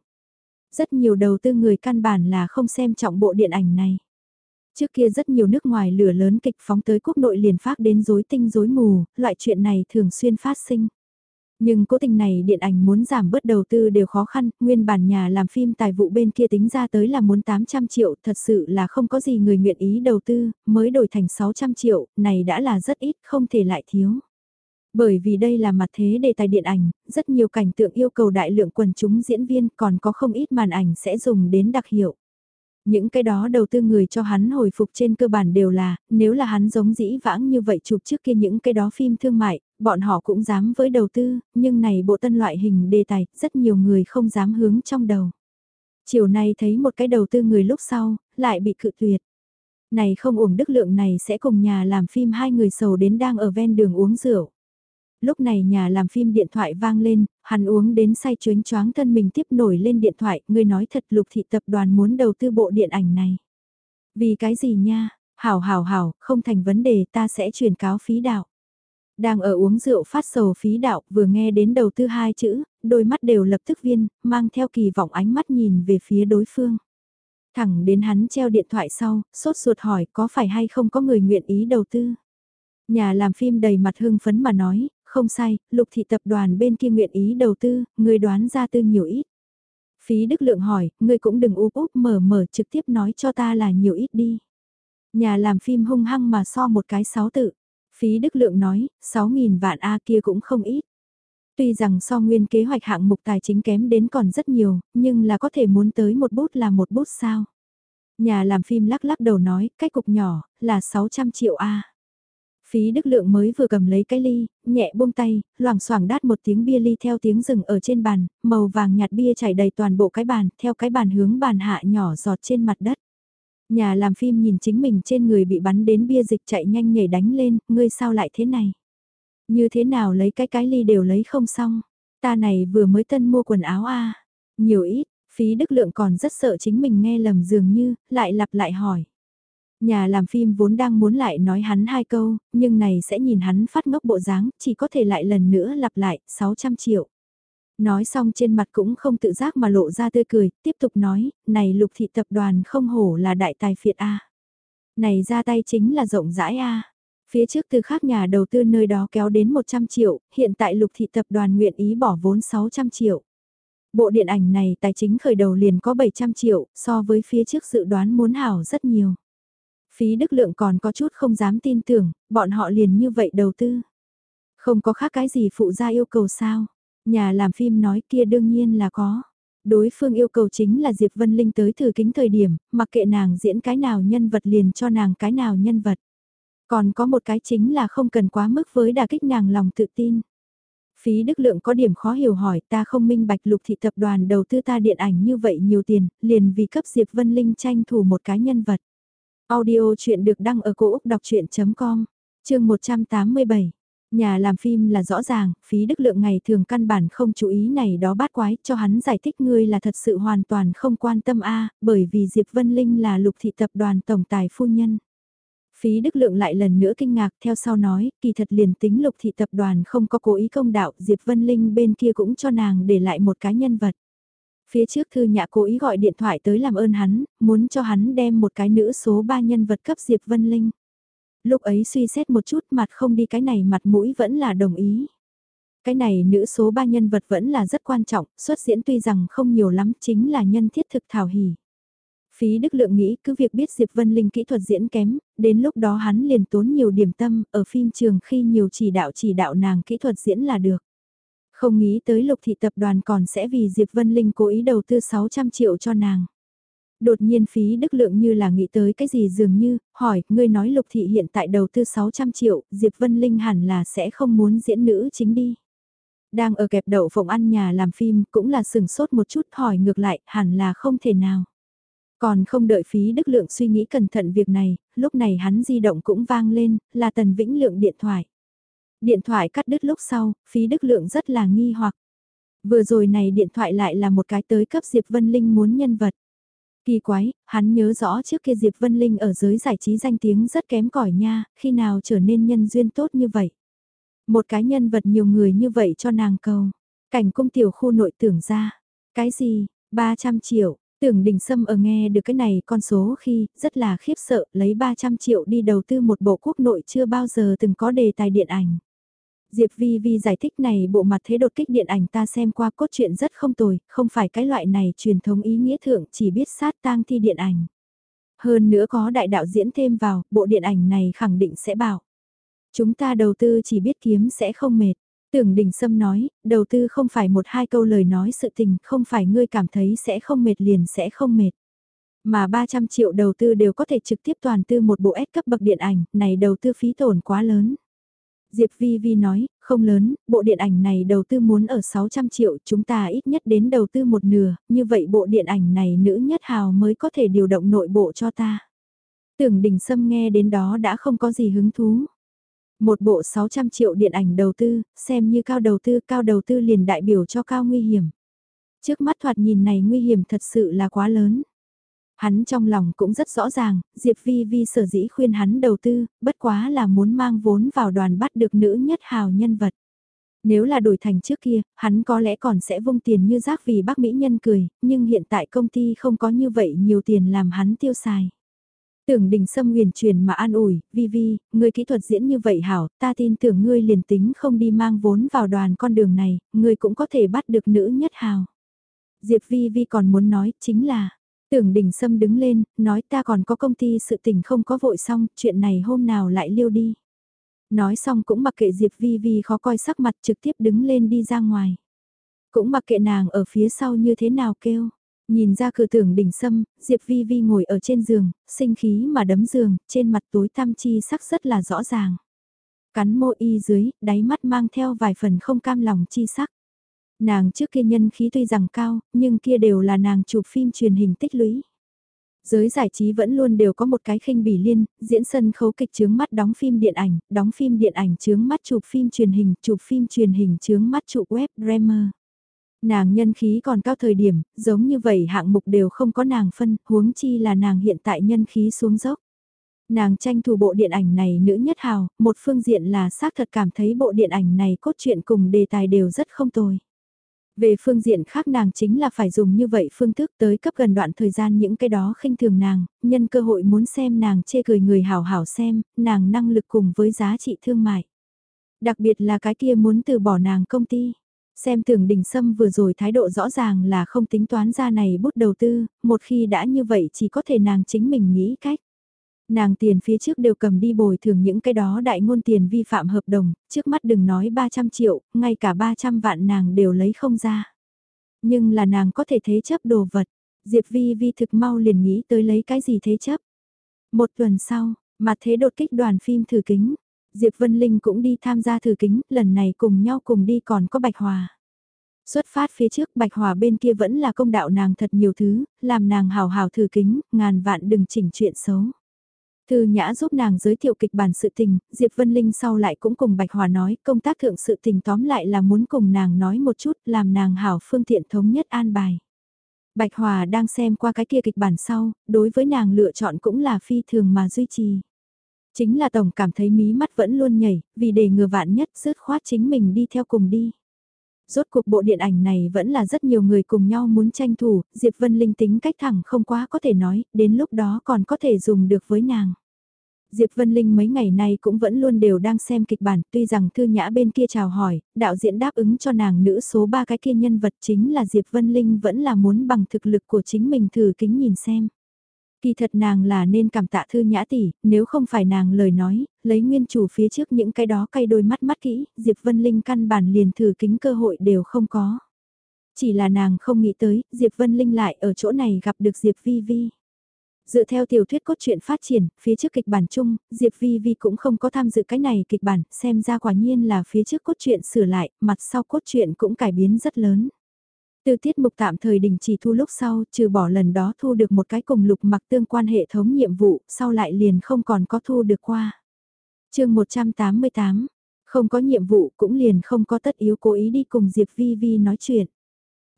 Rất nhiều đầu tư người căn bản là không xem trọng bộ điện ảnh này. Trước kia rất nhiều nước ngoài lửa lớn kịch phóng tới quốc nội liền phát đến rối tinh rối mù, loại chuyện này thường xuyên phát sinh. Nhưng cố tình này điện ảnh muốn giảm bớt đầu tư đều khó khăn, nguyên bản nhà làm phim tài vụ bên kia tính ra tới là muốn 800 triệu, thật sự là không có gì người nguyện ý đầu tư, mới đổi thành 600 triệu, này đã là rất ít, không thể lại thiếu. Bởi vì đây là mặt thế đề tài điện ảnh, rất nhiều cảnh tượng yêu cầu đại lượng quần chúng diễn viên còn có không ít màn ảnh sẽ dùng đến đặc hiệu. Những cái đó đầu tư người cho hắn hồi phục trên cơ bản đều là, nếu là hắn giống dĩ vãng như vậy chụp trước kia những cái đó phim thương mại, bọn họ cũng dám với đầu tư, nhưng này bộ tân loại hình đề tài, rất nhiều người không dám hướng trong đầu. Chiều nay thấy một cái đầu tư người lúc sau, lại bị cự tuyệt. Này không uổng đức lượng này sẽ cùng nhà làm phim hai người sầu đến đang ở ven đường uống rượu. Lúc này nhà làm phim điện thoại vang lên, hắn uống đến say chuyến choáng thân mình tiếp nổi lên điện thoại, người nói thật lục thị tập đoàn muốn đầu tư bộ điện ảnh này. Vì cái gì nha, hảo hảo hảo, không thành vấn đề ta sẽ truyền cáo phí đạo. Đang ở uống rượu phát sầu phí đạo, vừa nghe đến đầu tư hai chữ, đôi mắt đều lập tức viên, mang theo kỳ vọng ánh mắt nhìn về phía đối phương. Thẳng đến hắn treo điện thoại sau, sốt ruột hỏi có phải hay không có người nguyện ý đầu tư. Nhà làm phim đầy mặt hưng phấn mà nói, không sai, lục thị tập đoàn bên kia nguyện ý đầu tư, người đoán ra tư nhiều ít. Phí Đức Lượng hỏi, ngươi cũng đừng úp úp mở mở trực tiếp nói cho ta là nhiều ít đi. Nhà làm phim hung hăng mà so một cái sáu tự. Phí Đức Lượng nói, 6.000 vạn A kia cũng không ít. Tuy rằng so nguyên kế hoạch hạng mục tài chính kém đến còn rất nhiều, nhưng là có thể muốn tới một bút là một bút sao. Nhà làm phim lắc lắc đầu nói, cách cục nhỏ, là 600 triệu A. Phí Đức Lượng mới vừa cầm lấy cái ly, nhẹ buông tay, loảng xoảng đát một tiếng bia ly theo tiếng rừng ở trên bàn, màu vàng nhạt bia chảy đầy toàn bộ cái bàn, theo cái bàn hướng bàn hạ nhỏ giọt trên mặt đất. Nhà làm phim nhìn chính mình trên người bị bắn đến bia dịch chạy nhanh nhảy đánh lên, ngươi sao lại thế này? Như thế nào lấy cái cái ly đều lấy không xong? Ta này vừa mới tân mua quần áo a Nhiều ít, phí đức lượng còn rất sợ chính mình nghe lầm dường như, lại lặp lại hỏi. Nhà làm phim vốn đang muốn lại nói hắn hai câu, nhưng này sẽ nhìn hắn phát ngốc bộ dáng, chỉ có thể lại lần nữa lặp lại, 600 triệu. Nói xong trên mặt cũng không tự giác mà lộ ra tươi cười, tiếp tục nói, này lục thị tập đoàn không hổ là đại tài phiệt A. Này ra tay chính là rộng rãi A. Phía trước từ khác nhà đầu tư nơi đó kéo đến 100 triệu, hiện tại lục thị tập đoàn nguyện ý bỏ vốn 600 triệu. Bộ điện ảnh này tài chính khởi đầu liền có 700 triệu, so với phía trước dự đoán muốn hảo rất nhiều. Phí Đức Lượng còn có chút không dám tin tưởng, bọn họ liền như vậy đầu tư. Không có khác cái gì phụ gia yêu cầu sao. Nhà làm phim nói kia đương nhiên là có. Đối phương yêu cầu chính là Diệp Vân Linh tới thử kính thời điểm, mặc kệ nàng diễn cái nào nhân vật liền cho nàng cái nào nhân vật. Còn có một cái chính là không cần quá mức với đà kích nàng lòng tự tin. Phí Đức Lượng có điểm khó hiểu hỏi ta không minh bạch lục thị tập đoàn đầu tư ta điện ảnh như vậy nhiều tiền, liền vì cấp Diệp Vân Linh tranh thủ một cái nhân vật. Audio chuyện được đăng ở cổ Úc đọc chuyện.com, chương 187. Nhà làm phim là rõ ràng, phí đức lượng ngày thường căn bản không chú ý này đó bát quái, cho hắn giải thích ngươi là thật sự hoàn toàn không quan tâm a bởi vì Diệp Vân Linh là lục thị tập đoàn tổng tài phu nhân. Phí đức lượng lại lần nữa kinh ngạc theo sau nói, kỳ thật liền tính lục thị tập đoàn không có cố ý công đạo, Diệp Vân Linh bên kia cũng cho nàng để lại một cái nhân vật. Phía trước thư nhã cố ý gọi điện thoại tới làm ơn hắn, muốn cho hắn đem một cái nữ số 3 nhân vật cấp Diệp Vân Linh. Lúc ấy suy xét một chút mặt không đi cái này mặt mũi vẫn là đồng ý. Cái này nữ số 3 nhân vật vẫn là rất quan trọng, xuất diễn tuy rằng không nhiều lắm chính là nhân thiết thực thảo hỉ. Phí Đức Lượng nghĩ cứ việc biết Diệp Vân Linh kỹ thuật diễn kém, đến lúc đó hắn liền tốn nhiều điểm tâm ở phim trường khi nhiều chỉ đạo chỉ đạo nàng kỹ thuật diễn là được. Không nghĩ tới lục thị tập đoàn còn sẽ vì Diệp Vân Linh cố ý đầu tư 600 triệu cho nàng. Đột nhiên phí đức lượng như là nghĩ tới cái gì dường như, hỏi, ngươi nói lục thị hiện tại đầu tư 600 triệu, Diệp Vân Linh hẳn là sẽ không muốn diễn nữ chính đi. Đang ở kẹp đậu phòng ăn nhà làm phim cũng là sừng sốt một chút hỏi ngược lại, hẳn là không thể nào. Còn không đợi phí đức lượng suy nghĩ cẩn thận việc này, lúc này hắn di động cũng vang lên, là tần vĩnh lượng điện thoại. Điện thoại cắt đứt lúc sau, phí đức lượng rất là nghi hoặc. Vừa rồi này điện thoại lại là một cái tới cấp Diệp Vân Linh muốn nhân vật. Kỳ quái, hắn nhớ rõ trước kia Diệp Vân Linh ở giới giải trí danh tiếng rất kém cỏi nha, khi nào trở nên nhân duyên tốt như vậy. Một cái nhân vật nhiều người như vậy cho nàng cầu. Cảnh cung tiểu khu nội tưởng ra. Cái gì, 300 triệu, tưởng đình sâm ở nghe được cái này con số khi rất là khiếp sợ lấy 300 triệu đi đầu tư một bộ quốc nội chưa bao giờ từng có đề tài điện ảnh. Diệp Vi Vi giải thích này bộ mặt thế đột kích điện ảnh ta xem qua cốt truyện rất không tồi, không phải cái loại này truyền thống ý nghĩa thượng chỉ biết sát tang thi điện ảnh. Hơn nữa có đại đạo diễn thêm vào, bộ điện ảnh này khẳng định sẽ bảo. Chúng ta đầu tư chỉ biết kiếm sẽ không mệt. Tưởng Đình Sâm nói, đầu tư không phải một hai câu lời nói sự tình, không phải ngươi cảm thấy sẽ không mệt liền sẽ không mệt. Mà 300 triệu đầu tư đều có thể trực tiếp toàn tư một bộ S cấp bậc điện ảnh, này đầu tư phí tổn quá lớn. Diệp Vi Vi nói, không lớn, bộ điện ảnh này đầu tư muốn ở 600 triệu, chúng ta ít nhất đến đầu tư một nửa, như vậy bộ điện ảnh này nữ nhất hào mới có thể điều động nội bộ cho ta. Tưởng đình sâm nghe đến đó đã không có gì hứng thú. Một bộ 600 triệu điện ảnh đầu tư, xem như cao đầu tư, cao đầu tư liền đại biểu cho cao nguy hiểm. Trước mắt thoạt nhìn này nguy hiểm thật sự là quá lớn. Hắn trong lòng cũng rất rõ ràng, Diệp Vi Vi sở dĩ khuyên hắn đầu tư, bất quá là muốn mang vốn vào đoàn bắt được nữ nhất hào nhân vật. Nếu là đổi thành trước kia, hắn có lẽ còn sẽ vung tiền như rác vì bác Mỹ nhân cười, nhưng hiện tại công ty không có như vậy nhiều tiền làm hắn tiêu xài. Tưởng đình sâm huyền truyền mà an ủi, Vi Vi, người kỹ thuật diễn như vậy hảo, ta tin tưởng ngươi liền tính không đi mang vốn vào đoàn con đường này, ngươi cũng có thể bắt được nữ nhất hào. Diệp Vi Vi còn muốn nói chính là, Tưởng đình sâm đứng lên, nói ta còn có công ty sự tình không có vội xong, chuyện này hôm nào lại liêu đi. Nói xong cũng mặc kệ Diệp Vi Vi khó coi sắc mặt trực tiếp đứng lên đi ra ngoài. Cũng mặc kệ nàng ở phía sau như thế nào kêu. Nhìn ra cửa tưởng đỉnh sâm, Diệp Vi Vi ngồi ở trên giường, sinh khí mà đấm giường, trên mặt tối tăm chi sắc rất là rõ ràng. Cắn môi y dưới, đáy mắt mang theo vài phần không cam lòng chi sắc. Nàng trước kia nhân khí tuy rằng cao, nhưng kia đều là nàng chụp phim truyền hình tích lũy. Giới giải trí vẫn luôn đều có một cái khinh bỉ liên, diễn sân khấu kịch chướng mắt đóng phim điện ảnh, đóng phim điện ảnh chướng mắt chụp phim truyền hình, chụp phim truyền hình chướng mắt chụp web drama. Nàng nhân khí còn cao thời điểm, giống như vậy hạng mục đều không có nàng phân, huống chi là nàng hiện tại nhân khí xuống dốc. Nàng tranh thủ bộ điện ảnh này nữ nhất hào, một phương diện là xác thật cảm thấy bộ điện ảnh này cốt truyện cùng đề tài đều rất không tồi. Về phương diện khác nàng chính là phải dùng như vậy phương thức tới cấp gần đoạn thời gian những cái đó khinh thường nàng, nhân cơ hội muốn xem nàng chê cười người hảo hảo xem, nàng năng lực cùng với giá trị thương mại. Đặc biệt là cái kia muốn từ bỏ nàng công ty. Xem tưởng đình sâm vừa rồi thái độ rõ ràng là không tính toán ra này bút đầu tư, một khi đã như vậy chỉ có thể nàng chính mình nghĩ cách. Nàng tiền phía trước đều cầm đi bồi thường những cái đó đại ngôn tiền vi phạm hợp đồng, trước mắt đừng nói 300 triệu, ngay cả 300 vạn nàng đều lấy không ra. Nhưng là nàng có thể thế chấp đồ vật, Diệp Vi Vi thực mau liền nghĩ tới lấy cái gì thế chấp. Một tuần sau, mặt thế đột kích đoàn phim thử kính, Diệp Vân Linh cũng đi tham gia thử kính, lần này cùng nhau cùng đi còn có Bạch Hòa. Xuất phát phía trước Bạch Hòa bên kia vẫn là công đạo nàng thật nhiều thứ, làm nàng hào hào thử kính, ngàn vạn đừng chỉnh chuyện xấu. Thư Nhã giúp nàng giới thiệu kịch bản sự tình, Diệp Vân Linh sau lại cũng cùng Bạch Hòa nói công tác thượng sự tình tóm lại là muốn cùng nàng nói một chút làm nàng hảo phương tiện thống nhất an bài. Bạch Hòa đang xem qua cái kia kịch bản sau, đối với nàng lựa chọn cũng là phi thường mà duy trì. Chính là Tổng cảm thấy mí mắt vẫn luôn nhảy, vì để ngừa vạn nhất rớt khoát chính mình đi theo cùng đi. Rốt cuộc bộ điện ảnh này vẫn là rất nhiều người cùng nhau muốn tranh thủ, Diệp Vân Linh tính cách thẳng không quá có thể nói, đến lúc đó còn có thể dùng được với nàng. Diệp Vân Linh mấy ngày nay cũng vẫn luôn đều đang xem kịch bản, tuy rằng Thư Nhã bên kia chào hỏi, đạo diễn đáp ứng cho nàng nữ số 3 cái kia nhân vật chính là Diệp Vân Linh vẫn là muốn bằng thực lực của chính mình thử kính nhìn xem. Kỳ thật nàng là nên cảm tạ Thư Nhã tỷ, nếu không phải nàng lời nói, lấy nguyên chủ phía trước những cái đó cay đôi mắt mắt kỹ, Diệp Vân Linh căn bản liền thử kính cơ hội đều không có. Chỉ là nàng không nghĩ tới, Diệp Vân Linh lại ở chỗ này gặp được Diệp Vi Vi. Dựa theo tiểu thuyết cốt truyện phát triển, phía trước kịch bản chung, Diệp Vi Vi cũng không có tham dự cái này kịch bản, xem ra quả nhiên là phía trước cốt truyện sửa lại, mặt sau cốt truyện cũng cải biến rất lớn. Từ tiết mục tạm thời đình chỉ thu lúc sau, trừ bỏ lần đó thu được một cái cùng lục mặc tương quan hệ thống nhiệm vụ, sau lại liền không còn có thu được qua. chương 188, không có nhiệm vụ cũng liền không có tất yếu cố ý đi cùng Diệp Vi Vi nói chuyện.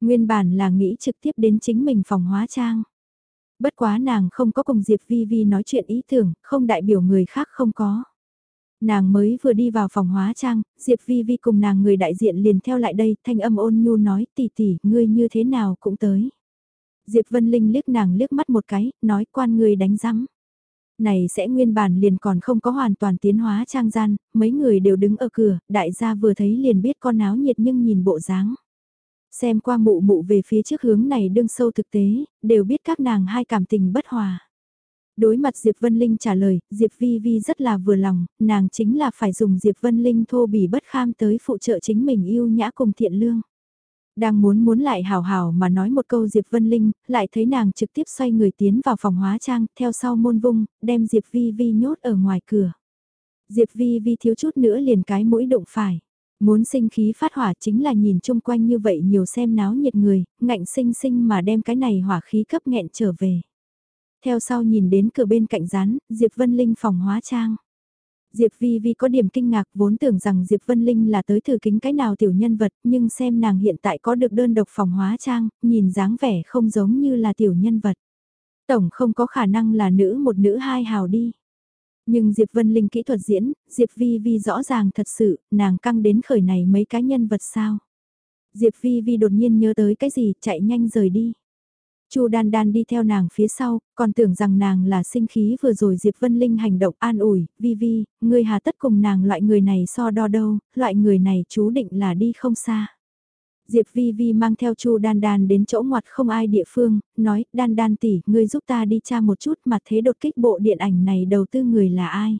Nguyên bản là nghĩ trực tiếp đến chính mình phòng hóa trang. Bất quá nàng không có cùng Diệp Vi Vi nói chuyện ý tưởng, không đại biểu người khác không có. Nàng mới vừa đi vào phòng hóa trang, Diệp Vi Vi cùng nàng người đại diện liền theo lại đây, thanh âm ôn nhu nói tỷ tỷ, ngươi như thế nào cũng tới. Diệp Vân Linh liếc nàng liếc mắt một cái, nói quan người đánh rắm. Này sẽ nguyên bản liền còn không có hoàn toàn tiến hóa trang gian, mấy người đều đứng ở cửa, đại gia vừa thấy liền biết con áo nhiệt nhưng nhìn bộ dáng. Xem qua mụ mụ về phía trước hướng này đương sâu thực tế, đều biết các nàng hai cảm tình bất hòa. Đối mặt Diệp Vân Linh trả lời, Diệp Vi Vi rất là vừa lòng, nàng chính là phải dùng Diệp Vân Linh thô bỉ bất kham tới phụ trợ chính mình yêu nhã cùng thiện lương. Đang muốn muốn lại hào hào mà nói một câu Diệp Vân Linh, lại thấy nàng trực tiếp xoay người tiến vào phòng hóa trang, theo sau môn vung, đem Diệp Vi Vi nhốt ở ngoài cửa. Diệp Vi Vi thiếu chút nữa liền cái mũi đụng phải. Muốn sinh khí phát hỏa chính là nhìn chung quanh như vậy nhiều xem náo nhiệt người, ngạnh sinh sinh mà đem cái này hỏa khí cấp nghẹn trở về. Theo sau nhìn đến cửa bên cạnh rán, Diệp Vân Linh phòng hóa trang. Diệp Vi Vi có điểm kinh ngạc vốn tưởng rằng Diệp Vân Linh là tới thử kính cái nào tiểu nhân vật nhưng xem nàng hiện tại có được đơn độc phòng hóa trang, nhìn dáng vẻ không giống như là tiểu nhân vật. Tổng không có khả năng là nữ một nữ hai hào đi. Nhưng Diệp Vân Linh kỹ thuật diễn, Diệp Vi Vi rõ ràng thật sự, nàng căng đến khởi này mấy cái nhân vật sao. Diệp Vi Vi đột nhiên nhớ tới cái gì, chạy nhanh rời đi. Chu Đan Đan đi theo nàng phía sau, còn tưởng rằng nàng là sinh khí vừa rồi Diệp Vân Linh hành động an ủi, vi vi, người hà tất cùng nàng loại người này so đo đâu, loại người này chú định là đi không xa. Diệp Vi Vi mang theo Chu Đan Đan đến chỗ ngoặt không ai địa phương, nói, Đan Đan tỷ, ngươi giúp ta đi tra một chút mà thế đột kích bộ điện ảnh này đầu tư người là ai.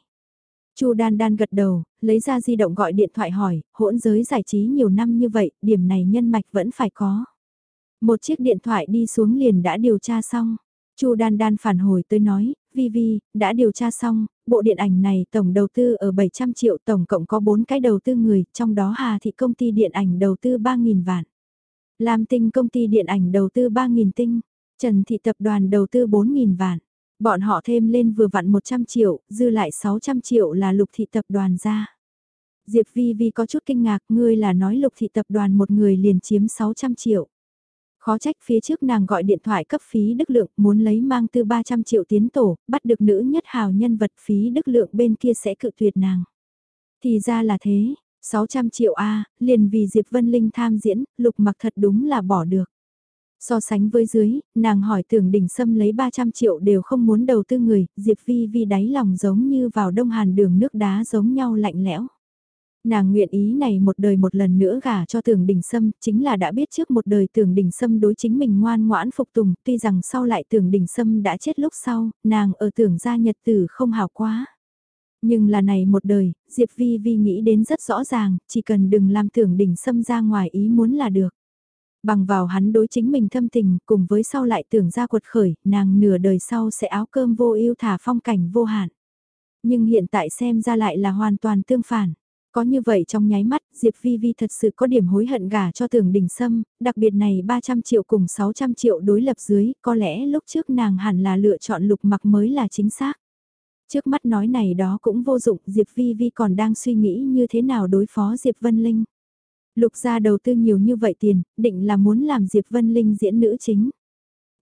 Chu Đan Đan gật đầu, lấy ra di động gọi điện thoại hỏi, hỗn giới giải trí nhiều năm như vậy, điểm này nhân mạch vẫn phải có. Một chiếc điện thoại đi xuống liền đã điều tra xong. Chu Đan Đan phản hồi tới nói, Vivi, đã điều tra xong, bộ điện ảnh này tổng đầu tư ở 700 triệu tổng cộng có 4 cái đầu tư người, trong đó Hà Thị công ty điện ảnh đầu tư 3.000 vạn. Lam Tinh công ty điện ảnh đầu tư 3.000 tinh, Trần Thị tập đoàn đầu tư 4.000 vạn. Bọn họ thêm lên vừa vặn 100 triệu, dư lại 600 triệu là lục thị tập đoàn ra. Diệp Vi Vi có chút kinh ngạc, ngươi là nói lục thị tập đoàn một người liền chiếm 600 triệu. Khó trách phía trước nàng gọi điện thoại cấp phí đức lượng muốn lấy mang từ 300 triệu tiến tổ, bắt được nữ nhất hào nhân vật phí đức lượng bên kia sẽ cự tuyệt nàng. Thì ra là thế, 600 triệu A, liền vì Diệp Vân Linh tham diễn, lục mặc thật đúng là bỏ được. So sánh với dưới, nàng hỏi tưởng đỉnh sâm lấy 300 triệu đều không muốn đầu tư người, Diệp Vi Vi đáy lòng giống như vào đông hàn đường nước đá giống nhau lạnh lẽo. Nàng nguyện ý này một đời một lần nữa gả cho tưởng đỉnh sâm, chính là đã biết trước một đời tưởng đỉnh sâm đối chính mình ngoan ngoãn phục tùng, tuy rằng sau lại tưởng đỉnh sâm đã chết lúc sau, nàng ở tưởng gia nhật tử không hào quá. Nhưng là này một đời, Diệp Vi Vi nghĩ đến rất rõ ràng, chỉ cần đừng làm tưởng đỉnh sâm ra ngoài ý muốn là được. Bằng vào hắn đối chính mình thâm tình, cùng với sau lại tưởng ra quật khởi, nàng nửa đời sau sẽ áo cơm vô ưu thả phong cảnh vô hạn. Nhưng hiện tại xem ra lại là hoàn toàn tương phản. Có như vậy trong nháy mắt, Diệp Vi Vi thật sự có điểm hối hận gả cho tưởng Đình sâm, đặc biệt này 300 triệu cùng 600 triệu đối lập dưới, có lẽ lúc trước nàng hẳn là lựa chọn lục mặc mới là chính xác. Trước mắt nói này đó cũng vô dụng, Diệp Vi Vi còn đang suy nghĩ như thế nào đối phó Diệp Vân Linh. Lục gia đầu tư nhiều như vậy tiền, định là muốn làm Diệp Vân Linh diễn nữ chính.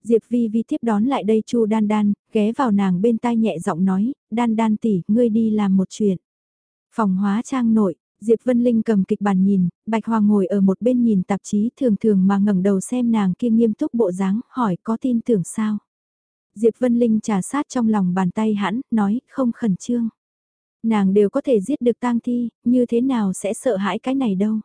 Diệp Vi Vi tiếp đón lại đây Chu Đan Đan, ghé vào nàng bên tai nhẹ giọng nói, Đan Đan tỷ, ngươi đi làm một chuyện. Phòng hóa trang nội, Diệp Vân Linh cầm kịch bản nhìn, Bạch Hoàng ngồi ở một bên nhìn tạp chí thường thường mà ngẩng đầu xem nàng kia nghiêm túc bộ dáng, hỏi có tin tưởng sao. Diệp Vân Linh trà sát trong lòng bàn tay hãn, nói, không khẩn trương. Nàng đều có thể giết được tang thi, như thế nào sẽ sợ hãi cái này đâu.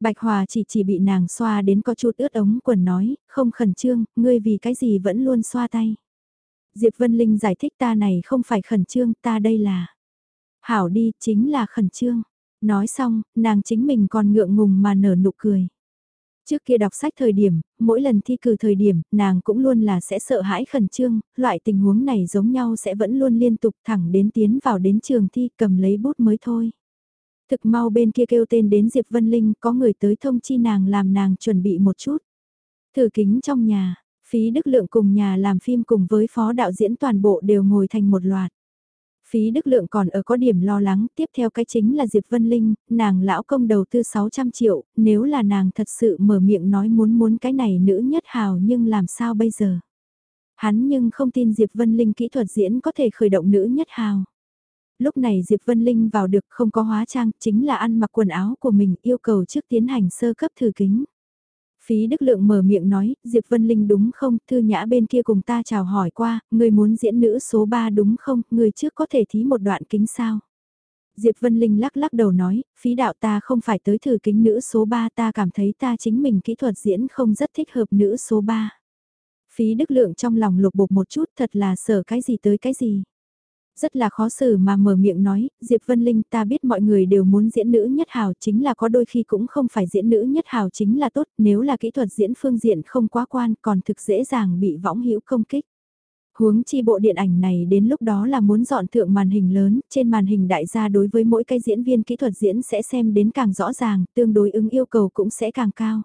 Bạch Hòa chỉ chỉ bị nàng xoa đến có chút ướt ống quần nói, không khẩn trương, ngươi vì cái gì vẫn luôn xoa tay. Diệp Vân Linh giải thích ta này không phải khẩn trương, ta đây là. Hảo đi, chính là khẩn trương. Nói xong, nàng chính mình còn ngượng ngùng mà nở nụ cười. Trước kia đọc sách thời điểm, mỗi lần thi cử thời điểm, nàng cũng luôn là sẽ sợ hãi khẩn trương, loại tình huống này giống nhau sẽ vẫn luôn liên tục thẳng đến tiến vào đến trường thi cầm lấy bút mới thôi. Thực mau bên kia kêu tên đến Diệp Vân Linh có người tới thông chi nàng làm nàng chuẩn bị một chút. Thử kính trong nhà, phí đức lượng cùng nhà làm phim cùng với phó đạo diễn toàn bộ đều ngồi thành một loạt. Phí Đức Lượng còn ở có điểm lo lắng, tiếp theo cái chính là Diệp Vân Linh, nàng lão công đầu tư 600 triệu, nếu là nàng thật sự mở miệng nói muốn muốn cái này nữ nhất hào nhưng làm sao bây giờ? Hắn nhưng không tin Diệp Vân Linh kỹ thuật diễn có thể khởi động nữ nhất hào. Lúc này Diệp Vân Linh vào được không có hóa trang, chính là ăn mặc quần áo của mình yêu cầu trước tiến hành sơ cấp thử kính. Phí Đức Lượng mở miệng nói, Diệp Vân Linh đúng không, thư nhã bên kia cùng ta chào hỏi qua, người muốn diễn nữ số 3 đúng không, người trước có thể thí một đoạn kính sao. Diệp Vân Linh lắc lắc đầu nói, phí đạo ta không phải tới thử kính nữ số 3 ta cảm thấy ta chính mình kỹ thuật diễn không rất thích hợp nữ số 3. Phí Đức Lượng trong lòng lục bục một chút thật là sợ cái gì tới cái gì. Rất là khó xử mà mở miệng nói, Diệp Vân Linh ta biết mọi người đều muốn diễn nữ nhất hào chính là có đôi khi cũng không phải diễn nữ nhất hào chính là tốt, nếu là kỹ thuật diễn phương diện không quá quan còn thực dễ dàng bị võng hữu công kích. Huống chi bộ điện ảnh này đến lúc đó là muốn dọn thượng màn hình lớn, trên màn hình đại gia đối với mỗi cái diễn viên kỹ thuật diễn sẽ xem đến càng rõ ràng, tương đối ứng yêu cầu cũng sẽ càng cao.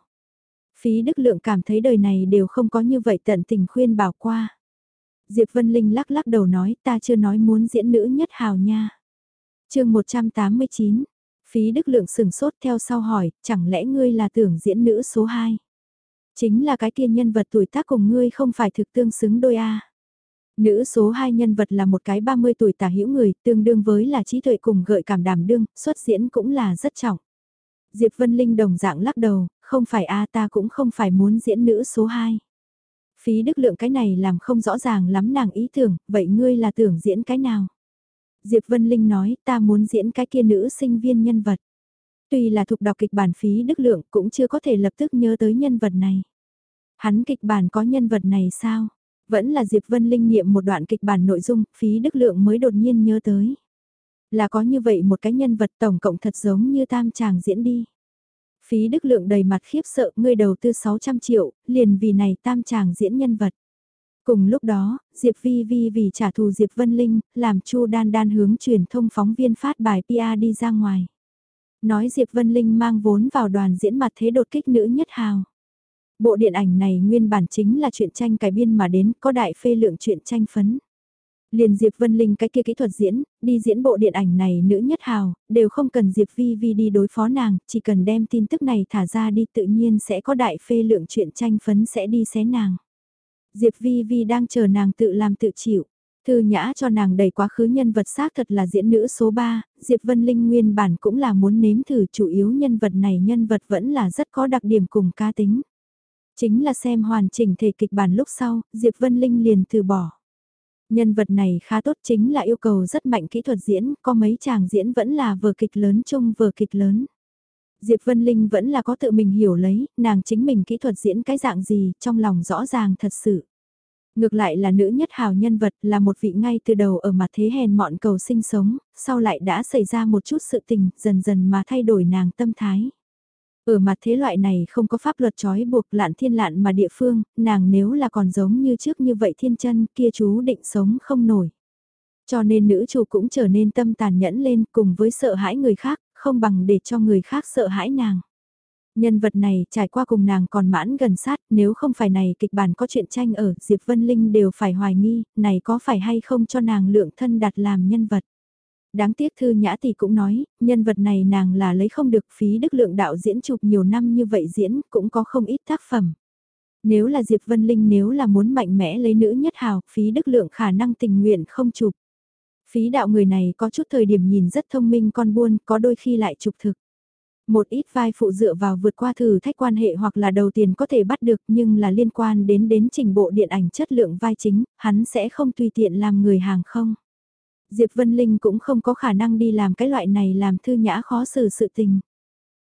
Phí Đức Lượng cảm thấy đời này đều không có như vậy tận tình khuyên bảo qua. Diệp Vân Linh lắc lắc đầu nói ta chưa nói muốn diễn nữ nhất hào nha. chương 189, phí đức lượng sừng sốt theo sau hỏi, chẳng lẽ ngươi là tưởng diễn nữ số 2? Chính là cái kia nhân vật tuổi tác cùng ngươi không phải thực tương xứng đôi a Nữ số 2 nhân vật là một cái 30 tuổi tả hữu người, tương đương với là trí tuệ cùng gợi cảm đảm đương, xuất diễn cũng là rất trọng. Diệp Vân Linh đồng dạng lắc đầu, không phải a ta cũng không phải muốn diễn nữ số 2. Phí đức lượng cái này làm không rõ ràng lắm nàng ý tưởng, vậy ngươi là tưởng diễn cái nào? Diệp Vân Linh nói, ta muốn diễn cái kia nữ sinh viên nhân vật. Tuy là thuộc đọc kịch bản phí đức lượng cũng chưa có thể lập tức nhớ tới nhân vật này. Hắn kịch bản có nhân vật này sao? Vẫn là Diệp Vân Linh niệm một đoạn kịch bản nội dung, phí đức lượng mới đột nhiên nhớ tới. Là có như vậy một cái nhân vật tổng cộng thật giống như tam chàng diễn đi. Phí Đức Lượng đầy mặt khiếp sợ, ngươi đầu tư 600 triệu, liền vì này tam chàng diễn nhân vật. Cùng lúc đó, Diệp Vi Vi vì trả thù Diệp Vân Linh, làm Chu Đan Đan hướng truyền thông phóng viên phát bài PR đi ra ngoài. Nói Diệp Vân Linh mang vốn vào đoàn diễn mặt thế đột kích nữ nhất hào. Bộ điện ảnh này nguyên bản chính là chuyện tranh cải biên mà đến, có đại phê lượng chuyện tranh phấn. Liền Diệp Vân Linh cái kia kỹ thuật diễn, đi diễn bộ điện ảnh này nữ nhất hào, đều không cần Diệp Vi Vi đi đối phó nàng, chỉ cần đem tin tức này thả ra đi tự nhiên sẽ có đại phê lượng chuyện tranh phấn sẽ đi xé nàng. Diệp Vi Vi đang chờ nàng tự làm tự chịu. Thư nhã cho nàng đầy quá khứ nhân vật xác thật là diễn nữ số 3, Diệp Vân Linh nguyên bản cũng là muốn nếm thử chủ yếu nhân vật này nhân vật vẫn là rất có đặc điểm cùng ca tính. Chính là xem hoàn chỉnh thể kịch bản lúc sau, Diệp Vân Linh liền từ bỏ. Nhân vật này khá tốt chính là yêu cầu rất mạnh kỹ thuật diễn, có mấy chàng diễn vẫn là vở kịch lớn chung vở kịch lớn. Diệp Vân Linh vẫn là có tự mình hiểu lấy, nàng chính mình kỹ thuật diễn cái dạng gì, trong lòng rõ ràng thật sự. Ngược lại là nữ nhất hào nhân vật là một vị ngay từ đầu ở mặt thế hèn mọn cầu sinh sống, sau lại đã xảy ra một chút sự tình, dần dần mà thay đổi nàng tâm thái. Ừ ở mặt thế loại này không có pháp luật trói buộc lạn thiên lạn mà địa phương, nàng nếu là còn giống như trước như vậy thiên chân kia chú định sống không nổi. Cho nên nữ chủ cũng trở nên tâm tàn nhẫn lên cùng với sợ hãi người khác, không bằng để cho người khác sợ hãi nàng. Nhân vật này trải qua cùng nàng còn mãn gần sát, nếu không phải này kịch bản có chuyện tranh ở, Diệp Vân Linh đều phải hoài nghi, này có phải hay không cho nàng lượng thân đặt làm nhân vật. Đáng tiếc Thư Nhã thì cũng nói, nhân vật này nàng là lấy không được phí đức lượng đạo diễn chụp nhiều năm như vậy diễn, cũng có không ít tác phẩm. Nếu là Diệp Vân Linh nếu là muốn mạnh mẽ lấy nữ nhất hào, phí đức lượng khả năng tình nguyện không chụp. Phí đạo người này có chút thời điểm nhìn rất thông minh con buôn, có đôi khi lại trục thực. Một ít vai phụ dựa vào vượt qua thử thách quan hệ hoặc là đầu tiền có thể bắt được nhưng là liên quan đến đến trình bộ điện ảnh chất lượng vai chính, hắn sẽ không tùy tiện làm người hàng không. Diệp Vân Linh cũng không có khả năng đi làm cái loại này làm thư nhã khó xử sự tình.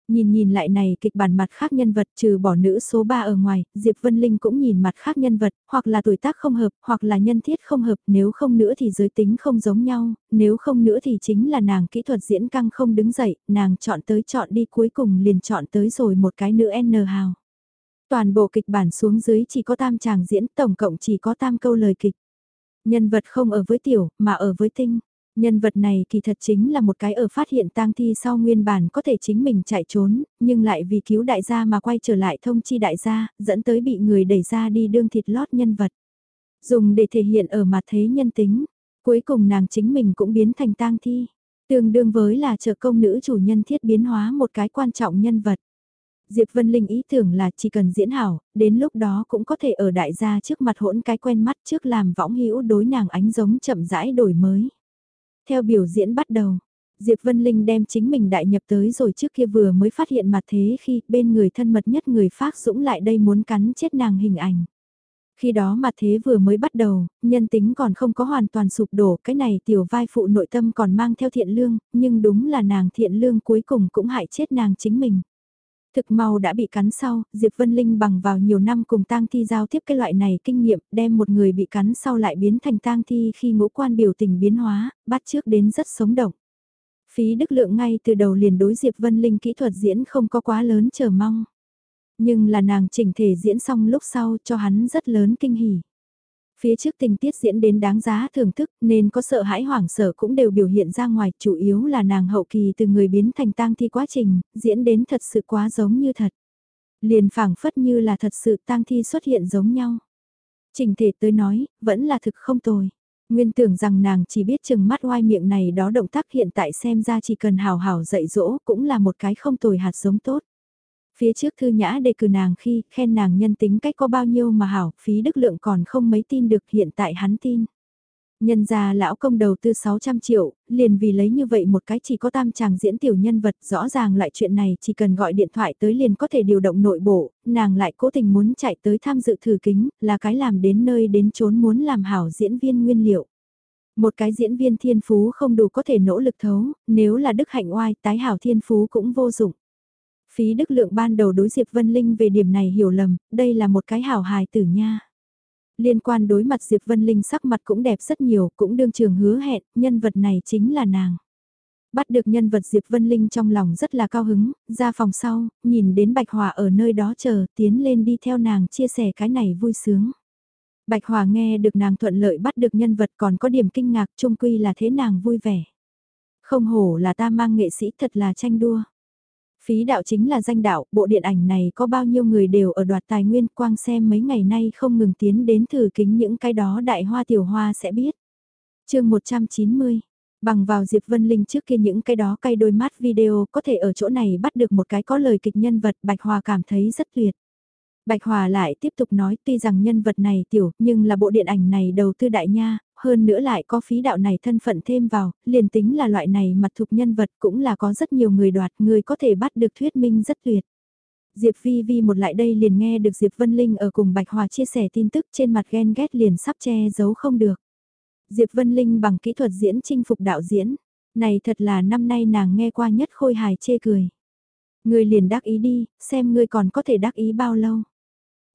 Nhìn nhìn lại này kịch bản mặt khác nhân vật trừ bỏ nữ số 3 ở ngoài, Diệp Vân Linh cũng nhìn mặt khác nhân vật, hoặc là tuổi tác không hợp, hoặc là nhân thiết không hợp, nếu không nữa thì giới tính không giống nhau, nếu không nữa thì chính là nàng kỹ thuật diễn căng không đứng dậy, nàng chọn tới chọn đi cuối cùng liền chọn tới rồi một cái nữ N hào. Toàn bộ kịch bản xuống dưới chỉ có tam chàng diễn, tổng cộng chỉ có tam câu lời kịch. Nhân vật không ở với tiểu, mà ở với tinh. Nhân vật này kỳ thật chính là một cái ở phát hiện tang thi sau nguyên bản có thể chính mình chạy trốn, nhưng lại vì cứu đại gia mà quay trở lại thông chi đại gia, dẫn tới bị người đẩy ra đi đương thịt lót nhân vật. Dùng để thể hiện ở mặt thế nhân tính, cuối cùng nàng chính mình cũng biến thành tang thi. Tương đương với là trợ công nữ chủ nhân thiết biến hóa một cái quan trọng nhân vật. Diệp Vân Linh ý tưởng là chỉ cần diễn hảo, đến lúc đó cũng có thể ở đại gia trước mặt hỗn cái quen mắt trước làm võng hữu đối nàng ánh giống chậm rãi đổi mới. Theo biểu diễn bắt đầu, Diệp Vân Linh đem chính mình đại nhập tới rồi trước kia vừa mới phát hiện mặt thế khi bên người thân mật nhất người phát dũng lại đây muốn cắn chết nàng hình ảnh. Khi đó mặt thế vừa mới bắt đầu, nhân tính còn không có hoàn toàn sụp đổ, cái này tiểu vai phụ nội tâm còn mang theo thiện lương, nhưng đúng là nàng thiện lương cuối cùng cũng hại chết nàng chính mình. Thực mau đã bị cắn sau, Diệp Vân Linh bằng vào nhiều năm cùng tang thi giao tiếp cái loại này kinh nghiệm, đem một người bị cắn sau lại biến thành tang thi khi ngũ quan biểu tình biến hóa, bắt trước đến rất sống động. Phí Đức Lượng ngay từ đầu liền đối Diệp Vân Linh kỹ thuật diễn không có quá lớn chờ mong. Nhưng là nàng chỉnh thể diễn xong lúc sau cho hắn rất lớn kinh hỉ. Phía trước tình tiết diễn đến đáng giá thưởng thức nên có sợ hãi hoảng sợ cũng đều biểu hiện ra ngoài, chủ yếu là nàng hậu kỳ từ người biến thành tang thi quá trình, diễn đến thật sự quá giống như thật. Liền phảng phất như là thật sự tang thi xuất hiện giống nhau. Trình thể tới nói, vẫn là thực không tồi. Nguyên tưởng rằng nàng chỉ biết chừng mắt oai miệng này đó động tác hiện tại xem ra chỉ cần hào hào dạy dỗ cũng là một cái không tồi hạt giống tốt. Phía trước thư nhã đề cử nàng khi khen nàng nhân tính cách có bao nhiêu mà hảo, phí đức lượng còn không mấy tin được hiện tại hắn tin. Nhân gia lão công đầu tư 600 triệu, liền vì lấy như vậy một cái chỉ có tam chàng diễn tiểu nhân vật rõ ràng lại chuyện này chỉ cần gọi điện thoại tới liền có thể điều động nội bộ, nàng lại cố tình muốn chạy tới tham dự thử kính, là cái làm đến nơi đến chốn muốn làm hảo diễn viên nguyên liệu. Một cái diễn viên thiên phú không đủ có thể nỗ lực thấu, nếu là đức hạnh oai tái hảo thiên phú cũng vô dụng. Phí Đức Lượng ban đầu đối Diệp Vân Linh về điểm này hiểu lầm, đây là một cái hảo hài tử nha. Liên quan đối mặt Diệp Vân Linh sắc mặt cũng đẹp rất nhiều, cũng đương trường hứa hẹn, nhân vật này chính là nàng. Bắt được nhân vật Diệp Vân Linh trong lòng rất là cao hứng, ra phòng sau, nhìn đến Bạch Hòa ở nơi đó chờ, tiến lên đi theo nàng chia sẻ cái này vui sướng. Bạch Hòa nghe được nàng thuận lợi bắt được nhân vật còn có điểm kinh ngạc trung quy là thế nàng vui vẻ. Không hổ là ta mang nghệ sĩ thật là tranh đua. Phí đạo chính là danh đạo, bộ điện ảnh này có bao nhiêu người đều ở đoạt tài nguyên quang xem mấy ngày nay không ngừng tiến đến thử kính những cái đó đại hoa tiểu hoa sẽ biết. chương 190 Bằng vào Diệp Vân Linh trước kia những cái đó cay đôi mắt video có thể ở chỗ này bắt được một cái có lời kịch nhân vật Bạch Hòa cảm thấy rất tuyệt. Bạch Hòa lại tiếp tục nói tuy rằng nhân vật này tiểu nhưng là bộ điện ảnh này đầu tư đại nha, hơn nữa lại có phí đạo này thân phận thêm vào, liền tính là loại này mặt thuộc nhân vật cũng là có rất nhiều người đoạt người có thể bắt được thuyết minh rất tuyệt. Diệp Vi Vi một lại đây liền nghe được Diệp Vân Linh ở cùng Bạch Hòa chia sẻ tin tức trên mặt ghen ghét liền sắp che giấu không được. Diệp Vân Linh bằng kỹ thuật diễn chinh phục đạo diễn. Này thật là năm nay nàng nghe qua nhất khôi hài chê cười. Người liền đắc ý đi, xem ngươi còn có thể đắc ý bao lâu.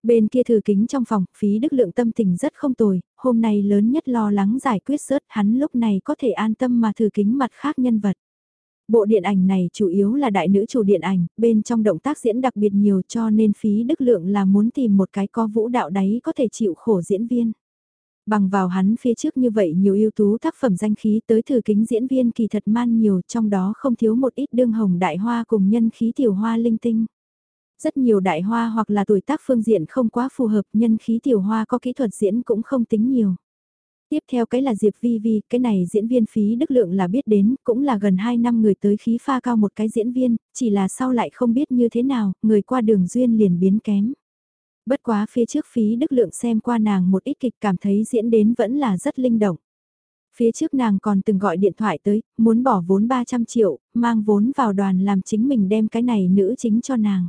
Bên kia thử kính trong phòng, phí đức lượng tâm tình rất không tồi, hôm nay lớn nhất lo lắng giải quyết rớt hắn lúc này có thể an tâm mà thử kính mặt khác nhân vật. Bộ điện ảnh này chủ yếu là đại nữ chủ điện ảnh, bên trong động tác diễn đặc biệt nhiều cho nên phí đức lượng là muốn tìm một cái có vũ đạo đáy có thể chịu khổ diễn viên. Bằng vào hắn phía trước như vậy nhiều ưu tú tác phẩm danh khí tới thử kính diễn viên kỳ thật man nhiều trong đó không thiếu một ít đương hồng đại hoa cùng nhân khí tiểu hoa linh tinh. Rất nhiều đại hoa hoặc là tuổi tác phương diện không quá phù hợp nhân khí tiểu hoa có kỹ thuật diễn cũng không tính nhiều. Tiếp theo cái là Diệp Vi Vi, cái này diễn viên phí đức lượng là biết đến, cũng là gần 2 năm người tới khí pha cao một cái diễn viên, chỉ là sau lại không biết như thế nào, người qua đường duyên liền biến kém. Bất quá phía trước phí đức lượng xem qua nàng một ít kịch cảm thấy diễn đến vẫn là rất linh động. Phía trước nàng còn từng gọi điện thoại tới, muốn bỏ vốn 300 triệu, mang vốn vào đoàn làm chính mình đem cái này nữ chính cho nàng.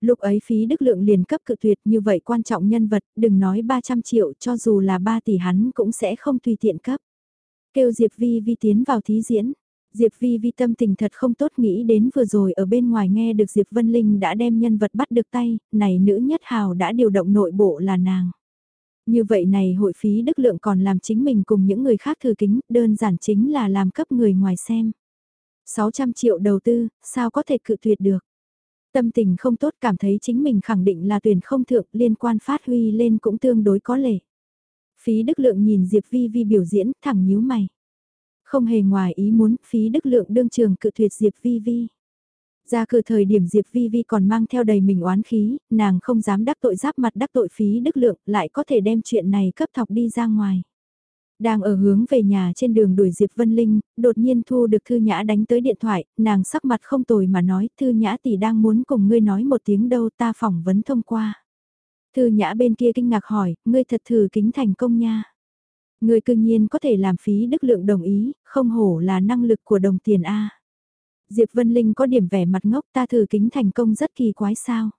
Lúc ấy phí đức lượng liền cấp cự tuyệt như vậy quan trọng nhân vật, đừng nói 300 triệu cho dù là 3 tỷ hắn cũng sẽ không tùy tiện cấp. Kêu Diệp Vi Vi tiến vào thí diễn. Diệp Vi Vi tâm tình thật không tốt nghĩ đến vừa rồi ở bên ngoài nghe được Diệp Vân Linh đã đem nhân vật bắt được tay, này nữ nhất hào đã điều động nội bộ là nàng. Như vậy này hội phí đức lượng còn làm chính mình cùng những người khác thư kính, đơn giản chính là làm cấp người ngoài xem. 600 triệu đầu tư, sao có thể cự tuyệt được. Tâm tình không tốt cảm thấy chính mình khẳng định là tuyển không thượng liên quan phát huy lên cũng tương đối có lệ. Phí đức lượng nhìn Diệp Vi Vi biểu diễn thẳng nhíu mày. Không hề ngoài ý muốn, phí đức lượng đương trường cự tuyệt Diệp Vi Vi. Ra cửa thời điểm Diệp Vi Vi còn mang theo đầy mình oán khí, nàng không dám đắc tội giáp mặt đắc tội phí đức lượng, lại có thể đem chuyện này cấp thọc đi ra ngoài. Đang ở hướng về nhà trên đường đuổi Diệp Vân Linh, đột nhiên thu được Thư Nhã đánh tới điện thoại, nàng sắc mặt không tồi mà nói, Thư Nhã tỷ đang muốn cùng ngươi nói một tiếng đâu ta phỏng vấn thông qua. Thư Nhã bên kia kinh ngạc hỏi, ngươi thật thử kính thành công nha. ngươi cương nhiên có thể làm phí đức lượng đồng ý, không hổ là năng lực của đồng tiền A. Diệp Vân Linh có điểm vẻ mặt ngốc ta thử kính thành công rất kỳ quái sao.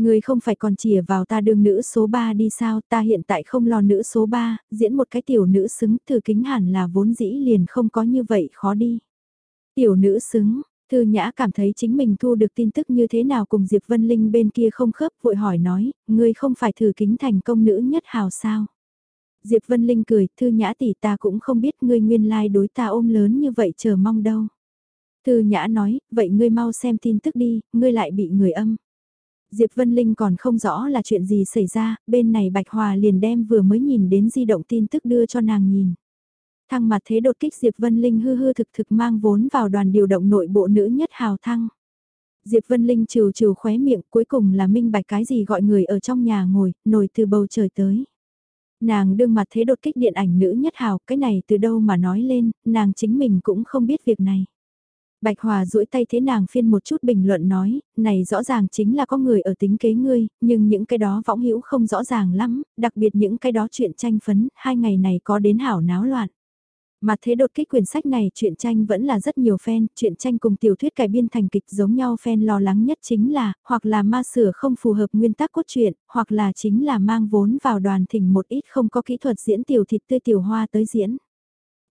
Người không phải còn chìa vào ta đương nữ số 3 đi sao, ta hiện tại không lo nữ số 3, diễn một cái tiểu nữ xứng, thử kính hẳn là vốn dĩ liền không có như vậy khó đi. Tiểu nữ xứng, Thư Nhã cảm thấy chính mình thu được tin tức như thế nào cùng Diệp Vân Linh bên kia không khớp vội hỏi nói, ngươi không phải thử kính thành công nữ nhất hào sao. Diệp Vân Linh cười, thư nhã tỷ ta cũng không biết ngươi nguyên lai like đối ta ôm lớn như vậy chờ mong đâu. Thư nhã nói, vậy ngươi mau xem tin tức đi, ngươi lại bị người âm. Diệp Vân Linh còn không rõ là chuyện gì xảy ra, bên này Bạch Hòa liền đem vừa mới nhìn đến di động tin tức đưa cho nàng nhìn. Thăng mặt thế đột kích Diệp Vân Linh hư hư thực thực mang vốn vào đoàn điều động nội bộ nữ nhất hào thăng. Diệp Vân Linh trừ trừ khóe miệng cuối cùng là minh bạch cái gì gọi người ở trong nhà ngồi, nổi từ bầu trời tới. Nàng đương mặt thế đột kích điện ảnh nữ nhất hào, cái này từ đâu mà nói lên, nàng chính mình cũng không biết việc này. Bạch Hòa duỗi tay thế nàng phiên một chút bình luận nói, này rõ ràng chính là có người ở tính kế ngươi, nhưng những cái đó võng hữu không rõ ràng lắm, đặc biệt những cái đó chuyện tranh phấn, hai ngày này có đến hảo náo loạn. Mà thế đột kích quyển sách này chuyện tranh vẫn là rất nhiều fan, chuyện tranh cùng tiểu thuyết cải biên thành kịch giống nhau fan lo lắng nhất chính là, hoặc là ma sửa không phù hợp nguyên tắc cốt truyện, hoặc là chính là mang vốn vào đoàn thỉnh một ít không có kỹ thuật diễn tiểu thịt tươi tiểu hoa tới diễn.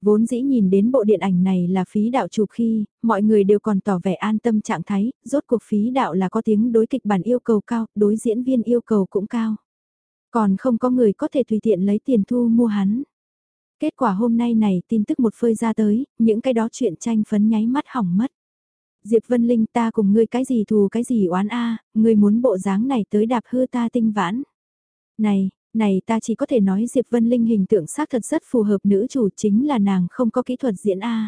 Vốn dĩ nhìn đến bộ điện ảnh này là phí đạo chụp khi, mọi người đều còn tỏ vẻ an tâm trạng thái, rốt cuộc phí đạo là có tiếng đối kịch bản yêu cầu cao, đối diễn viên yêu cầu cũng cao. Còn không có người có thể tùy tiện lấy tiền thu mua hắn. Kết quả hôm nay này tin tức một phơi ra tới, những cái đó chuyện tranh phấn nháy mắt hỏng mất. Diệp Vân Linh ta cùng ngươi cái gì thù cái gì oán a, ngươi muốn bộ dáng này tới đạp hư ta tinh vãn. Này, này ta chỉ có thể nói Diệp Vân Linh hình tượng xác thật rất phù hợp nữ chủ chính là nàng không có kỹ thuật diễn a.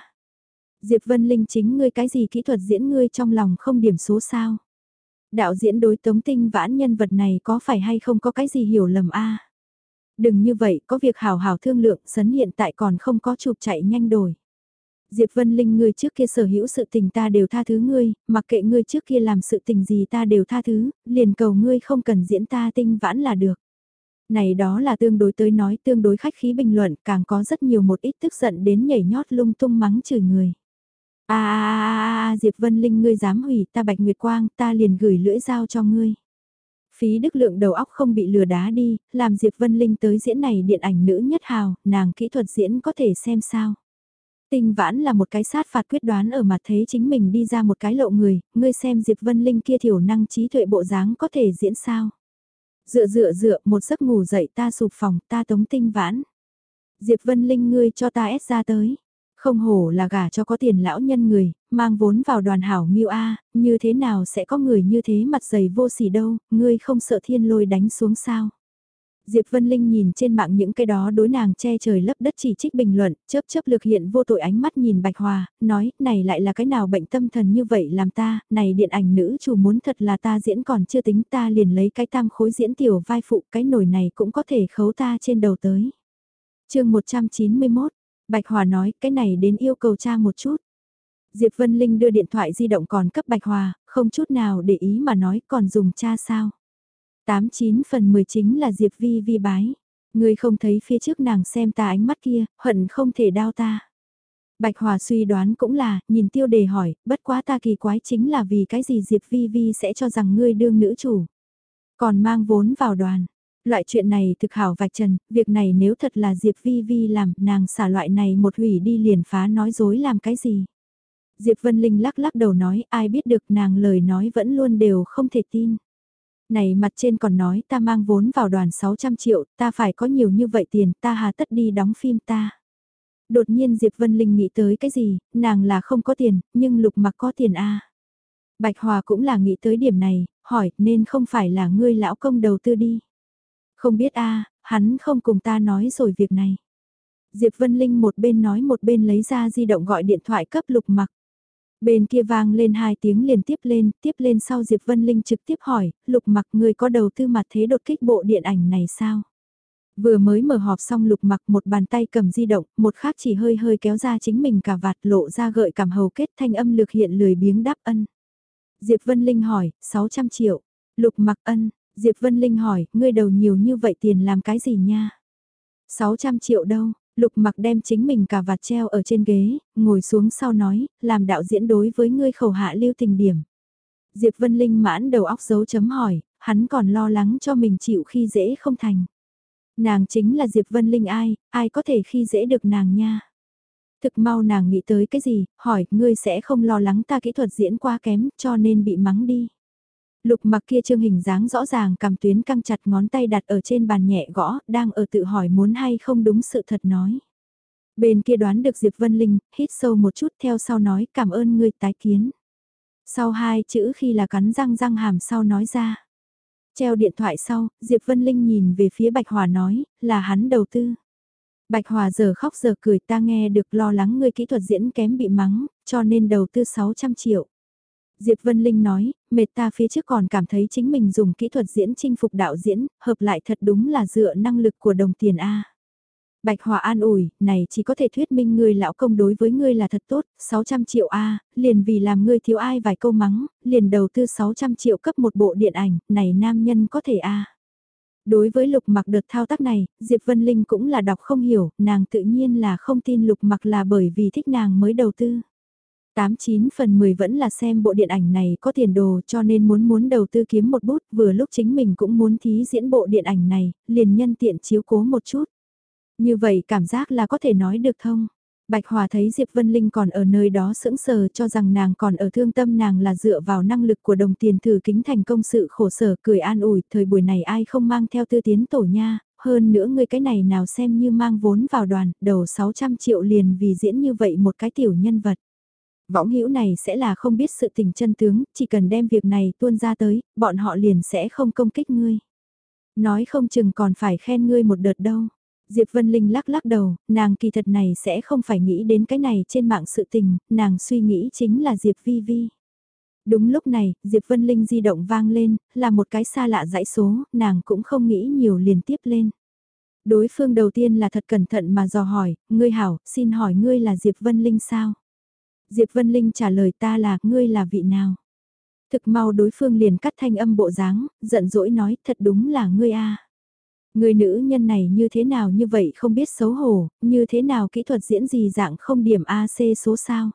Diệp Vân Linh chính ngươi cái gì kỹ thuật diễn ngươi trong lòng không điểm số sao? Đạo diễn đối tống tinh vãn nhân vật này có phải hay không có cái gì hiểu lầm a? Đừng như vậy, có việc hào hào thương lượng, sấn hiện tại còn không có chụp chạy nhanh đổi. Diệp Vân Linh ngươi trước kia sở hữu sự tình ta đều tha thứ ngươi, mặc kệ ngươi trước kia làm sự tình gì ta đều tha thứ, liền cầu ngươi không cần diễn ta tinh vãn là được. Này đó là tương đối tới nói tương đối khách khí bình luận, càng có rất nhiều một ít tức giận đến nhảy nhót lung tung mắng chửi người. À, à, à, Diệp Vân Linh ngươi dám hủy ta Bạch Nguyệt Quang, ta liền gửi lưỡi dao cho ngươi. Phí đức lượng đầu óc không bị lừa đá đi, làm Diệp Vân Linh tới diễn này điện ảnh nữ nhất hào, nàng kỹ thuật diễn có thể xem sao. Tình vãn là một cái sát phạt quyết đoán ở mặt thế chính mình đi ra một cái lộ người, ngươi xem Diệp Vân Linh kia thiểu năng trí tuệ bộ dáng có thể diễn sao. Dựa dựa dựa, một giấc ngủ dậy ta sụp phòng, ta tống tinh vãn. Diệp Vân Linh ngươi cho ta ép ra tới. Không hổ là gả cho có tiền lão nhân người, mang vốn vào đoàn hảo miêu A, như thế nào sẽ có người như thế mặt dày vô sỉ đâu, ngươi không sợ thiên lôi đánh xuống sao. Diệp Vân Linh nhìn trên mạng những cái đó đối nàng che trời lấp đất chỉ trích bình luận, chớp chớp lực hiện vô tội ánh mắt nhìn Bạch Hòa, nói, này lại là cái nào bệnh tâm thần như vậy làm ta, này điện ảnh nữ chủ muốn thật là ta diễn còn chưa tính ta liền lấy cái tam khối diễn tiểu vai phụ, cái nổi này cũng có thể khấu ta trên đầu tới. chương 191, Bạch Hòa nói, cái này đến yêu cầu cha một chút. Diệp Vân Linh đưa điện thoại di động còn cấp Bạch Hòa, không chút nào để ý mà nói còn dùng cha sao. 89 phần 10 chính là Diệp Vi Vi bái. Người không thấy phía trước nàng xem ta ánh mắt kia, hận không thể đau ta. Bạch Hòa suy đoán cũng là, nhìn tiêu đề hỏi, bất quá ta kỳ quái chính là vì cái gì Diệp Vi Vi sẽ cho rằng ngươi đương nữ chủ. Còn mang vốn vào đoàn. Loại chuyện này thực hảo vạch trần, việc này nếu thật là Diệp Vi Vi làm, nàng xả loại này một hủy đi liền phá nói dối làm cái gì. Diệp Vân Linh lắc lắc đầu nói, ai biết được nàng lời nói vẫn luôn đều không thể tin. Này mặt trên còn nói ta mang vốn vào đoàn 600 triệu, ta phải có nhiều như vậy tiền, ta hà tất đi đóng phim ta. Đột nhiên Diệp Vân Linh nghĩ tới cái gì, nàng là không có tiền, nhưng lục mặc có tiền a Bạch Hòa cũng là nghĩ tới điểm này, hỏi nên không phải là ngươi lão công đầu tư đi. Không biết a hắn không cùng ta nói rồi việc này. Diệp Vân Linh một bên nói một bên lấy ra di động gọi điện thoại cấp lục mặc. Bên kia vang lên hai tiếng liền tiếp lên, tiếp lên sau Diệp Vân Linh trực tiếp hỏi, lục mặc người có đầu tư mặt thế đột kích bộ điện ảnh này sao? Vừa mới mở họp xong lục mặc một bàn tay cầm di động, một khác chỉ hơi hơi kéo ra chính mình cả vạt lộ ra gợi cảm hầu kết thanh âm lược hiện lười biếng đáp ân. Diệp Vân Linh hỏi, 600 triệu. Lục mặc ân, Diệp Vân Linh hỏi, ngươi đầu nhiều như vậy tiền làm cái gì nha? 600 triệu đâu? Lục mặc đem chính mình cả vạt treo ở trên ghế, ngồi xuống sau nói, làm đạo diễn đối với ngươi khẩu hạ lưu tình điểm. Diệp Vân Linh mãn đầu óc dấu chấm hỏi, hắn còn lo lắng cho mình chịu khi dễ không thành. Nàng chính là Diệp Vân Linh ai, ai có thể khi dễ được nàng nha. Thực mau nàng nghĩ tới cái gì, hỏi, ngươi sẽ không lo lắng ta kỹ thuật diễn quá kém cho nên bị mắng đi. Lục mặc kia trương hình dáng rõ ràng cầm tuyến căng chặt ngón tay đặt ở trên bàn nhẹ gõ, đang ở tự hỏi muốn hay không đúng sự thật nói. Bên kia đoán được Diệp Vân Linh, hít sâu một chút theo sau nói cảm ơn ngươi tái kiến. Sau hai chữ khi là cắn răng răng hàm sau nói ra. Treo điện thoại sau, Diệp Vân Linh nhìn về phía Bạch Hòa nói, là hắn đầu tư. Bạch Hòa giờ khóc giờ cười ta nghe được lo lắng ngươi kỹ thuật diễn kém bị mắng, cho nên đầu tư 600 triệu. Diệp Vân Linh nói, mệt ta phía trước còn cảm thấy chính mình dùng kỹ thuật diễn chinh phục đạo diễn, hợp lại thật đúng là dựa năng lực của đồng tiền A. Bạch Hòa an ủi, này chỉ có thể thuyết minh người lão công đối với ngươi là thật tốt, 600 triệu A, liền vì làm ngươi thiếu ai vài câu mắng, liền đầu tư 600 triệu cấp một bộ điện ảnh, này nam nhân có thể A. Đối với lục mặc đợt thao tác này, Diệp Vân Linh cũng là đọc không hiểu, nàng tự nhiên là không tin lục mặc là bởi vì thích nàng mới đầu tư. 89 phần 10 vẫn là xem bộ điện ảnh này có tiền đồ cho nên muốn muốn đầu tư kiếm một bút vừa lúc chính mình cũng muốn thí diễn bộ điện ảnh này, liền nhân tiện chiếu cố một chút. Như vậy cảm giác là có thể nói được thông. Bạch Hòa thấy Diệp Vân Linh còn ở nơi đó sững sờ cho rằng nàng còn ở thương tâm nàng là dựa vào năng lực của đồng tiền thử kính thành công sự khổ sở cười an ủi thời buổi này ai không mang theo tư tiến tổ nha, hơn nữa người cái này nào xem như mang vốn vào đoàn, đầu 600 triệu liền vì diễn như vậy một cái tiểu nhân vật. Võng hữu này sẽ là không biết sự tình chân tướng, chỉ cần đem việc này tuôn ra tới, bọn họ liền sẽ không công kích ngươi. Nói không chừng còn phải khen ngươi một đợt đâu. Diệp Vân Linh lắc lắc đầu, nàng kỳ thật này sẽ không phải nghĩ đến cái này trên mạng sự tình, nàng suy nghĩ chính là Diệp Vi Vi. Đúng lúc này, Diệp Vân Linh di động vang lên, là một cái xa lạ dãy số, nàng cũng không nghĩ nhiều liền tiếp lên. Đối phương đầu tiên là thật cẩn thận mà dò hỏi, ngươi hảo, xin hỏi ngươi là Diệp Vân Linh sao? Diệp Vân Linh trả lời ta là, ngươi là vị nào? Thực mau đối phương liền cắt thanh âm bộ dáng, giận dỗi nói, thật đúng là ngươi a. Người nữ nhân này như thế nào như vậy không biết xấu hổ, như thế nào kỹ thuật diễn gì dạng không điểm AC số sao.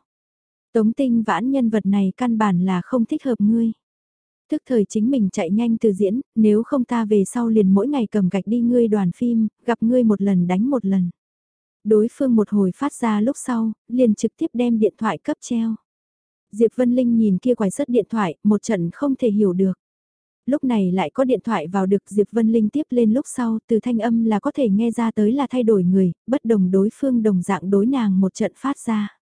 Tống tinh vãn nhân vật này căn bản là không thích hợp ngươi. Tức thời chính mình chạy nhanh từ diễn, nếu không ta về sau liền mỗi ngày cầm gạch đi ngươi đoàn phim, gặp ngươi một lần đánh một lần. Đối phương một hồi phát ra lúc sau, liền trực tiếp đem điện thoại cấp treo. Diệp Vân Linh nhìn kia quài sất điện thoại, một trận không thể hiểu được. Lúc này lại có điện thoại vào được Diệp Vân Linh tiếp lên lúc sau, từ thanh âm là có thể nghe ra tới là thay đổi người, bất đồng đối phương đồng dạng đối nàng một trận phát ra.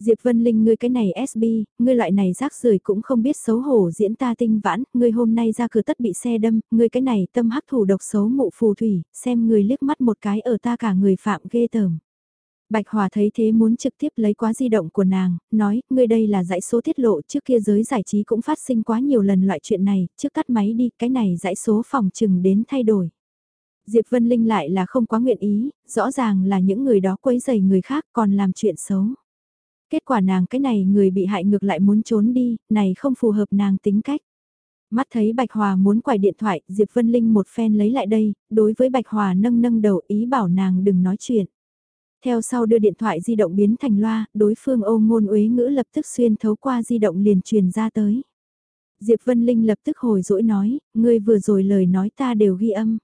Diệp Vân Linh ngươi cái này SB, ngươi loại này rác rưởi cũng không biết xấu hổ diễn ta tinh vãn, ngươi hôm nay ra cửa tất bị xe đâm, ngươi cái này tâm hắc thủ độc xấu mụ phù thủy, xem ngươi liếc mắt một cái ở ta cả người phạm ghê tởm. Bạch Hòa thấy thế muốn trực tiếp lấy quá di động của nàng, nói, ngươi đây là dãy số tiết lộ trước kia giới giải trí cũng phát sinh quá nhiều lần loại chuyện này, trước tắt máy đi, cái này dãy số phòng trừng đến thay đổi. Diệp Vân Linh lại là không quá nguyện ý, rõ ràng là những người đó quấy rầy người khác còn làm chuyện xấu. Kết quả nàng cái này người bị hại ngược lại muốn trốn đi, này không phù hợp nàng tính cách. Mắt thấy Bạch Hòa muốn quải điện thoại, Diệp Vân Linh một phen lấy lại đây, đối với Bạch Hòa nâng nâng đầu ý bảo nàng đừng nói chuyện. Theo sau đưa điện thoại di động biến thành loa, đối phương ô ngôn uế ngữ lập tức xuyên thấu qua di động liền truyền ra tới. Diệp Vân Linh lập tức hồi dỗi nói, ngươi vừa rồi lời nói ta đều ghi âm.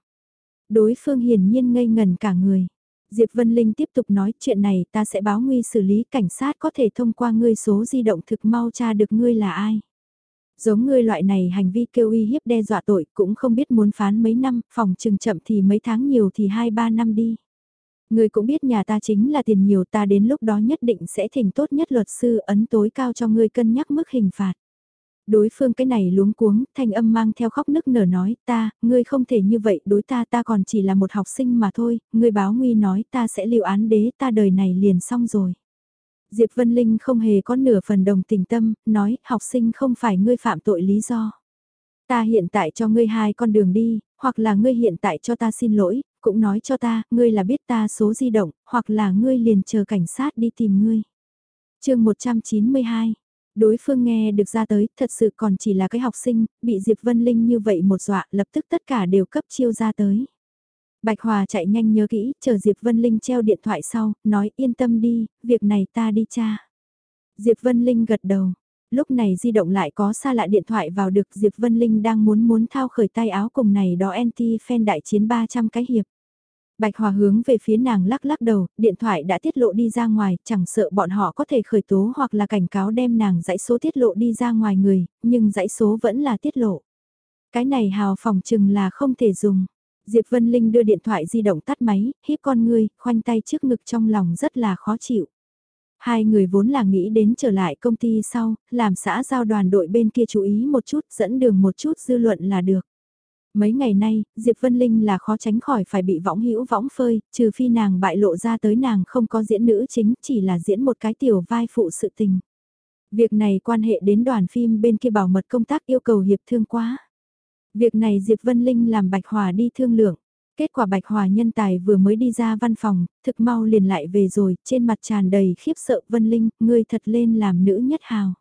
Đối phương hiển nhiên ngây ngần cả người. Diệp Vân Linh tiếp tục nói chuyện này ta sẽ báo nguy xử lý cảnh sát có thể thông qua ngươi số di động thực mau tra được ngươi là ai. Giống ngươi loại này hành vi kêu uy hiếp đe dọa tội cũng không biết muốn phán mấy năm, phòng trừng chậm thì mấy tháng nhiều thì 2-3 năm đi. Ngươi cũng biết nhà ta chính là tiền nhiều ta đến lúc đó nhất định sẽ thỉnh tốt nhất luật sư ấn tối cao cho ngươi cân nhắc mức hình phạt. Đối phương cái này luống cuống, thanh âm mang theo khóc nức nở nói, ta, ngươi không thể như vậy, đối ta ta còn chỉ là một học sinh mà thôi, ngươi báo nguy nói ta sẽ liệu án đế ta đời này liền xong rồi. Diệp Vân Linh không hề có nửa phần đồng tình tâm, nói, học sinh không phải ngươi phạm tội lý do. Ta hiện tại cho ngươi hai con đường đi, hoặc là ngươi hiện tại cho ta xin lỗi, cũng nói cho ta, ngươi là biết ta số di động, hoặc là ngươi liền chờ cảnh sát đi tìm ngươi. chương 192 Đối phương nghe được ra tới, thật sự còn chỉ là cái học sinh, bị Diệp Vân Linh như vậy một dọa, lập tức tất cả đều cấp chiêu ra tới. Bạch Hòa chạy nhanh nhớ kỹ, chờ Diệp Vân Linh treo điện thoại sau, nói yên tâm đi, việc này ta đi cha. Diệp Vân Linh gật đầu. Lúc này di động lại có xa lạ điện thoại vào được Diệp Vân Linh đang muốn muốn thao khởi tay áo cùng này đó anti-fan đại chiến 300 cái hiệp. Bạch Hòa hướng về phía nàng lắc lắc đầu, điện thoại đã tiết lộ đi ra ngoài, chẳng sợ bọn họ có thể khởi tố hoặc là cảnh cáo đem nàng dãy số tiết lộ đi ra ngoài người, nhưng dãy số vẫn là tiết lộ. Cái này hào phòng chừng là không thể dùng. Diệp Vân Linh đưa điện thoại di động tắt máy, híp con ngươi, khoanh tay trước ngực trong lòng rất là khó chịu. Hai người vốn là nghĩ đến trở lại công ty sau, làm xã giao đoàn đội bên kia chú ý một chút, dẫn đường một chút dư luận là được. Mấy ngày nay, Diệp Vân Linh là khó tránh khỏi phải bị võng hữu võng phơi, trừ phi nàng bại lộ ra tới nàng không có diễn nữ chính, chỉ là diễn một cái tiểu vai phụ sự tình. Việc này quan hệ đến đoàn phim bên kia bảo mật công tác yêu cầu hiệp thương quá. Việc này Diệp Vân Linh làm Bạch Hòa đi thương lượng. Kết quả Bạch Hòa nhân tài vừa mới đi ra văn phòng, thực mau liền lại về rồi, trên mặt tràn đầy khiếp sợ Vân Linh, ngươi thật lên làm nữ nhất hào.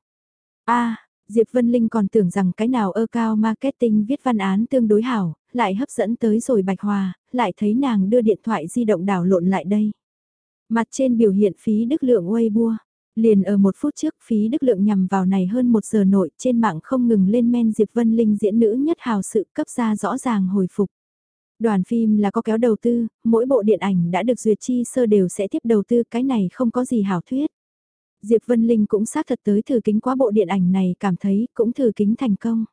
a Diệp Vân Linh còn tưởng rằng cái nào ơ cao marketing viết văn án tương đối hảo, lại hấp dẫn tới rồi Bạch Hòa, lại thấy nàng đưa điện thoại di động đảo lộn lại đây. Mặt trên biểu hiện phí đức lượng Weibo, liền ở một phút trước phí đức lượng nhằm vào này hơn một giờ nội trên mạng không ngừng lên men Diệp Vân Linh diễn nữ nhất hào sự cấp ra rõ ràng hồi phục. Đoàn phim là có kéo đầu tư, mỗi bộ điện ảnh đã được duyệt chi sơ đều sẽ tiếp đầu tư cái này không có gì hảo thuyết. Diệp Vân Linh cũng xác thật tới thử kính quá bộ điện ảnh này cảm thấy cũng thử kính thành công.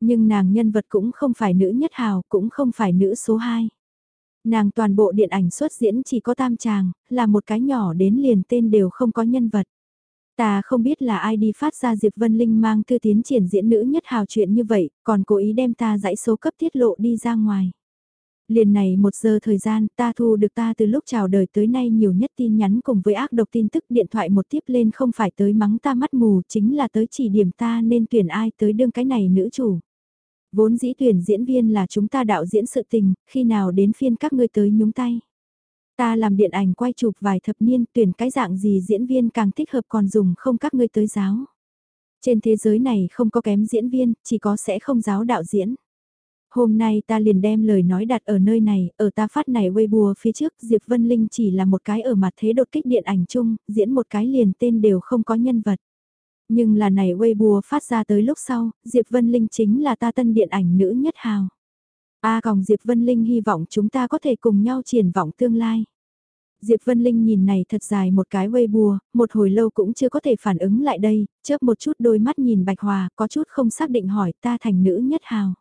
Nhưng nàng nhân vật cũng không phải nữ nhất hào, cũng không phải nữ số 2. Nàng toàn bộ điện ảnh xuất diễn chỉ có tam tràng, là một cái nhỏ đến liền tên đều không có nhân vật. Ta không biết là ai đi phát ra Diệp Vân Linh mang thư tiến triển diễn nữ nhất hào chuyện như vậy, còn cố ý đem ta dãy số cấp tiết lộ đi ra ngoài. Liền này một giờ thời gian ta thu được ta từ lúc chào đời tới nay nhiều nhất tin nhắn cùng với ác độc tin tức điện thoại một tiếp lên không phải tới mắng ta mắt mù chính là tới chỉ điểm ta nên tuyển ai tới đương cái này nữ chủ. Vốn dĩ tuyển diễn viên là chúng ta đạo diễn sự tình, khi nào đến phiên các ngươi tới nhúng tay. Ta làm điện ảnh quay chụp vài thập niên tuyển cái dạng gì diễn viên càng thích hợp còn dùng không các ngươi tới giáo. Trên thế giới này không có kém diễn viên, chỉ có sẽ không giáo đạo diễn. Hôm nay ta liền đem lời nói đặt ở nơi này, ở ta phát này Weibo phía trước, Diệp Vân Linh chỉ là một cái ở mặt thế đột kích điện ảnh chung, diễn một cái liền tên đều không có nhân vật. Nhưng là này Weibo phát ra tới lúc sau, Diệp Vân Linh chính là ta tân điện ảnh nữ nhất hào. A còng Diệp Vân Linh hy vọng chúng ta có thể cùng nhau triển vọng tương lai. Diệp Vân Linh nhìn này thật dài một cái Weibo, một hồi lâu cũng chưa có thể phản ứng lại đây, chớp một chút đôi mắt nhìn Bạch Hòa, có chút không xác định hỏi ta thành nữ nhất hào.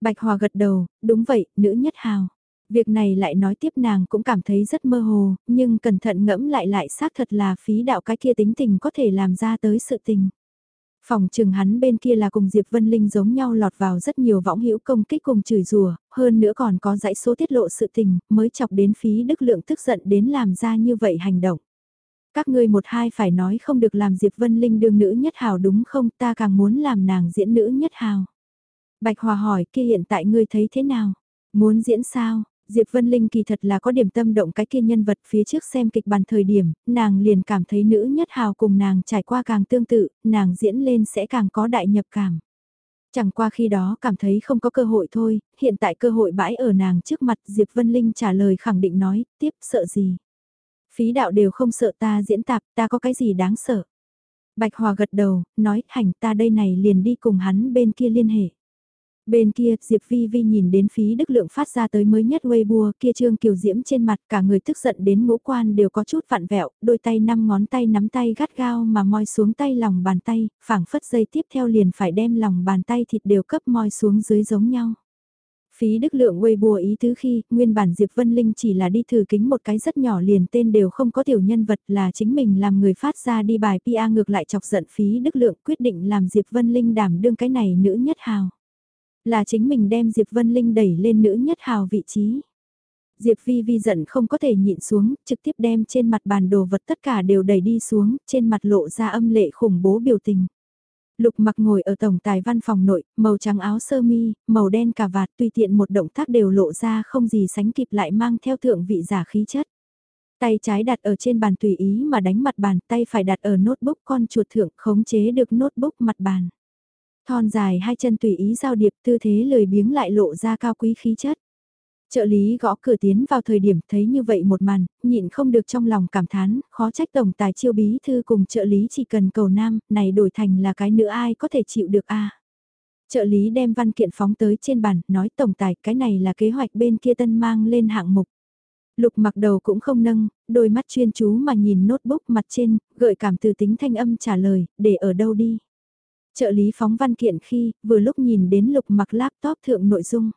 Bạch Hòa gật đầu, đúng vậy, nữ nhất hào. Việc này lại nói tiếp nàng cũng cảm thấy rất mơ hồ, nhưng cẩn thận ngẫm lại lại xác thật là phí đạo cái kia tính tình có thể làm ra tới sự tình. Phòng trường hắn bên kia là cùng Diệp Vân Linh giống nhau lọt vào rất nhiều võng hữu công kích cùng chửi rủa, hơn nữa còn có dãy số tiết lộ sự tình, mới chọc đến phí đức lượng tức giận đến làm ra như vậy hành động. Các ngươi một hai phải nói không được làm Diệp Vân Linh đương nữ nhất hào đúng không, ta càng muốn làm nàng diễn nữ nhất hào. Bạch Hòa hỏi kia hiện tại ngươi thấy thế nào? Muốn diễn sao? Diệp Vân Linh kỳ thật là có điểm tâm động cái kia nhân vật phía trước xem kịch bản thời điểm, nàng liền cảm thấy nữ nhất hào cùng nàng trải qua càng tương tự, nàng diễn lên sẽ càng có đại nhập cảm. Chẳng qua khi đó cảm thấy không có cơ hội thôi, hiện tại cơ hội bãi ở nàng trước mặt Diệp Vân Linh trả lời khẳng định nói, tiếp sợ gì. Phí đạo đều không sợ ta diễn tạp, ta có cái gì đáng sợ. Bạch Hòa gật đầu, nói, hành ta đây này liền đi cùng hắn bên kia liên hệ. Bên kia, Diệp Vi Vi nhìn đến phí đức lượng phát ra tới mới nhất Weibo kia trương kiều diễm trên mặt cả người tức giận đến ngũ quan đều có chút vặn vẹo, đôi tay năm ngón tay nắm tay gắt gao mà moi xuống tay lòng bàn tay, phảng phất dây tiếp theo liền phải đem lòng bàn tay thịt đều cấp moi xuống dưới giống nhau. Phí đức lượng Weibo ý tứ khi, nguyên bản Diệp Vân Linh chỉ là đi thử kính một cái rất nhỏ liền tên đều không có tiểu nhân vật là chính mình làm người phát ra đi bài PA ngược lại chọc giận phí đức lượng quyết định làm Diệp Vân Linh đảm đương cái này nữ nhất hào. Là chính mình đem Diệp Vân Linh đẩy lên nữ nhất hào vị trí. Diệp Vi Vi giận không có thể nhịn xuống, trực tiếp đem trên mặt bàn đồ vật tất cả đều đẩy đi xuống, trên mặt lộ ra âm lệ khủng bố biểu tình. Lục mặc ngồi ở tổng tài văn phòng nội, màu trắng áo sơ mi, màu đen cà vạt tùy tiện một động tác đều lộ ra không gì sánh kịp lại mang theo thượng vị giả khí chất. Tay trái đặt ở trên bàn tùy ý mà đánh mặt bàn, tay phải đặt ở notebook con chuột thượng khống chế được notebook mặt bàn. Thon dài hai chân tùy ý giao điệp tư thế lười biếng lại lộ ra cao quý khí chất. Trợ lý gõ cửa tiến vào thời điểm thấy như vậy một màn, nhịn không được trong lòng cảm thán, khó trách tổng tài chiêu bí thư cùng trợ lý chỉ cần cầu nam, này đổi thành là cái nữa ai có thể chịu được a Trợ lý đem văn kiện phóng tới trên bàn, nói tổng tài cái này là kế hoạch bên kia tân mang lên hạng mục. Lục mặc đầu cũng không nâng, đôi mắt chuyên chú mà nhìn notebook mặt trên, gợi cảm từ tính thanh âm trả lời, để ở đâu đi. Trợ lý phóng văn kiện khi, vừa lúc nhìn đến lục mặc laptop thượng nội dung.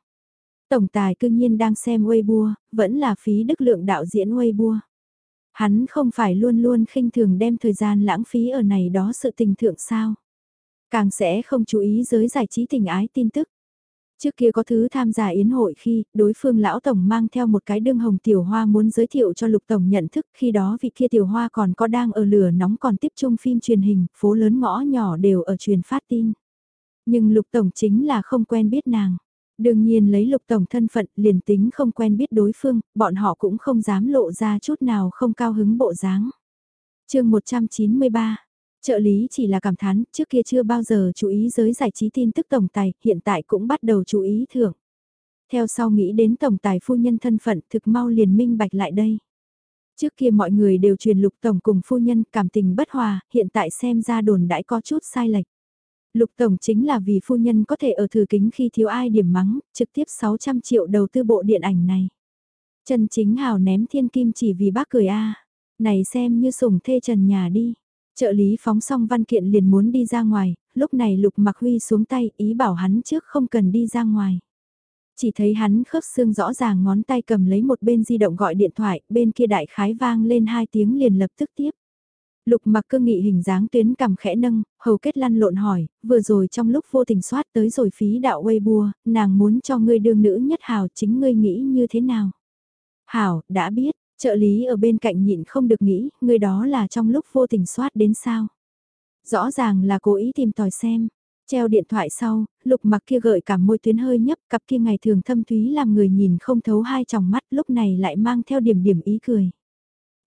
Tổng tài cư nhiên đang xem Weibo, vẫn là phí đức lượng đạo diễn Weibo. Hắn không phải luôn luôn khinh thường đem thời gian lãng phí ở này đó sự tình thượng sao. Càng sẽ không chú ý giới giải trí tình ái tin tức. Trước kia có thứ tham gia yến hội khi, đối phương lão tổng mang theo một cái đương hồng tiểu hoa muốn giới thiệu cho lục tổng nhận thức, khi đó vị kia tiểu hoa còn có đang ở lửa nóng còn tiếp chung phim truyền hình, phố lớn ngõ nhỏ đều ở truyền phát tin. Nhưng lục tổng chính là không quen biết nàng. Đương nhiên lấy lục tổng thân phận liền tính không quen biết đối phương, bọn họ cũng không dám lộ ra chút nào không cao hứng bộ dáng. chương 193 Trợ lý chỉ là cảm thán, trước kia chưa bao giờ chú ý giới giải trí tin tức tổng tài, hiện tại cũng bắt đầu chú ý thưởng. Theo sau nghĩ đến tổng tài phu nhân thân phận thực mau liền minh bạch lại đây. Trước kia mọi người đều truyền lục tổng cùng phu nhân cảm tình bất hòa, hiện tại xem ra đồn đãi có chút sai lệch. Lục tổng chính là vì phu nhân có thể ở thử kính khi thiếu ai điểm mắng, trực tiếp 600 triệu đầu tư bộ điện ảnh này. Trần chính hào ném thiên kim chỉ vì bác cười a Này xem như sủng thê trần nhà đi. Trợ lý phóng xong văn kiện liền muốn đi ra ngoài, lúc này Lục Mặc Huy xuống tay ý bảo hắn trước không cần đi ra ngoài. Chỉ thấy hắn khớp xương rõ ràng ngón tay cầm lấy một bên di động gọi điện thoại, bên kia đại khái vang lên hai tiếng liền lập tức tiếp. Lục mặc cơ nghị hình dáng tuyến cầm khẽ nâng, hầu kết lăn lộn hỏi, vừa rồi trong lúc vô tình soát tới rồi phí đạo Weibo, nàng muốn cho ngươi đương nữ nhất hào chính ngươi nghĩ như thế nào? Hảo, đã biết, trợ lý ở bên cạnh nhịn không được nghĩ, người đó là trong lúc vô tình soát đến sao? Rõ ràng là cố ý tìm tòi xem. Treo điện thoại sau, lục mặc kia gợi cả môi tuyến hơi nhấp, cặp kia ngày thường thâm thúy làm người nhìn không thấu hai tròng mắt lúc này lại mang theo điểm điểm ý cười.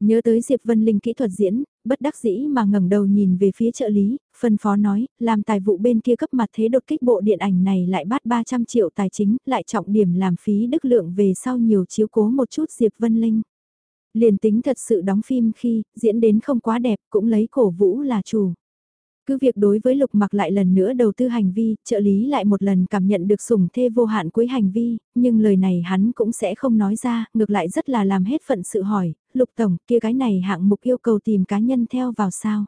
Nhớ tới Diệp Vân Linh kỹ thuật diễn, bất đắc dĩ mà ngẩng đầu nhìn về phía trợ lý, phân phó nói, làm tài vụ bên kia cấp mặt thế đột kích bộ điện ảnh này lại bắt 300 triệu tài chính, lại trọng điểm làm phí đức lượng về sau nhiều chiếu cố một chút Diệp Vân Linh. Liền tính thật sự đóng phim khi, diễn đến không quá đẹp cũng lấy cổ vũ là chủ. Cứ việc đối với lục mặc lại lần nữa đầu tư hành vi, trợ lý lại một lần cảm nhận được sủng thê vô hạn cuối hành vi, nhưng lời này hắn cũng sẽ không nói ra, ngược lại rất là làm hết phận sự hỏi, lục tổng kia cái này hạng mục yêu cầu tìm cá nhân theo vào sao.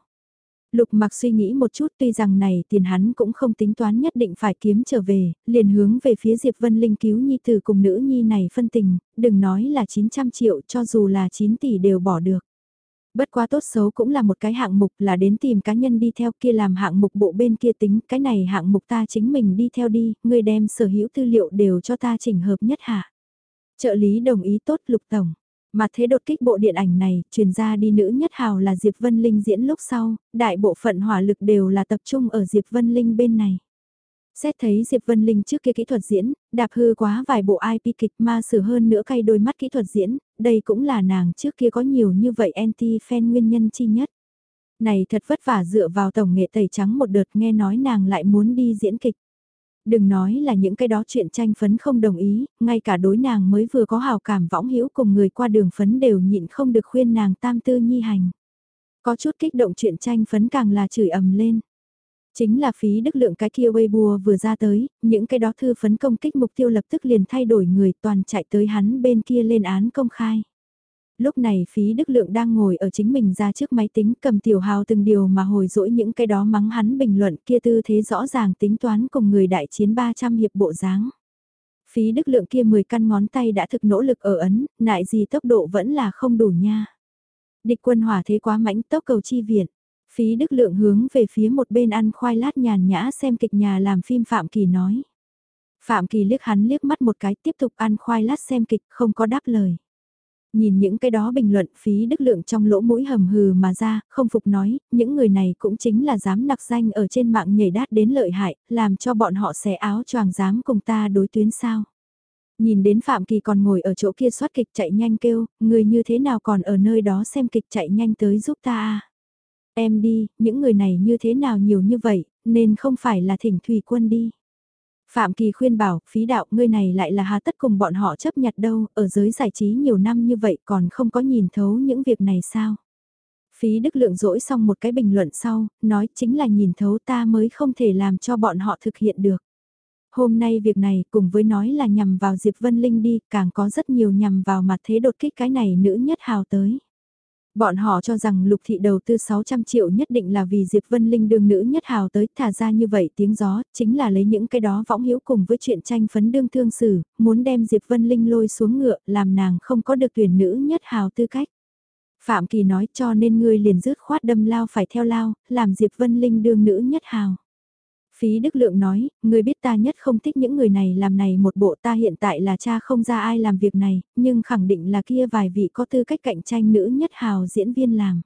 Lục mặc suy nghĩ một chút tuy rằng này tiền hắn cũng không tính toán nhất định phải kiếm trở về, liền hướng về phía Diệp Vân Linh cứu nhi tử cùng nữ nhi này phân tình, đừng nói là 900 triệu cho dù là 9 tỷ đều bỏ được. Bất quá tốt xấu cũng là một cái hạng mục là đến tìm cá nhân đi theo kia làm hạng mục bộ bên kia tính, cái này hạng mục ta chính mình đi theo đi, người đem sở hữu tư liệu đều cho ta chỉnh hợp nhất hạ. Trợ lý đồng ý tốt lục tổng. Mà thế đột kích bộ điện ảnh này, truyền ra đi nữ nhất hào là Diệp Vân Linh diễn lúc sau, đại bộ phận hỏa lực đều là tập trung ở Diệp Vân Linh bên này. Xét thấy Diệp Vân Linh trước kia kỹ thuật diễn, đạp hư quá vài bộ IP kịch ma sử hơn nữa cay đôi mắt kỹ thuật diễn, đây cũng là nàng trước kia có nhiều như vậy anti-fan nguyên nhân chi nhất. Này thật vất vả dựa vào tổng nghệ tẩy trắng một đợt nghe nói nàng lại muốn đi diễn kịch. Đừng nói là những cái đó chuyện tranh phấn không đồng ý, ngay cả đối nàng mới vừa có hào cảm võng hữu cùng người qua đường phấn đều nhịn không được khuyên nàng tam tư nhi hành. Có chút kích động chuyện tranh phấn càng là chửi ầm lên. Chính là phí đức lượng cái kia Weibo vừa ra tới, những cái đó thư phấn công kích mục tiêu lập tức liền thay đổi người toàn chạy tới hắn bên kia lên án công khai. Lúc này phí đức lượng đang ngồi ở chính mình ra trước máy tính cầm tiểu hào từng điều mà hồi dỗi những cái đó mắng hắn bình luận kia tư thế rõ ràng tính toán cùng người đại chiến 300 hiệp bộ dáng. Phí đức lượng kia 10 căn ngón tay đã thực nỗ lực ở ấn, nại gì tốc độ vẫn là không đủ nha. Địch quân hỏa thế quá mãnh tốc cầu chi viện. Phí Đức Lượng hướng về phía một bên ăn khoai lát nhàn nhã xem kịch nhà làm phim Phạm Kỳ nói. Phạm Kỳ liếc hắn liếc mắt một cái tiếp tục ăn khoai lát xem kịch không có đáp lời. Nhìn những cái đó bình luận phí đức lượng trong lỗ mũi hầm hừ mà ra, không phục nói, những người này cũng chính là dám nặc danh ở trên mạng nhảy đát đến lợi hại, làm cho bọn họ xẻ áo choàng dám cùng ta đối tuyến sao. Nhìn đến Phạm Kỳ còn ngồi ở chỗ kia soát kịch chạy nhanh kêu, người như thế nào còn ở nơi đó xem kịch chạy nhanh tới giúp ta à. Em đi, những người này như thế nào nhiều như vậy, nên không phải là thỉnh thủy quân đi. Phạm Kỳ khuyên bảo, phí đạo ngươi này lại là hà tất cùng bọn họ chấp nhặt đâu, ở giới giải trí nhiều năm như vậy còn không có nhìn thấu những việc này sao. Phí Đức Lượng dỗi xong một cái bình luận sau, nói chính là nhìn thấu ta mới không thể làm cho bọn họ thực hiện được. Hôm nay việc này cùng với nói là nhằm vào Diệp Vân Linh đi, càng có rất nhiều nhằm vào mặt thế đột kích cái này nữ nhất hào tới. Bọn họ cho rằng lục thị đầu tư 600 triệu nhất định là vì Diệp Vân Linh đương nữ nhất hào tới thả ra như vậy tiếng gió, chính là lấy những cái đó võng hiểu cùng với chuyện tranh phấn đương thương xử, muốn đem Diệp Vân Linh lôi xuống ngựa, làm nàng không có được tuyển nữ nhất hào tư cách. Phạm Kỳ nói cho nên ngươi liền rước khoát đâm lao phải theo lao, làm Diệp Vân Linh đương nữ nhất hào. Phí Đức Lượng nói, người biết ta nhất không thích những người này làm này một bộ ta hiện tại là cha không ra ai làm việc này, nhưng khẳng định là kia vài vị có tư cách cạnh tranh nữ nhất hào diễn viên làm.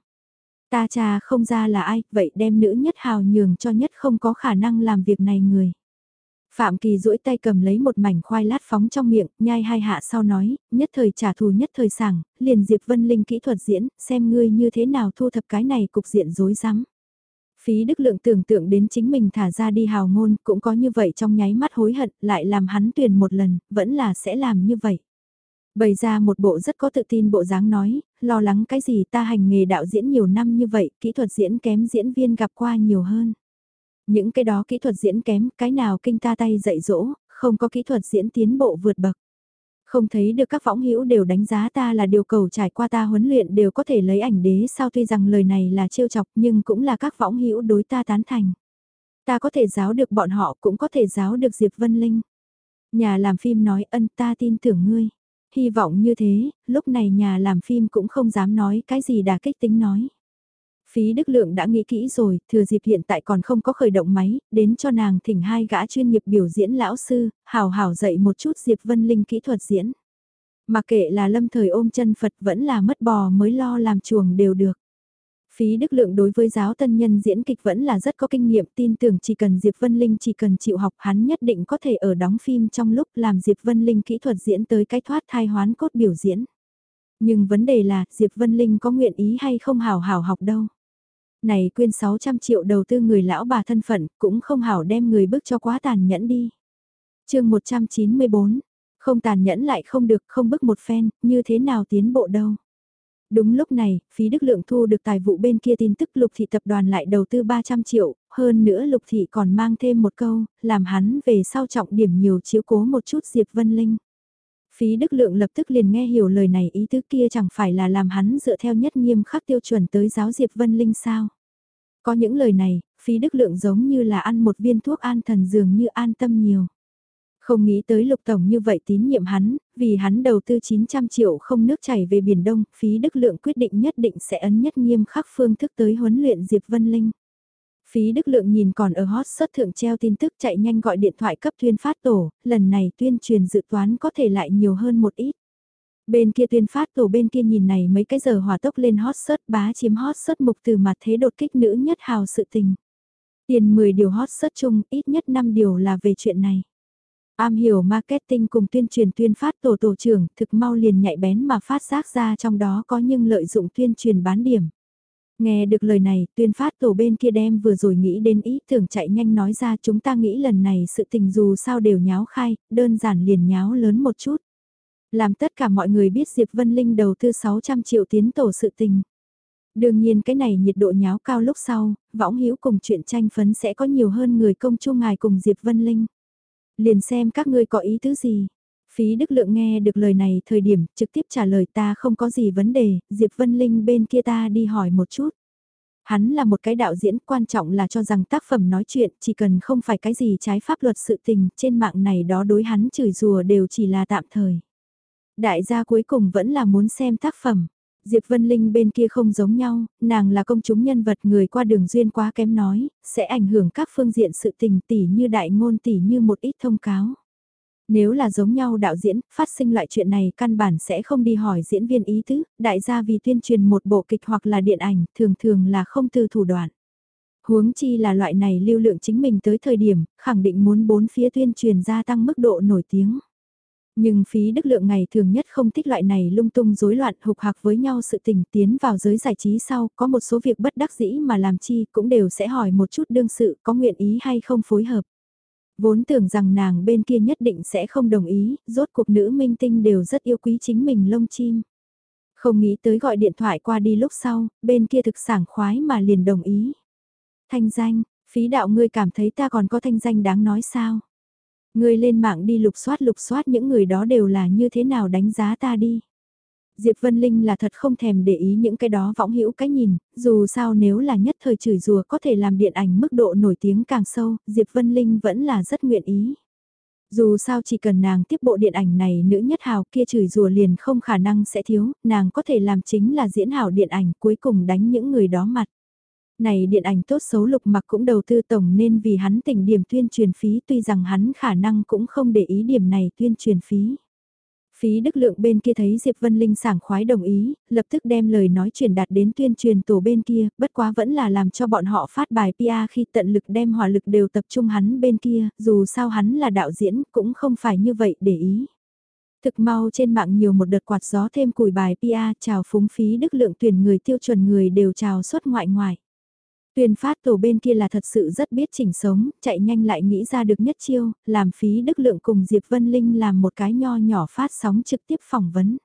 Ta cha không ra là ai, vậy đem nữ nhất hào nhường cho nhất không có khả năng làm việc này người. Phạm Kỳ duỗi tay cầm lấy một mảnh khoai lát phóng trong miệng, nhai hai hạ sau nói, nhất thời trả thù nhất thời sảng, liền Diệp Vân Linh kỹ thuật diễn, xem ngươi như thế nào thu thập cái này cục diện rối rắm. Phí Đức Lượng tưởng tượng đến chính mình thả ra đi hào ngôn, cũng có như vậy trong nháy mắt hối hận, lại làm hắn tuyển một lần, vẫn là sẽ làm như vậy. Bày ra một bộ rất có tự tin bộ dáng nói, lo lắng cái gì ta hành nghề đạo diễn nhiều năm như vậy, kỹ thuật diễn kém diễn viên gặp qua nhiều hơn. Những cái đó kỹ thuật diễn kém, cái nào kinh ta tay dạy dỗ, không có kỹ thuật diễn tiến bộ vượt bậc. Không thấy được các võng hữu đều đánh giá ta là điều cầu trải qua ta huấn luyện đều có thể lấy ảnh đế sao tuy rằng lời này là trêu chọc nhưng cũng là các võng hữu đối ta tán thành. Ta có thể giáo được bọn họ cũng có thể giáo được Diệp Vân Linh. Nhà làm phim nói ân ta tin tưởng ngươi. Hy vọng như thế, lúc này nhà làm phim cũng không dám nói cái gì đà kích tính nói. Phí Đức Lượng đã nghĩ kỹ rồi, thừa dịp hiện tại còn không có khởi động máy, đến cho nàng thỉnh hai gã chuyên nghiệp biểu diễn lão sư, hào hào dạy một chút Diệp Vân Linh kỹ thuật diễn. Mà kệ là lâm thời ôm chân Phật vẫn là mất bò mới lo làm chuồng đều được. Phí Đức Lượng đối với giáo tân nhân diễn kịch vẫn là rất có kinh nghiệm tin tưởng chỉ cần Diệp Vân Linh chỉ cần chịu học hắn nhất định có thể ở đóng phim trong lúc làm Diệp Vân Linh kỹ thuật diễn tới cái thoát thai hoán cốt biểu diễn. Nhưng vấn đề là Diệp Vân Linh có nguyện ý hay không hào hào học đâu. Này quyên 600 triệu đầu tư người lão bà thân phận cũng không hảo đem người bước cho quá tàn nhẫn đi. chương 194, không tàn nhẫn lại không được không bức một phen, như thế nào tiến bộ đâu. Đúng lúc này, phí đức lượng thu được tài vụ bên kia tin tức lục thị tập đoàn lại đầu tư 300 triệu, hơn nữa lục thị còn mang thêm một câu, làm hắn về sau trọng điểm nhiều chiếu cố một chút Diệp Vân Linh. Phí đức lượng lập tức liền nghe hiểu lời này ý tứ kia chẳng phải là làm hắn dựa theo nhất nghiêm khắc tiêu chuẩn tới giáo Diệp Vân Linh sao. Có những lời này, phí đức lượng giống như là ăn một viên thuốc an thần dường như an tâm nhiều. Không nghĩ tới lục tổng như vậy tín nhiệm hắn, vì hắn đầu tư 900 triệu không nước chảy về Biển Đông, phí đức lượng quyết định nhất định sẽ ấn nhất nghiêm khắc phương thức tới huấn luyện Diệp Vân Linh. Phí Đức Lượng nhìn còn ở hot search thượng treo tin tức chạy nhanh gọi điện thoại cấp tuyên phát tổ, lần này tuyên truyền dự toán có thể lại nhiều hơn một ít. Bên kia tuyên phát tổ bên kia nhìn này mấy cái giờ hòa tốc lên hot search bá chiếm hot search mục từ mặt thế đột kích nữ nhất hào sự tình. Tiền 10 điều hot search chung ít nhất 5 điều là về chuyện này. Am hiểu marketing cùng tuyên truyền tuyên phát tổ tổ trưởng thực mau liền nhạy bén mà phát giác ra trong đó có nhưng lợi dụng tuyên truyền bán điểm. Nghe được lời này, tuyên phát tổ bên kia đem vừa rồi nghĩ đến ý tưởng chạy nhanh nói ra chúng ta nghĩ lần này sự tình dù sao đều nháo khai, đơn giản liền nháo lớn một chút. Làm tất cả mọi người biết Diệp Vân Linh đầu tư 600 triệu tiến tổ sự tình. Đương nhiên cái này nhiệt độ nháo cao lúc sau, võng hữu cùng chuyện tranh phấn sẽ có nhiều hơn người công chu ngài cùng Diệp Vân Linh. Liền xem các ngươi có ý tứ gì. Phí Đức Lượng nghe được lời này thời điểm trực tiếp trả lời ta không có gì vấn đề, Diệp Vân Linh bên kia ta đi hỏi một chút. Hắn là một cái đạo diễn quan trọng là cho rằng tác phẩm nói chuyện chỉ cần không phải cái gì trái pháp luật sự tình trên mạng này đó đối hắn chửi rùa đều chỉ là tạm thời. Đại gia cuối cùng vẫn là muốn xem tác phẩm. Diệp Vân Linh bên kia không giống nhau, nàng là công chúng nhân vật người qua đường duyên quá kém nói, sẽ ảnh hưởng các phương diện sự tình tỉ như đại ngôn tỉ như một ít thông cáo. Nếu là giống nhau đạo diễn, phát sinh loại chuyện này căn bản sẽ không đi hỏi diễn viên ý tứ, đại gia vì tuyên truyền một bộ kịch hoặc là điện ảnh, thường thường là không từ thủ đoạn. Huống chi là loại này lưu lượng chính mình tới thời điểm, khẳng định muốn bốn phía tuyên truyền gia tăng mức độ nổi tiếng. Nhưng phí đức lượng ngày thường nhất không thích loại này lung tung rối loạn hục hạc với nhau sự tình tiến vào giới giải trí sau, có một số việc bất đắc dĩ mà làm chi cũng đều sẽ hỏi một chút đương sự có nguyện ý hay không phối hợp. Vốn tưởng rằng nàng bên kia nhất định sẽ không đồng ý, rốt cuộc nữ minh tinh đều rất yêu quý chính mình lông chim. Không nghĩ tới gọi điện thoại qua đi lúc sau, bên kia thực sảng khoái mà liền đồng ý. Thanh danh, phí đạo ngươi cảm thấy ta còn có thanh danh đáng nói sao? Ngươi lên mạng đi lục soát lục soát những người đó đều là như thế nào đánh giá ta đi. Diệp Vân Linh là thật không thèm để ý những cái đó võng hữu cái nhìn, dù sao nếu là nhất thời chửi rùa có thể làm điện ảnh mức độ nổi tiếng càng sâu, Diệp Vân Linh vẫn là rất nguyện ý. Dù sao chỉ cần nàng tiếp bộ điện ảnh này nữ nhất hào kia chửi rùa liền không khả năng sẽ thiếu, nàng có thể làm chính là diễn hảo điện ảnh cuối cùng đánh những người đó mặt. Này điện ảnh tốt xấu lục mặc cũng đầu tư tổng nên vì hắn tỉnh điểm tuyên truyền phí tuy rằng hắn khả năng cũng không để ý điểm này tuyên truyền phí. Phí Đức Lượng bên kia thấy Diệp Vân Linh sảng khoái đồng ý, lập tức đem lời nói truyền đạt đến tuyên truyền tổ bên kia, bất quá vẫn là làm cho bọn họ phát bài PR khi tận lực đem hỏa lực đều tập trung hắn bên kia, dù sao hắn là đạo diễn cũng không phải như vậy để ý. Thực mau trên mạng nhiều một đợt quạt gió thêm củi bài PR chào phúng phí Đức Lượng tuyển người tiêu chuẩn người đều chào xuất ngoại ngoại. Tuyên phát tổ bên kia là thật sự rất biết chỉnh sống, chạy nhanh lại nghĩ ra được nhất chiêu, làm phí đức lượng cùng Diệp Vân Linh làm một cái nho nhỏ phát sóng trực tiếp phỏng vấn.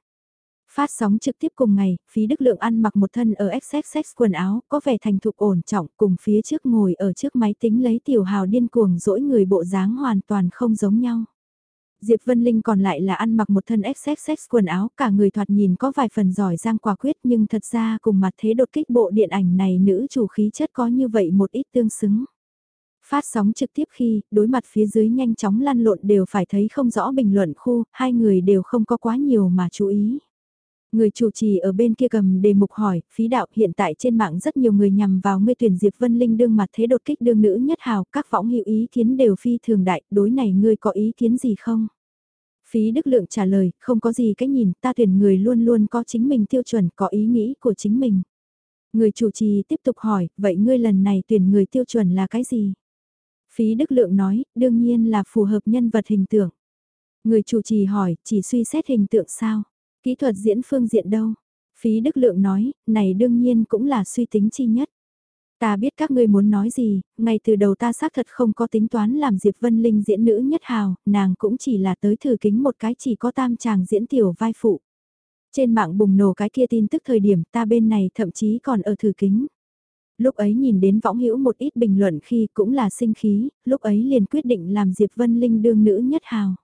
Phát sóng trực tiếp cùng ngày, phí đức lượng ăn mặc một thân ở XXX quần áo, có vẻ thành thục ổn trọng cùng phía trước ngồi ở trước máy tính lấy tiểu hào điên cuồng dỗi người bộ dáng hoàn toàn không giống nhau. Diệp Vân Linh còn lại là ăn mặc một thân XXX quần áo, cả người thoạt nhìn có vài phần giỏi giang quả quyết nhưng thật ra cùng mặt thế đột kích bộ điện ảnh này nữ chủ khí chất có như vậy một ít tương xứng. Phát sóng trực tiếp khi, đối mặt phía dưới nhanh chóng lăn lộn đều phải thấy không rõ bình luận khu, hai người đều không có quá nhiều mà chú ý. Người chủ trì ở bên kia cầm đề mục hỏi, phí đạo hiện tại trên mạng rất nhiều người nhằm vào ngươi tuyển Diệp Vân Linh đương mặt thế đột kích đương nữ nhất hào, các võng hữu ý kiến đều phi thường đại, đối này ngươi có ý kiến gì không? Phí Đức Lượng trả lời, không có gì cách nhìn, ta tuyển người luôn luôn có chính mình tiêu chuẩn, có ý nghĩ của chính mình. Người chủ trì tiếp tục hỏi, vậy ngươi lần này tuyển người tiêu chuẩn là cái gì? Phí Đức Lượng nói, đương nhiên là phù hợp nhân vật hình tượng. Người chủ trì hỏi, chỉ suy xét hình tượng sao? Kỹ thuật diễn phương diện đâu? Phí Đức Lượng nói, này đương nhiên cũng là suy tính chi nhất. Ta biết các ngươi muốn nói gì, ngay từ đầu ta xác thật không có tính toán làm Diệp Vân Linh diễn nữ nhất hào, nàng cũng chỉ là tới thử kính một cái chỉ có tam chàng diễn tiểu vai phụ. Trên mạng bùng nổ cái kia tin tức thời điểm ta bên này thậm chí còn ở thử kính. Lúc ấy nhìn đến võng hữu một ít bình luận khi cũng là sinh khí, lúc ấy liền quyết định làm Diệp Vân Linh đương nữ nhất hào.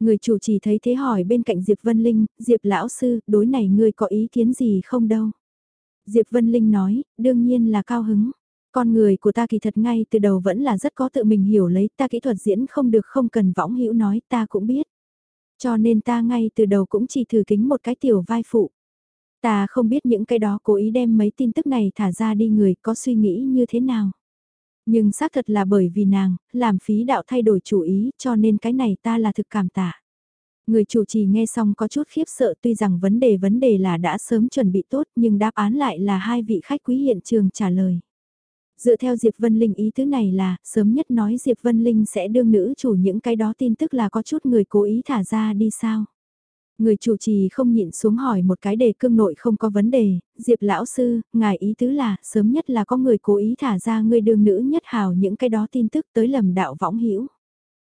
Người chủ trì thấy thế hỏi bên cạnh Diệp Vân Linh, Diệp lão sư, đối này ngươi có ý kiến gì không đâu? Diệp Vân Linh nói, đương nhiên là cao hứng. Con người của ta kỳ thật ngay từ đầu vẫn là rất có tự mình hiểu lấy ta kỹ thuật diễn không được không cần võng hữu nói ta cũng biết. Cho nên ta ngay từ đầu cũng chỉ thử kính một cái tiểu vai phụ. Ta không biết những cái đó cố ý đem mấy tin tức này thả ra đi người có suy nghĩ như thế nào. Nhưng xác thật là bởi vì nàng, làm phí đạo thay đổi chủ ý cho nên cái này ta là thực cảm tạ. Người chủ trì nghe xong có chút khiếp sợ tuy rằng vấn đề vấn đề là đã sớm chuẩn bị tốt nhưng đáp án lại là hai vị khách quý hiện trường trả lời. Dựa theo Diệp Vân Linh ý thứ này là, sớm nhất nói Diệp Vân Linh sẽ đương nữ chủ những cái đó tin tức là có chút người cố ý thả ra đi sao. Người chủ trì không nhịn xuống hỏi một cái đề cương nội không có vấn đề, Diệp lão sư, ngài ý tứ là, sớm nhất là có người cố ý thả ra người đường nữ nhất hào những cái đó tin tức tới lầm đạo võng hiểu.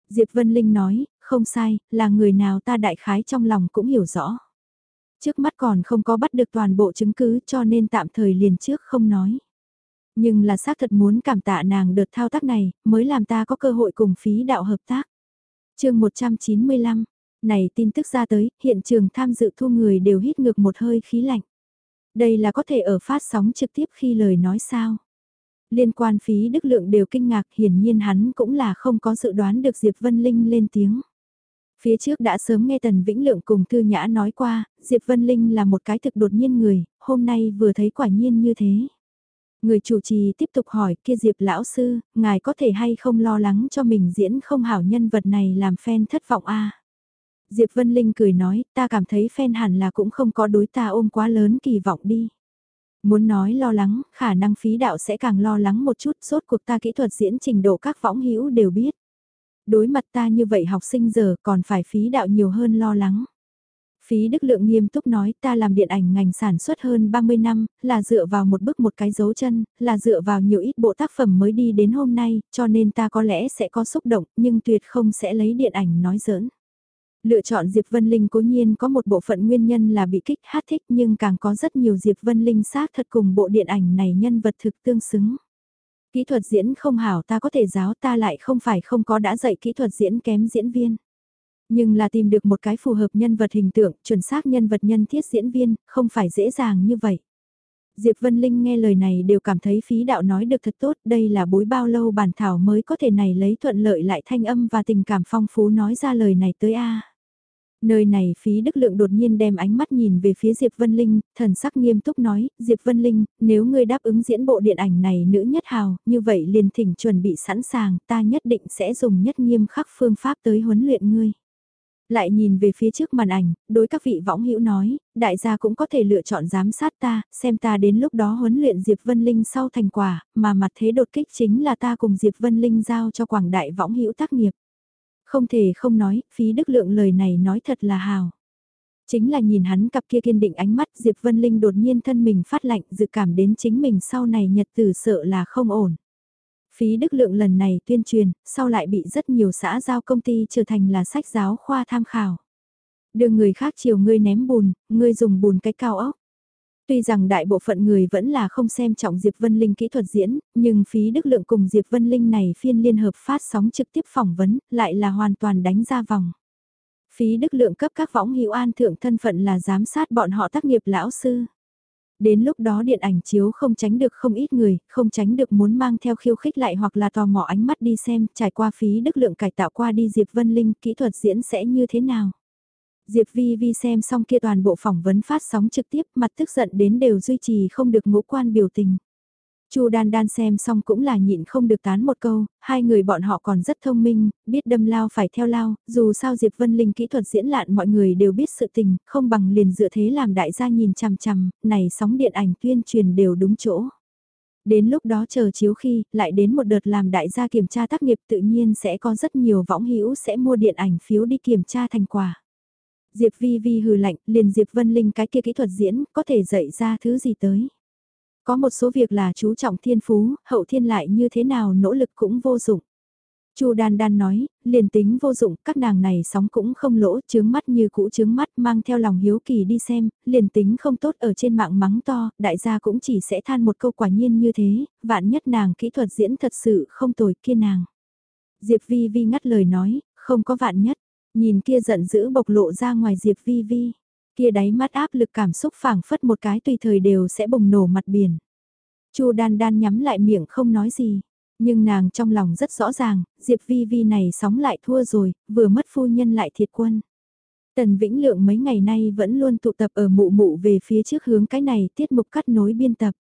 Diệp Vân Linh nói, không sai, là người nào ta đại khái trong lòng cũng hiểu rõ. Trước mắt còn không có bắt được toàn bộ chứng cứ cho nên tạm thời liền trước không nói. Nhưng là xác thật muốn cảm tạ nàng đợt thao tác này, mới làm ta có cơ hội cùng phí đạo hợp tác. chương 195, này tin tức ra tới, hiện trường tham dự thu người đều hít ngược một hơi khí lạnh. Đây là có thể ở phát sóng trực tiếp khi lời nói sao. Liên quan phí đức lượng đều kinh ngạc hiển nhiên hắn cũng là không có dự đoán được Diệp Vân Linh lên tiếng. Phía trước đã sớm nghe Tần Vĩnh Lượng cùng Thư Nhã nói qua, Diệp Vân Linh là một cái thực đột nhiên người, hôm nay vừa thấy quả nhiên như thế. Người chủ trì tiếp tục hỏi kia Diệp lão sư, ngài có thể hay không lo lắng cho mình diễn không hảo nhân vật này làm fan thất vọng a Diệp Vân Linh cười nói, ta cảm thấy fan hẳn là cũng không có đối ta ôm quá lớn kỳ vọng đi. Muốn nói lo lắng, khả năng phí đạo sẽ càng lo lắng một chút, sốt cuộc ta kỹ thuật diễn trình độ các võng hữu đều biết. Đối mặt ta như vậy học sinh giờ còn phải phí đạo nhiều hơn lo lắng. Phí Đức Lượng nghiêm túc nói ta làm điện ảnh ngành sản xuất hơn 30 năm, là dựa vào một bước một cái dấu chân, là dựa vào nhiều ít bộ tác phẩm mới đi đến hôm nay, cho nên ta có lẽ sẽ có xúc động, nhưng tuyệt không sẽ lấy điện ảnh nói giỡn. Lựa chọn Diệp Vân Linh cố nhiên có một bộ phận nguyên nhân là bị kích hát thích nhưng càng có rất nhiều Diệp Vân Linh xác thật cùng bộ điện ảnh này nhân vật thực tương xứng. Kỹ thuật diễn không hảo ta có thể giáo ta lại không phải không có đã dạy kỹ thuật diễn kém diễn viên. Nhưng là tìm được một cái phù hợp nhân vật hình tượng, chuẩn xác nhân vật nhân thiết diễn viên, không phải dễ dàng như vậy. Diệp Vân Linh nghe lời này đều cảm thấy phí đạo nói được thật tốt, đây là bối bao lâu bản thảo mới có thể này lấy thuận lợi lại thanh âm và tình cảm phong phú nói ra lời này tới a. Nơi này phí đức lượng đột nhiên đem ánh mắt nhìn về phía Diệp Vân Linh, thần sắc nghiêm túc nói, Diệp Vân Linh, nếu ngươi đáp ứng diễn bộ điện ảnh này nữ nhất hào, như vậy liền thỉnh chuẩn bị sẵn sàng, ta nhất định sẽ dùng nhất nghiêm khắc phương pháp tới huấn luyện ngươi. Lại nhìn về phía trước màn ảnh, đối các vị võng hữu nói, đại gia cũng có thể lựa chọn giám sát ta, xem ta đến lúc đó huấn luyện Diệp Vân Linh sau thành quả, mà mặt thế đột kích chính là ta cùng Diệp Vân Linh giao cho quảng đại võng hữu tác nghiệp. Không thể không nói, phí đức lượng lời này nói thật là hào. Chính là nhìn hắn cặp kia kiên định ánh mắt Diệp Vân Linh đột nhiên thân mình phát lạnh dự cảm đến chính mình sau này nhật tử sợ là không ổn. Phí đức lượng lần này tuyên truyền, sau lại bị rất nhiều xã giao công ty trở thành là sách giáo khoa tham khảo. Đưa người khác chiều ngươi ném bùn, ngươi dùng bùn cái cao ốc. Tuy rằng đại bộ phận người vẫn là không xem trọng Diệp Vân Linh kỹ thuật diễn, nhưng phí đức lượng cùng Diệp Vân Linh này phiên liên hợp phát sóng trực tiếp phỏng vấn, lại là hoàn toàn đánh ra vòng. Phí đức lượng cấp các võng hữu an thượng thân phận là giám sát bọn họ tác nghiệp lão sư. Đến lúc đó điện ảnh chiếu không tránh được không ít người, không tránh được muốn mang theo khiêu khích lại hoặc là tò mò ánh mắt đi xem, trải qua phí đức lượng cải tạo qua đi Diệp Vân Linh, kỹ thuật diễn sẽ như thế nào. Diệp Vi Vi xem xong kia toàn bộ phỏng vấn phát sóng trực tiếp, mặt tức giận đến đều duy trì không được ngũ quan biểu tình. Chu Đan Đan xem xong cũng là nhịn không được tán một câu, hai người bọn họ còn rất thông minh, biết đâm lao phải theo lao, dù sao Diệp Vân Linh kỹ thuật diễn lạn mọi người đều biết sự tình, không bằng liền dựa thế làm đại gia nhìn chằm chằm, này sóng điện ảnh tuyên truyền đều đúng chỗ. Đến lúc đó chờ chiếu khi, lại đến một đợt làm đại gia kiểm tra tác nghiệp tự nhiên sẽ có rất nhiều võng hữu sẽ mua điện ảnh phiếu đi kiểm tra thành quả. Diệp Vi Vi hừ lạnh, liền Diệp Vân Linh cái kia kỹ thuật diễn, có thể dạy ra thứ gì tới. Có một số việc là chú trọng thiên phú, hậu thiên lại như thế nào nỗ lực cũng vô dụng. Chu Đan Đan nói, liền tính vô dụng, các nàng này sóng cũng không lỗ, chướng mắt như cũ chướng mắt, mang theo lòng hiếu kỳ đi xem, liền tính không tốt ở trên mạng mắng to, đại gia cũng chỉ sẽ than một câu quả nhiên như thế, vạn nhất nàng kỹ thuật diễn thật sự không tồi kia nàng. Diệp Vi Vi ngắt lời nói, không có vạn nhất, nhìn kia giận dữ bộc lộ ra ngoài Diệp Vi Vi kia đáy mắt áp lực cảm xúc phảng phất một cái tùy thời đều sẽ bùng nổ mặt biển. Chu đan đan nhắm lại miệng không nói gì. Nhưng nàng trong lòng rất rõ ràng, Diệp Vi Vi này sóng lại thua rồi, vừa mất phu nhân lại thiệt quân. Tần Vĩnh Lượng mấy ngày nay vẫn luôn tụ tập ở mụ mụ về phía trước hướng cái này tiết mục cắt nối biên tập.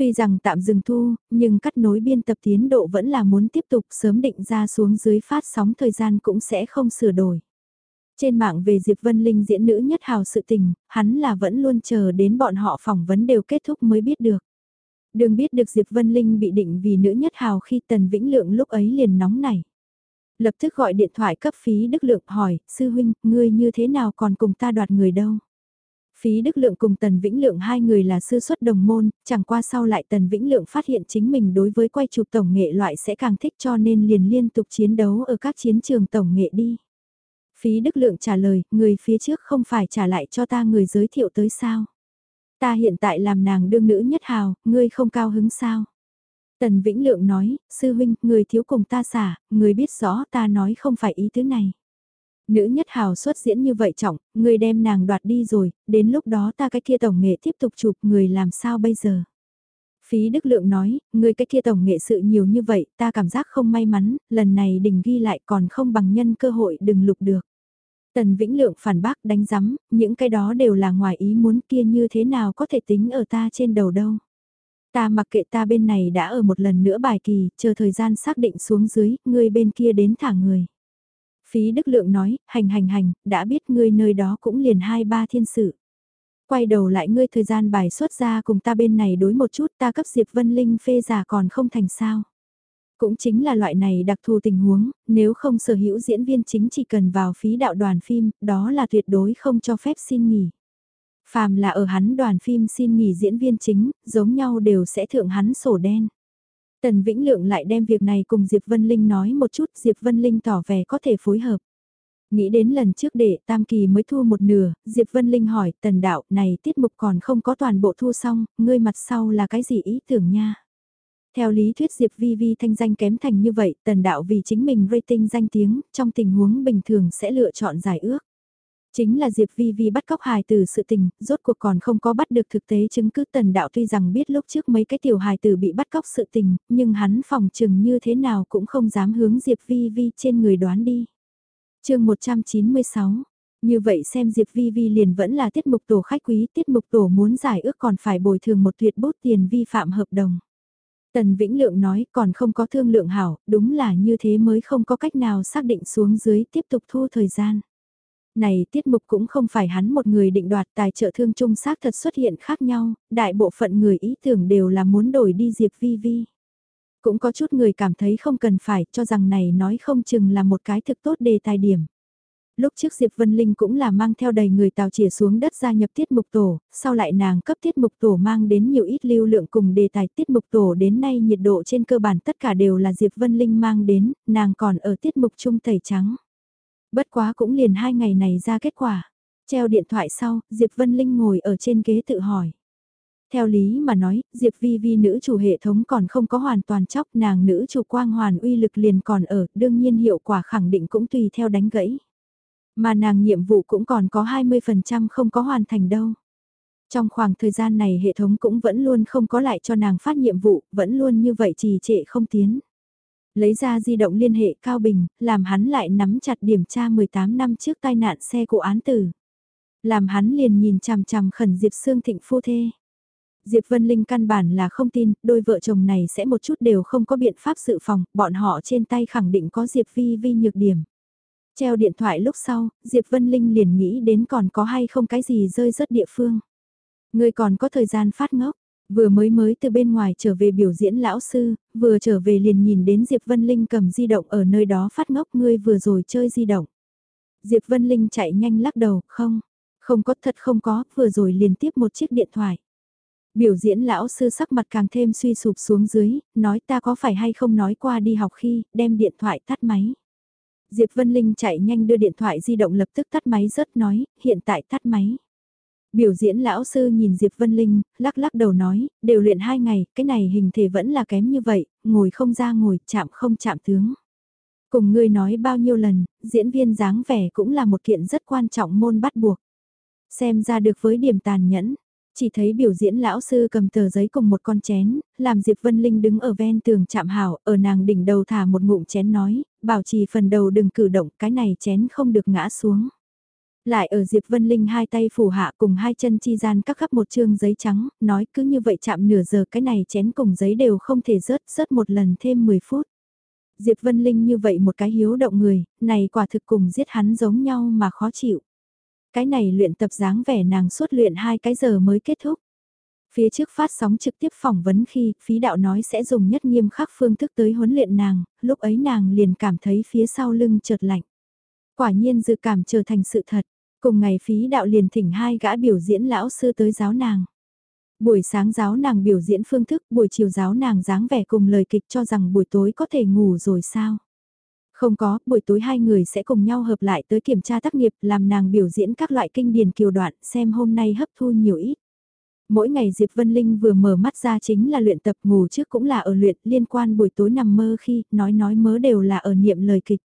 Tuy rằng tạm dừng thu, nhưng cắt nối biên tập tiến độ vẫn là muốn tiếp tục sớm định ra xuống dưới phát sóng thời gian cũng sẽ không sửa đổi. Trên mạng về Diệp Vân Linh diễn nữ nhất hào sự tình, hắn là vẫn luôn chờ đến bọn họ phỏng vấn đều kết thúc mới biết được. Đừng biết được Diệp Vân Linh bị định vì nữ nhất hào khi Tần Vĩnh Lượng lúc ấy liền nóng nảy. Lập tức gọi điện thoại cấp phí Đức Lượng hỏi, sư huynh, ngươi như thế nào còn cùng ta đoạt người đâu? Phí Đức Lượng cùng Tần Vĩnh Lượng hai người là sư xuất đồng môn, chẳng qua sau lại Tần Vĩnh Lượng phát hiện chính mình đối với quay chụp tổng nghệ loại sẽ càng thích cho nên liền liên tục chiến đấu ở các chiến trường tổng nghệ đi. Phí Đức Lượng trả lời, người phía trước không phải trả lại cho ta người giới thiệu tới sao. Ta hiện tại làm nàng đương nữ nhất hào, ngươi không cao hứng sao. Tần Vĩnh Lượng nói, sư huynh, người thiếu cùng ta xả, người biết rõ ta nói không phải ý tứ này. Nữ nhất hào xuất diễn như vậy trọng, người đem nàng đoạt đi rồi, đến lúc đó ta cái kia tổng nghệ tiếp tục chụp người làm sao bây giờ. Phí Đức Lượng nói, người cái kia tổng nghệ sự nhiều như vậy, ta cảm giác không may mắn, lần này đình ghi lại còn không bằng nhân cơ hội đừng lục được. Tần Vĩnh Lượng phản bác đánh giám, những cái đó đều là ngoài ý muốn kia như thế nào có thể tính ở ta trên đầu đâu. Ta mặc kệ ta bên này đã ở một lần nữa bài kỳ, chờ thời gian xác định xuống dưới, ngươi bên kia đến thả người. Phí Đức Lượng nói, hành hành hành, đã biết ngươi nơi đó cũng liền hai ba thiên sự. Quay đầu lại ngươi thời gian bài xuất ra cùng ta bên này đối một chút ta cấp Diệp Vân Linh phê giả còn không thành sao. Cũng chính là loại này đặc thù tình huống, nếu không sở hữu diễn viên chính chỉ cần vào phí đạo đoàn phim, đó là tuyệt đối không cho phép xin nghỉ. Phàm là ở hắn đoàn phim xin nghỉ diễn viên chính, giống nhau đều sẽ thượng hắn sổ đen. Tần Vĩnh Lượng lại đem việc này cùng Diệp Vân Linh nói một chút, Diệp Vân Linh tỏ vẻ có thể phối hợp. Nghĩ đến lần trước để Tam Kỳ mới thu một nửa, Diệp Vân Linh hỏi, Tần Đạo, này tiết mục còn không có toàn bộ thu xong, ngươi mặt sau là cái gì ý tưởng nha? Theo lý thuyết Diệp Vi Vi thanh danh kém thành như vậy, tần đạo vì chính mình rating danh tiếng, trong tình huống bình thường sẽ lựa chọn giải ước. Chính là Diệp Vi Vi bắt cóc hài tử sự tình, rốt cuộc còn không có bắt được thực tế chứng cứ tần đạo tuy rằng biết lúc trước mấy cái tiểu hài tử bị bắt cóc sự tình, nhưng hắn phòng chừng như thế nào cũng không dám hướng Diệp Vi Vi trên người đoán đi. chương 196 như vậy xem Diệp Vi Vi liền vẫn là tiết mục tổ khách quý, tiết mục tổ muốn giải ước còn phải bồi thường một tuyệt bút tiền vi phạm hợp đồng. Tần Vĩnh Lượng nói còn không có thương lượng hảo, đúng là như thế mới không có cách nào xác định xuống dưới tiếp tục thu thời gian. Này tiết mục cũng không phải hắn một người định đoạt tài trợ thương trung xác thật xuất hiện khác nhau, đại bộ phận người ý tưởng đều là muốn đổi đi Diệp Vi Vi. Cũng có chút người cảm thấy không cần phải cho rằng này nói không chừng là một cái thực tốt đề tài điểm. Lúc trước Diệp Vân Linh cũng là mang theo đầy người tàu chìa xuống đất gia nhập tiết mục tổ, sau lại nàng cấp tiết mục tổ mang đến nhiều ít lưu lượng cùng đề tài tiết mục tổ đến nay nhiệt độ trên cơ bản tất cả đều là Diệp Vân Linh mang đến, nàng còn ở tiết mục trung tẩy trắng. Bất quá cũng liền hai ngày này ra kết quả. Treo điện thoại sau, Diệp Vân Linh ngồi ở trên ghế tự hỏi. Theo lý mà nói, Diệp Vi Vi nữ chủ hệ thống còn không có hoàn toàn chóc nàng nữ chủ quang hoàn uy lực liền còn ở, đương nhiên hiệu quả khẳng định cũng tùy theo đánh gãy. Mà nàng nhiệm vụ cũng còn có 20% không có hoàn thành đâu. Trong khoảng thời gian này hệ thống cũng vẫn luôn không có lại cho nàng phát nhiệm vụ, vẫn luôn như vậy trì trệ không tiến. Lấy ra di động liên hệ Cao Bình, làm hắn lại nắm chặt điểm tra 18 năm trước tai nạn xe của án tử. Làm hắn liền nhìn chằm chằm khẩn Diệp Sương Thịnh phu thê. Diệp Vân Linh căn bản là không tin, đôi vợ chồng này sẽ một chút đều không có biện pháp sự phòng, bọn họ trên tay khẳng định có Diệp Vi Vi nhược điểm. Treo điện thoại lúc sau, Diệp Vân Linh liền nghĩ đến còn có hay không cái gì rơi rớt địa phương. Người còn có thời gian phát ngốc, vừa mới mới từ bên ngoài trở về biểu diễn lão sư, vừa trở về liền nhìn đến Diệp Vân Linh cầm di động ở nơi đó phát ngốc ngươi vừa rồi chơi di động. Diệp Vân Linh chạy nhanh lắc đầu, không, không có thật không có, vừa rồi liền tiếp một chiếc điện thoại. Biểu diễn lão sư sắc mặt càng thêm suy sụp xuống dưới, nói ta có phải hay không nói qua đi học khi, đem điện thoại tắt máy. Diệp Vân Linh chạy nhanh đưa điện thoại di động lập tức tắt máy rớt nói, hiện tại tắt máy. Biểu diễn lão sư nhìn Diệp Vân Linh, lắc lắc đầu nói, đều luyện hai ngày, cái này hình thể vẫn là kém như vậy, ngồi không ra ngồi, chạm không chạm tướng. Cùng ngươi nói bao nhiêu lần, diễn viên dáng vẻ cũng là một kiện rất quan trọng môn bắt buộc. Xem ra được với điểm tàn nhẫn, chỉ thấy biểu diễn lão sư cầm tờ giấy cùng một con chén, làm Diệp Vân Linh đứng ở ven tường chạm hảo, ở nàng đỉnh đầu thả một ngụm chén nói, bảo trì phần đầu đừng cử động, cái này chén không được ngã xuống. Lại ở Diệp Vân Linh hai tay phủ hạ cùng hai chân chi gian cắt khắp một chương giấy trắng, nói cứ như vậy chạm nửa giờ cái này chén cùng giấy đều không thể rớt, rớt một lần thêm 10 phút. Diệp Vân Linh như vậy một cái hiếu động người, này quả thực cùng giết hắn giống nhau mà khó chịu. Cái này luyện tập dáng vẻ nàng suốt luyện hai cái giờ mới kết thúc. Phía trước phát sóng trực tiếp phỏng vấn khi phí đạo nói sẽ dùng nhất nghiêm khắc phương thức tới huấn luyện nàng, lúc ấy nàng liền cảm thấy phía sau lưng chợt lạnh. Quả nhiên dự cảm trở thành sự thật, cùng ngày phí đạo liền thỉnh hai gã biểu diễn lão sư tới giáo nàng. Buổi sáng giáo nàng biểu diễn phương thức, buổi chiều giáo nàng dáng vẻ cùng lời kịch cho rằng buổi tối có thể ngủ rồi sao. Không có, buổi tối hai người sẽ cùng nhau hợp lại tới kiểm tra tác nghiệp làm nàng biểu diễn các loại kinh điển kiều đoạn xem hôm nay hấp thu nhiều ít. Mỗi ngày Diệp Vân Linh vừa mở mắt ra chính là luyện tập ngủ trước cũng là ở luyện liên quan buổi tối nằm mơ khi nói nói mớ đều là ở niệm lời kịch.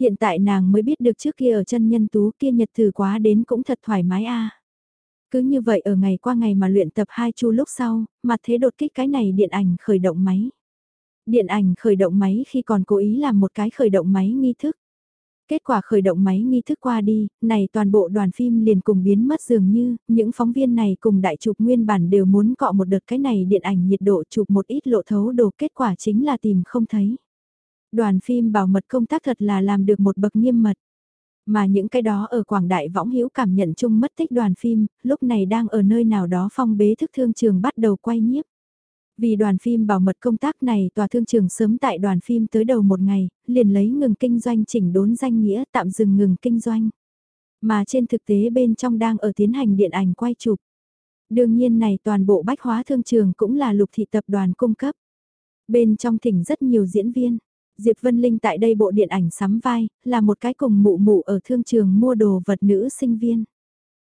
Hiện tại nàng mới biết được trước kia ở chân nhân tú kia nhật thử quá đến cũng thật thoải mái a. Cứ như vậy ở ngày qua ngày mà luyện tập hai chu lúc sau, mà thế đột kích cái này điện ảnh khởi động máy điện ảnh khởi động máy khi còn cố ý làm một cái khởi động máy nghi thức. Kết quả khởi động máy nghi thức qua đi, này toàn bộ đoàn phim liền cùng biến mất dường như, những phóng viên này cùng đại chụp nguyên bản đều muốn cọ một đợt cái này điện ảnh nhiệt độ chụp một ít lộ thấu đồ kết quả chính là tìm không thấy. Đoàn phim bảo mật công tác thật là làm được một bậc nghiêm mật. Mà những cái đó ở Quảng Đại Võng Hữu cảm nhận chung mất tích đoàn phim, lúc này đang ở nơi nào đó phong bế thức thương trường bắt đầu quay nhiếp. Vì đoàn phim bảo mật công tác này tòa thương trường sớm tại đoàn phim tới đầu một ngày, liền lấy ngừng kinh doanh chỉnh đốn danh nghĩa tạm dừng ngừng kinh doanh. Mà trên thực tế bên trong đang ở tiến hành điện ảnh quay chụp. Đương nhiên này toàn bộ bách hóa thương trường cũng là lục thị tập đoàn cung cấp. Bên trong thỉnh rất nhiều diễn viên. Diệp Vân Linh tại đây bộ điện ảnh sắm vai, là một cái cùng mụ mụ ở thương trường mua đồ vật nữ sinh viên.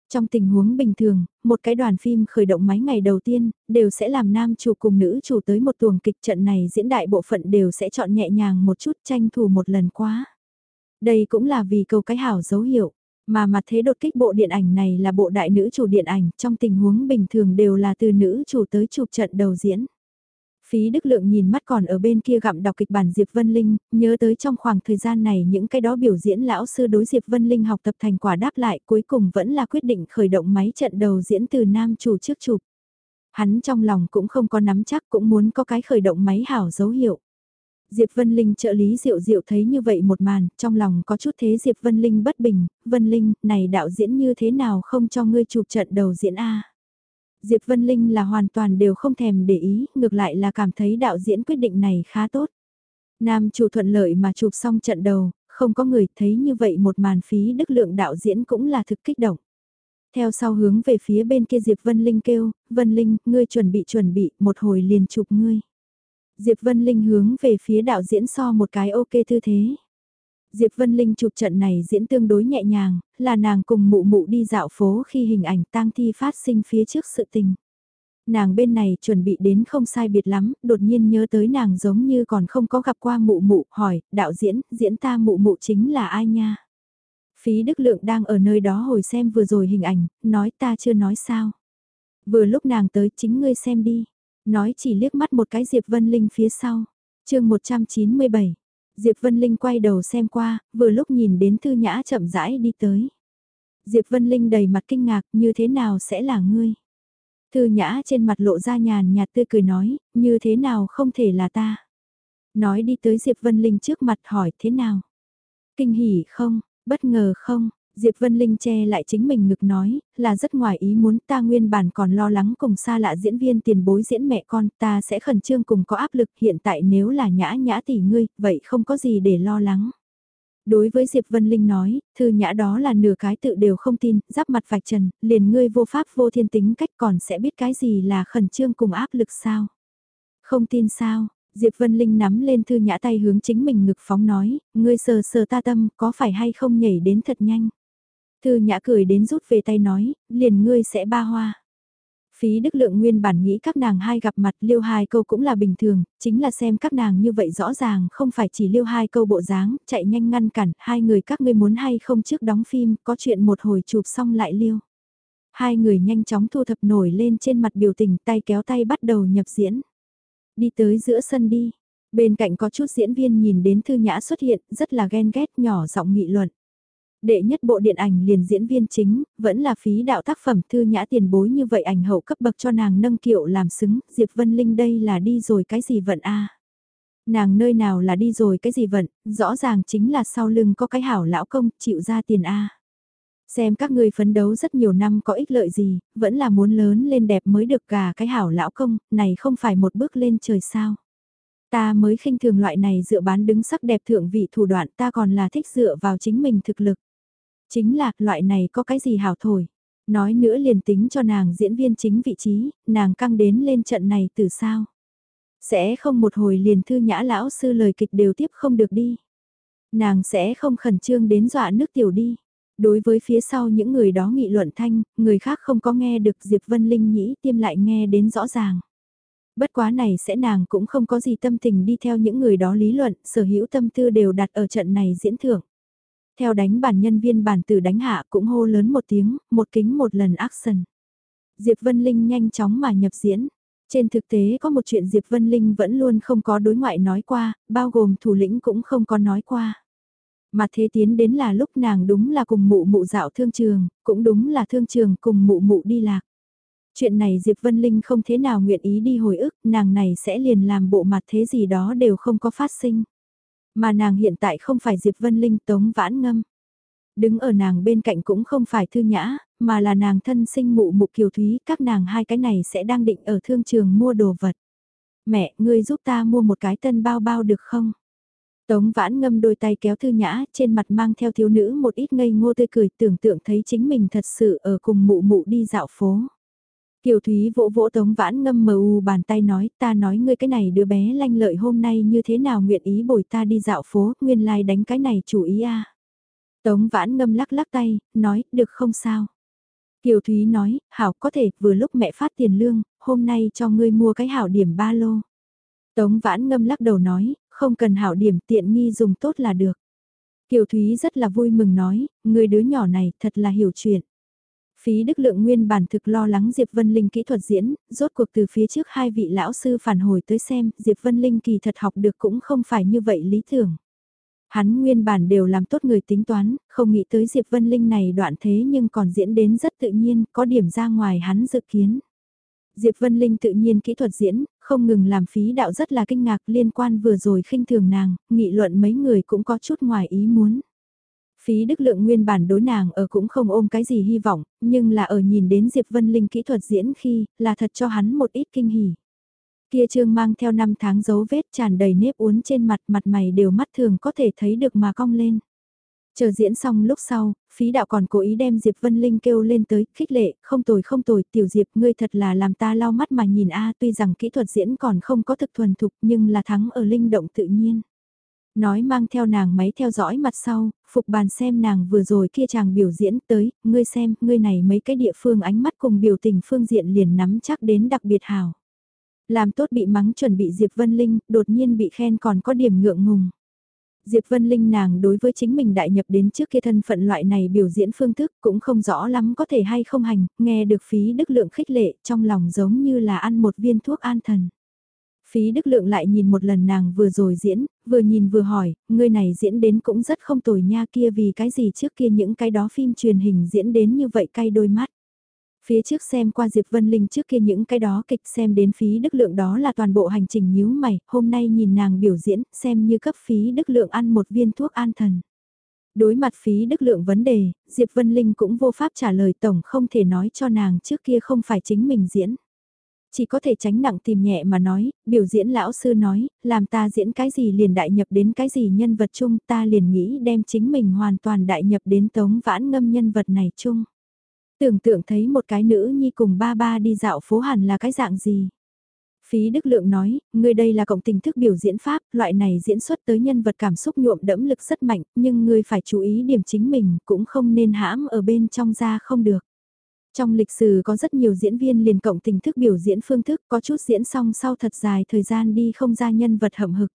Trong tình huống bình thường, một cái đoàn phim khởi động máy ngày đầu tiên, đều sẽ làm nam chủ cùng nữ chủ tới một tuồng kịch trận này diễn đại bộ phận đều sẽ chọn nhẹ nhàng một chút tranh thủ một lần quá. Đây cũng là vì câu cái hảo dấu hiệu, mà mặt thế đột kích bộ điện ảnh này là bộ đại nữ chủ điện ảnh, trong tình huống bình thường đều là từ nữ chủ tới chụp trận đầu diễn. Phí Đức Lượng nhìn mắt còn ở bên kia gặm đọc kịch bản Diệp Vân Linh, nhớ tới trong khoảng thời gian này những cái đó biểu diễn lão sư đối Diệp Vân Linh học tập thành quả đáp lại cuối cùng vẫn là quyết định khởi động máy trận đầu diễn từ nam chủ trước chụp. Hắn trong lòng cũng không có nắm chắc cũng muốn có cái khởi động máy hảo dấu hiệu. Diệp Vân Linh trợ lý Diệu Diệu thấy như vậy một màn, trong lòng có chút thế Diệp Vân Linh bất bình, Vân Linh, này đạo diễn như thế nào không cho ngươi chụp trận đầu diễn A. Diệp Vân Linh là hoàn toàn đều không thèm để ý, ngược lại là cảm thấy đạo diễn quyết định này khá tốt. Nam chủ thuận lợi mà chụp xong trận đầu, không có người thấy như vậy một màn phí đức lượng đạo diễn cũng là thực kích động. Theo sau hướng về phía bên kia Diệp Vân Linh kêu, Vân Linh, ngươi chuẩn bị chuẩn bị, một hồi liền chụp ngươi. Diệp Vân Linh hướng về phía đạo diễn so một cái ok tư thế. Diệp Vân Linh chụp trận này diễn tương đối nhẹ nhàng, là nàng cùng mụ mụ đi dạo phố khi hình ảnh tang thi phát sinh phía trước sự tình. Nàng bên này chuẩn bị đến không sai biệt lắm, đột nhiên nhớ tới nàng giống như còn không có gặp qua mụ mụ, hỏi, đạo diễn, diễn ta mụ mụ chính là ai nha? Phí Đức Lượng đang ở nơi đó hồi xem vừa rồi hình ảnh, nói ta chưa nói sao. Vừa lúc nàng tới chính ngươi xem đi. Nói chỉ liếc mắt một cái Diệp Vân Linh phía sau. chương 197. Diệp Vân Linh quay đầu xem qua, vừa lúc nhìn đến Thư Nhã chậm rãi đi tới. Diệp Vân Linh đầy mặt kinh ngạc như thế nào sẽ là ngươi? Thư Nhã trên mặt lộ ra nhàn nhạt tươi cười nói, như thế nào không thể là ta? Nói đi tới Diệp Vân Linh trước mặt hỏi thế nào? Kinh hỉ không? Bất ngờ không? Diệp Vân Linh che lại chính mình ngực nói, là rất ngoài ý muốn ta nguyên bản còn lo lắng cùng xa lạ diễn viên tiền bối diễn mẹ con ta sẽ khẩn trương cùng có áp lực hiện tại nếu là nhã nhã tỷ ngươi, vậy không có gì để lo lắng. Đối với Diệp Vân Linh nói, thư nhã đó là nửa cái tự đều không tin, giáp mặt vạch trần, liền ngươi vô pháp vô thiên tính cách còn sẽ biết cái gì là khẩn trương cùng áp lực sao. Không tin sao, Diệp Vân Linh nắm lên thư nhã tay hướng chính mình ngực phóng nói, ngươi sờ sờ ta tâm có phải hay không nhảy đến thật nhanh. Thư nhã cười đến rút về tay nói, liền ngươi sẽ ba hoa. Phí Đức Lượng nguyên bản nghĩ các nàng hai gặp mặt liêu hai câu cũng là bình thường, chính là xem các nàng như vậy rõ ràng không phải chỉ liêu hai câu bộ dáng, chạy nhanh ngăn cản, hai người các ngươi muốn hay không trước đóng phim, có chuyện một hồi chụp xong lại liêu. Hai người nhanh chóng thu thập nổi lên trên mặt biểu tình tay kéo tay bắt đầu nhập diễn. Đi tới giữa sân đi, bên cạnh có chút diễn viên nhìn đến Thư Nhã xuất hiện, rất là ghen ghét nhỏ giọng nghị luận. Đệ nhất bộ điện ảnh liền diễn viên chính, vẫn là phí đạo tác phẩm thư nhã tiền bối như vậy ảnh hậu cấp bậc cho nàng nâng kiệu làm xứng, Diệp Vân Linh đây là đi rồi cái gì vận a Nàng nơi nào là đi rồi cái gì vận, rõ ràng chính là sau lưng có cái hảo lão công chịu ra tiền a Xem các người phấn đấu rất nhiều năm có ích lợi gì, vẫn là muốn lớn lên đẹp mới được gà cái hảo lão công, này không phải một bước lên trời sao. Ta mới khinh thường loại này dựa bán đứng sắc đẹp thượng vị thủ đoạn ta còn là thích dựa vào chính mình thực lực. Chính là, loại này có cái gì hảo thổi. Nói nữa liền tính cho nàng diễn viên chính vị trí, nàng căng đến lên trận này từ sao. Sẽ không một hồi liền thư nhã lão sư lời kịch đều tiếp không được đi. Nàng sẽ không khẩn trương đến dọa nước tiểu đi. Đối với phía sau những người đó nghị luận thanh, người khác không có nghe được Diệp Vân Linh nhĩ tiêm lại nghe đến rõ ràng. Bất quá này sẽ nàng cũng không có gì tâm tình đi theo những người đó lý luận, sở hữu tâm tư đều đặt ở trận này diễn thưởng. Theo đánh bản nhân viên bản tử đánh hạ cũng hô lớn một tiếng, một kính một lần action. Diệp Vân Linh nhanh chóng mà nhập diễn. Trên thực tế có một chuyện Diệp Vân Linh vẫn luôn không có đối ngoại nói qua, bao gồm thủ lĩnh cũng không có nói qua. Mà thế tiến đến là lúc nàng đúng là cùng mụ mụ dạo thương trường, cũng đúng là thương trường cùng mụ mụ đi lạc. Chuyện này Diệp Vân Linh không thế nào nguyện ý đi hồi ức, nàng này sẽ liền làm bộ mặt thế gì đó đều không có phát sinh. Mà nàng hiện tại không phải Diệp Vân Linh tống vãn ngâm. Đứng ở nàng bên cạnh cũng không phải thư nhã, mà là nàng thân sinh mụ mụ kiều thúy, các nàng hai cái này sẽ đang định ở thương trường mua đồ vật. Mẹ, ngươi giúp ta mua một cái tân bao bao được không? Tống vãn ngâm đôi tay kéo thư nhã, trên mặt mang theo thiếu nữ một ít ngây ngô tươi cười tưởng tượng thấy chính mình thật sự ở cùng mụ mụ đi dạo phố. Kiều Thúy vỗ vỗ Tống Vãn Ngâm mờ u bàn tay nói, ta nói ngươi cái này đứa bé lanh lợi hôm nay như thế nào nguyện ý bồi ta đi dạo phố, nguyên lai like đánh cái này chủ ý a. Tống Vãn Ngâm lắc lắc tay, nói, được không sao. Kiều Thúy nói, hảo có thể, vừa lúc mẹ phát tiền lương, hôm nay cho ngươi mua cái hảo điểm ba lô. Tống Vãn Ngâm lắc đầu nói, không cần hảo điểm tiện nghi dùng tốt là được. Kiều Thúy rất là vui mừng nói, người đứa nhỏ này thật là hiểu chuyện. Phí Đức Lượng nguyên bản thực lo lắng Diệp Vân Linh kỹ thuật diễn, rốt cuộc từ phía trước hai vị lão sư phản hồi tới xem, Diệp Vân Linh kỳ thật học được cũng không phải như vậy lý tưởng. Hắn nguyên bản đều làm tốt người tính toán, không nghĩ tới Diệp Vân Linh này đoạn thế nhưng còn diễn đến rất tự nhiên, có điểm ra ngoài hắn dự kiến. Diệp Vân Linh tự nhiên kỹ thuật diễn, không ngừng làm phí đạo rất là kinh ngạc liên quan vừa rồi khinh thường nàng, nghị luận mấy người cũng có chút ngoài ý muốn. Phí Đức Lượng nguyên bản đối nàng ở cũng không ôm cái gì hy vọng, nhưng là ở nhìn đến Diệp Vân Linh kỹ thuật diễn khi, là thật cho hắn một ít kinh hỉ. Kia trương mang theo năm tháng dấu vết tràn đầy nếp uốn trên mặt mặt mày đều mắt thường có thể thấy được mà cong lên. Chờ diễn xong lúc sau, phí đạo còn cố ý đem Diệp Vân Linh kêu lên tới, khích lệ, không tồi không tồi, tiểu Diệp ngươi thật là làm ta lau mắt mà nhìn a tuy rằng kỹ thuật diễn còn không có thực thuần thục nhưng là thắng ở linh động tự nhiên. Nói mang theo nàng máy theo dõi mặt sau, phục bàn xem nàng vừa rồi kia chàng biểu diễn tới, ngươi xem, ngươi này mấy cái địa phương ánh mắt cùng biểu tình phương diện liền nắm chắc đến đặc biệt hào. Làm tốt bị mắng chuẩn bị Diệp Vân Linh, đột nhiên bị khen còn có điểm ngượng ngùng. Diệp Vân Linh nàng đối với chính mình đại nhập đến trước kia thân phận loại này biểu diễn phương thức cũng không rõ lắm có thể hay không hành, nghe được phí đức lượng khích lệ trong lòng giống như là ăn một viên thuốc an thần. Phí Đức Lượng lại nhìn một lần nàng vừa rồi diễn, vừa nhìn vừa hỏi, người này diễn đến cũng rất không tồi nha kia vì cái gì trước kia những cái đó phim truyền hình diễn đến như vậy cay đôi mắt. Phía trước xem qua Diệp Vân Linh trước kia những cái đó kịch xem đến phí đức lượng đó là toàn bộ hành trình nhíu mày, hôm nay nhìn nàng biểu diễn xem như cấp phí đức lượng ăn một viên thuốc an thần. Đối mặt phí đức lượng vấn đề, Diệp Vân Linh cũng vô pháp trả lời tổng không thể nói cho nàng trước kia không phải chính mình diễn. Chỉ có thể tránh nặng tìm nhẹ mà nói, biểu diễn lão sư nói, làm ta diễn cái gì liền đại nhập đến cái gì nhân vật chung ta liền nghĩ đem chính mình hoàn toàn đại nhập đến tống vãn ngâm nhân vật này chung. Tưởng tượng thấy một cái nữ nhi cùng ba ba đi dạo phố hẳn là cái dạng gì. Phí Đức Lượng nói, người đây là cộng tình thức biểu diễn pháp, loại này diễn xuất tới nhân vật cảm xúc nhuộm đẫm lực rất mạnh, nhưng người phải chú ý điểm chính mình, cũng không nên hãm ở bên trong ra không được. Trong lịch sử có rất nhiều diễn viên liền cộng tình thức biểu diễn phương thức, có chút diễn xong sau thật dài thời gian đi không ra nhân vật hậm hực.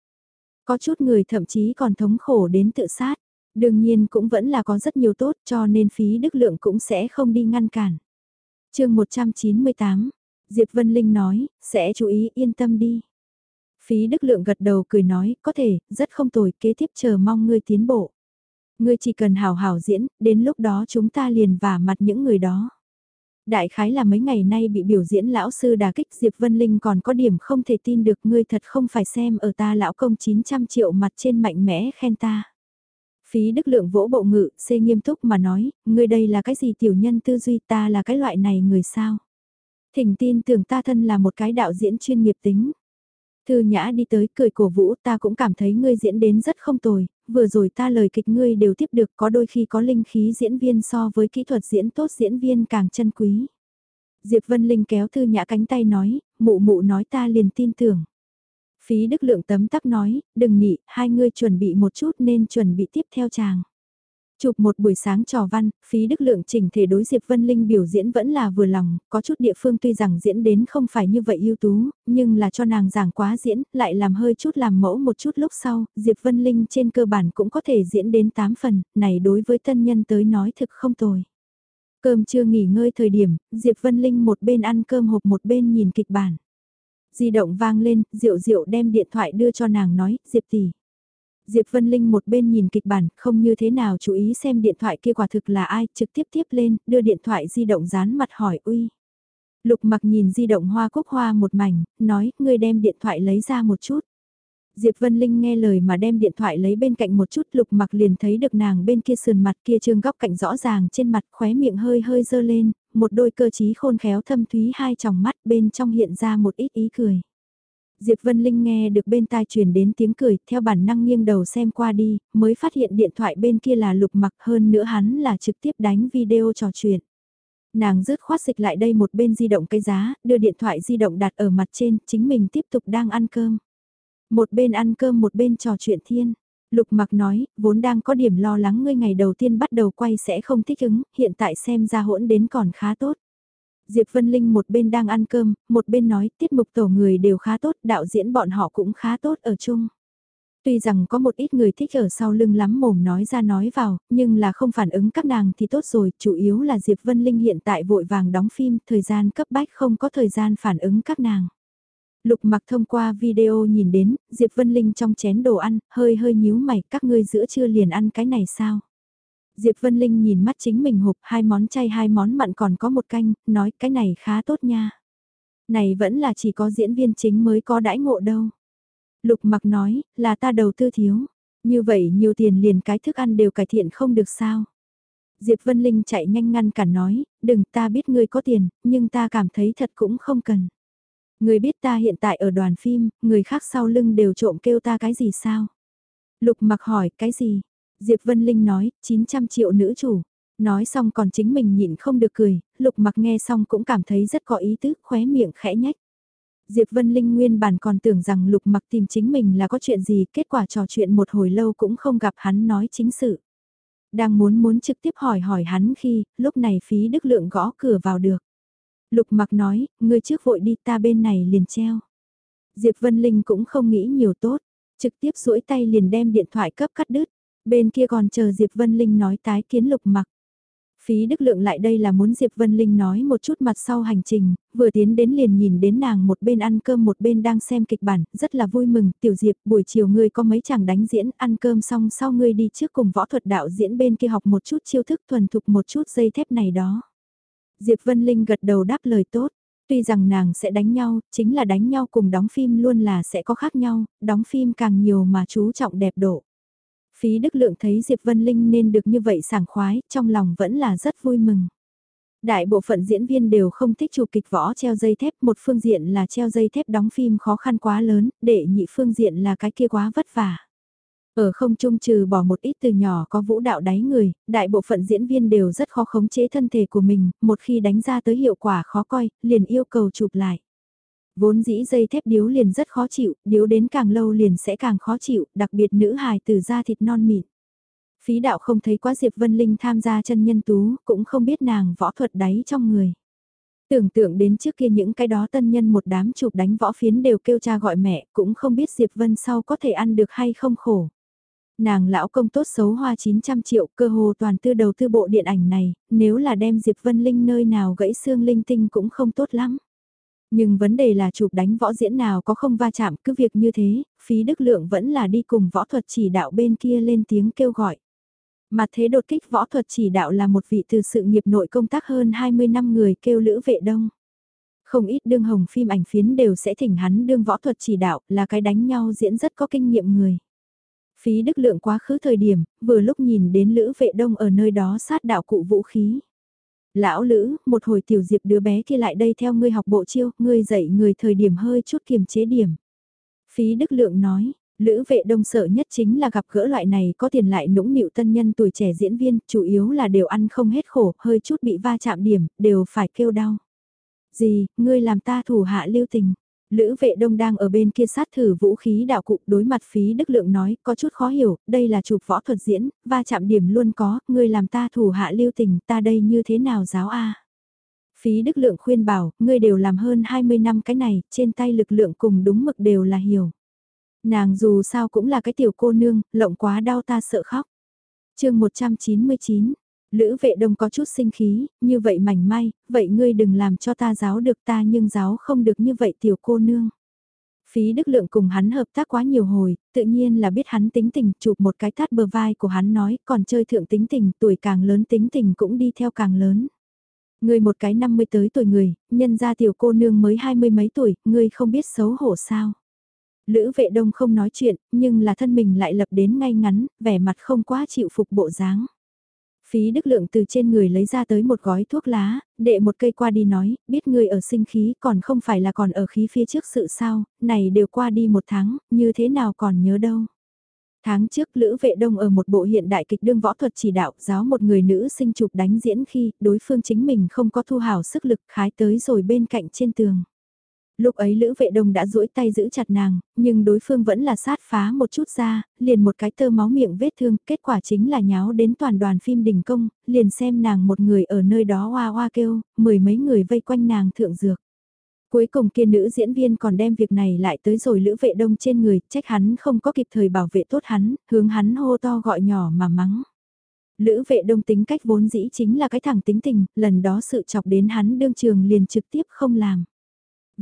Có chút người thậm chí còn thống khổ đến tự sát. Đương nhiên cũng vẫn là có rất nhiều tốt cho nên phí đức lượng cũng sẽ không đi ngăn cản. chương 198, Diệp Vân Linh nói, sẽ chú ý yên tâm đi. Phí đức lượng gật đầu cười nói, có thể, rất không tồi, kế tiếp chờ mong ngươi tiến bộ. Ngươi chỉ cần hào hào diễn, đến lúc đó chúng ta liền vả mặt những người đó. Đại khái là mấy ngày nay bị biểu diễn lão sư đà kích Diệp Vân Linh còn có điểm không thể tin được ngươi thật không phải xem ở ta lão công 900 triệu mặt trên mạnh mẽ khen ta. Phí Đức Lượng vỗ bộ ngự, xê nghiêm túc mà nói, ngươi đây là cái gì tiểu nhân tư duy ta là cái loại này người sao? Thỉnh tin tưởng ta thân là một cái đạo diễn chuyên nghiệp tính. Thư Nhã đi tới cười cổ vũ ta cũng cảm thấy ngươi diễn đến rất không tồi, vừa rồi ta lời kịch ngươi đều tiếp được có đôi khi có linh khí diễn viên so với kỹ thuật diễn tốt diễn viên càng chân quý. Diệp Vân Linh kéo Thư Nhã cánh tay nói, mụ mụ nói ta liền tin tưởng. Phí Đức Lượng tấm tắc nói, đừng nhị, hai ngươi chuẩn bị một chút nên chuẩn bị tiếp theo chàng. Chụp một buổi sáng trò văn, phí đức lượng chỉnh thể đối Diệp Vân Linh biểu diễn vẫn là vừa lòng, có chút địa phương tuy rằng diễn đến không phải như vậy ưu tú, nhưng là cho nàng giảng quá diễn, lại làm hơi chút làm mẫu một chút lúc sau, Diệp Vân Linh trên cơ bản cũng có thể diễn đến 8 phần, này đối với tân nhân tới nói thực không tồi. Cơm chưa nghỉ ngơi thời điểm, Diệp Vân Linh một bên ăn cơm hộp một bên nhìn kịch bản. Di động vang lên, Diệu Diệu đem điện thoại đưa cho nàng nói, Diệp tỷ. Diệp Vân Linh một bên nhìn kịch bản, không như thế nào chú ý xem điện thoại kia quả thực là ai, trực tiếp tiếp lên, đưa điện thoại di động dán mặt hỏi uy. Lục mặc nhìn di động hoa cúc hoa một mảnh, nói, ngươi đem điện thoại lấy ra một chút. Diệp Vân Linh nghe lời mà đem điện thoại lấy bên cạnh một chút lục mặc liền thấy được nàng bên kia sườn mặt kia trương góc cạnh rõ ràng trên mặt khóe miệng hơi hơi dơ lên, một đôi cơ trí khôn khéo thâm thúy hai tròng mắt bên trong hiện ra một ít ý cười. Diệp Vân Linh nghe được bên tai truyền đến tiếng cười, theo bản năng nghiêng đầu xem qua đi, mới phát hiện điện thoại bên kia là lục mặc hơn nữa hắn là trực tiếp đánh video trò chuyện. Nàng rứt khoát dịch lại đây một bên di động cái giá, đưa điện thoại di động đặt ở mặt trên, chính mình tiếp tục đang ăn cơm. Một bên ăn cơm một bên trò chuyện thiên. Lục mặc nói, vốn đang có điểm lo lắng ngươi ngày đầu tiên bắt đầu quay sẽ không thích ứng, hiện tại xem ra hỗn đến còn khá tốt. Diệp Vân Linh một bên đang ăn cơm, một bên nói tiết mục tổ người đều khá tốt, đạo diễn bọn họ cũng khá tốt ở chung. Tuy rằng có một ít người thích ở sau lưng lắm mồm nói ra nói vào, nhưng là không phản ứng các nàng thì tốt rồi, chủ yếu là Diệp Vân Linh hiện tại vội vàng đóng phim, thời gian cấp bách không có thời gian phản ứng các nàng. Lục mặc thông qua video nhìn đến, Diệp Vân Linh trong chén đồ ăn, hơi hơi nhíu mày, các ngươi giữa trưa liền ăn cái này sao? Diệp Vân Linh nhìn mắt chính mình hộp hai món chay hai món mặn còn có một canh, nói cái này khá tốt nha. Này vẫn là chỉ có diễn viên chính mới có đãi ngộ đâu. Lục mặc nói, là ta đầu tư thiếu. Như vậy nhiều tiền liền cái thức ăn đều cải thiện không được sao. Diệp Vân Linh chạy nhanh ngăn cản nói, đừng ta biết ngươi có tiền, nhưng ta cảm thấy thật cũng không cần. Người biết ta hiện tại ở đoàn phim, người khác sau lưng đều trộm kêu ta cái gì sao? Lục mặc hỏi, cái gì? Diệp Vân Linh nói, 900 triệu nữ chủ. Nói xong còn chính mình nhịn không được cười, lục mặc nghe xong cũng cảm thấy rất có ý tứ, khóe miệng khẽ nhách. Diệp Vân Linh nguyên bản còn tưởng rằng lục mặc tìm chính mình là có chuyện gì, kết quả trò chuyện một hồi lâu cũng không gặp hắn nói chính sự. Đang muốn muốn trực tiếp hỏi hỏi hắn khi, lúc này phí đức lượng gõ cửa vào được. Lục mặc nói, ngươi trước vội đi ta bên này liền treo. Diệp Vân Linh cũng không nghĩ nhiều tốt. Trực tiếp duỗi tay liền đem điện thoại cấp cắt đứt, bên kia còn chờ Diệp Vân Linh nói tái kiến lục mặc. Phí Đức Lượng lại đây là muốn Diệp Vân Linh nói một chút mặt sau hành trình, vừa tiến đến liền nhìn đến nàng một bên ăn cơm một bên đang xem kịch bản, rất là vui mừng, tiểu Diệp, buổi chiều ngươi có mấy chàng đánh diễn, ăn cơm xong sau ngươi đi trước cùng võ thuật đạo diễn bên kia học một chút chiêu thức thuần thục một chút dây thép này đó. Diệp Vân Linh gật đầu đáp lời tốt, tuy rằng nàng sẽ đánh nhau, chính là đánh nhau cùng đóng phim luôn là sẽ có khác nhau, đóng phim càng nhiều mà chú trọng đẹp độ. Phí Đức Lượng thấy Diệp Vân Linh nên được như vậy sảng khoái, trong lòng vẫn là rất vui mừng. Đại bộ phận diễn viên đều không thích chụp kịch võ treo dây thép, một phương diện là treo dây thép đóng phim khó khăn quá lớn, để nhị phương diện là cái kia quá vất vả. Ở không trung trừ bỏ một ít từ nhỏ có vũ đạo đáy người, đại bộ phận diễn viên đều rất khó khống chế thân thể của mình, một khi đánh ra tới hiệu quả khó coi, liền yêu cầu chụp lại. Vốn dĩ dây thép điếu liền rất khó chịu, điếu đến càng lâu liền sẽ càng khó chịu, đặc biệt nữ hài từ da thịt non mịn. Phí đạo không thấy quá Diệp Vân Linh tham gia chân nhân tú, cũng không biết nàng võ thuật đáy trong người. Tưởng tượng đến trước kia những cái đó tân nhân một đám chụp đánh võ phiến đều kêu cha gọi mẹ, cũng không biết Diệp Vân sau có thể ăn được hay không khổ. Nàng lão công tốt xấu hoa 900 triệu cơ hồ toàn tư đầu tư bộ điện ảnh này, nếu là đem Diệp Vân Linh nơi nào gãy xương linh tinh cũng không tốt lắm. Nhưng vấn đề là chụp đánh võ diễn nào có không va chạm cứ việc như thế, phí đức lượng vẫn là đi cùng võ thuật chỉ đạo bên kia lên tiếng kêu gọi. Mặt thế đột kích võ thuật chỉ đạo là một vị từ sự nghiệp nội công tác hơn 20 năm người kêu lữ vệ đông. Không ít đương hồng phim ảnh phiến đều sẽ thỉnh hắn đương võ thuật chỉ đạo là cái đánh nhau diễn rất có kinh nghiệm người. Phí đức lượng quá khứ thời điểm, vừa lúc nhìn đến lữ vệ đông ở nơi đó sát đạo cụ vũ khí. Lão Lữ, một hồi tiểu diệp đứa bé kia lại đây theo ngươi học bộ chiêu, ngươi dạy người thời điểm hơi chút kiềm chế điểm. Phí Đức Lượng nói, Lữ vệ đông sợ nhất chính là gặp gỡ loại này có tiền lại nũng nịu tân nhân tuổi trẻ diễn viên, chủ yếu là đều ăn không hết khổ, hơi chút bị va chạm điểm, đều phải kêu đau. Gì, ngươi làm ta thủ hạ lưu tình. Lữ vệ đông đang ở bên kia sát thử vũ khí đạo cụ đối mặt phí đức lượng nói, có chút khó hiểu, đây là chụp võ thuật diễn, va chạm điểm luôn có, ngươi làm ta thủ hạ lưu tình, ta đây như thế nào giáo a Phí đức lượng khuyên bảo, ngươi đều làm hơn 20 năm cái này, trên tay lực lượng cùng đúng mực đều là hiểu. Nàng dù sao cũng là cái tiểu cô nương, lộng quá đau ta sợ khóc. chương 199 Lữ vệ đông có chút sinh khí, như vậy mảnh may vậy ngươi đừng làm cho ta giáo được ta nhưng giáo không được như vậy tiểu cô nương. Phí Đức Lượng cùng hắn hợp tác quá nhiều hồi, tự nhiên là biết hắn tính tình, chụp một cái tát bờ vai của hắn nói, còn chơi thượng tính tình, tuổi càng lớn tính tình cũng đi theo càng lớn. Ngươi một cái 50 tới tuổi người, nhân ra tiểu cô nương mới hai mươi mấy tuổi, ngươi không biết xấu hổ sao. Lữ vệ đông không nói chuyện, nhưng là thân mình lại lập đến ngay ngắn, vẻ mặt không quá chịu phục bộ dáng. Phí Đức Lượng từ trên người lấy ra tới một gói thuốc lá, đệ một cây qua đi nói, biết người ở sinh khí còn không phải là còn ở khí phía trước sự sao, này đều qua đi một tháng, như thế nào còn nhớ đâu. Tháng trước Lữ Vệ Đông ở một bộ hiện đại kịch đương võ thuật chỉ đạo giáo một người nữ sinh chụp đánh diễn khi đối phương chính mình không có thu hào sức lực khái tới rồi bên cạnh trên tường. Lúc ấy Lữ Vệ Đông đã duỗi tay giữ chặt nàng, nhưng đối phương vẫn là sát phá một chút ra, liền một cái tơ máu miệng vết thương, kết quả chính là nháo đến toàn đoàn phim đình công, liền xem nàng một người ở nơi đó hoa hoa kêu, mười mấy người vây quanh nàng thượng dược. Cuối cùng kia nữ diễn viên còn đem việc này lại tới rồi Lữ Vệ Đông trên người, trách hắn không có kịp thời bảo vệ tốt hắn, hướng hắn hô to gọi nhỏ mà mắng. Lữ vệ đông tính cách vốn dĩ chính là cái thẳng tính tình, lần đó sự chọc đến hắn đương trường liền trực tiếp không làm.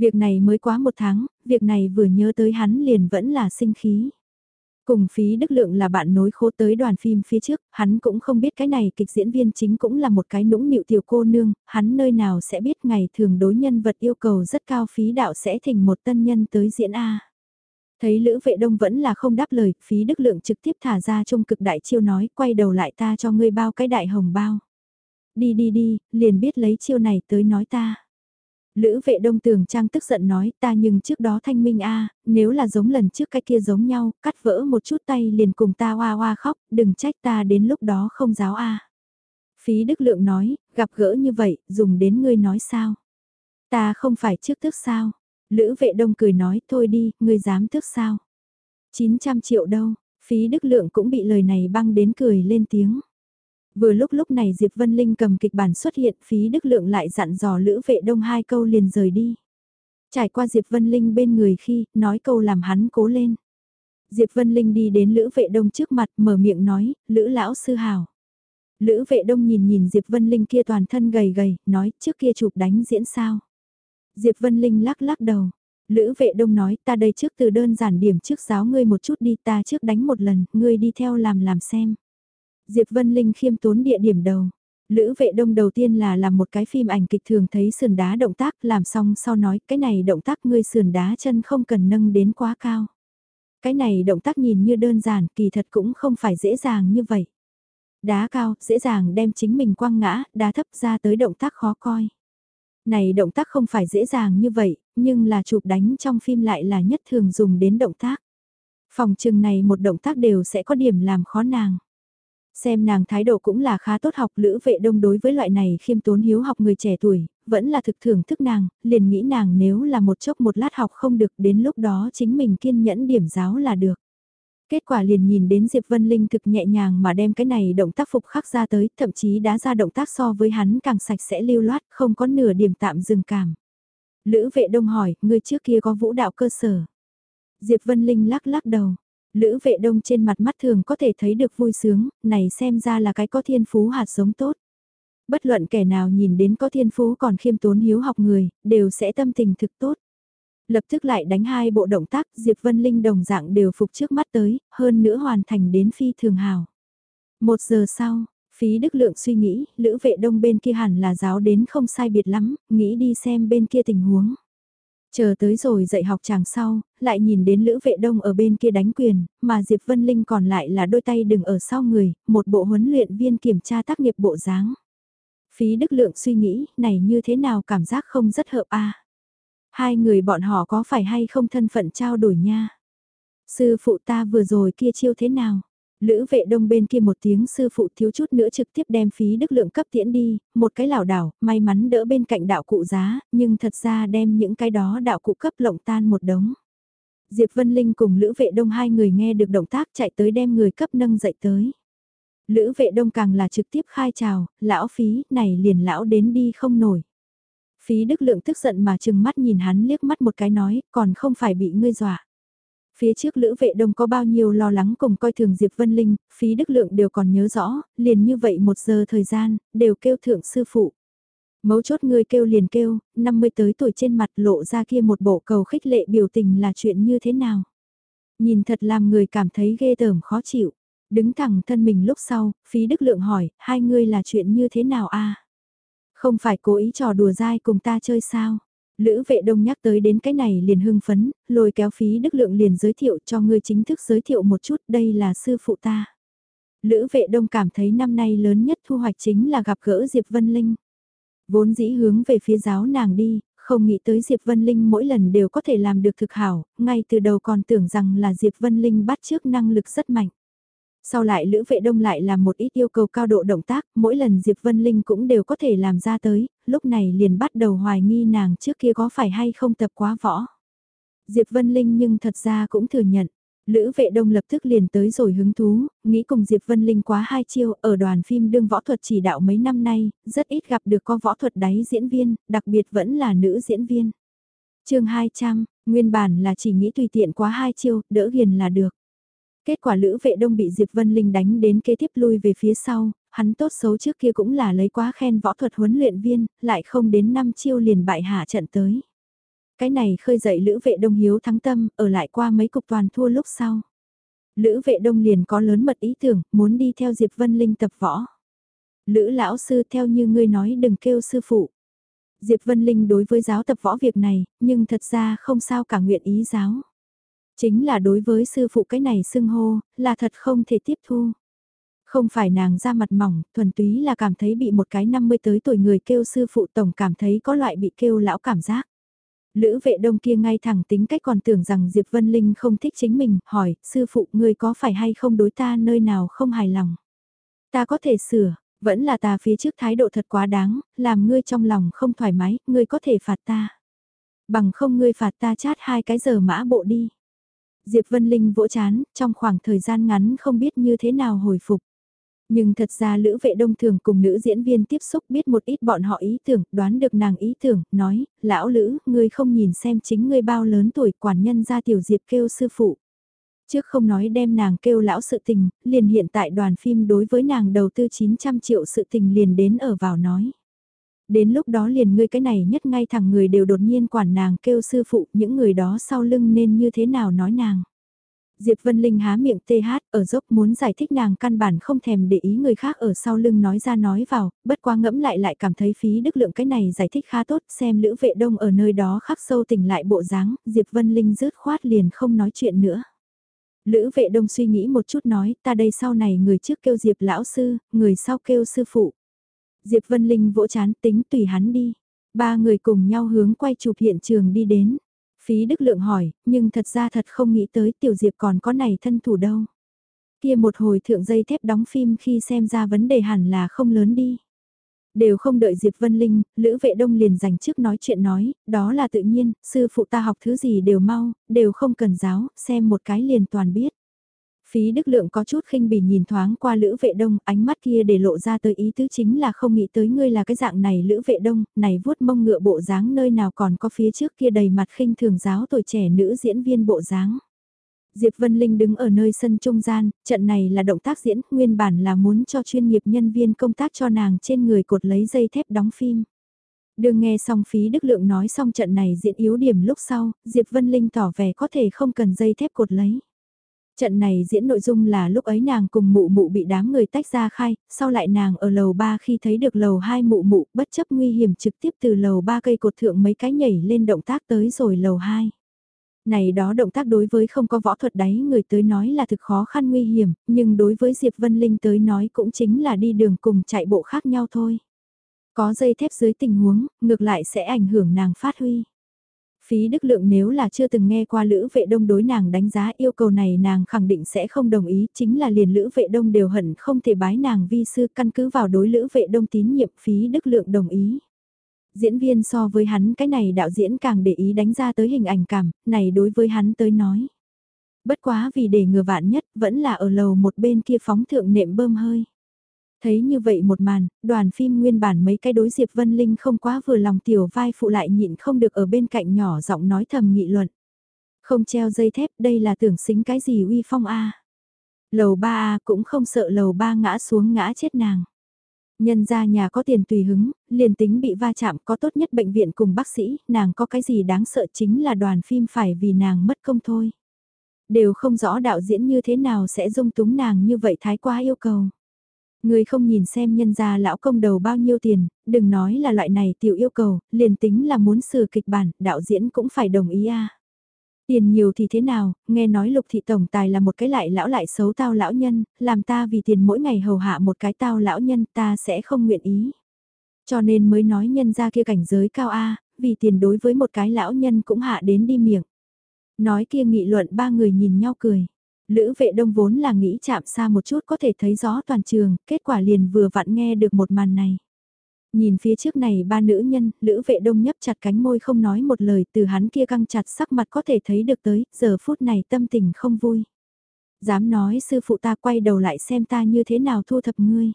Việc này mới quá một tháng, việc này vừa nhớ tới hắn liền vẫn là sinh khí. Cùng phí đức lượng là bạn nối khố tới đoàn phim phía trước, hắn cũng không biết cái này kịch diễn viên chính cũng là một cái nũng nịu tiểu cô nương, hắn nơi nào sẽ biết ngày thường đối nhân vật yêu cầu rất cao phí đạo sẽ thỉnh một tân nhân tới diễn A. Thấy Lữ Vệ Đông vẫn là không đáp lời, phí đức lượng trực tiếp thả ra trung cực đại chiêu nói, quay đầu lại ta cho ngươi bao cái đại hồng bao. Đi đi đi, liền biết lấy chiêu này tới nói ta. Lữ vệ đông tường trang tức giận nói ta nhưng trước đó thanh minh a nếu là giống lần trước cái kia giống nhau, cắt vỡ một chút tay liền cùng ta hoa hoa khóc, đừng trách ta đến lúc đó không giáo a Phí Đức Lượng nói, gặp gỡ như vậy, dùng đến ngươi nói sao? Ta không phải trước tức sao? Lữ vệ đông cười nói, thôi đi, ngươi dám tức sao? 900 triệu đâu, phí Đức Lượng cũng bị lời này băng đến cười lên tiếng. Vừa lúc lúc này Diệp Vân Linh cầm kịch bản xuất hiện phí đức lượng lại dặn dò Lữ Vệ Đông hai câu liền rời đi. Trải qua Diệp Vân Linh bên người khi nói câu làm hắn cố lên. Diệp Vân Linh đi đến Lữ Vệ Đông trước mặt mở miệng nói, Lữ Lão Sư Hào. Lữ Vệ Đông nhìn nhìn Diệp Vân Linh kia toàn thân gầy gầy, nói trước kia chụp đánh diễn sao. Diệp Vân Linh lắc lắc đầu. Lữ Vệ Đông nói ta đây trước từ đơn giản điểm trước giáo ngươi một chút đi ta trước đánh một lần, ngươi đi theo làm làm xem. Diệp Vân Linh khiêm tốn địa điểm đầu. Lữ vệ đông đầu tiên là làm một cái phim ảnh kịch thường thấy sườn đá động tác làm xong sau nói cái này động tác ngươi sườn đá chân không cần nâng đến quá cao. Cái này động tác nhìn như đơn giản kỳ thật cũng không phải dễ dàng như vậy. Đá cao, dễ dàng đem chính mình quăng ngã, đá thấp ra tới động tác khó coi. Này động tác không phải dễ dàng như vậy, nhưng là chụp đánh trong phim lại là nhất thường dùng đến động tác. Phòng trường này một động tác đều sẽ có điểm làm khó nàng. Xem nàng thái độ cũng là khá tốt học lữ vệ đông đối với loại này khiêm tốn hiếu học người trẻ tuổi, vẫn là thực thưởng thức nàng, liền nghĩ nàng nếu là một chốc một lát học không được đến lúc đó chính mình kiên nhẫn điểm giáo là được. Kết quả liền nhìn đến Diệp Vân Linh thực nhẹ nhàng mà đem cái này động tác phục khắc ra tới, thậm chí đã ra động tác so với hắn càng sạch sẽ lưu loát, không có nửa điểm tạm dừng cảm. Lữ vệ đông hỏi, người trước kia có vũ đạo cơ sở. Diệp Vân Linh lắc lắc đầu, Lữ vệ đông trên mặt mắt thường có thể thấy được vui sướng, này xem ra là cái có thiên phú hạt giống tốt. Bất luận kẻ nào nhìn đến có thiên phú còn khiêm tốn hiếu học người, đều sẽ tâm tình thực tốt. Lập tức lại đánh hai bộ động tác, Diệp Vân Linh đồng dạng đều phục trước mắt tới, hơn nữa hoàn thành đến phi thường hào. Một giờ sau, phí đức lượng suy nghĩ, lữ vệ đông bên kia hẳn là giáo đến không sai biệt lắm, nghĩ đi xem bên kia tình huống. Chờ tới rồi dạy học chàng sau, lại nhìn đến Lữ Vệ Đông ở bên kia đánh quyền, mà Diệp Vân Linh còn lại là đôi tay đừng ở sau người, một bộ huấn luyện viên kiểm tra tác nghiệp bộ dáng. Phí Đức Lượng suy nghĩ, này như thế nào cảm giác không rất hợp a Hai người bọn họ có phải hay không thân phận trao đổi nha? Sư phụ ta vừa rồi kia chiêu thế nào? Lữ vệ đông bên kia một tiếng sư phụ thiếu chút nữa trực tiếp đem phí đức lượng cấp tiễn đi, một cái lảo đảo, may mắn đỡ bên cạnh đạo cụ giá, nhưng thật ra đem những cái đó đạo cụ cấp lộng tan một đống. Diệp Vân Linh cùng Lữ vệ đông hai người nghe được động tác chạy tới đem người cấp nâng dậy tới. Lữ vệ đông càng là trực tiếp khai chào, lão phí, này liền lão đến đi không nổi. Phí đức lượng tức giận mà chừng mắt nhìn hắn liếc mắt một cái nói, còn không phải bị ngươi dọa. Phía trước Lữ Vệ Đông có bao nhiêu lo lắng cùng coi thường Diệp Vân Linh, phí đức lượng đều còn nhớ rõ, liền như vậy một giờ thời gian, đều kêu thượng sư phụ. Mấu chốt người kêu liền kêu, 50 tới tuổi trên mặt lộ ra kia một bộ cầu khích lệ biểu tình là chuyện như thế nào. Nhìn thật làm người cảm thấy ghê tởm khó chịu. Đứng thẳng thân mình lúc sau, phí đức lượng hỏi, hai người là chuyện như thế nào a Không phải cố ý trò đùa dai cùng ta chơi sao? Lữ vệ đông nhắc tới đến cái này liền hưng phấn, lôi kéo phí đức lượng liền giới thiệu cho ngươi chính thức giới thiệu một chút đây là sư phụ ta. Lữ vệ đông cảm thấy năm nay lớn nhất thu hoạch chính là gặp gỡ Diệp Vân Linh. Vốn dĩ hướng về phía giáo nàng đi, không nghĩ tới Diệp Vân Linh mỗi lần đều có thể làm được thực hảo, ngay từ đầu còn tưởng rằng là Diệp Vân Linh bắt trước năng lực rất mạnh. Sau lại Lữ Vệ Đông lại làm một ít yêu cầu cao độ động tác, mỗi lần Diệp Vân Linh cũng đều có thể làm ra tới, lúc này liền bắt đầu hoài nghi nàng trước kia có phải hay không tập quá võ. Diệp Vân Linh nhưng thật ra cũng thừa nhận. Lữ vệ đông lập tức liền tới rồi hứng thú, nghĩ cùng Diệp Vân Linh quá hai chiêu ở đoàn phim đương võ thuật chỉ đạo mấy năm nay, rất ít gặp được có võ thuật đáy diễn viên, đặc biệt vẫn là nữ diễn viên. chương 200, nguyên bản là chỉ nghĩ tùy tiện quá hai chiêu, đỡ hiền là được. Kết quả Lữ Vệ Đông bị Diệp Vân Linh đánh đến kế tiếp lui về phía sau, hắn tốt xấu trước kia cũng là lấy quá khen võ thuật huấn luyện viên, lại không đến năm chiêu liền bại hạ trận tới. Cái này khơi dậy Lữ Vệ Đông hiếu thắng tâm, ở lại qua mấy cục toàn thua lúc sau. Lữ Vệ Đông liền có lớn mật ý tưởng, muốn đi theo Diệp Vân Linh tập võ. Lữ lão sư theo như ngươi nói đừng kêu sư phụ. Diệp Vân Linh đối với giáo tập võ việc này, nhưng thật ra không sao cả nguyện ý giáo. Chính là đối với sư phụ cái này xưng hô, là thật không thể tiếp thu. Không phải nàng ra mặt mỏng, thuần túy là cảm thấy bị một cái 50 tới tuổi người kêu sư phụ tổng cảm thấy có loại bị kêu lão cảm giác. Lữ vệ đông kia ngay thẳng tính cách còn tưởng rằng Diệp Vân Linh không thích chính mình, hỏi, sư phụ ngươi có phải hay không đối ta nơi nào không hài lòng? Ta có thể sửa, vẫn là ta phía trước thái độ thật quá đáng, làm ngươi trong lòng không thoải mái, ngươi có thể phạt ta. Bằng không ngươi phạt ta chát hai cái giờ mã bộ đi. Diệp Vân Linh vỗ chán, trong khoảng thời gian ngắn không biết như thế nào hồi phục. Nhưng thật ra Lữ Vệ Đông thường cùng nữ diễn viên tiếp xúc biết một ít bọn họ ý tưởng, đoán được nàng ý tưởng, nói, lão Lữ, ngươi không nhìn xem chính ngươi bao lớn tuổi quản nhân ra tiểu Diệp kêu sư phụ. Trước không nói đem nàng kêu lão sự tình, liền hiện tại đoàn phim đối với nàng đầu tư 900 triệu sự tình liền đến ở vào nói. Đến lúc đó liền ngươi cái này nhất ngay thẳng người đều đột nhiên quản nàng kêu sư phụ những người đó sau lưng nên như thế nào nói nàng. Diệp Vân Linh há miệng tê hát ở dốc muốn giải thích nàng căn bản không thèm để ý người khác ở sau lưng nói ra nói vào, bất quá ngẫm lại lại cảm thấy phí đức lượng cái này giải thích khá tốt xem lữ vệ đông ở nơi đó khắc sâu tỉnh lại bộ dáng, Diệp Vân Linh rứt khoát liền không nói chuyện nữa. Lữ vệ đông suy nghĩ một chút nói ta đây sau này người trước kêu Diệp lão sư, người sau kêu sư phụ. Diệp Vân Linh vỗ chán tính tùy hắn đi. Ba người cùng nhau hướng quay chụp hiện trường đi đến. Phí Đức Lượng hỏi, nhưng thật ra thật không nghĩ tới Tiểu Diệp còn có này thân thủ đâu. Kia một hồi thượng dây thép đóng phim khi xem ra vấn đề hẳn là không lớn đi. Đều không đợi Diệp Vân Linh, Lữ Vệ Đông liền dành trước nói chuyện nói, đó là tự nhiên, sư phụ ta học thứ gì đều mau, đều không cần giáo, xem một cái liền toàn biết. Phí Đức Lượng có chút khinh bỉ nhìn thoáng qua Lữ Vệ Đông, ánh mắt kia để lộ ra tới ý tứ chính là không nghĩ tới ngươi là cái dạng này Lữ Vệ Đông, này vuốt mông ngựa bộ dáng nơi nào còn có phía trước kia đầy mặt khinh thường giáo tuổi trẻ nữ diễn viên bộ dáng. Diệp Vân Linh đứng ở nơi sân trung gian, trận này là động tác diễn, nguyên bản là muốn cho chuyên nghiệp nhân viên công tác cho nàng trên người cột lấy dây thép đóng phim. Đừng nghe xong phí đức lượng nói xong trận này diễn yếu điểm lúc sau, Diệp Vân Linh tỏ vẻ có thể không cần dây thép cột lấy. Trận này diễn nội dung là lúc ấy nàng cùng mụ mụ bị đám người tách ra khai, sau lại nàng ở lầu 3 khi thấy được lầu 2 mụ mụ bất chấp nguy hiểm trực tiếp từ lầu 3 cây cột thượng mấy cái nhảy lên động tác tới rồi lầu 2. Này đó động tác đối với không có võ thuật đáy người tới nói là thực khó khăn nguy hiểm, nhưng đối với Diệp Vân Linh tới nói cũng chính là đi đường cùng chạy bộ khác nhau thôi. Có dây thép dưới tình huống, ngược lại sẽ ảnh hưởng nàng phát huy. Phí Đức Lượng nếu là chưa từng nghe qua Lữ Vệ Đông đối nàng đánh giá yêu cầu này nàng khẳng định sẽ không đồng ý, chính là liền Lữ Vệ Đông đều hận không thể bái nàng vi sư căn cứ vào đối Lữ Vệ Đông tín nhiệm Phí Đức Lượng đồng ý. Diễn viên so với hắn cái này đạo diễn càng để ý đánh ra tới hình ảnh cảm, này đối với hắn tới nói. Bất quá vì để ngừa vạn nhất vẫn là ở lầu một bên kia phóng thượng nệm bơm hơi. Thấy như vậy một màn, đoàn phim nguyên bản mấy cái đối Diệp Vân Linh không quá vừa lòng tiểu vai phụ lại nhịn không được ở bên cạnh nhỏ giọng nói thầm nghị luận. Không treo dây thép đây là tưởng xính cái gì uy phong a Lầu ba a cũng không sợ lầu ba ngã xuống ngã chết nàng. Nhân ra nhà có tiền tùy hứng, liền tính bị va chạm có tốt nhất bệnh viện cùng bác sĩ, nàng có cái gì đáng sợ chính là đoàn phim phải vì nàng mất công thôi. Đều không rõ đạo diễn như thế nào sẽ dung túng nàng như vậy thái quá yêu cầu. Người không nhìn xem nhân gia lão công đầu bao nhiêu tiền, đừng nói là loại này tiểu yêu cầu, liền tính là muốn sửa kịch bản, đạo diễn cũng phải đồng ý a. Tiền nhiều thì thế nào, nghe nói lục thị tổng tài là một cái lại lão lại xấu tao lão nhân, làm ta vì tiền mỗi ngày hầu hạ một cái tao lão nhân ta sẽ không nguyện ý. Cho nên mới nói nhân ra kia cảnh giới cao A, vì tiền đối với một cái lão nhân cũng hạ đến đi miệng. Nói kia nghị luận ba người nhìn nhau cười. Lữ vệ đông vốn là nghĩ chạm xa một chút có thể thấy rõ toàn trường, kết quả liền vừa vặn nghe được một màn này. Nhìn phía trước này ba nữ nhân, Lữ vệ đông nhấp chặt cánh môi không nói một lời từ hắn kia căng chặt sắc mặt có thể thấy được tới, giờ phút này tâm tình không vui. Dám nói sư phụ ta quay đầu lại xem ta như thế nào thu thập ngươi.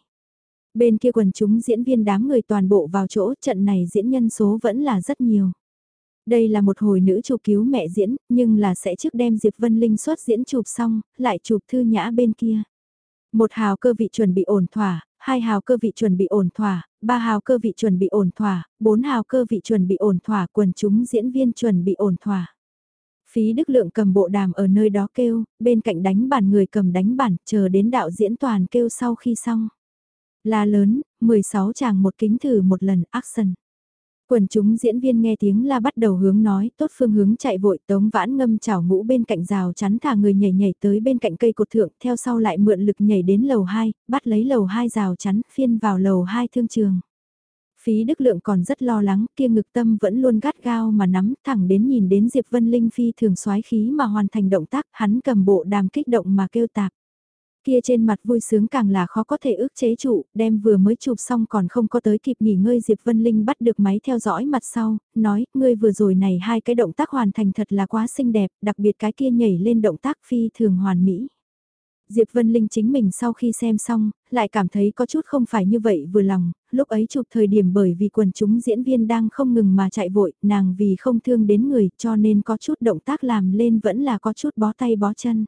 Bên kia quần chúng diễn viên đám người toàn bộ vào chỗ trận này diễn nhân số vẫn là rất nhiều. Đây là một hồi nữ chụp cứu mẹ diễn, nhưng là sẽ trước đem Diệp Vân Linh xuất diễn chụp xong, lại chụp thư nhã bên kia. Một hào cơ vị chuẩn bị ổn thỏa, hai hào cơ vị chuẩn bị ổn thỏa, ba hào cơ vị chuẩn bị ổn thỏa, bốn hào cơ vị chuẩn bị ổn thỏa, quần chúng diễn viên chuẩn bị ổn thỏa. Phí Đức Lượng cầm bộ đàm ở nơi đó kêu, bên cạnh đánh bản người cầm đánh bản, chờ đến đạo diễn toàn kêu sau khi xong. Là lớn, 16 chàng một kính thử một lần, action. Quần chúng diễn viên nghe tiếng la bắt đầu hướng nói, tốt phương hướng chạy vội tống vãn ngâm chảo ngũ bên cạnh rào chắn thả người nhảy nhảy tới bên cạnh cây cột thượng, theo sau lại mượn lực nhảy đến lầu 2, bắt lấy lầu 2 rào chắn, phiên vào lầu 2 thương trường. Phí Đức Lượng còn rất lo lắng, kia ngực tâm vẫn luôn gắt gao mà nắm thẳng đến nhìn đến Diệp Vân Linh Phi thường xoái khí mà hoàn thành động tác, hắn cầm bộ đàm kích động mà kêu tạp kia trên mặt vui sướng càng là khó có thể ước chế trụ, đem vừa mới chụp xong còn không có tới kịp nghỉ ngơi Diệp Vân Linh bắt được máy theo dõi mặt sau, nói, ngươi vừa rồi này hai cái động tác hoàn thành thật là quá xinh đẹp, đặc biệt cái kia nhảy lên động tác phi thường hoàn mỹ. Diệp Vân Linh chính mình sau khi xem xong, lại cảm thấy có chút không phải như vậy vừa lòng, lúc ấy chụp thời điểm bởi vì quần chúng diễn viên đang không ngừng mà chạy vội, nàng vì không thương đến người cho nên có chút động tác làm lên vẫn là có chút bó tay bó chân.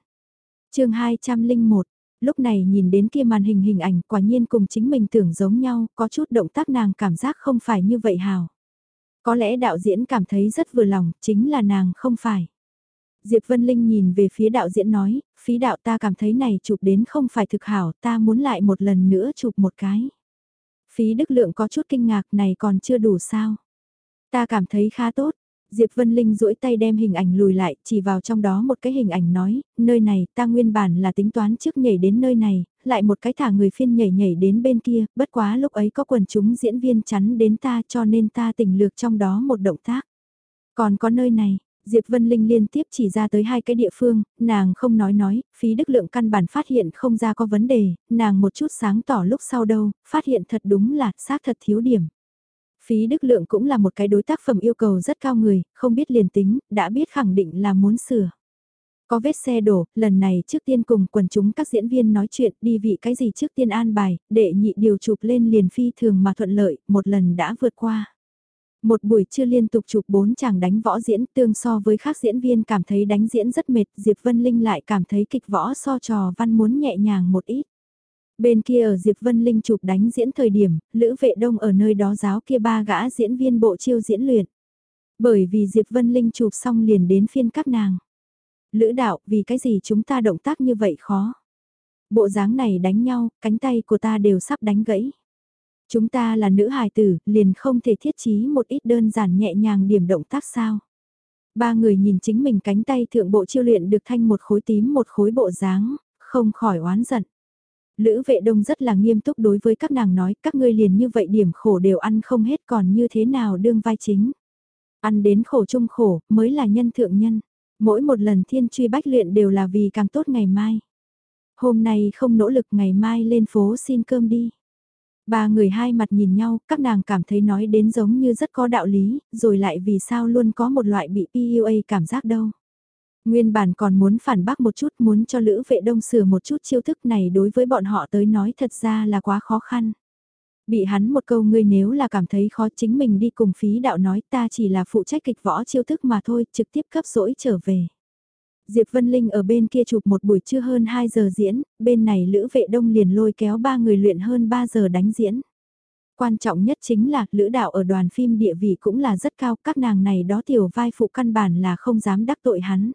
chương 201, lúc này nhìn đến kia màn hình hình ảnh quả nhiên cùng chính mình tưởng giống nhau, có chút động tác nàng cảm giác không phải như vậy hào. Có lẽ đạo diễn cảm thấy rất vừa lòng, chính là nàng không phải. Diệp Vân Linh nhìn về phía đạo diễn nói, phí đạo ta cảm thấy này chụp đến không phải thực hảo, ta muốn lại một lần nữa chụp một cái. Phí Đức Lượng có chút kinh ngạc này còn chưa đủ sao. Ta cảm thấy khá tốt. Diệp Vân Linh duỗi tay đem hình ảnh lùi lại, chỉ vào trong đó một cái hình ảnh nói, nơi này ta nguyên bản là tính toán trước nhảy đến nơi này, lại một cái thả người phiên nhảy nhảy đến bên kia, bất quá lúc ấy có quần chúng diễn viên chắn đến ta cho nên ta tỉnh lược trong đó một động tác. Còn có nơi này, Diệp Vân Linh liên tiếp chỉ ra tới hai cái địa phương, nàng không nói nói, phí đức lượng căn bản phát hiện không ra có vấn đề, nàng một chút sáng tỏ lúc sau đâu, phát hiện thật đúng là xác thật thiếu điểm. Phí đức lượng cũng là một cái đối tác phẩm yêu cầu rất cao người, không biết liền tính, đã biết khẳng định là muốn sửa. Có vết xe đổ, lần này trước tiên cùng quần chúng các diễn viên nói chuyện đi vị cái gì trước tiên an bài, để nhị điều chụp lên liền phi thường mà thuận lợi, một lần đã vượt qua. Một buổi trưa liên tục chụp bốn chàng đánh võ diễn tương so với khác diễn viên cảm thấy đánh diễn rất mệt, Diệp Vân Linh lại cảm thấy kịch võ so trò văn muốn nhẹ nhàng một ít. Bên kia ở Diệp Vân Linh chụp đánh diễn thời điểm, Lữ Vệ Đông ở nơi đó giáo kia ba gã diễn viên bộ chiêu diễn luyện. Bởi vì Diệp Vân Linh chụp xong liền đến phiên các nàng. Lữ đạo, vì cái gì chúng ta động tác như vậy khó? Bộ dáng này đánh nhau, cánh tay của ta đều sắp đánh gãy. Chúng ta là nữ hài tử, liền không thể thiết trí một ít đơn giản nhẹ nhàng điểm động tác sao. Ba người nhìn chính mình cánh tay thượng bộ chiêu luyện được thanh một khối tím một khối bộ dáng, không khỏi oán giận. Lữ vệ đông rất là nghiêm túc đối với các nàng nói các ngươi liền như vậy điểm khổ đều ăn không hết còn như thế nào đương vai chính. Ăn đến khổ chung khổ mới là nhân thượng nhân. Mỗi một lần thiên truy bách luyện đều là vì càng tốt ngày mai. Hôm nay không nỗ lực ngày mai lên phố xin cơm đi. Ba người hai mặt nhìn nhau, các nàng cảm thấy nói đến giống như rất có đạo lý, rồi lại vì sao luôn có một loại bị PUA cảm giác đâu. Nguyên bản còn muốn phản bác một chút muốn cho Lữ Vệ Đông sửa một chút chiêu thức này đối với bọn họ tới nói thật ra là quá khó khăn. Bị hắn một câu ngươi nếu là cảm thấy khó chính mình đi cùng phí đạo nói ta chỉ là phụ trách kịch võ chiêu thức mà thôi trực tiếp cấp rỗi trở về. Diệp Vân Linh ở bên kia chụp một buổi trưa hơn 2 giờ diễn, bên này Lữ Vệ Đông liền lôi kéo ba người luyện hơn 3 giờ đánh diễn. Quan trọng nhất chính là Lữ Đạo ở đoàn phim địa vị cũng là rất cao, các nàng này đó tiểu vai phụ căn bản là không dám đắc tội hắn.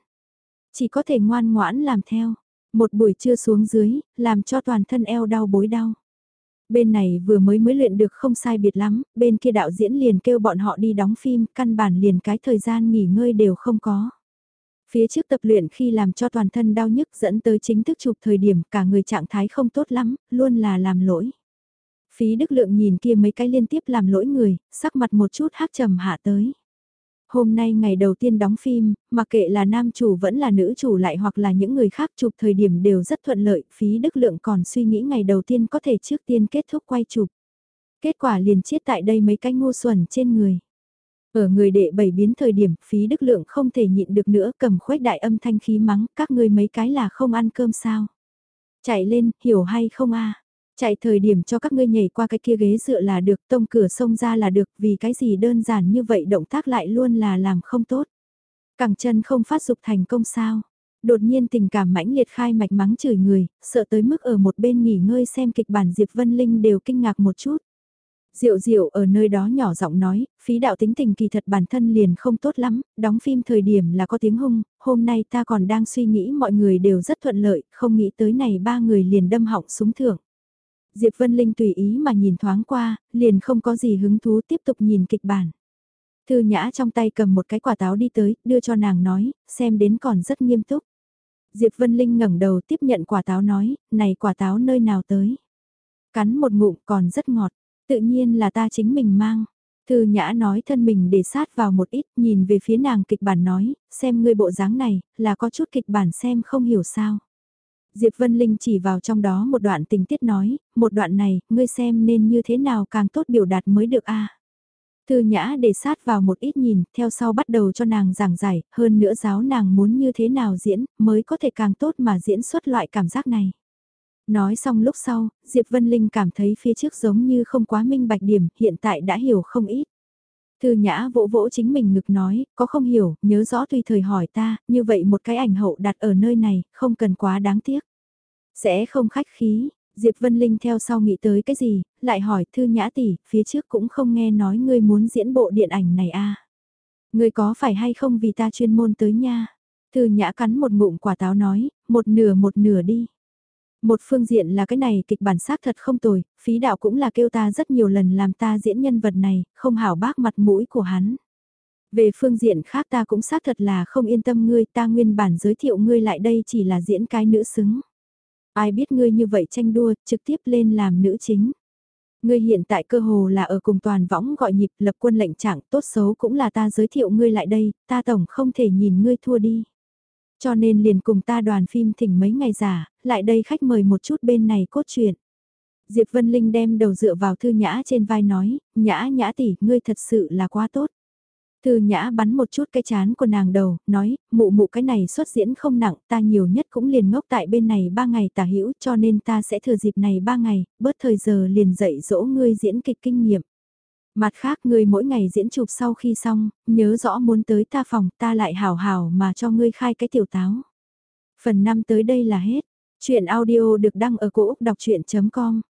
Chỉ có thể ngoan ngoãn làm theo, một buổi trưa xuống dưới, làm cho toàn thân eo đau bối đau. Bên này vừa mới mới luyện được không sai biệt lắm, bên kia đạo diễn liền kêu bọn họ đi đóng phim, căn bản liền cái thời gian nghỉ ngơi đều không có. Phía trước tập luyện khi làm cho toàn thân đau nhức dẫn tới chính thức chụp thời điểm cả người trạng thái không tốt lắm, luôn là làm lỗi. Phí Đức Lượng nhìn kia mấy cái liên tiếp làm lỗi người, sắc mặt một chút hắc trầm hạ tới. Hôm nay ngày đầu tiên đóng phim, mặc kệ là nam chủ vẫn là nữ chủ lại hoặc là những người khác chụp thời điểm đều rất thuận lợi, phí Đức Lượng còn suy nghĩ ngày đầu tiên có thể trước tiên kết thúc quay chụp. Kết quả liền chết tại đây mấy cái ngu xuẩn trên người. Ở người đệ bảy biến thời điểm, phí đức lượng không thể nhịn được nữa cầm khuếch đại âm thanh khí mắng, các ngươi mấy cái là không ăn cơm sao. Chạy lên, hiểu hay không a Chạy thời điểm cho các ngươi nhảy qua cái kia ghế dựa là được, tông cửa sông ra là được, vì cái gì đơn giản như vậy động tác lại luôn là làm không tốt. Cẳng chân không phát dục thành công sao. Đột nhiên tình cảm mãnh liệt khai mạch mắng chửi người, sợ tới mức ở một bên nghỉ ngơi xem kịch bản Diệp Vân Linh đều kinh ngạc một chút. Diệu diệu ở nơi đó nhỏ giọng nói, phí đạo tính tình kỳ thật bản thân liền không tốt lắm, đóng phim thời điểm là có tiếng hung, hôm nay ta còn đang suy nghĩ mọi người đều rất thuận lợi, không nghĩ tới này ba người liền đâm họng súng thưởng. Diệp Vân Linh tùy ý mà nhìn thoáng qua, liền không có gì hứng thú tiếp tục nhìn kịch bản. Thư Nhã trong tay cầm một cái quả táo đi tới, đưa cho nàng nói, xem đến còn rất nghiêm túc. Diệp Vân Linh ngẩng đầu tiếp nhận quả táo nói, này quả táo nơi nào tới. Cắn một ngụm còn rất ngọt. Tự nhiên là ta chính mình mang. Thư Nhã nói thân mình để sát vào một ít, nhìn về phía nàng kịch bản nói, xem ngươi bộ dáng này, là có chút kịch bản xem không hiểu sao. Diệp Vân Linh chỉ vào trong đó một đoạn tình tiết nói, một đoạn này, ngươi xem nên như thế nào càng tốt biểu đạt mới được a. Thư Nhã để sát vào một ít nhìn, theo sau bắt đầu cho nàng giảng giải, hơn nữa giáo nàng muốn như thế nào diễn, mới có thể càng tốt mà diễn xuất loại cảm giác này. Nói xong lúc sau, Diệp Vân Linh cảm thấy phía trước giống như không quá minh bạch điểm, hiện tại đã hiểu không ít. Thư Nhã vỗ vỗ chính mình ngực nói, có không hiểu, nhớ rõ tùy thời hỏi ta, như vậy một cái ảnh hậu đặt ở nơi này, không cần quá đáng tiếc. Sẽ không khách khí, Diệp Vân Linh theo sau nghĩ tới cái gì, lại hỏi Thư Nhã tỷ, phía trước cũng không nghe nói ngươi muốn diễn bộ điện ảnh này à. Ngươi có phải hay không vì ta chuyên môn tới nha? Thư Nhã cắn một ngụm quả táo nói, một nửa một nửa đi. Một phương diện là cái này kịch bản xác thật không tồi, phí đạo cũng là kêu ta rất nhiều lần làm ta diễn nhân vật này, không hảo bác mặt mũi của hắn. Về phương diện khác ta cũng xác thật là không yên tâm ngươi, ta nguyên bản giới thiệu ngươi lại đây chỉ là diễn cái nữ xứng. Ai biết ngươi như vậy tranh đua, trực tiếp lên làm nữ chính. Ngươi hiện tại cơ hồ là ở cùng toàn võng gọi nhịp lập quân lệnh trạng tốt xấu cũng là ta giới thiệu ngươi lại đây, ta tổng không thể nhìn ngươi thua đi. Cho nên liền cùng ta đoàn phim thỉnh mấy ngày giả, lại đây khách mời một chút bên này cốt truyện. Diệp Vân Linh đem đầu dựa vào thư nhã trên vai nói, nhã nhã tỷ, ngươi thật sự là quá tốt. Thư nhã bắn một chút cái chán của nàng đầu, nói, mụ mụ cái này xuất diễn không nặng, ta nhiều nhất cũng liền ngốc tại bên này ba ngày tả hữu cho nên ta sẽ thừa dịp này ba ngày, bớt thời giờ liền dạy dỗ ngươi diễn kịch kinh nghiệm. Mặt khác ngươi mỗi ngày diễn chụp sau khi xong, nhớ rõ muốn tới ta phòng ta lại hào hào mà cho ngươi khai cái tiểu táo. Phần 5 tới đây là hết. Chuyện audio được đăng ở cổ Úc đọc chuyện.com